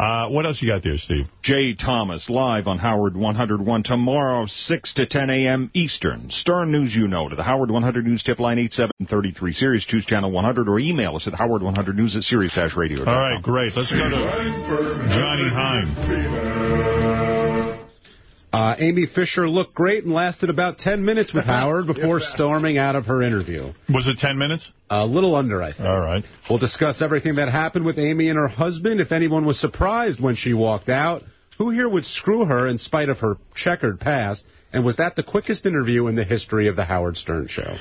Uh, what else you got there, Steve? Jay Thomas, live on Howard 101 tomorrow, 6 to 10 a.m. Eastern. Stern News You Know to the Howard 100 News tip line 8733 Sirius. Choose channel 100 or email us at howard100news at sirius-radio. All right, great. Let's go to Johnny Hein. Uh, Amy Fisher looked great and lasted about 10 minutes with Howard before storming out of her interview. Was it 10 minutes? A little under, I think. All right. We'll discuss everything that happened with Amy and her husband. If anyone was surprised when she walked out, who here would screw her in spite of her checkered past? And was that the quickest interview in the history of the Howard Stern Show?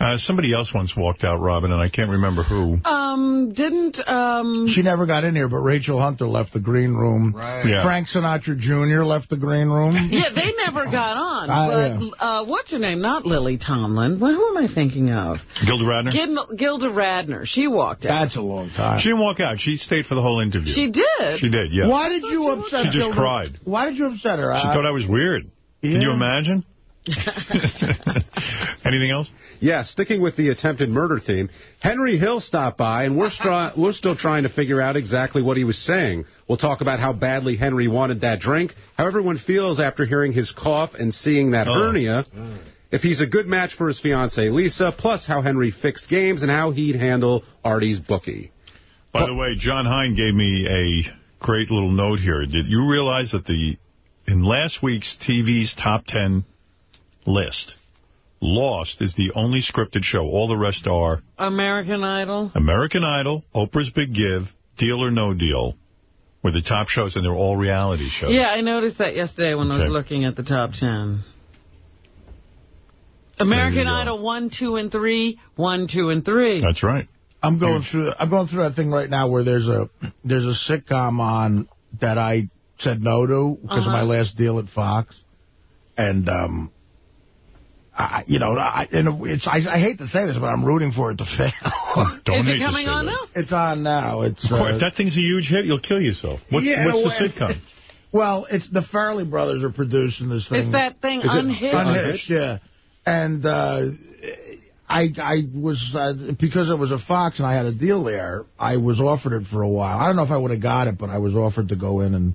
Uh, somebody else once walked out, Robin, and I can't remember who. Um, didn't, um... She never got in here, but Rachel Hunter left the green room. Right. Yeah. Frank Sinatra Jr. left the green room. Yeah, they never got on. Ah, but, uh, what's her name? Not Lily Tomlin. Well, who am I thinking of? Gilda Radner? Gilda, Gilda Radner. She walked out. That's a long time. She didn't walk out. She stayed for the whole interview. She did? She did, yeah. Why did you upset her? She just Gilda? cried. Why did you upset her? She Uh, thought I was weird. Can you imagine? Anything else? Yeah, sticking with the attempted murder theme, Henry Hill stopped by, and we're, uh-huh. we're still trying to figure out exactly what he was saying. We'll talk about how badly Henry wanted that drink, how everyone feels after hearing his cough and seeing that Oh. hernia, uh. if he's a good match for his fiancee Lisa, plus how Henry fixed games and how he'd handle Artie's bookie. By the way, Jon Hein gave me a great little note here. Did you realize that the in last week's TV's top 10 list, Lost is the only scripted show. All the rest are American Idol. American Idol, Oprah's Big Give, Deal or No Deal, were the top shows, and they're all reality shows. Yeah, I noticed that yesterday when I was looking at the top ten. American. Idol 1, 2, and 3, 1, 2, and 3. That's right. I'm going through. I'm going through that thing right now where there's a there's a sitcom on that I said no to because of my Uh-huh. last deal at Fox, and um, I you know I and it's I, I hate to say this, but I'm rooting for it to fail. Don't Is it coming on that. now? It's on now. It's Of course, uh, if that thing's a huge hit, you'll kill yourself. What's, Yeah, what's the well, sitcom? Well, it's the Farrelly brothers are producing this thing. Is that thing Is Unhitched. Unhitched, yeah. And uh, I I was, uh, because it was a Fox and I had a deal there, I was offered it for a while. I don't know if I would have got it, but I was offered to go in and,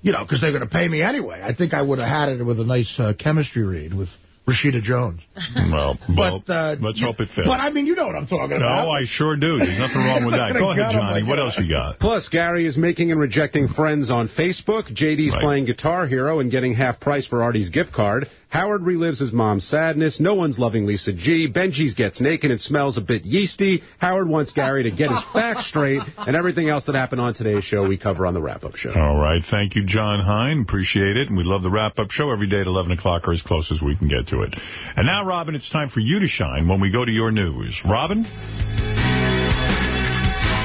you know, because they're going to pay me anyway. I think I would have had it with a nice uh, chemistry read with Rashida Jones. Well, well But, uh, let's hope it fits. But, I mean, you know what I'm talking about. No, I sure do. There's nothing wrong with that. Go ahead, Johnny. What else you got? Plus, Gary is making and rejecting friends on Facebook. JD's Right. playing Guitar Hero and getting half price for Artie's gift card. Howard relives his mom's sadness. No one's loving Lisa G. Benji's gets naked and smells a bit yeasty. Howard wants Gary to get his facts straight. And everything else that happened on today's show, we cover on the wrap-up show. All right. Thank you, Jon Hein. Appreciate it. And we love the wrap-up show every day at 11 o'clock or as close as we can get to it. And now, Robin, it's time for you to shine when we go to your news. Robin?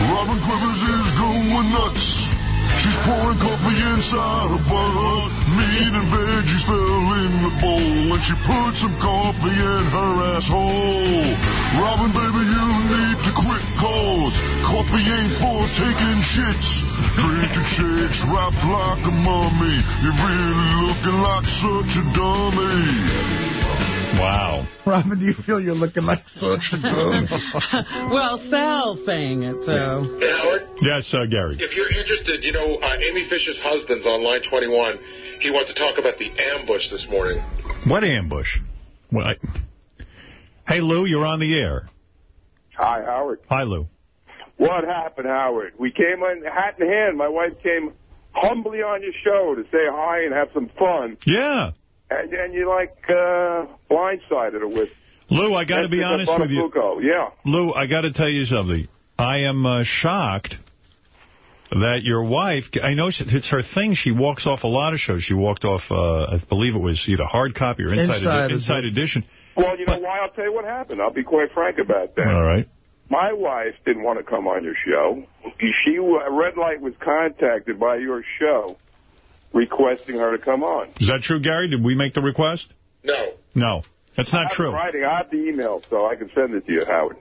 Robin Quivers is going nuts. She's pouring coffee inside a bun. Meat and veggies fell in the bowl, and she put some coffee in her asshole. Robin, baby, you need to quit, cause coffee ain't for taking shits. Drinking shakes wrapped like a mummy. You're really looking like such a dummy. Wow. Robin, do you feel you're looking like such a dummy? well, Sal's saying it, so. Hey, Howard, Yes, uh, Gary. if you're interested, you know, uh, Amy Fisher's husband's on line 21. He wants to talk about the ambush this morning. What ambush? Well, I... Hey, Lou, you're on the air. Hi, Howard. Hi, Lou. What happened, Howard? We came in hat in hand. My wife came humbly on your show to say hi and have some fun. Yeah. And then you, like, uh, blindsided her with... Lou, I got to be honest with you. Bonafuco. Yeah. Lou, I got to tell you something. I am uh, shocked that your wife, I know it's her thing, she walks off a lot of shows. She walked off, uh, I believe it was either hard copy or Inside, Inside edi- inside Edition. Well, you know why? I'll tell you what happened. I'll be quite frank about that. All right. My wife didn't want to come on your show. She, Red Light was contacted by your show requesting her to come on. Is that true, Gary? Did we make the request? No. No. That's I not have true. it Writing. I have the email, so I can send it to you, Howard.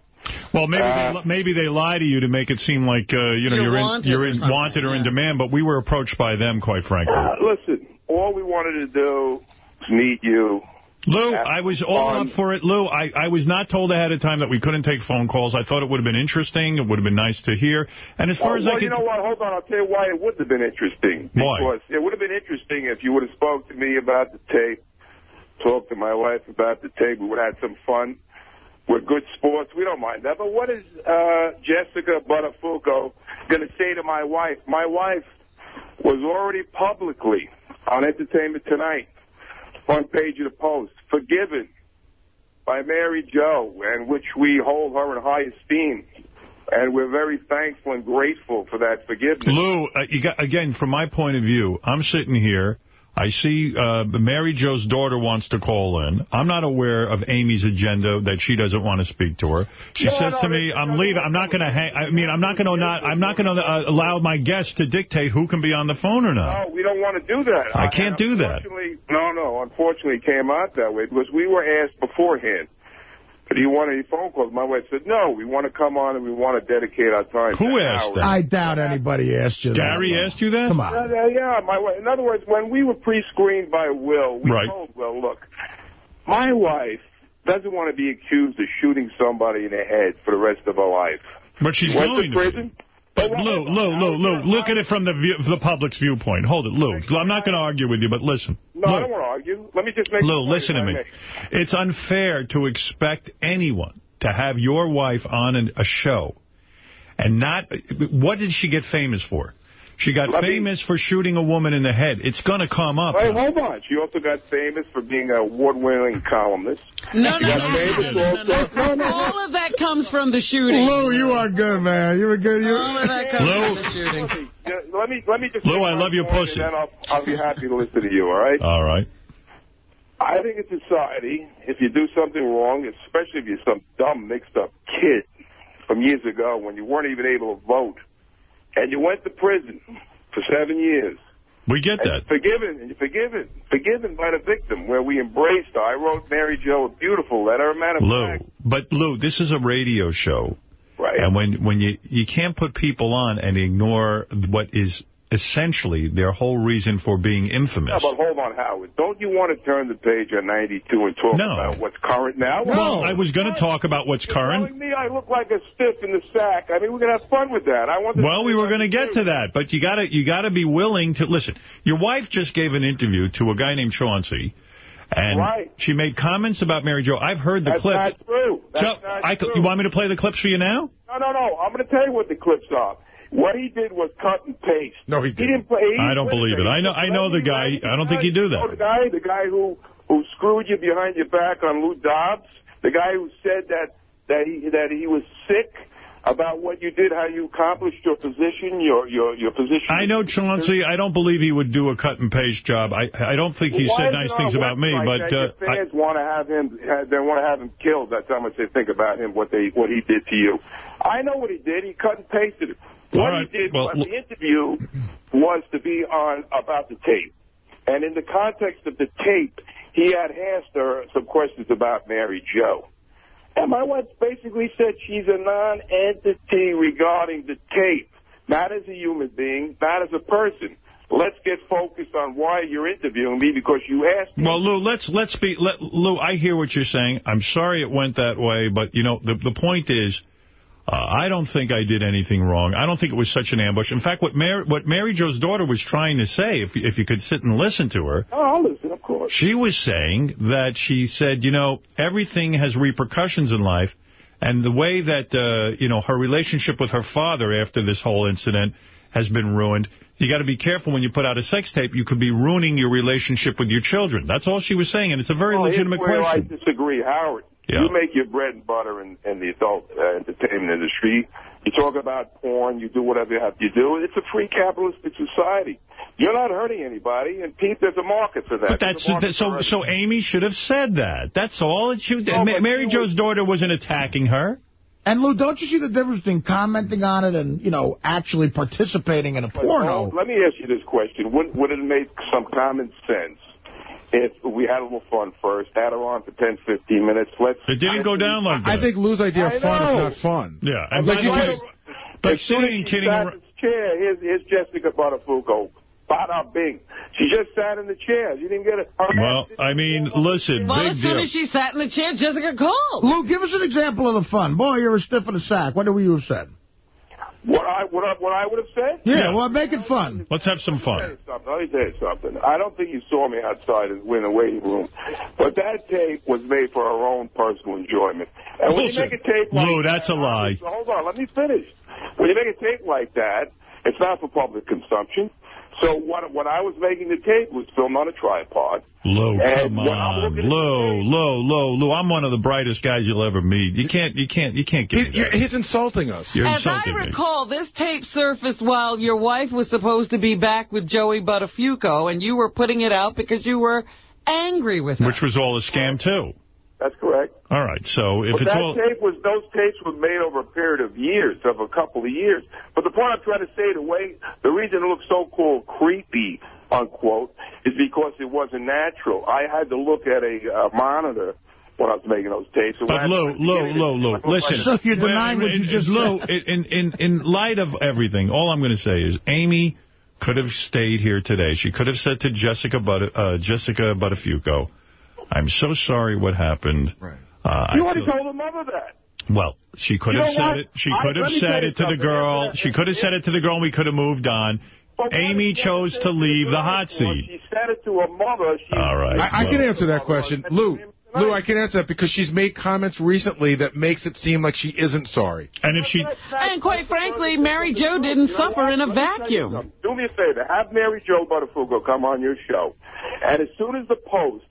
Well, maybe Uh, they, maybe they lie to you to make it seem like uh, you know You're you're, in wanted you're or in something, wanted or in demand, but we were approached by them, quite frankly. Uh, listen, all we wanted to do was meet you, Lou, I was all up for it. Lou, I, I was not told ahead of time that we couldn't take phone calls. I thought it would have been interesting. It would have been nice to hear. And as far well, as well, I could... you know what? Hold on. I'll tell you why it wouldn't have been interesting. Why? Because it would have been interesting if you would have spoke to me about the tape, talked to my wife about the tape. We would have had some fun. We're good sports. We don't mind that. But what is uh, Jessica Buttafuoco going to say to my wife? My wife was already publicly on Entertainment Tonight, front page of the Post, forgiven by Mary Jo, and which we hold her in high esteem. And we're very thankful and grateful for that forgiveness. Lou, uh, you got, again, from my point of view, I'm sitting here. I see uh, Mary Jo's daughter wants to call in. I'm not aware of Amy's agenda that she doesn't want to speak to her. She No, says no, to me, "I'm leaving. I'm not going to hang. I mean, I'm not going to not. I'm not going to uh, allow my guests to dictate who can be on the phone or not." No, we don't want to do that. I can't do that. No, no. Unfortunately, it came out that way because we were asked beforehand. Do you want any phone calls? My wife said, no, we want to come on and we want to dedicate our time. Who asked Howard. that? I doubt anybody asked you that. Gary asked you that? Come on. Yeah, yeah, my wife. In other words, when we were pre-screened by Will, we Right. told Will, look, my wife doesn't want to be accused of shooting somebody in the head for the rest of her life. But she's Went going to to. But Lou, Lou, Lou, Lou, look at it from the view, the public's viewpoint. Hold it, Lou. I'm not going to argue with you, but listen. No, I don't want to argue. Let me just make. Lou, listen to me. It's unfair to expect anyone to have your wife on an, a show and not... What did she get famous for? She got Let me- famous for shooting a woman in the head. It's going to come up. Wait, hold on. She also got famous for being an award-winning columnist. No, She no, no, no, no, no, no. All of that comes from the shooting. Lou, you are good, man. You were good. You All of that comes Lou. from the shooting. Let me let me just. Lou, I love your point, pussy. And then I'll, I'll be happy to listen to you. All right. All right. I think in society, if you do something wrong, especially if you're some dumb, mixed-up kid from years ago when you weren't even able to vote, and you went to prison for seven years, We get and that. forgiven, and you're forgiven, forgiven by the victim, where we embraced her. I wrote Mary Jo a beautiful letter. A matter of Lou, fact, but Lou, this is a radio show. Right. And when, when you, you can't put people on and ignore what is essentially their whole reason for being Yeah, infamous. but hold on, Howard. Don't you want to turn the page on 92 and talk No. about what's current now? No, Well, I was going to talk about what's You're current. telling me I look like a stiff in the sack. I mean, we're going to have fun with that. I want. Well, we were going to get to that, but you got to you got to be willing to listen. Your wife just gave an interview to a guy named Chauncey, and Right. she made comments about Mary Jo. I've heard the That's clips. not true. That's So, not I, true. you want me to play the clips for you now? No, no, no. I'm going to tell you what the clips are. What he did was cut and paste. No, he He didn't play. he I don't believe it. I know I know the guy. I don't think he'd do that. the guy, the guy who who screwed you behind your back on Lou Dobbs, the guy who said that that he that he was sick about what you did, how you accomplished your position, your your your position. I know Chauncey. I don't believe he would do a cut and paste job. I I don't think he Why said nice things about me, but uh, your I, fans want to have him. They want to have him killed. That's how much they think about him. What they what he did to you. I know what he did. He cut and pasted it. What right. he did Well, look- the interview was to be on about the tape, and in the context of the tape, he had asked her some questions about Mary Jo. And my wife basically said she's a non-entity regarding the tape, not as a human being, not as a person. Let's get focused on why you're interviewing me because you asked me. Well, Lou, let's let's be let, Lou. I hear what you're saying. I'm sorry it went that way, but you know the the point is, uh, I don't think I did anything wrong. I don't think it was such an ambush. In fact, what Mary what Mary Jo's daughter was trying to say, if if you could sit and listen to her, Oh, I'll listen, of course. she was saying that she said, you know, everything has repercussions in life, and the way that uh, you know her relationship with her father after this whole incident has been ruined. You got to be careful when you put out a sex tape. You could be ruining your relationship with your children. That's all she was saying, and it's a very Well, legitimate question. I disagree, Howard. Yeah. You make your bread and butter in, in the adult uh, entertainment industry. You talk about porn. You do whatever you have to do. It's a free capitalistic society. You're not hurting anybody, and Pete, there's a market for that. But that's a market that, so. for So Amy should have said that. That's all. It should, No, Ma- Mary you Jo's daughter wasn't attacking her. And, Lou, don't you see the difference between commenting on it and, you know, actually participating in a porno? Well, let me ask you this question. Would, would it make some common sense if we had a little fun first, had her on for 10, 15 minutes? Let's. It didn't go down like that. I think Lou's idea of fun is not fun. Yeah, and Like you the way, just- but As sitting and kidding around. in this chair, here's, here's Jessica Buttafuoco Bada bing. She just sat in the chair. You didn't get it. Well, I mean, listen, Well, big as soon deal. as she sat in the chair, Jessica called. Lou, give us an example of the fun. Boy, you're a stiff in the sack. What would you have said? What I what I, what I would have said? Yeah, well, make it fun. Let's have some Let me something. Let me tell you something. I don't think you saw me outside in the waiting room, but that tape was made for our own personal enjoyment. And when Listen, you make a tape like Lou, that's a lie. Hold on, let me finish. When you make a tape like that, it's not for public consumption. So what what I was making the tape was filmed on a tripod. Lou, And come when I'm on, looking at Lou, Lou, Lou, Lou. I'm one of the brightest guys you'll ever meet. You can't, you can't, you can't get me that. He's insulting us. You're As I insulting me. recall, this tape surfaced while your wife was supposed to be back with Joey Buttafuoco, and you were putting it out because you were angry with her. Which was all a scam, too. That's correct. All right, so if but it's that all... tape was those tapes were made over a period of years, of a couple of years. But the point I'm trying to say, the way the reason it looks so called creepy, unquote, is because it wasn't natural. I had to look at a uh, monitor when I was making those tapes. And But I- Lou, Lou, Lou, Lou, listen. So you're denying what you just Lou, said. in, in, in light of everything, all I'm going to say is Amy could have stayed here today. She could have said to Jessica But uh, Jessica Buttafuoco, I'm so sorry what happened. Right. Uh, I You already feel- told the mother that. well, she could You have said what? it. She I- could have let me tell said it to the girl. If- She could have said it to the girl, and we could have moved on. Amy chose to leave the hot seat. She said it to her mother. She, All right. I, I can answer that question. Lou, Lou, I can answer that because she's made comments recently that makes it seem like she isn't sorry. And if she... And quite frankly, Mary Jo didn't suffer in a vacuum. Do me a favor. Have Mary Jo Buttafuoco come on your show. And as soon as the Post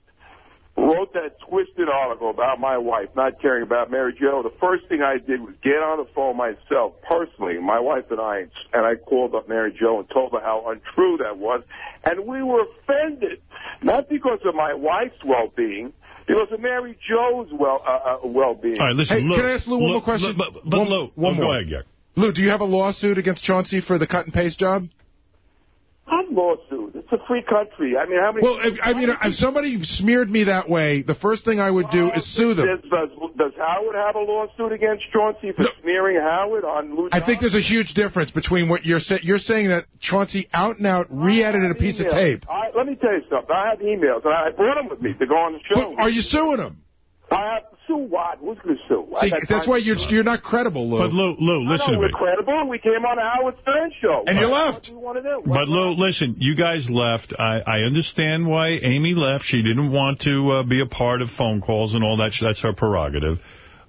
wrote that twisted article about my wife not caring about Mary Jo, the first thing I did was get on the phone myself, personally, my wife and I, and I called up Mary Jo and told her how untrue that was. And we were offended, not because of my wife's well-being, because of Mary Jo's well, uh, uh, well-being. All right, listen, Hey, Lou, can I ask Lou one Lou- more question? Lou- but, but One- Lou, one more. Go ahead, Gary. Lou, do you have a lawsuit against Chauncey for the cut and paste job? What lawsuit? It's a free country. I mean, how many... Well, if, I mean, if somebody smeared me that way, the first thing I would do is sue them. Does, does, does Howard have a lawsuit against Chauncey for smearing Howard on Lou I think there's a huge difference between what you're saying. You're saying that Chauncey out and out re-edited a piece of tape. I, let me tell you something. I have emails, and I brought them with me to go on the show. But are you suing him? I have to sue what? Who's going to sue? I See, got that's why you're you're not credible, Lou. But Lou, Lou, I listen know to we're me. credible. We came on the Howard Stern show. And you left. What do to? But Lou, listen, you guys left. I, I understand why Amy left. She didn't want to uh, be a part of phone calls and all that. That's her prerogative.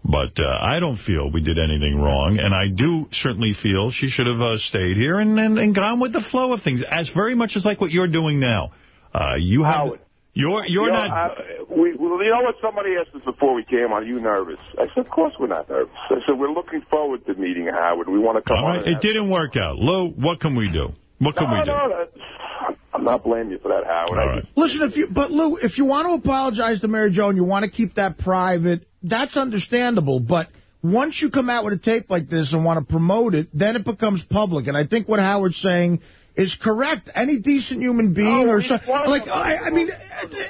But uh, I don't feel we did anything wrong, and I do certainly feel she should have uh, stayed here and, and and gone with the flow of things, as very much as like what you're doing now. Uh, you have Howard. You're you're You know, not. I, we, well, you know what? Somebody asked us before we came on. Are you nervous? I said, of course we're not nervous. I said, we're looking forward to meeting Howard. We want to come all on. it didn't work out. Lou, what can we do? What can no, we do? no, that, I'm not blaming you for that, Howard. All I right. just- Listen, if you but Lou, if you want to apologize to Mary Jo and you want to keep that private, that's understandable. But once you come out with a tape like this and want to promote it, then it becomes public. And I think what Howard's saying is correct. Any decent human being No, or we so, like I, I mean,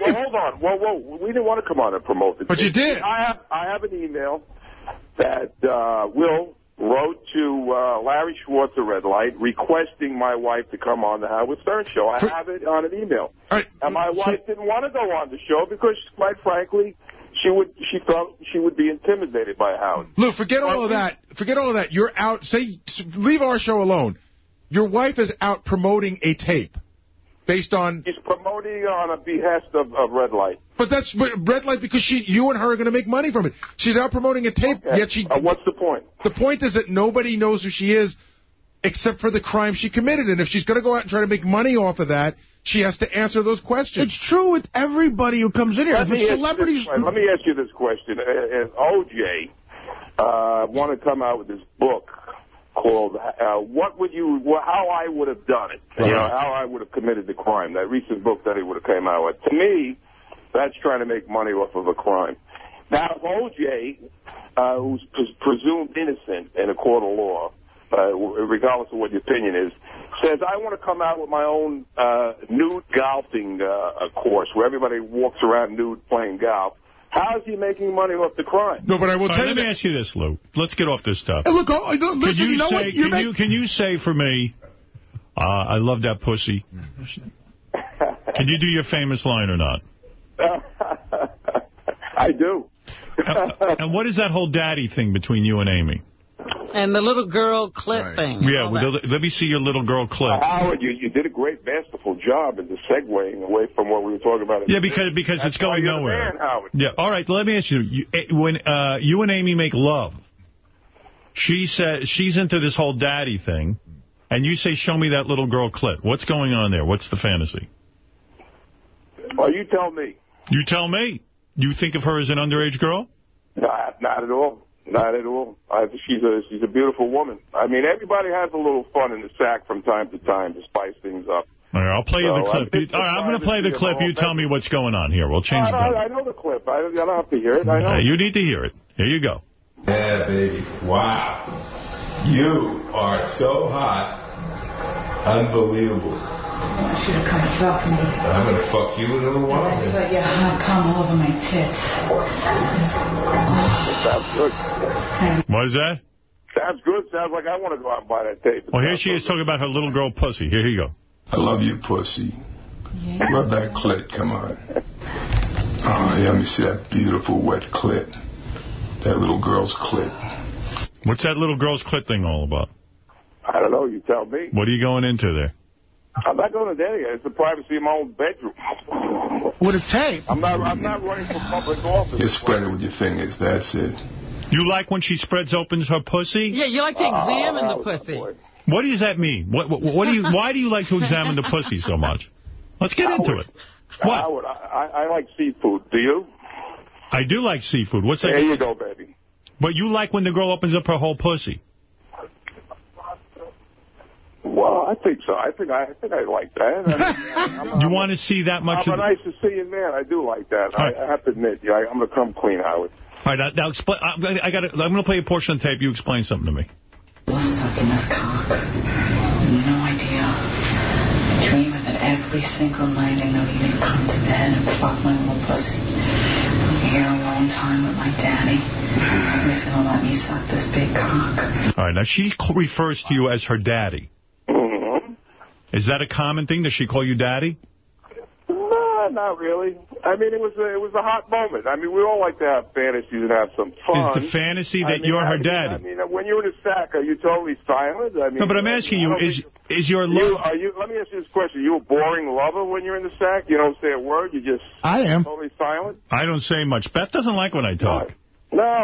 Well, hold on. Whoa, whoa. We didn't want to come on and promote it. But you did. I have I have an email that uh, Will wrote to uh, Larry Schwartz at Red Light requesting my wife to come on the Howard Stern show. I have it on an email. Right. And my wife didn't want to go on the show because, quite frankly, she would she felt she would be intimidated by Howard. Lou, forget all of that. Forget all of that. You're out. Say, leave our show alone. Your wife is out promoting a tape based on. He's promoting on a behest of, of Red Light. But that's but red light because she, you and her are going to make money from it. She's out promoting a tape, yet she. Uh, what's the point? The point is that nobody knows who she is, except for the crime she committed. And if she's going to go out and try to make money off of that, she has to answer those questions. it's true with everybody who comes in here. Let me, it's ask you celebrities, this, let me ask you this question. Uh, If OJ uh, wanted to come out with this book called uh, "What Would You," well, how I would have done it, you know, how I would have committed the crime. That recent book that he would have came out with. To me, that's trying to make money off of a crime. Now, if OJ, uh, who's pres- presumed innocent in a court of law, uh, regardless of what your opinion is, says, I want to come out with my own uh, nude golfing uh, course where everybody walks around nude playing golf. How is he making money off the crime? No, but I will All right, tell you let me ask you this, Lou. Let's get off this stuff. Hey, look, oh, look, Could listen, you, you know say? what? Can you can you say for me Uh, I love that pussy. Can you do your famous line or not? I do. and what is that whole daddy thing between you and Amy? And the little girl clip thing. Yeah, well, let, let me see your little girl clip. Howard, you, you did a great, masterful job in the segueing away from what we were talking about. Yeah, because because That's it's going why you're the nowhere. man, Howard. Yeah. All right. Let me ask you. you eh, when uh, you and Amy make love, she says she's into this whole daddy thing, and you say, "Show me that little girl clip." What's going on there? What's the fantasy? Well, you tell me. You tell me. You think of her as an underage girl? Not, not at all. Not at all. I, she's a she's a beautiful woman. I mean, everybody has a little fun in the sack from time to time to spice things up. All right, I'll play you the clip. You- all right, I'm going to play the the clip. You tell me what's going on here. We'll change I, the I. I know the clip. I, I don't have to hear it. I know. Uh, you need to hear it. Here you go. Yeah, baby. Wow. You are so hot. Unbelievable. I should have come fuck me. I'm going to fuck you in a little while. I thought you had come all over my tits. Sounds good. What is that? Sounds good. Sounds like I want to go out and buy that tape. Well, here she is talking about her little girl pussy. Here you go. I love you, pussy. Love that clit. Come on. Oh, yeah, let me see that beautiful wet clit. That little girl's clit. What's that little girl's clit thing all about? I don't know. You tell me. What are you going into there? I'm not going to there yet. It's the privacy of my own bedroom. With a tape. I'm not. I'm not running for public office. You spread it with your fingers. That's it. You like when she spreads opens her pussy? Yeah, you like to ah, examine the pussy. What does that mean? What, what, what do you? Why do you like to examine the pussy so much? Let's get into it. What? Howard, I, I, I like seafood. Do you? I do like seafood. What's that? There you go, baby. But you like when the girl opens up her whole pussy. Well, I think so. I think I, I think I like that. I mean, You want to see that much I'm of a the... nice to see you man. I do like that. I, I have to admit, yeah, I, I'm gonna come clean, Howard. All right, now, now explain. I, I got. I'm going to play a portion of the tape. You explain something to me. Love sucking this cock. No idea. I dream of it every single night. I know you're gonna come to bed and fuck my little pussy. I'm here alone time with my daddy. He's gonna let me suck this big cock. All right, now she refers to you as her daddy. Is that a common thing? Does she call you daddy? No, not really. I mean, it was a, it was a hot moment. I mean, we all like to have fantasies and have some fun. Is the fantasy I that mean, you're her mean, daddy? I mean, when you're in a sack, are you totally silent? I mean, No, but I'm asking you, is is your you, love... are you? Let me ask you this question: Are you a boring lover when you're in the sack? You don't say a word. You just I am. totally silent. I don't say much. Beth doesn't like when I talk. No,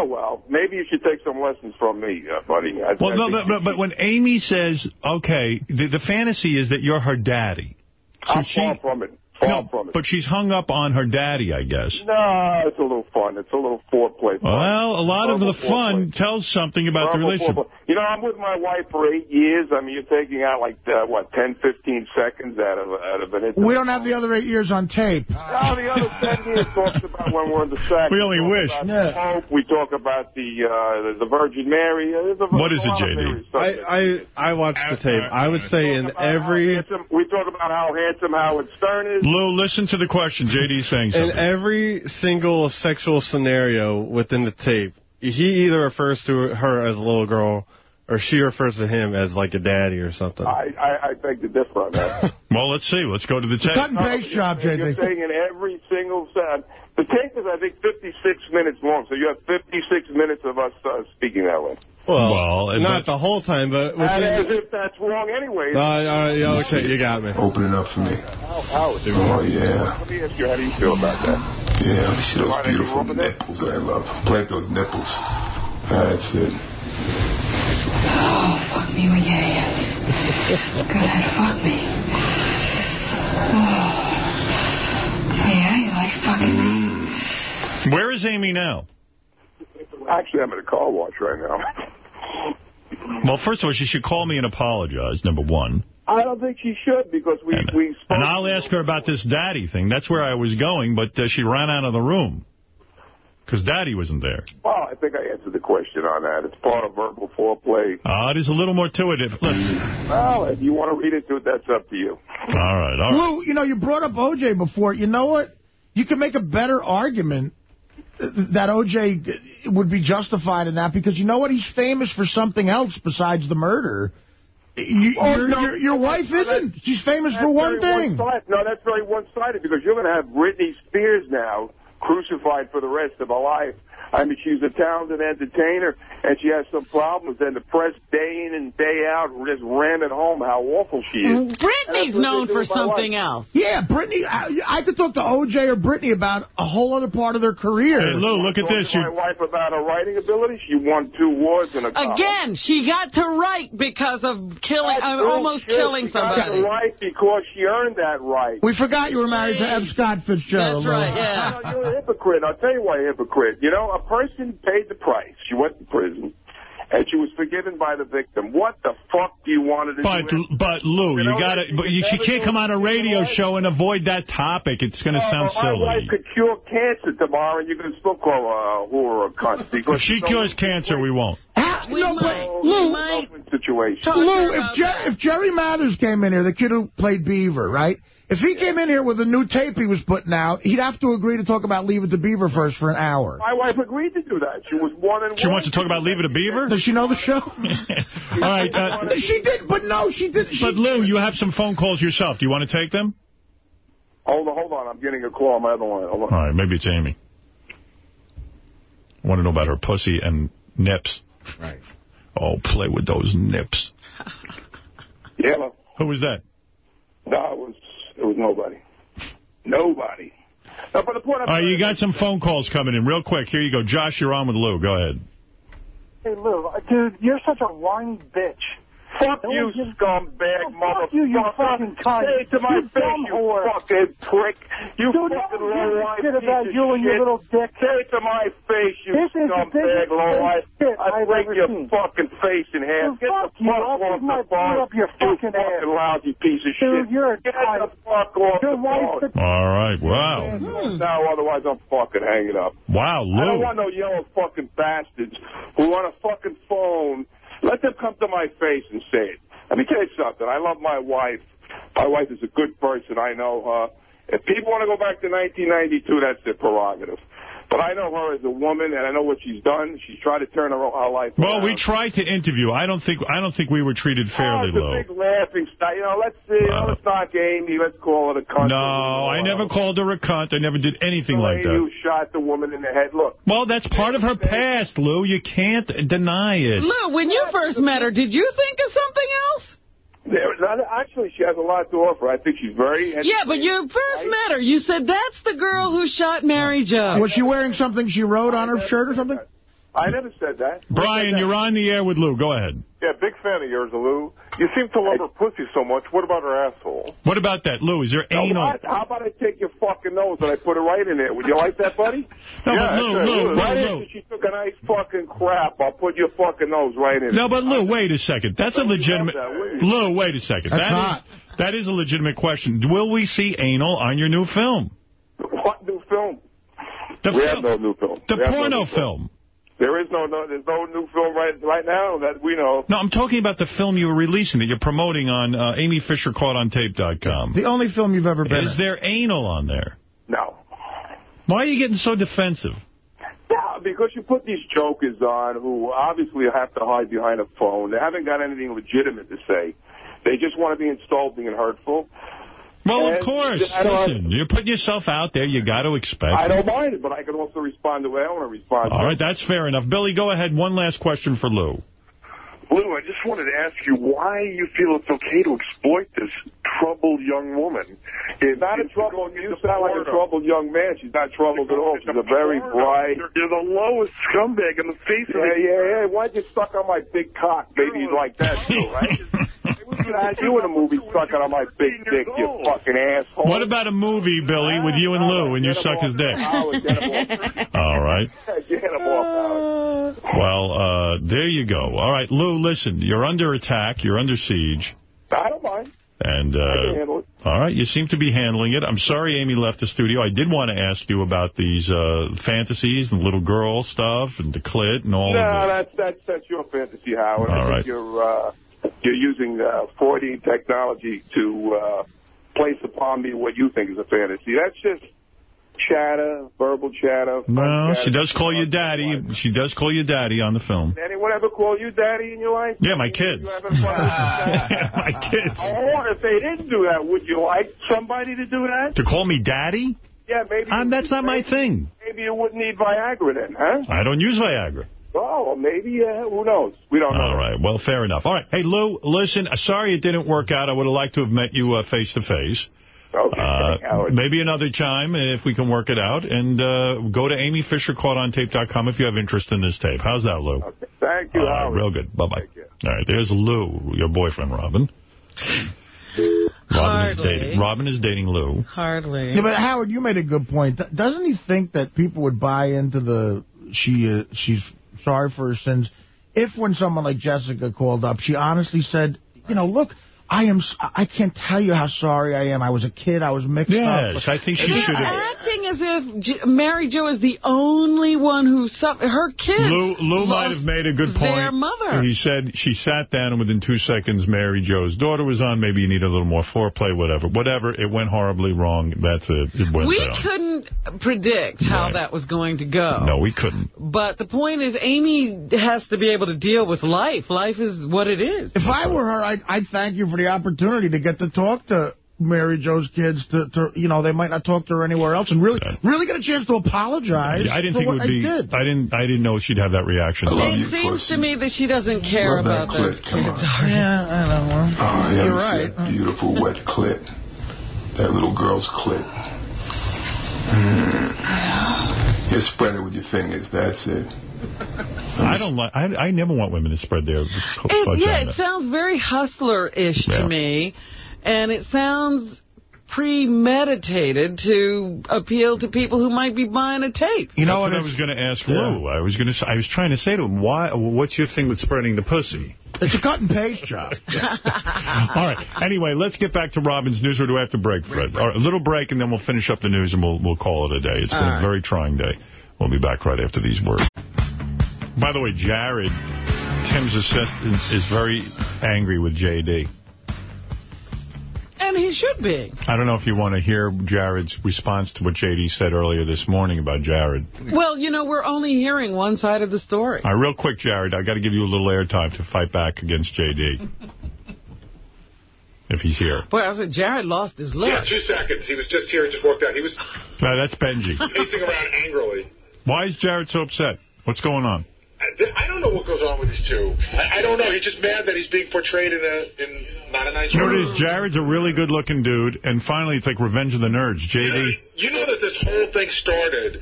well, maybe you should take some lessons from me, uh, buddy. I, Well, I no, but, but, but when Amy says, okay, the, the fantasy is that you're her daddy. So I'm she, far from it. Far no, from it. but she's hung up on her daddy, I guess. No, it's a little fun. It's a little foreplay. fun. Well, a lot of the Verbal fun tells something about the relationship. foreplay. You know, I'm with my wife for eight years. I mean, you're taking out like, uh, what, 10, 15 seconds out of, out of an intimate We don't have the other eight years on tape. No, the other 10 years talks about when we're in the sack. We only talk wish. Yeah. the Pope. We talk about the, uh, the, the Virgin Mary. Uh, there's a- What there's is a it, lot of JD? I, I, I watched the tape. I would say in every Handsome- We talk about how handsome Howard Stern is. Lou, listen to the question. JD's saying something. in every single sexual scenario within the tape, he either refers to her as a little girl or she refers to him as like a daddy or something. I, I, I beg to differ on that. well, let's see. Let's go to the tape. Cut and paste job, You're saying in every single set. The tape is, I think, 56 minutes long, so you have 56 minutes of us uh, speaking that way. Well, Well, not the whole time, but And as if that's wrong anyway. Uh, uh, yeah, okay, you got me. Open it up for me. How, Howard, Oh, yeah. Let me ask you, how do you feel about that? Yeah, let me see those beautiful wrong with that? nipples I love. Play with those nipples. That's it. Oh, fuck me when you Go ahead, fuck me. Oh. Yeah, you like fucking me. Where is Amy now? Actually, I'm at a car wash right now. Well, first of all, she should call me and apologize, number one. I don't think she should because we we spoke. And I'll ask her about this daddy thing. That's where I was going, but uh, she ran out of the room. Because daddy wasn't there. Well, I think I answered the question on that. It's part of verbal foreplay. Uh, there's a little more to it. If, listen. Well, if you want to read into it, that's up to you. All right, all right. Lou, you know, you brought up O.J. before. You know what? You can make a better argument that O.J. would be justified in that because you know what? He's famous for something else besides the murder. You, Oh, your, no. your, your wife isn't. She's famous for one thing. one-sided. No, that's very one-sided because you're going to have Britney Spears now crucified for the rest of her life. I mean, she's a talented entertainer, and she has some problems, and the press day in and day out just ran at home how awful she is. And Britney's known for something wife. else. Yeah, Britney, I, I could talk to O.J. or Britney about a whole other part of their career. Hey, Lou, look at this. to my wife about her writing ability. She won two awards in a column. Again, she got to write because of killing, uh, almost bullshit. killing She got somebody. the right because she earned that right. We forgot you were married to F. Scott Fitzgerald. That's right, yeah. No, you're a hypocrite. I'll tell you why a hypocrite. You know, a person paid the price. She went to prison, and she was forgiven by the victim. What the fuck do you want her to but do? but Lou, You you know, got to. you But you, she can't come on a radio show and avoid that topic. It's going to No, sound but my wife silly. could cure cancer tomorrow, and you can still call her a whore or a cunt. Because If she cures cancer, we won't. Ah, We no, might- but Lou, might situation. Lou, if, Jer- if Jerry Mathers came in here, the kid who played Beaver, right? If he came in here with a new tape he was putting out, he'd have to agree to talk about Leave It to Beaver first for an hour. My wife agreed to do that. She was one and She one. wants to talk about Leave It to Beaver? Does she know the show? All right. Uh, she did, but no, she did. She, but Lou, you have some phone calls yourself. Do you want to take them? Hold on, hold on. I'm getting a call on my other line. Hold on. All right, maybe it's Amy. I want to know about her pussy and nips. Right. Oh, play with those nips. Yeah, hello. Who was that? No, it was it was nobody. Nobody. No, but the point All right, you got some phone calls coming in real quick. Here you go. Josh, you're on with Lou. Go ahead. Hey, Lou, uh, dude, you're such a whiny bitch. Fuck No you, scumbag, Oh, motherfucker. fuck you, you fucking cunt. Say it to my You face, you whore. fucking prick. You Dude, fucking one low-life shit about of you and your little dick. Say it to my face, you This scumbag, biggest low-life. shit I I've break your seen. fucking face in half. Dude, Get fuck the you. fuck I'll off my the phone. up your you fucking ass. fucking lousy piece of shit. Dude, you're a Get cunt. the fuck off Your the wife phone. All right. Wow. Hmm. Hmm. Now, otherwise I'm fucking hanging up. Wow, I don't want no yellow fucking bastards who want a fucking phone. Let them come to my face and say it. Let me tell you something. I love my wife. My wife is a good person. I know her. If people want to go back to 1992, that's their prerogative. But I know her as a woman, and I know what she's done. She's tried to turn her, her life Well, around. we tried to interview. I don't think I don't think we were treated Oh, fairly, it's a Lou. big laughing stock. You know, let's see. You know, uh, let's knock Amy. Let's call it a country. No, I never called her a cunt. I never did anything like that. You shot the woman in the head. Look, Well, that's part of her past, Lou. You can't deny it. Lou, when you first met her, did you think of something else? There, not, actually, she has a lot to offer. I think she's very. Yeah, but you first met her. You said, that's the girl who shot Mary Jo. Was she wearing something she wrote on her shirt or something? I never said that. Brian, you're on the air with Lou. Go ahead. Yeah, big fan of yours, Lou. You seem to love her pussy so much. What about her asshole? What about that, Lou? Is there anal? What? How about I take your fucking nose and I put it right in there? Would you like that, buddy? No, yeah, but Lou, that's Lou, right. right Lou, after Lou. she took a nice fucking crap, I'll put your fucking nose right in No, but Lou, wait a second. That's a legitimate. that. Lou, wait a second. That's That is- not. that is a legitimate question. Will we see anal on your new film? What new film? The we fil- have no new film. The We have no porno new film. There is no, no, there's no new film right right now that we know. No, I'm talking about the film you were releasing that you're promoting on uh, AmyFisherCaughtOnTape.com. The only film you've ever been Is in. there anal on there? No. Why are you getting so defensive? Yeah, because you put these jokers on who obviously have to hide behind a phone. They haven't got anything legitimate to say. They just want to be insulting and hurtful. Well, And of course. Listen, you're putting yourself out there. You got to expect. I don't mind it, but I can also respond the way I want to respond. All right, that's fair enough. Billy, go ahead. One last question for Lou. Lou, I just wanted to ask you why you feel it's okay to exploit this troubled young woman. She's not a troubled. You sound like a troubled young man. She's not troubled at all. She's a very bright. You're the lowest scumbag in the face of Yeah, the yeah, yeah. Why'd you suck on my big cock? Maybe you'd like that too, right? You had you in a movie sucking on my big dick, you fucking asshole. What about a movie, Billy, with you and Lou, and you suck his dick? All right. Get him off, Howard. Well, uh, there you go. All right, Lou, listen, you're under attack. You're under siege. I don't mind. And, I can uh, handle it. all right, you seem to be handling it. I'm sorry Amy left the studio. I did want to ask you about these uh, fantasies and little girl stuff and the clit and all No, of that's that's that's your fantasy, Howard. All I think you're uh, you're using uh, 4D technology to uh, place upon me what you think is a fantasy. That's just chatter, verbal chatter. No, chatter. she does call you daddy. She does call you daddy on the film. Did anyone ever call you daddy in your life? Yeah, my kids. You having fun with that? my kids. Oh, if they didn't do that, would you like somebody to do that? To call me daddy? Yeah, maybe. Um, that's not my thing. Maybe you wouldn't need Viagra then, huh? I don't use Viagra. Oh, maybe. Uh, who knows? We don't know. All right. Well, fair enough. All right. Hey, Lou, listen, uh, sorry it didn't work out. I would have liked to have met you uh, face to face. Okay, Uh, maybe another time if we can work it out. And uh, go to AmyFisherCaughtOnTape.com if you have interest in this tape. How's that, Lou? Okay. Thank you, All right, Howard. real good. Bye-bye. All right, there's Lou, your boyfriend, Robin. Robin is Hardly. dating. Robin is dating Lou. Hardly. Yeah, but Howard, you made a good point. Th- Doesn't he think that people would buy into the she uh, she's sorry for her sins if when someone like Jessica called up, she honestly said, you know, look, I am s- I can't tell you how sorry I am. I was a kid. I was mixed up. Yes, I think she should have. Acting as if J Mary Jo is the only one who suffered. Her kids Lou, Lou might have made a good point. Their mother. He said she sat down and within two seconds Mary Jo's daughter was on. Maybe you need a little more foreplay, whatever. Whatever. It went horribly wrong. That's it. It went We down. couldn't predict how Right. that was going to go. No, we couldn't. But the point is, Amy has to be able to deal with life. Life is what it is. If I were her, I'd, I'd thank you for the opportunity to get to talk to Mary Jo's kids. To, to you know, they might not talk to her anywhere else, and really, really get a chance to apologize. yeah, I didn't for think it what would I be. did. I didn't. I didn't know she'd have that reaction. It seems to me that she doesn't care Love that about those clit, come kids. on. Yeah, I know. Oh, yeah, You're right. that beautiful wet clit. That little girl's clit. Mm. You spread it with your fingers. That's it. I don't like. I, I never want women to spread their It, yeah, it sounds very hustler-ish Yeah. to me, and it sounds premeditated to appeal to people who might be buying a tape. You know what, I was going to ask Lou. I was going to. I was trying to say to him, why? What's your thing with spreading the pussy? It's a cut and paste job. All right. Anyway, let's get back to Robin's news, or do we have to break, Fred? All right, a little break, and then we'll finish up the news, and we'll we'll call it a day. It's been All a very trying day. We'll be back right after these words. By the way, Jared, Tim's assistant, is very angry with J.D. And he should be. I don't know if you want to hear Jared's response to what J.D. said earlier this morning about Jared. Well, you know, we're only hearing one side of the story. All right, real quick, Jared, I got to give you a little airtime to fight back against J.D. if he's here. Boy, I said Jared lost his look. Yeah, two seconds. He was just here, He just walked out. He was No, that's Benji. pacing around angrily. Why is Jared so upset? What's going on? I don't know what goes on with these two. I, I don't know. He's just mad that he's being portrayed in a in not a nice You know what it is? Jared's a really good-looking dude, and finally it's like Revenge of the Nerds. J.D. You know that this whole thing started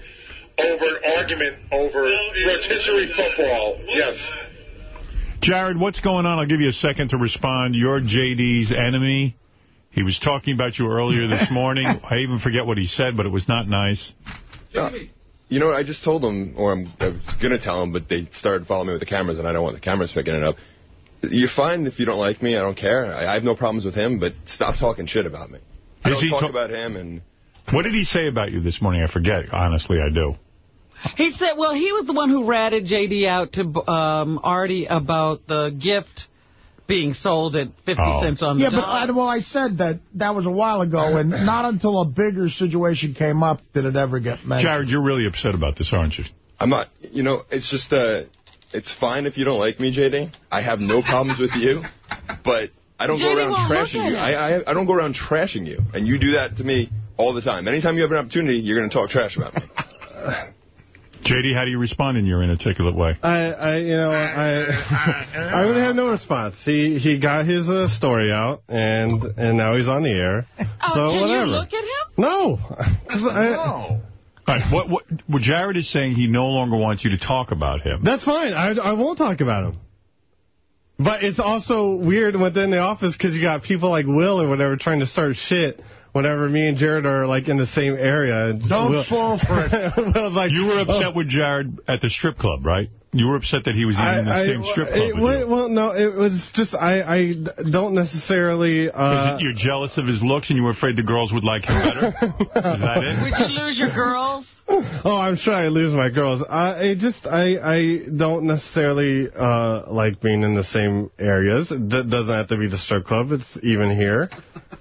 over an argument over rotisserie football. Yes. Jared, what's going on? I'll give you a second to respond. You're J.D.'s enemy. He was talking about you earlier this morning. I even forget what he said, but it was not nice. Uh, you know, I just told them, or I'm, I was going to tell them, but they started following me with the cameras, and I don't want the cameras picking it up. You're fine if you don't like me. I don't care. I, I have no problems with him, but stop talking shit about me. I Is don't he talk about him, and What did he say about you this morning? I forget. Honestly, I do. He said, well, he was the one who ratted J.D. out to um, Artie about the gift being sold at 50 Oh. cents on the dollar. Yeah, but dollar. I, well, I said that that was a while ago, and not until a bigger situation came up did it ever get mentioned. Jared, you're really upset about this, aren't you? I'm not. You know, it's just uh, it's fine if you don't like me, JD. I have no problems with you, but I don't go around trashing you. I, I I don't go around trashing you, and you do that to me all the time. Anytime you have an opportunity, you're going to talk trash about me. J.D., how do you respond in your inarticulate way? I, I, you know, I, I really have no response. He, he got his uh, story out, and and now he's on the air. Oh, so can whatever. you look at him? No. 'Cause I- All right, what, what, what Jared is saying, he no longer wants you to talk about him. That's fine. I, I won't talk about him. But it's also weird within the office because you got people like Will or whatever trying to start shit whenever me and Jared are like in the same area. Don't Will, fall for it. Will's like, You were oh. upset oh, with Jared at the strip club, right? You were upset that he was eating in the I- same I- strip club it- with well, you. well, no, it was just I, I don't necessarily. Is Uh, it you're jealous of his looks and you were afraid the girls would like him better? Is that it? Would you lose your girls? oh, I'm sure I lose my girls. I, I just I I don't necessarily uh, like being in the same areas. It doesn't have to be the strip club. It's even here,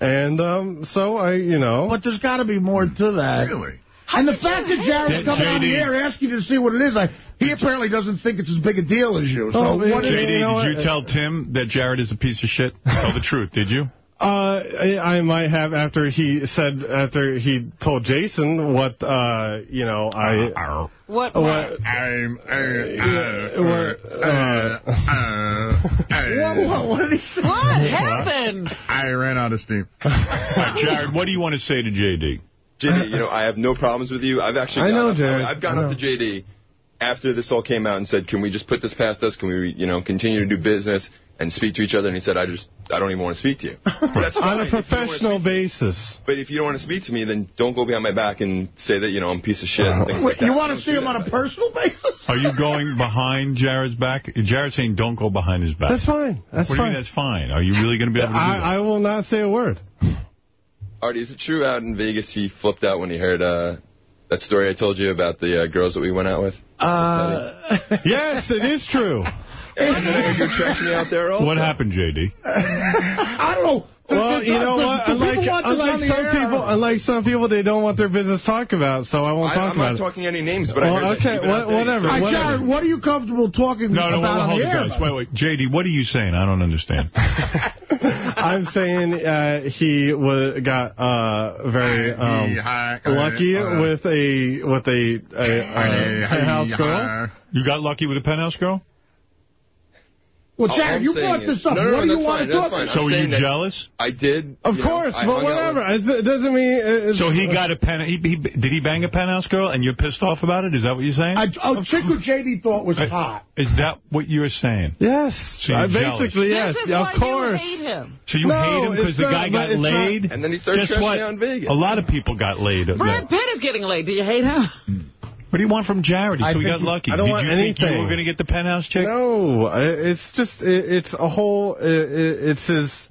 and um, so I you know. But there's got to be more to that. Really? And the fact that Jared's J- coming on the air asking you to see what it is, like, he apparently doesn't think it's as big a deal as you. So Oh, what is JD, did you tell Tim that Jared is a piece of shit? Tell the truth, did you? Uh, I, I might have after he said after he told Jason what uh you know I What? what I'm uh, what uh, What, what, what did he say? What happened? I ran out of steam. All right, Jared, what do you want to say to JD? JD, you know, I have no problems with you. I've actually I know, up, Jared. I've gone up to JD after this all came out and said, can we just put this past us? Can we, you know, continue to do business and speak to each other? And he said, I just, I don't even want to speak to you. That's on a If you don't wanna professional basis. But if you don't want to speak to me, then don't go behind my back and say that, you know, I'm a piece of shit and things like Wait, that. you want to see him on a personal basis? Are you going behind Jared's back? Jared's saying don't go behind his back. That's fine. That's what do you fine. mean that's fine? Are you really going to be able to do that? I, I will not say a word. Artie, is it true out in Vegas he flipped out when he heard uh, that story I told you about the uh, girls that we went out with? Uh, yes, it is true. And you're trashing me out there also? What happened, JD? I don't know. Well, you know what? Do people Unlike, want unlike some air? people, unlike some people, they don't want their business talked about, so I won't I, talk I'm about it. I'm not talking any names, but Well, I heard okay, that you've been out what- whatever, so- whatever. Jared, what are you comfortable talking No, no, about hold, on hold the it, air? guys. Wait, wait. JD, what are you saying? I don't understand. I'm saying uh, he wa got uh, very um, lucky with a with a, a, a penthouse girl. You got lucky with a penthouse girl? Well, All you saying brought is- this up. No, no, what no, do you want fine, to talk about? So I'm were you jealous? I did. Of you know, course, I but whatever. with- It doesn't mean. It's, So he got a pen. He, he, did he bang a penthouse girl and you're pissed off about it? Is that what you're saying? I, a chick who JD thought was hot. Is that what you're saying? Yes, So you're uh, basically This yes. is of why course. you hate him. So you No, hate him because the guy got it's not- laid? And then he started Guess trashing what? me out Vegas. A lot of people got laid. Brad Pitt is getting laid. Do you hate him? What do you want from Jared? I So we got lucky. I don't Did want you think you anything. were going to get the penthouse chick? No, it's just it, it's a whole. It, it, it's his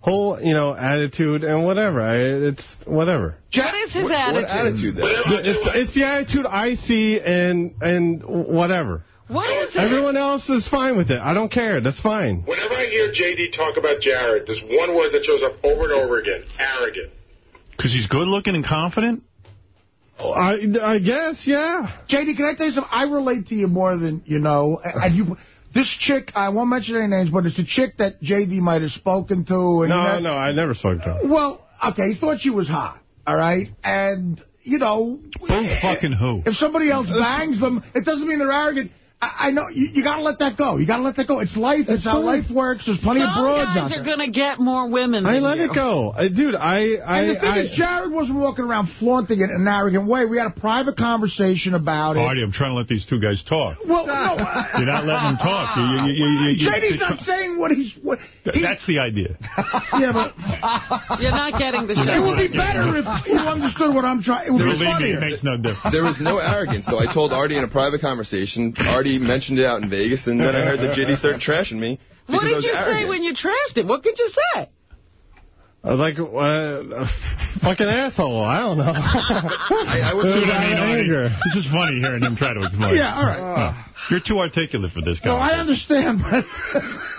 whole you know attitude and whatever. I, it's whatever. What is his What, attitude? what attitude then? It's it's the attitude I see and and whatever. What is it? Everyone else is fine with it. I don't care. That's fine. Whenever I hear JD talk about Jared, there's one word that shows up over and over again: arrogant. Because he's good looking and confident? I I guess yeah. JD, can I tell you something? I relate to you more than you know. And you, this chick, I won't mention any names, but it's a chick that JD might have spoken to. And No, know- no, I never spoke to him. Well, okay, he thought she was hot, all right? And, you know... Both fucking who? If somebody else bangs them, it doesn't mean they're arrogant. I, I know, you, you got to let that go. You got to let that go. It's life. It's, how life works. There's plenty of broads out there. guys are going to get more women I let you. it go, uh, dude. I I And the thing I, is, Jared wasn't walking around flaunting it in an arrogant way. We had a private conversation about it. Artie, I'm trying to let these two guys talk. Well, no. You're not letting them talk. You, you, you, you, you, JD's not saying what he's... What, Th- That's the idea. yeah, but You're not getting the show. it would be better if you understood what I'm trying... It would be Believe me, it makes no difference. There was no arrogance, though. I told Artie in a private conversation. Artie mentioned it out in Vegas, and then I heard the JD start trashing me because What I did was you say when you trashed him? What could you say? I was like, uh, fucking asshole. I don't know. I, I was See what I mean, anger. This is funny hearing him try to explain. Yeah, all right. No, you're too articulate for this guy. No. I understand, but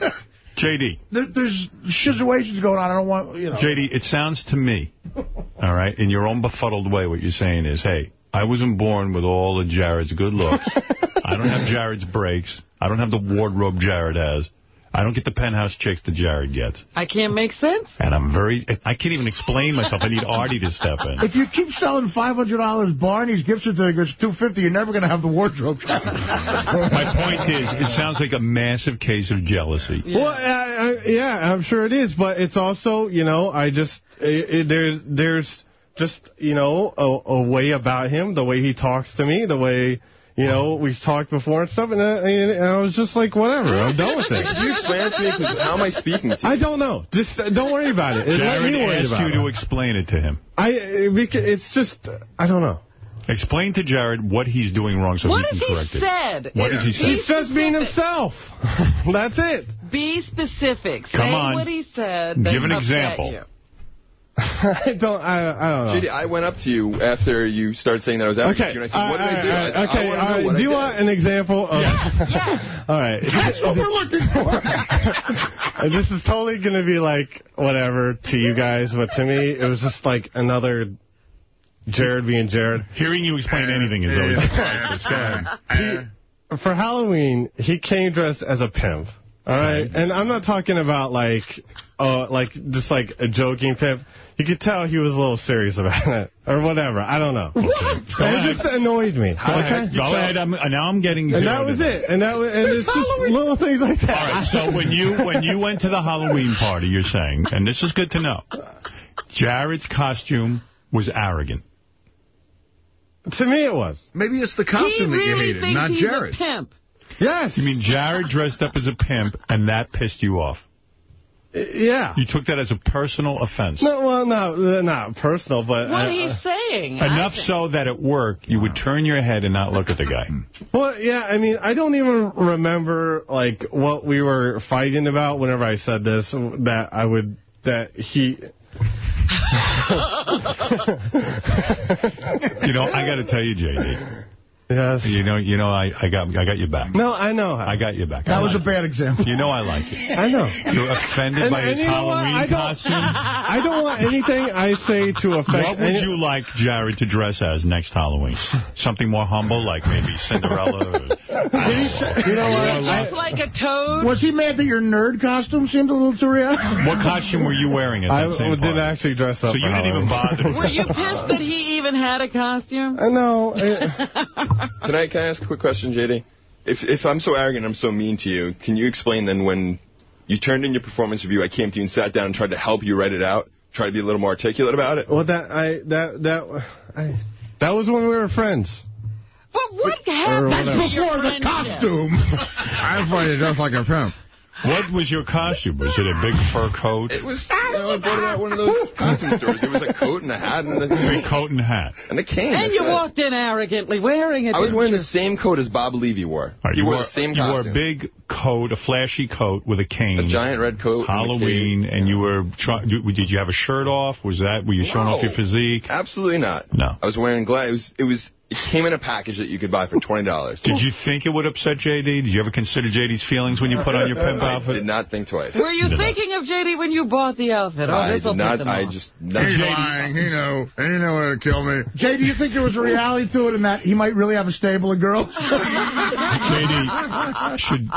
JD, there, there's situations going on. I don't want, you know. JD, it sounds to me, all right, in your own befuddled way, what you're saying is, hey, I wasn't born with all of Jared's good looks. I don't have Jared's breaks. I don't have the wardrobe Jared has. I don't get the penthouse chicks that Jared gets. I can't make sense. And I'm very, I can't even explain myself. I need Artie to step in. If you keep selling $500 Barney's gift certificates, 250, you're never going to have the wardrobe. My point is, it sounds like a massive case of jealousy. Well, I, I, yeah, I'm sure it is, but it's also, you know, I just it, it, there's there's just you know a, a way about him, the way he talks to me, the way you know we've talked before and stuff, and I, and I was just like, whatever, I'm done with it. Can you explain to me? 'Cause How am I speaking to you? I don't know. Just uh, don't worry about it. Let Jared me worry asked about you to explain it to him. I it's just I don't know. Explain to Jared what he's doing wrong so What he has can he correct it. said? What has he said? He's just being himself. That's it. Be specific. Come Say on. what he said. Give an upset example. You. I don't. I, I don't know. JD, I went up to you after you started saying that I was out to Okay. you, and I said, what did all I do? right, I, okay. I want to know right, what do you I want an example of? all right. That's what we're looking for. This is totally going to be like whatever to you guys, but to me, it was just like another Jared being Jared. Hearing you explain anything is always priceless. Go ahead. He, for Halloween, he came dressed as a pimp. All right, and I'm not talking about like, uh, like just like a joking pimp. You could tell he was a little serious about it, or whatever. I don't know. What? It just annoyed me. Go ahead. Okay? Go ahead. I'm, now I'm getting And that was it. And that was, and it's just little things like that. All right, so when you when you went to the Halloween party, you're saying, and this is good to know, Jared's costume was arrogant. To me, it was. Maybe it's the costume he that you hated, not he's Jared. a pimp. Yes. You mean Jared dressed up as a pimp, and that pissed you off? Yeah. You took that as a personal offense. No, well, no, uh, not personal, but What uh, he's saying. Enough so that at work, you would turn your head and not look at the guy. Well, yeah, I mean, I don't even remember, like, what we were fighting about whenever I said this, that I would, that he... You know, I got to tell you, J.D. Yes. You know, you know, I, I got I got your back. No, I know. I got you back. That I was a bad example. You know I like it. I know. You're offended And- by and his you know what? Halloween I don't- costume? I don't want anything I say to affect... What would you like Jared to dress as next Halloween? Something more humble, like maybe Cinderella? Or... You know what? Just like a toad. Was he mad that your nerd costume seemed a little surreal? What costume were you wearing at I that same didn't party? actually dress up So you didn't even Halloween. bother. Were you pissed that he even had a costume? Uh, I know. Can I can I ask a quick question, JD? If if I'm so arrogant, I'm so mean to you. Can you explain then when you turned in your performance review, I came to you and sat down and tried to help you write it out, try to be a little more articulate about it? Well, that, I, that, that, I, that was when we were friends. But what happened whatever. to your Before the costume. I find it just like a pimp. What was your costume? Was it a big fur coat? It was, you know, I bought it at one of those costume stores. It was a coat and a hat and a, Big coat and hat. and a cane. And you it. walked in arrogantly wearing it. I was wearing you? the same coat as Bob Levy wore. All right, he you wore wore the same You wore a big coat, a flashy coat with a cane. a giant red coat. and a Halloween, cape. and you were trying. Did you have a shirt off? Was that were you showing No. off your physique? Absolutely not. No. I was wearing glass. It was, it was. It came in a package that you could buy for twenty dollars. Did you think it would upset JD? Did you ever consider JD's feelings when you put on your pimp I outfit? did not think twice. Were you thinking of JD when you bought the outfit? Oh, I this did not. I off. just. He's Not, lying. He know. He know it'll kill me. Jay, do you think there was a reality to it and that he might really have a stable of girls? JD, should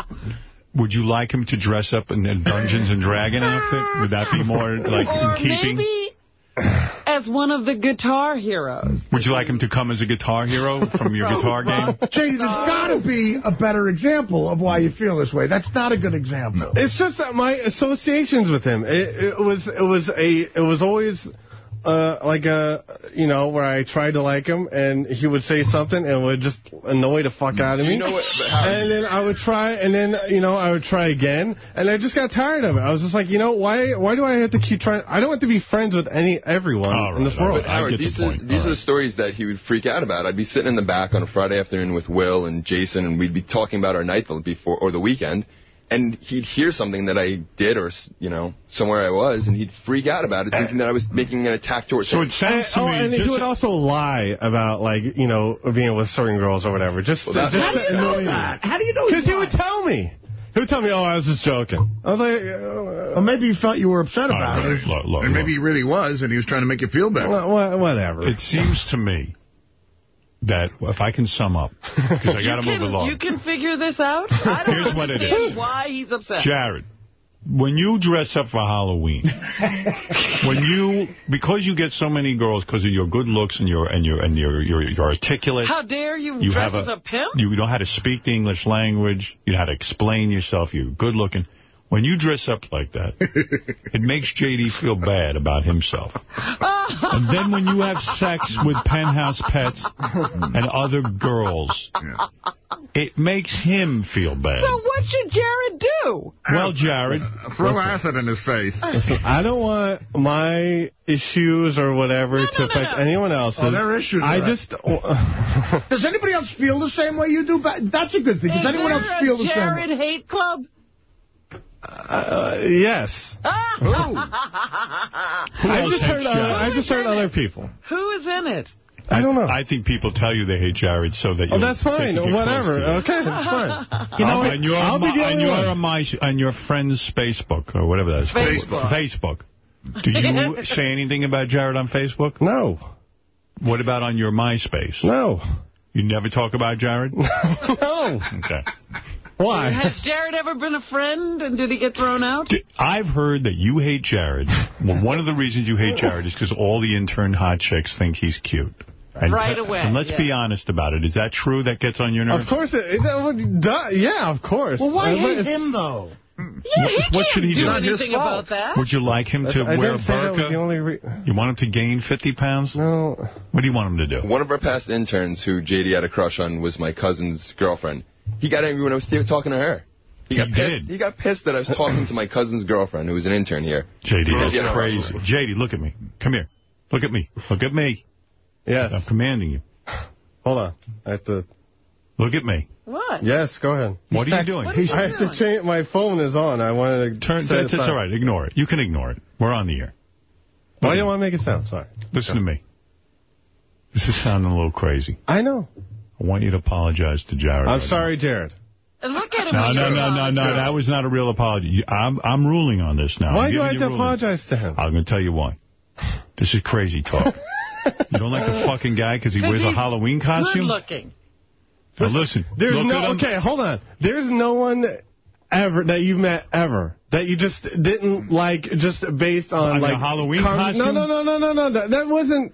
would you like him to dress up in a Dungeons and Dragon outfit? Would that be more like or in keeping? maybe as one of the guitar heroes. Would you like him to come as a guitar hero from your guitar game? Jay, there's got to be a better example of why you feel this way. That's not a good example. It's just that my associations with him. It, it was it was a it was always uh, like a you know where I tried to like him and he would say something and would just annoy the fuck out of me. You know what- and then I would try and then you know I would try again and I just got tired of it. I was just like you know why why do I have to keep trying? I don't have to be friends with any everyone All in this all world. But Howard, these, are, these are the stories that he would freak out about. I'd be sitting in the back on a Friday afternoon with Will and Jason, and we'd be talking about our night before or the weekend, and he'd hear something that I did or you know somewhere I was, and he'd freak out about it, thinking that I was making an attack towards So him. it sounds to oh, me and he would also lie about like you know being with certain girls or whatever. Just, Well, that- just How do you know that? How do you know Because he would tell me. He would tell me, oh, I was just joking. I was like, uh, Or maybe you felt you were upset about right, it. look, look, And maybe look. he really was, and he was trying to make you feel better. wha- wha- whatever. It seems to me that if I can sum up, because I got to move along. You can figure this out? I don't Here's what it is. why he's upset. Jared, when you dress up for Halloween, when you because you get so many girls because of your good looks and your and your and your your, your articulate. How dare you, you dress have as a pimp? You know how to speak the English language. You know how to explain yourself. You're good looking. When you dress up like that, it makes J.D. feel bad about himself. And then when you have sex with penthouse pets and other girls, it makes him feel bad. So what should Jared do? Well, Jared, Throw acid in his face. Listen, I don't want my issues or whatever to affect anyone else's. Oh, their issues I are- just... Does anybody else feel the same way you do? Ba- That's a good thing. Does Is anyone else feel the same Jared hate club? Uh, yes. Ah! Who I else just heard other, Jared? I just heard other people. Who is in it? I don't know. I think people tell you they hate Jared so that you. Oh, that's fine. Whatever. Okay, that's fine. You know what? And you're, I'll be the and you're on my on your friend's Facebook or whatever that is. Facebook. Facebook. Do you say anything about Jared on Facebook? No. What about on your MySpace? No. You never talk about Jared? no. Okay. Why? Has Jared ever been a friend, and did he get thrown out? I've heard that you hate Jared. Well, one of the reasons you hate Jared is because all the intern hot chicks think he's cute. And, Right away, And let's yeah. be honest about it. Is that true? That gets on your nerves? Of course. It, it, that- duh, yeah, of course. Well, why Uh, hate him, though? Mm. Yeah, he What should he do do? anything about that. Would you like him to I wear a didn't say that was the burqa? only You want him to gain 50 pounds? No. What do you want him to do? One of our past interns who JD had a crush on was my cousin's girlfriend. He got angry when I was talking to her. He got He pissed. did. He got pissed that I was talking to my cousin's girlfriend, who was an intern here. JD, Yeah, that's crazy. JD, look at me. Come here. Look at me. Look at me. Yes. I'm commanding you. Hold on. I have to. Look at me. What? Yes, go ahead. What are you doing? I have to change. My phone is on. I wanted to Turn. set That's, it all right. Ignore it. You can ignore it. We're on the air. Why do you want to make it sound? Sorry. Listen to me. This is sounding a little crazy. I know. I want you to apologize to Jared. I'm right sorry, Jared. Look at him. No, no, no, no, no. That was not a real apology. I'm, I'm ruling on this now. Why do I have to ruling. apologize to him? I'm going to tell you why. This is crazy talk. you don't like the fucking guy because he wears a he's Halloween Good looking. Now listen. There's no. Okay, hold on. There's no one ever that you've met ever that you just didn't like just based on On the like Halloween No, costume? no, no, no, no, no, no. That wasn't.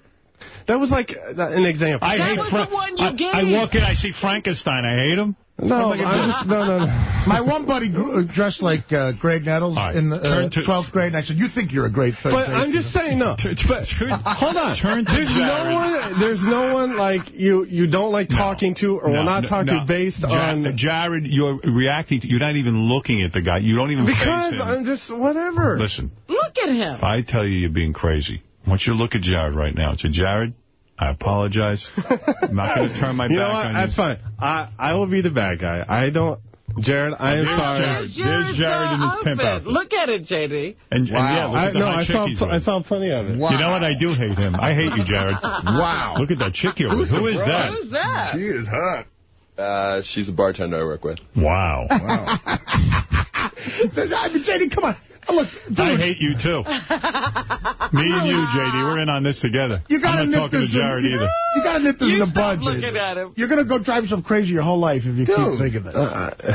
That was like uh, an example. I That hate was Frank. the one you I, gave. I walk in, I see Frankenstein. I hate him. No, I gonna I'm do? just no, no, no. My one buddy gr- uh, dressed like uh, Graig Nettles All right, in the uh, to- 12th grade, and I said, you think you're a great But. I'm just saying no. But hold on. Turn to There's no one. There's no one like you. You don't like talking to or will not no, talk no. to based Ja- on Jared, you're reacting to, you're not even looking at the guy. You don't even because face him. I'm just whatever. Listen, Look at him. if I tell you you're being crazy, I want you to look at Jared right now. Say, Jared, I apologize. I'm not going to turn my you know back what? on That's you. fine. I I will be the bad guy. I don't. Jared, I am sorry. Jared. There's There's Jared in his pimp outfit. outfit. Look at it, JD. And, and yeah, look I, at the no, I saw I saw plenty of it. You know what? I do hate him. I hate you, Jared. Wow. Look at that chick you're with. Who is that? Who's that? She is hot. Uh, she's a bartender I work with. Wow. I mean, JD, come on. Oh, look, dude, I hate you, too. Me and you, JD, we're in on this together. you gotta I'm not nip talking this to Jared in, either. You gotta nip this You in the stop bud, looking JD. at him. You're gonna go drive yourself crazy your whole life if you keep thinking this. JD, uh,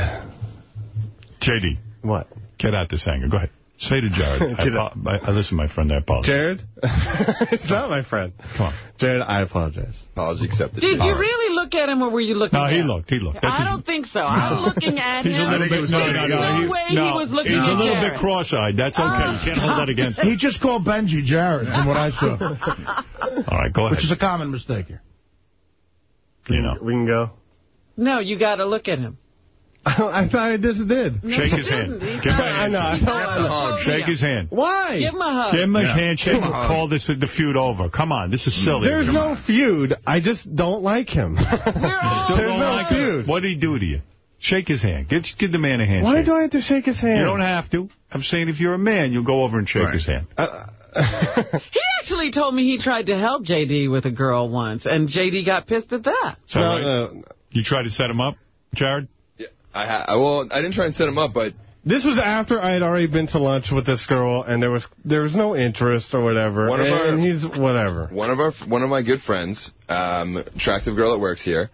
uh, What? get out this anger. Go ahead. Say to Jared. I, Get apo- I, I- uh, listen, my friend, I apologize. Jared? it's not my friend. Come on. Jared, I apologize. Apology accepted. Did you really look at him, or were you looking No, at he him? looked. He looked. That's I his- don't think so. I'm looking at He's a him. little bit. No, no, no. There's he, no way no, he was looking He's a little Jared. bit cross-eyed. That's okay. You can't hold that against him. He just called Benji Jared, from what I saw, All right, go ahead. which is a common mistake here. You know. We can go. No, you got to look at him. I thought I just did. No, Shake his hand. didn't. Give him a I hand. know. I He's don't- got a phobia. Shake his hand. Why? Give him a hug. Give him a Yeah. handshake Give him and a hug. call this the feud over. Come on, this is mm. silly. There's Come no on. feud. I just don't like him. Still There's don't no like him. feud. What did he do to you? Shake his hand. Give, give the man a handshake. Why do I have to shake his hand? You don't have to. I'm saying if you're a man, you'll go over and shake Right. his hand. Uh, uh, he actually told me he tried to help JD with a girl once, and JD got pissed at that. Is that no, right? no. You tried to set him up, Jared? I ha- I- well, I didn't try and set him up, but This was after I had already been to lunch with this girl, and there was there was no interest or whatever. One of and our- he's whatever. one of our one of my good friends, um, attractive girl that works here.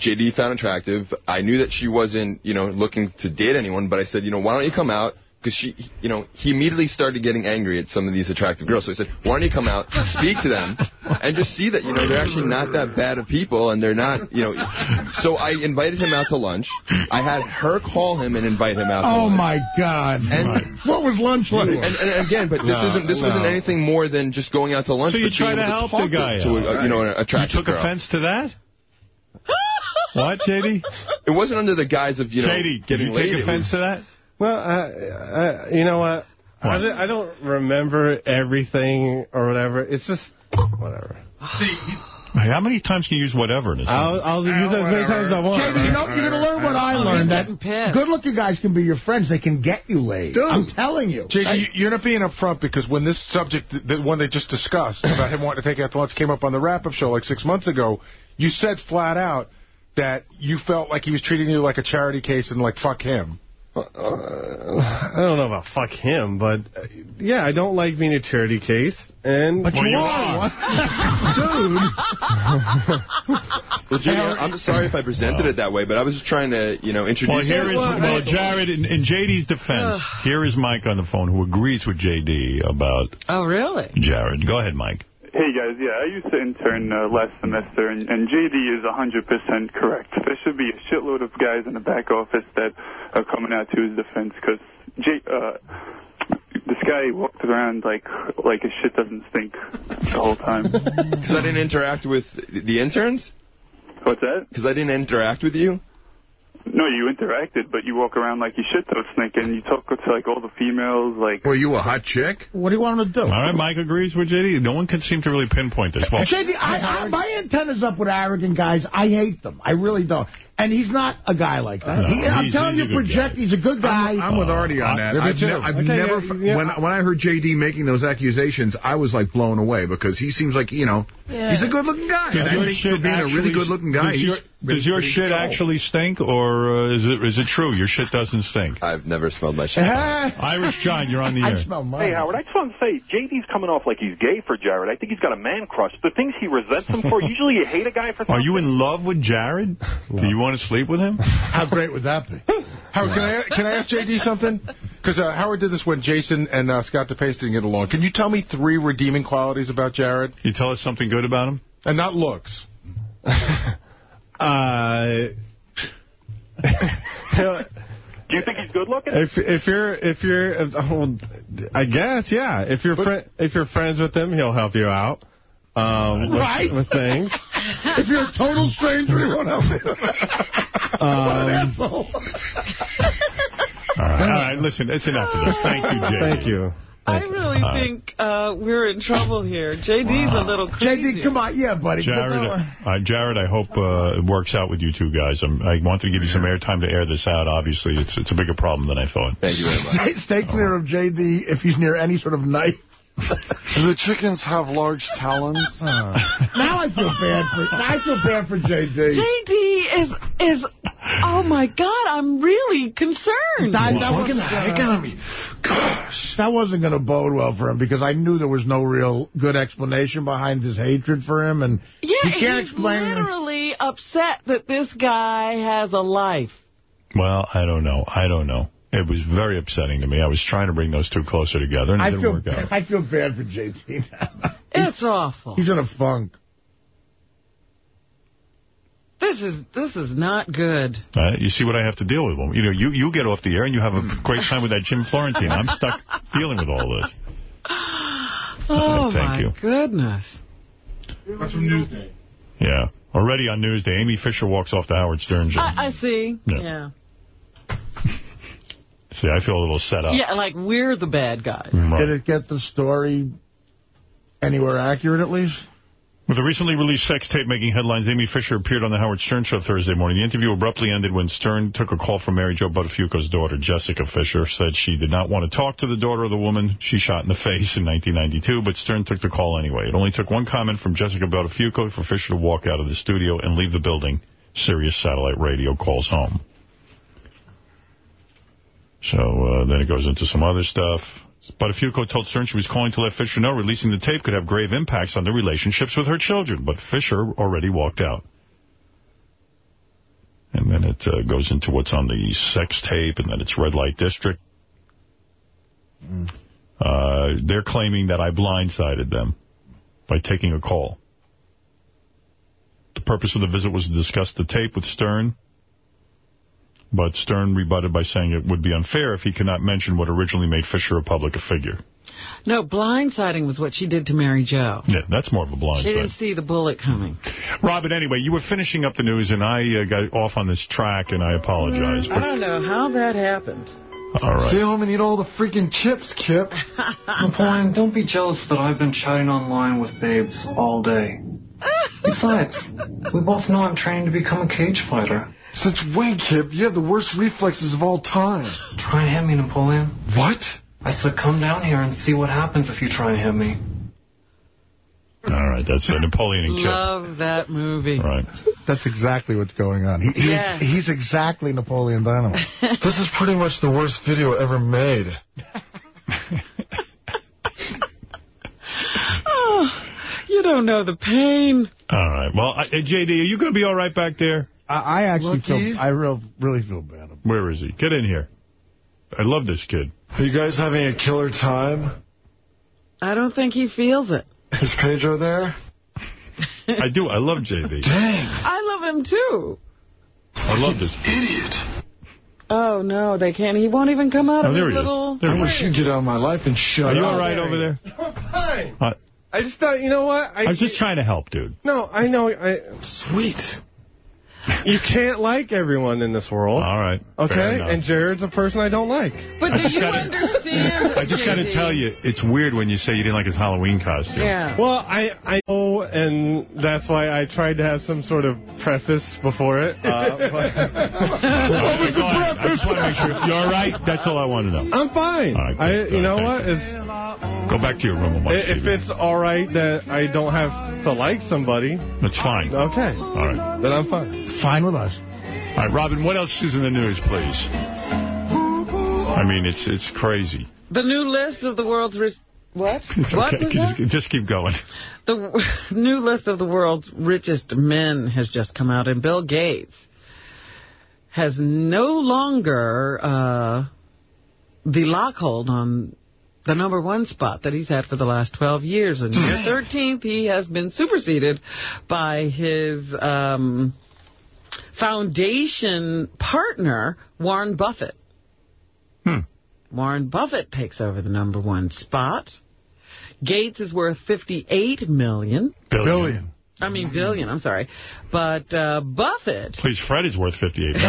JD found attractive. I knew that she wasn't, you know, looking to date anyone, but I said, you know, why don't you come out? Because she, you know, he immediately started getting angry at some of these attractive girls. So he said, why don't you come out, speak to them, and just see that, you know, they're actually not that bad of people, and they're not, you know. So I invited him out to lunch. I had her call him and invite him out. To Oh lunch. my God! And what was lunch like? and, and again, but this No, isn't this wasn't anything more than just going out to lunch. So you but being try to able help the guy to, out. a, you know, an You attractive took girl. offense to that? what, JD? It wasn't under the guise of you know JD, did you take It offense was- to that? Well, I, I, you know what? I, don't- I don't remember everything or whatever. It's just whatever. Hey, How many times can you use whatever in this? I'll, I'll use it as many times as I want. JD, you know, you're going to learn what I learned. That good-looking guys can be your friends. They can get you laid. Dude. I'm telling you. JD, you- you're not being upfront because when this subject, the one they just discussed about him wanting to take out the lunch, came up on the wrap-up show like six months ago, you said flat out that you felt like he was treating you like a charity case and like fuck him. I don't know about fuck him, but uh, yeah, I don't like being a charity case. And But you are. dude. Well, Jimmy, I'm sorry if I presented it that way, but I was just trying to, you know, introduce Well, here is, you. well, Jared, in, in JD's defense, here is Mike on the phone who agrees with JD about Oh, really? Jared. Go ahead, Mike. Hey guys, yeah, I used to intern uh, last semester, and, and JD is 100% correct. There should be a shitload of guys in the back office that are coming out to his defense because J, uh, this guy walked around like like his shit doesn't stink the whole time. Because I didn't interact with the interns? What's that? Because I didn't interact with you? No, you interacted, but you walk around like you shit don't stink, and you talk to like all the females, like. Were you a hot chick? What do you want him to do? All right, Mike agrees with JD. No one can seem to really pinpoint this. Well, JD, I, I, my antenna's up with arrogant guys. I hate them. I really don't. And he's not a guy like that. No, He- I'm telling you, a good project. He's a good guy. I'm, I'm with Artie on that. I've, ne- I've never, when when I heard JD making those accusations, I was like blown away because he seems like you know Yeah. he's a good-looking guy. Does And I your shit for being a really good-looking guy, Does your, does your shit control. actually stink, or uh, is it is it true your shit doesn't stink? I've never smelled my shit. Irish John, you're on the air. Hey, Howard, I just want to say, JD's coming off like he's gay for Jared. I think he's got a man crush. The things he resents him for, usually you hate a guy for Are you in love with Jared? Do you want to sleep with him? How great would that be? Howard, can I can I ask JD something? Because uh, Howard did this when Jason and uh, Scott DePace didn't get along. Can you tell me three redeeming qualities about Jared? Can You tell us something good about him, and not looks. Uh, Do you think he's good looking? if if you're if you're, uh, well, I guess yeah. If you're if you're friends with him, he'll help you out. Um, with, Right. with things. if you're a total stranger, he won't help you. what an Um, asshole. All right, all right, listen, it's enough of this. Thank you, Jay. Thank you. I really Uh, think uh, we're in trouble here. JD's a little crazy. JD, come on. Yeah, buddy. Jared, Get over- uh, Jared, I hope uh, it works out with you two guys. I'm, I wanted to give you some airtime to air this out. Obviously, it's it's a bigger problem than I thought. Thank you very Stay, stay clear of JD if he's near any sort of knife. Do the chickens have large talons? Uh. Now I feel bad for now I feel bad for JD. JD is is oh my god, I'm really concerned. That, that Look wasn't at the heck out of me. Gosh. That wasn't going to bode well for him because I knew there was no real good explanation behind his hatred for him. And Yeah, he can't he's explain literally upset that this guy has a life. Well, I don't know. I don't know. It was very upsetting to me. I was trying to bring those two closer together, and it I didn't feel, work out. I feel bad for JT now. It's awful. He's in a funk. This is this is not good. Uh, you see what I have to deal with. You know, you, you get off the air and you have a great time with that Jim Florentine. I'm stuck dealing with all this. Oh Thank my you. goodness. That's from Newsday. Yeah. Already on Newsday, Amy Fisher walks off the Howard Stern show. I, I see. Yeah. Yeah. See, I feel a little set up. Yeah, like we're the bad guys. Mm, right. Did it get the story anywhere accurate at least? With a recently released sex tape making headlines, Amy Fisher appeared on the Howard Stern show Thursday morning. The interview abruptly ended when Stern took a call from Mary Jo Buttafuoco's daughter, Jessica Fisher, said she did not want to talk to the daughter of the woman she shot in the face in 1992, but Stern took the call anyway. It only took one comment from Jessica Buttafuoco for Fisher to walk out of the studio and leave the building. Sirius Satellite Radio calls home. So uh, then it goes into some other stuff. But Buttafuoco told Stern she was calling to let Fisher know releasing the tape could have grave impacts on their relationships with her children, but Fisher already walked out. And then it uh, goes into what's on the sex tape, and then it's Red Light District. Uh, they're claiming that I blindsided them by taking a call. The purpose of the visit was to discuss the tape with Stern, but Stern rebutted by saying it would be unfair if he could not mention what originally made Fisher a public figure. No, blindsiding was what she did to Mary Jo. Yeah, that's more of a blindside. She didn't see the bullet coming. Robin, anyway, you were finishing up the news, and I uh, got off on this track, and I apologize. I don't know how that happened. all right. Stay home and eat all the freaking chips, Kip. Napoleon, don't be jealous that I've been chatting online with babes all day. Besides, we both know I'm training to become a cage fighter. Since when, Kip? You have the worst reflexes of all time. Try and hit me, Napoleon. What? I said come down here and see what happens if you try and hit me. All All right, that's uh, Napoleon and Kip. Love that movie. Right. That's exactly what's going on. He, he's, Yeah. he's exactly Napoleon Dynamite. This is pretty much the worst video ever made. Oh, you don't know the pain. All right. Well, I, JD, are you going to be all right back there? I, I actually Lucky. feel, I real, really feel bad. Where is he? Get in here. I love this kid. Are you guys having a killer time? I don't think he feels it. Is Pedro there? I do. I love JD. I love him, too. I love this. Idiot. Oh, no, they can't. He won't even come out Oh, of there his he is. little... There I he wish is. you'd get out of my life and shut Are you up. all right over there? Fine. Uh, I just thought, you know what? I was just trying to help, dude. No, I know. I, Sweet. You can't like everyone in this world. All right. Okay? And Jared's a person I don't like. But I do just you gotta- understand? I just got to tell you, it's weird when you say you didn't like his Halloween costume. Yeah. Well, I, I know, and that's why I tried to have some sort of preface before it. Uh, but All right, go ahead. I just want to make sure you're all right. That's all I want to know. I'm fine. All right, I, you know good, what? It's, Go back to your room and watch if TV. it's all right that I don't have to like somebody, That's fine. okay, All right. then I'm fine. Fine with us. All right, Robin, what else is in the news, please? I mean, it's it's crazy. The new list of the world's. What? It's what was Just, just keep going. The w- new list of the world's richest men has just come out, and Bill Gates has no longer uh, the lockhold on the number one spot that he's had for the last 12 years. In year 13th, he has been superseded by his um, foundation partner, Warren Buffett. Hmm. Warren Buffett takes over the number one spot. Gates is worth 58 million. Billion. I mean, billion, I'm sorry. But uh, Buffett Please, Fred is worth 58 million.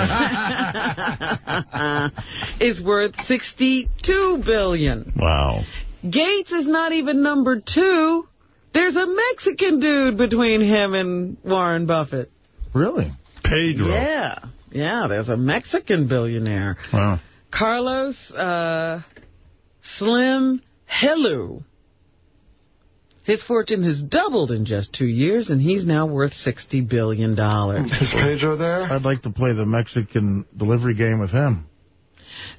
is worth 62 billion. wow. Gates is not even number two. There's a Mexican dude between him and Warren Buffett. Really? Pedro. Yeah. Yeah, there's a Mexican billionaire. Wow. Carlos uh, Slim Helu. His fortune has doubled in just two years, and he's now worth $60 billion. Is Pedro there? I'd like to play the Mexican delivery game with him.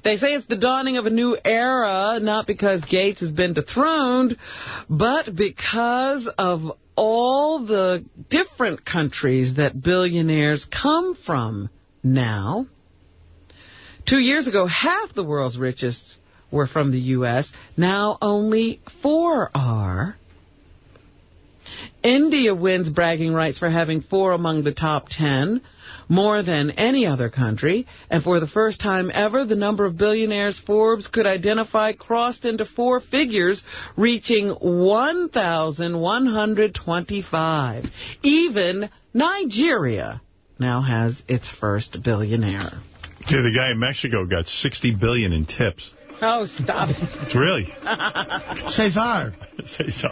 They say it's the dawning of a new era, not because Gates has been dethroned, but because of all the different countries that billionaires come from now. Two years ago, half the world's richest were from the U.S. Now only four are. India wins bragging rights for having four among the top ten, more than any other country. And for the first time ever, the number of billionaires Forbes could identify crossed into four figures, reaching 1,125. Even Nigeria now has its first billionaire. Dude, the guy in Mexico got 60 billion in tips. Oh, stop it. It's really. Cesar. Cesar.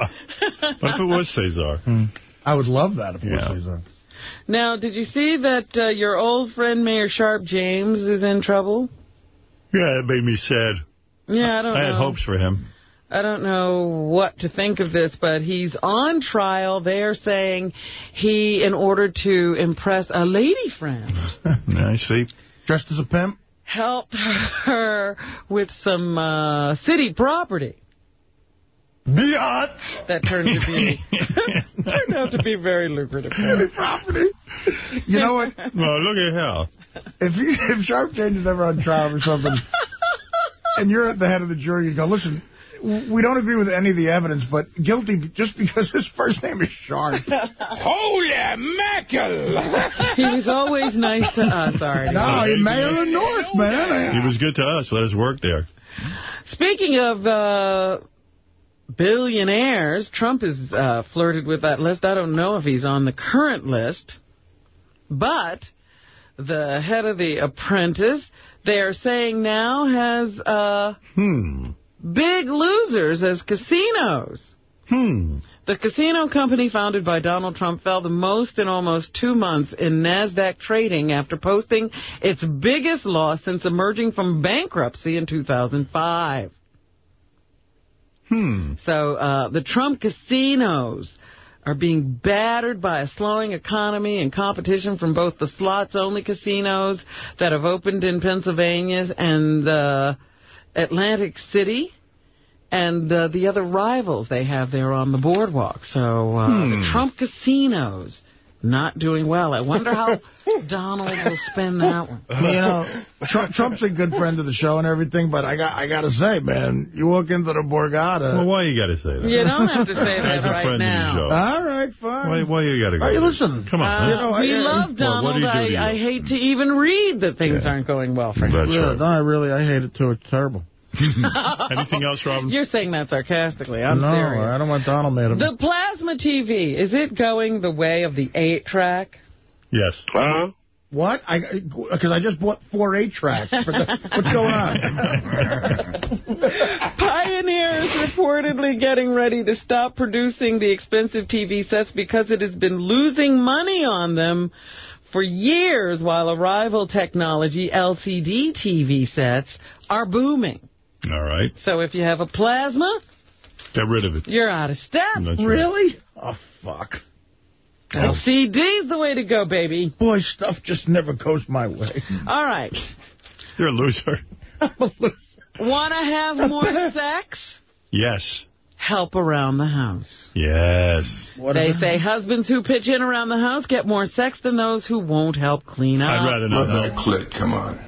What if it was Cesar? I would love that if it Yeah. was Cesar. Now, did you see that uh, your old friend Mayor Sharpe James is in trouble? Yeah, it made me sad. Yeah, I don't I know. had hopes for him. I don't know what to think of this, but he's on trial. They're saying he, in order to impress a lady friend, I see. Dressed as a pimp? Helped her with some uh, city property. Biatch! That turned to be turned out to be very lucrative. property. You know what? Well, look at hell. If you, if Sharpe James is ever on trial or something, and you're at the head of the jury, you go, listen, we don't agree with any of the evidence, but guilty just because his first name is Sharpe. Holy mackerel! he was always nice to us, Artie. No, he mayor of the North, man. He was good to us. Let us work there. Speaking of uh, billionaires, Trump has uh, flirted with that list. I don't know if he's on the current list, but the head of The Apprentice, they're saying now has uh, Hmm. Big losers as casinos. Hmm. The casino company founded by Donald Trump fell the most in almost two months in NASDAQ trading after posting its biggest loss since emerging from bankruptcy in 2005. Hmm. So uh, the Trump casinos are being battered by a slowing economy and competition from both the slots-only casinos that have opened in Pennsylvania and uh, Atlantic City and uh, the other rivals they have there on the boardwalk. So uh, Hmm. the Trump casinos not doing well. I wonder how Donald will spend that one. You know, Trump, Trump's a good friend of the show and everything, but I got I got to say, man, you walk into the Borgata. Well, why you got to say that? You don't have to say that As a right friend now. of the. All right, fine. Why, why you got to go? Hey, listen. Come on. Uh, You know, I- we I- love Donald. did he do? I, I hate to even read that things aren't going well for him. That's yeah, right. no, I really, I hate it too. It's terrible. Anything else, Robin? You're saying that sarcastically. I'm no, serious. I don't want Donald mad at me. The plasma TV, is it going the way of the 8-track? Yes. Huh? What? I uh, Because I just bought four eight tracks. What's going on? Pioneer is reportedly getting ready to stop producing the expensive TV sets because it has been losing money on them for years while a rival technology, LCD TV sets, are booming. All right. So if you have a plasma, Get rid of it. you're out of step. That's right. Really? Oh, fuck. LCD's the way to go, baby. Boy, stuff just never goes my way. All right. You're a loser. I'm a loser. Want to have more sex? Yes. Help around the house. Yes. they say husbands who pitch in around the house get more sex than those who won't help clean up. I'd rather not. Love that clit. Come on.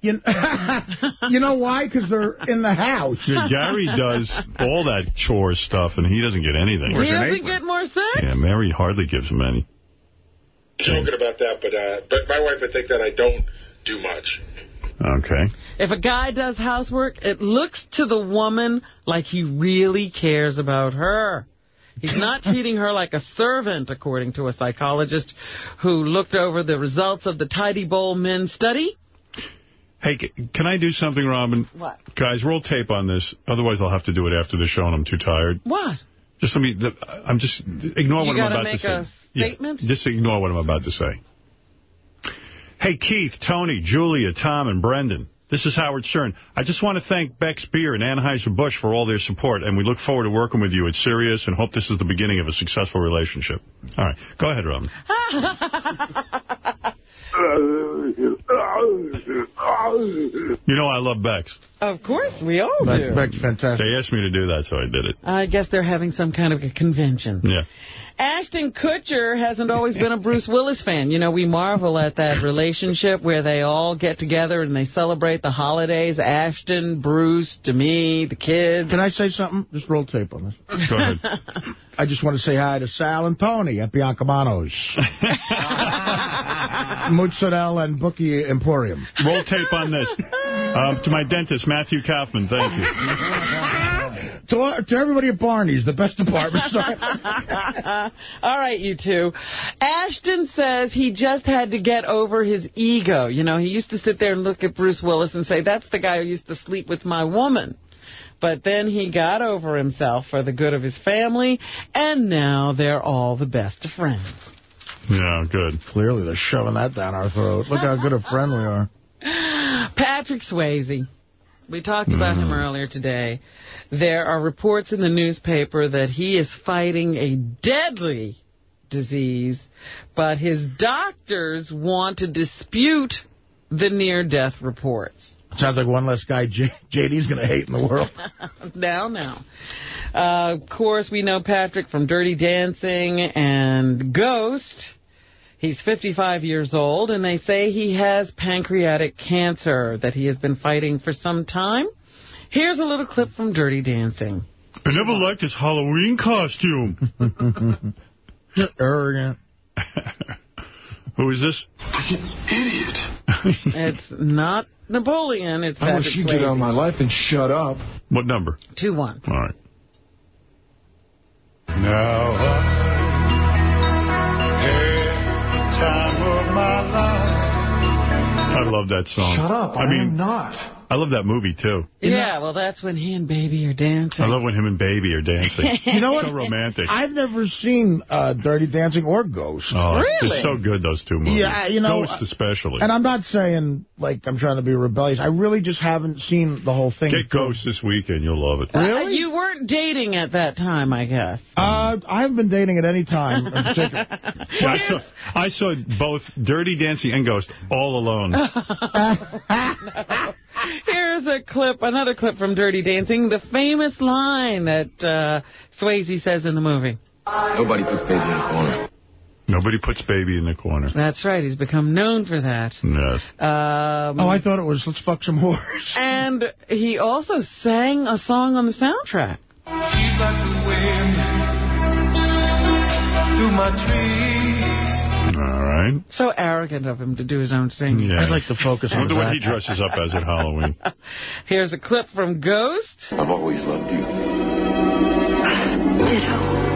You, you know why? Because they're in the house. Yeah, Gary does all that chore stuff, and he doesn't get anything. he doesn't get more sex? Yeah, Mary hardly gives him any. Joking about that, but uh, but my wife would think that I don't do much. Okay. If a guy does housework, it looks to the woman like he really cares about her. He's not treating her like a servant, according to a psychologist who looked over the results of the Tidy Bowl Men study. Hey, can I do something, Robin? What? Guys, roll tape on this. Otherwise, I'll have to do it after the show, and I'm too tired. What? Just let me... I'm just... Ignore You what I'm about to say. a statement? Yeah, just ignore what I'm about to say. Hey, Keith, Tony, Julia, Tom, and Brendan. This is Howard Stern. I just want to thank Beck's Beer and Anheuser-Busch for all their support, and we look forward to working with you at Sirius and hope this is the beginning of a successful relationship. All right. Go ahead, Robin. You know I love Beck's. Of course, we all Beck- do. Beck's fantastic. They asked me to do that, so I did it. I guess they're having some kind of a convention. Yeah. Ashton Kutcher hasn't always been a Bruce Willis fan. You know, we marvel at that relationship where they all get together and they celebrate the holidays. Ashton, Bruce, Demi, the kids. Can I say something? Just roll tape on this. Go ahead. I just want to say hi to Sal and Tony at Biancamanos. Mozzarella and Bookie Emporium. Roll tape on this. Um, to my dentist, Matthew Kaufman, thank you. To, to everybody at Barney's, the best department store. All right, you two. Ashton says he just had to get over his ego. You know, he used to sit there and look at Bruce Willis and say, that's the guy who used to sleep with my woman. But then he got over himself for the good of his family, and now they're all the best of friends. Yeah, good. Clearly, they're shoving that down our throat. Look how good a friend we are. Patrick Swayze. We talked about him earlier today. There are reports in the newspaper that he is fighting a deadly disease, but his doctors want to dispute the near-death reports. Sounds like one less guy J JD's going to hate in the world. now, now. Uh, of course, we know Patrick from Dirty Dancing and Ghost. He's 55 years old, and they say he has pancreatic cancer that he has been fighting for some time. Here's a little clip from Dirty Dancing. I never liked his Halloween costume. Arrogant. Who is this? Idiot. It's not Napoleon. It's I Patrick wish you'd get out of my life and shut up. What number? 2-1. All right. Now I had time of my life. I love that song. Shut up. I, I mean, am not. I love that movie, too. Yeah, well, that's when he and Baby are dancing. I love when him and Baby are dancing. You know what? So romantic. I've never seen uh, Dirty Dancing or Ghost. Oh, They're so good, those two movies. Yeah, you know, Ghost especially. And I'm not saying, like, I'm trying to be rebellious. I really just haven't seen the whole thing. Get Ghost this weekend. You'll love it. Uh, you weren't dating at that time, I guess. Uh, I haven't been dating at any time. in particular. Yeah, I, saw, I saw both Dirty Dancing and Ghost all alone. Here's a clip, another clip from Dirty Dancing, the famous line that uh, Swayze says in the movie. Nobody puts baby in the corner. Nobody puts baby in the corner. That's right, he's become known for that. Yes. Um, oh, I thought it was Let's Fuck Some Whores. And he also sang a song on the soundtrack. She's like the wind through my tree. All right. So arrogant of him to do his own singing. Yeah. I'd like to focus I on wonder what he dresses up as at Halloween. Here's a clip from Ghost. I've always loved you. Ditto.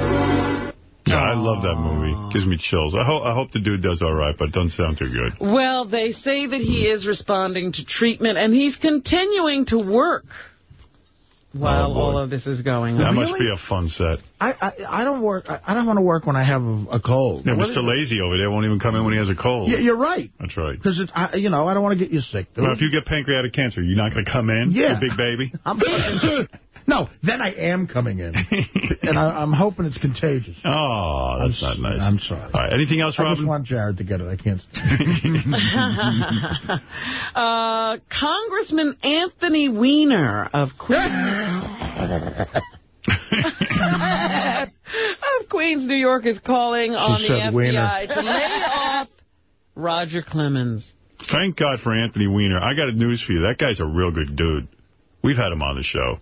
Yeah, I love that movie. Gives me chills. I, ho I hope the dude does all right, but it doesn't sound too good. Well, they say that he is responding to treatment, and he's continuing to work while Oh, all of this is going on. That on. must be a fun set. I, I I don't work. I, I don't want to work when I have a, a cold. Yeah, What Mr. Lazy over there won't even come in when he has a cold. Yeah, you're right. That's right. Because it's I, you know I don't want to get you sick. Dude. Well, if you get pancreatic cancer, you're not going to come in? Yeah. Big baby? I'm no, then I am coming in, and I, I'm hoping it's contagious. Oh, that's not nice. I'm sorry. All right, anything else, Robin? I just want Jared to get it. I can't. uh, Congressman Anthony Weiner of Queens. of Queens, New York is calling on the said FBI Weiner. to lay off Roger Clemens. Thank God for Anthony Weiner. I got news for you. That guy's a real good dude. We've had him on the show.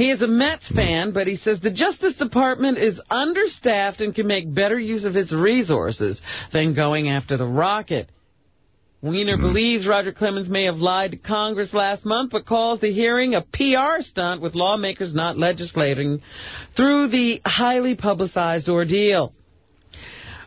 He is a Mets fan, but he says the Justice Department is understaffed and can make better use of its resources than going after the Rocket. Weiner hmm. believes Roger Clemens may have lied to Congress last month, but calls the hearing a PR stunt with lawmakers not legislating through the highly publicized ordeal.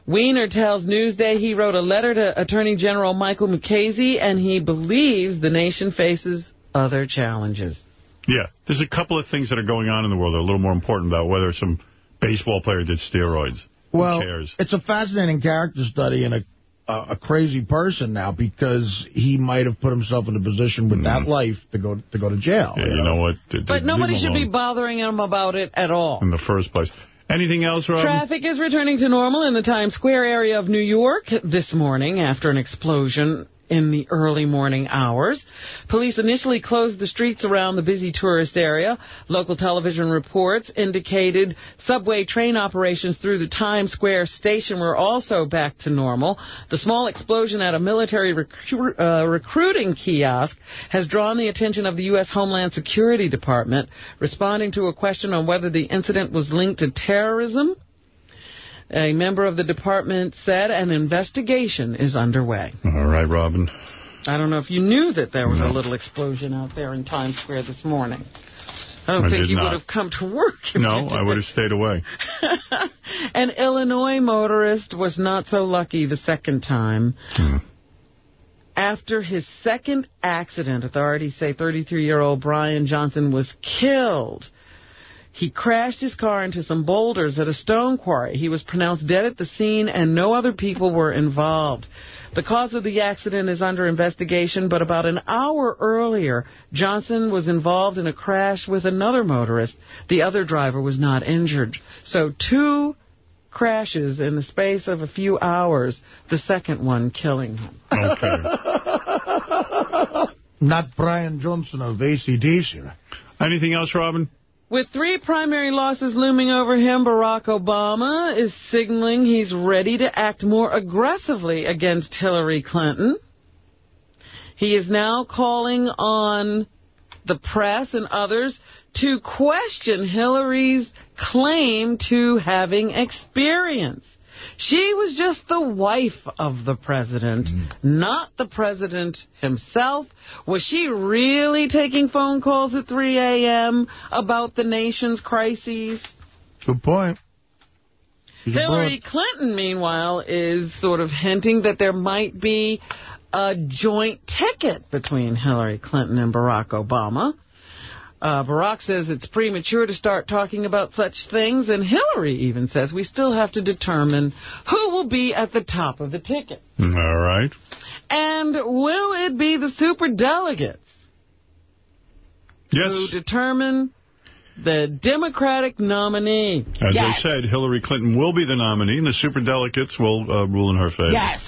Weiner tells Newsday he wrote a letter to Attorney General Michael Mukasey, and he believes the nation faces other challenges. Yeah, there's a couple of things that are going on in the world that are a little more important about whether some baseball player did steroids. Well, Who cares? it's a fascinating character study and a a, a crazy person now because he might have put himself in a position with that life to go to go to jail. Mm-hmm. Yeah, you know what? D- d- But nobody leave him should be bothering him about it at all. in the first place. Anything else, Robin? Traffic is returning to normal in the Times Square area of New York this morning after an explosion in the early morning hours. Police initially closed the streets around the busy tourist area. Local television reports indicated subway train operations through the Times Square station were also back to normal. The small explosion at a military recru- uh, recruiting kiosk has drawn the attention of the U.S. Homeland Security Department, responding to a question on whether the incident was linked to terrorism. A member of the department said an investigation is underway. All right, Robin. I don't know if you knew that there was No. a little explosion out there in Times Square this morning. I don't I think you not. would have come to work. if No, I would have stayed away. An Illinois motorist was not so lucky the second time. Hmm. After his second accident, authorities say 33-year-old Brian Johnson was killed. He crashed his car into some boulders at a stone quarry. He was pronounced dead at the scene, and no other people were involved. The cause of the accident is under investigation, but about an hour earlier, Johnson was involved in a crash with another motorist. The other driver was not injured. So two crashes in the space of a few hours, the second one killing him. Okay. Not Brian Johnson of ACDC. Anything else, Robin? With three primary losses looming over him, Barack Obama is signaling he's ready to act more aggressively against Hillary Clinton. He is now calling on the press and others to question Hillary's claim to having experience. She was just the wife of the president, mm-hmm. not the president himself. Was she really taking phone calls at 3 a.m. about the nation's crises? Good point. She's Hillary Clinton, meanwhile, is sort of hinting that there might be a joint ticket between Hillary Clinton and Barack Obama. Uh, Barack says it's premature to start talking about such things, and Hillary even says we still have to determine who will be at the top of the ticket. All right. And will it be the superdelegates Yes. who determine the Democratic nominee? As yes. I said, Hillary Clinton will be the nominee, and the superdelegates will uh, rule in her favor. Yes.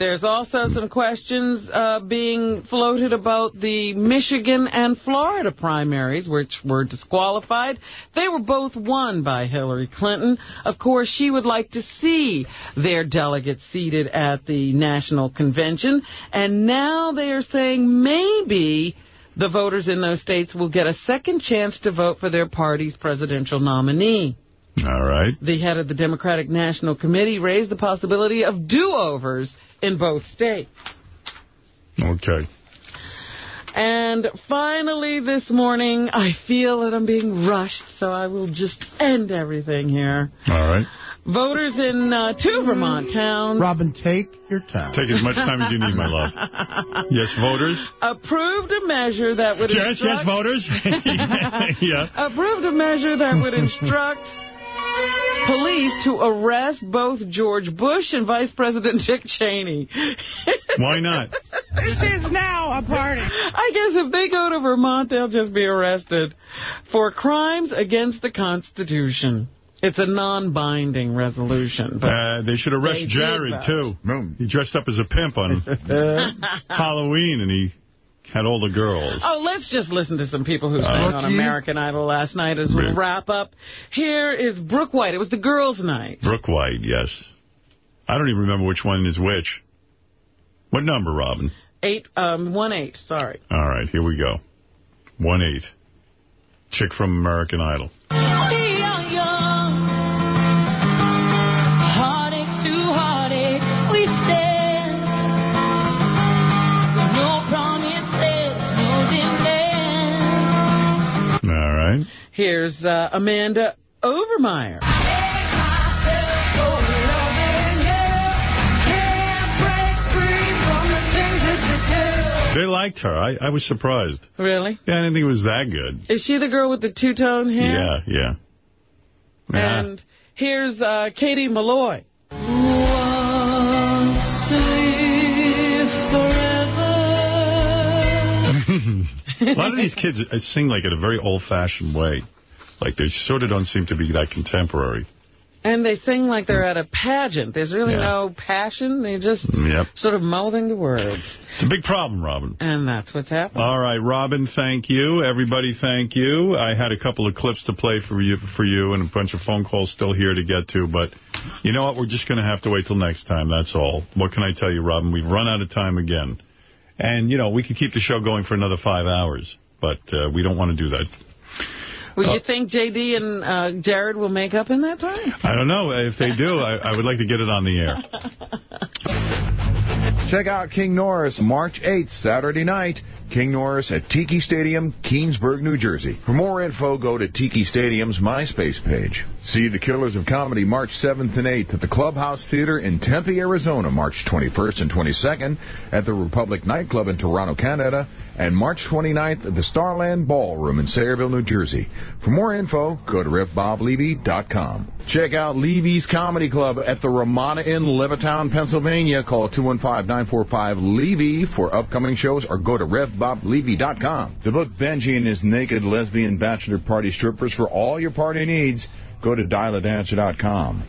There's also some questions uh, being floated about the Michigan and Florida primaries, which were disqualified. They were both won by Hillary Clinton. Of course, she would like to see their delegates seated at the National Convention. And now they are saying maybe the voters in those states will get a second chance to vote for their party's presidential nominee. All right. The head of the Democratic National Committee raised the possibility of do-overs in both states. Okay. And finally this morning, I feel that I'm being rushed, so I will just end everything here. All right. Voters in uh, two Vermont towns Robin, take your time. Take as much time as you need, my love. Yes, voters? approved a measure that would Yes, instruct... yes, voters. yeah. approved a measure that would instruct police to arrest both George Bush and Vice President Dick Cheney. Why not? This is now a party. I guess if they go to Vermont, they'll just be arrested for crimes against the Constitution. It's a non-binding resolution. But Uh, they should arrest They Jared, too. He dressed up as a pimp on Halloween, and he had all the girls. Oh, let's just listen to some people who Uh, sang on American Idol last night as we wrap up. Here is Brooke White. It was the girls' night. Brooke White, yes. I don't even remember which one is which. What number, Robin? Eight, um, one eight. Sorry. All right, here we go. One eight. Chick from American Idol. Here's uh, Amanda Overmyer. They liked her. I, I was surprised. Really? Yeah, I didn't think it was that good. Is she the girl with the two-tone hair? Yeah, yeah. Yeah. And here's uh, Kady Malloy. A lot of these kids sing like in a very old-fashioned way. Like they sort of don't seem to be that contemporary. And they sing like they're at a pageant. There's really Yeah. no passion. They're just Yep. sort of mouthing the words. It's a big problem, Robin. And that's what's happening. All right, Robin, thank you. Everybody, thank you. I had a couple of clips to play for you, for you and a bunch of phone calls still here to get to, but you know what? We're just going to have to wait till next time, that's all. What can I tell you, Robin? We've run out of time again. And, you know, we could keep the show going for another five hours, but uh, we don't want to do that. Will Uh, you think J.D. and uh, Jared will make up in that time? I don't know. If they do, I, I would like to get it on the air. Check out King Norris March 8th, Saturday night. King Norris at Tiki Stadium, Keansburg, New Jersey. For more info, go to Tiki Stadium's MySpace page. See the Killers of Comedy March 7th and 8th at the Clubhouse Theater in Tempe, Arizona, March 21st and 22nd, at the Republic Nightclub in Toronto, Canada, and March 29th at the Starland Ballroom in Sayreville, New Jersey. For more info, go to revboblevy.com. Check out Levy's Comedy Club at the Ramada Inn, Levittown, Pennsylvania. Call 215-945-LEVY for upcoming shows or go to RevBobLevy.com. The book Benji and his naked lesbian bachelor party strippers for all your party needs, go to dialadancer.com.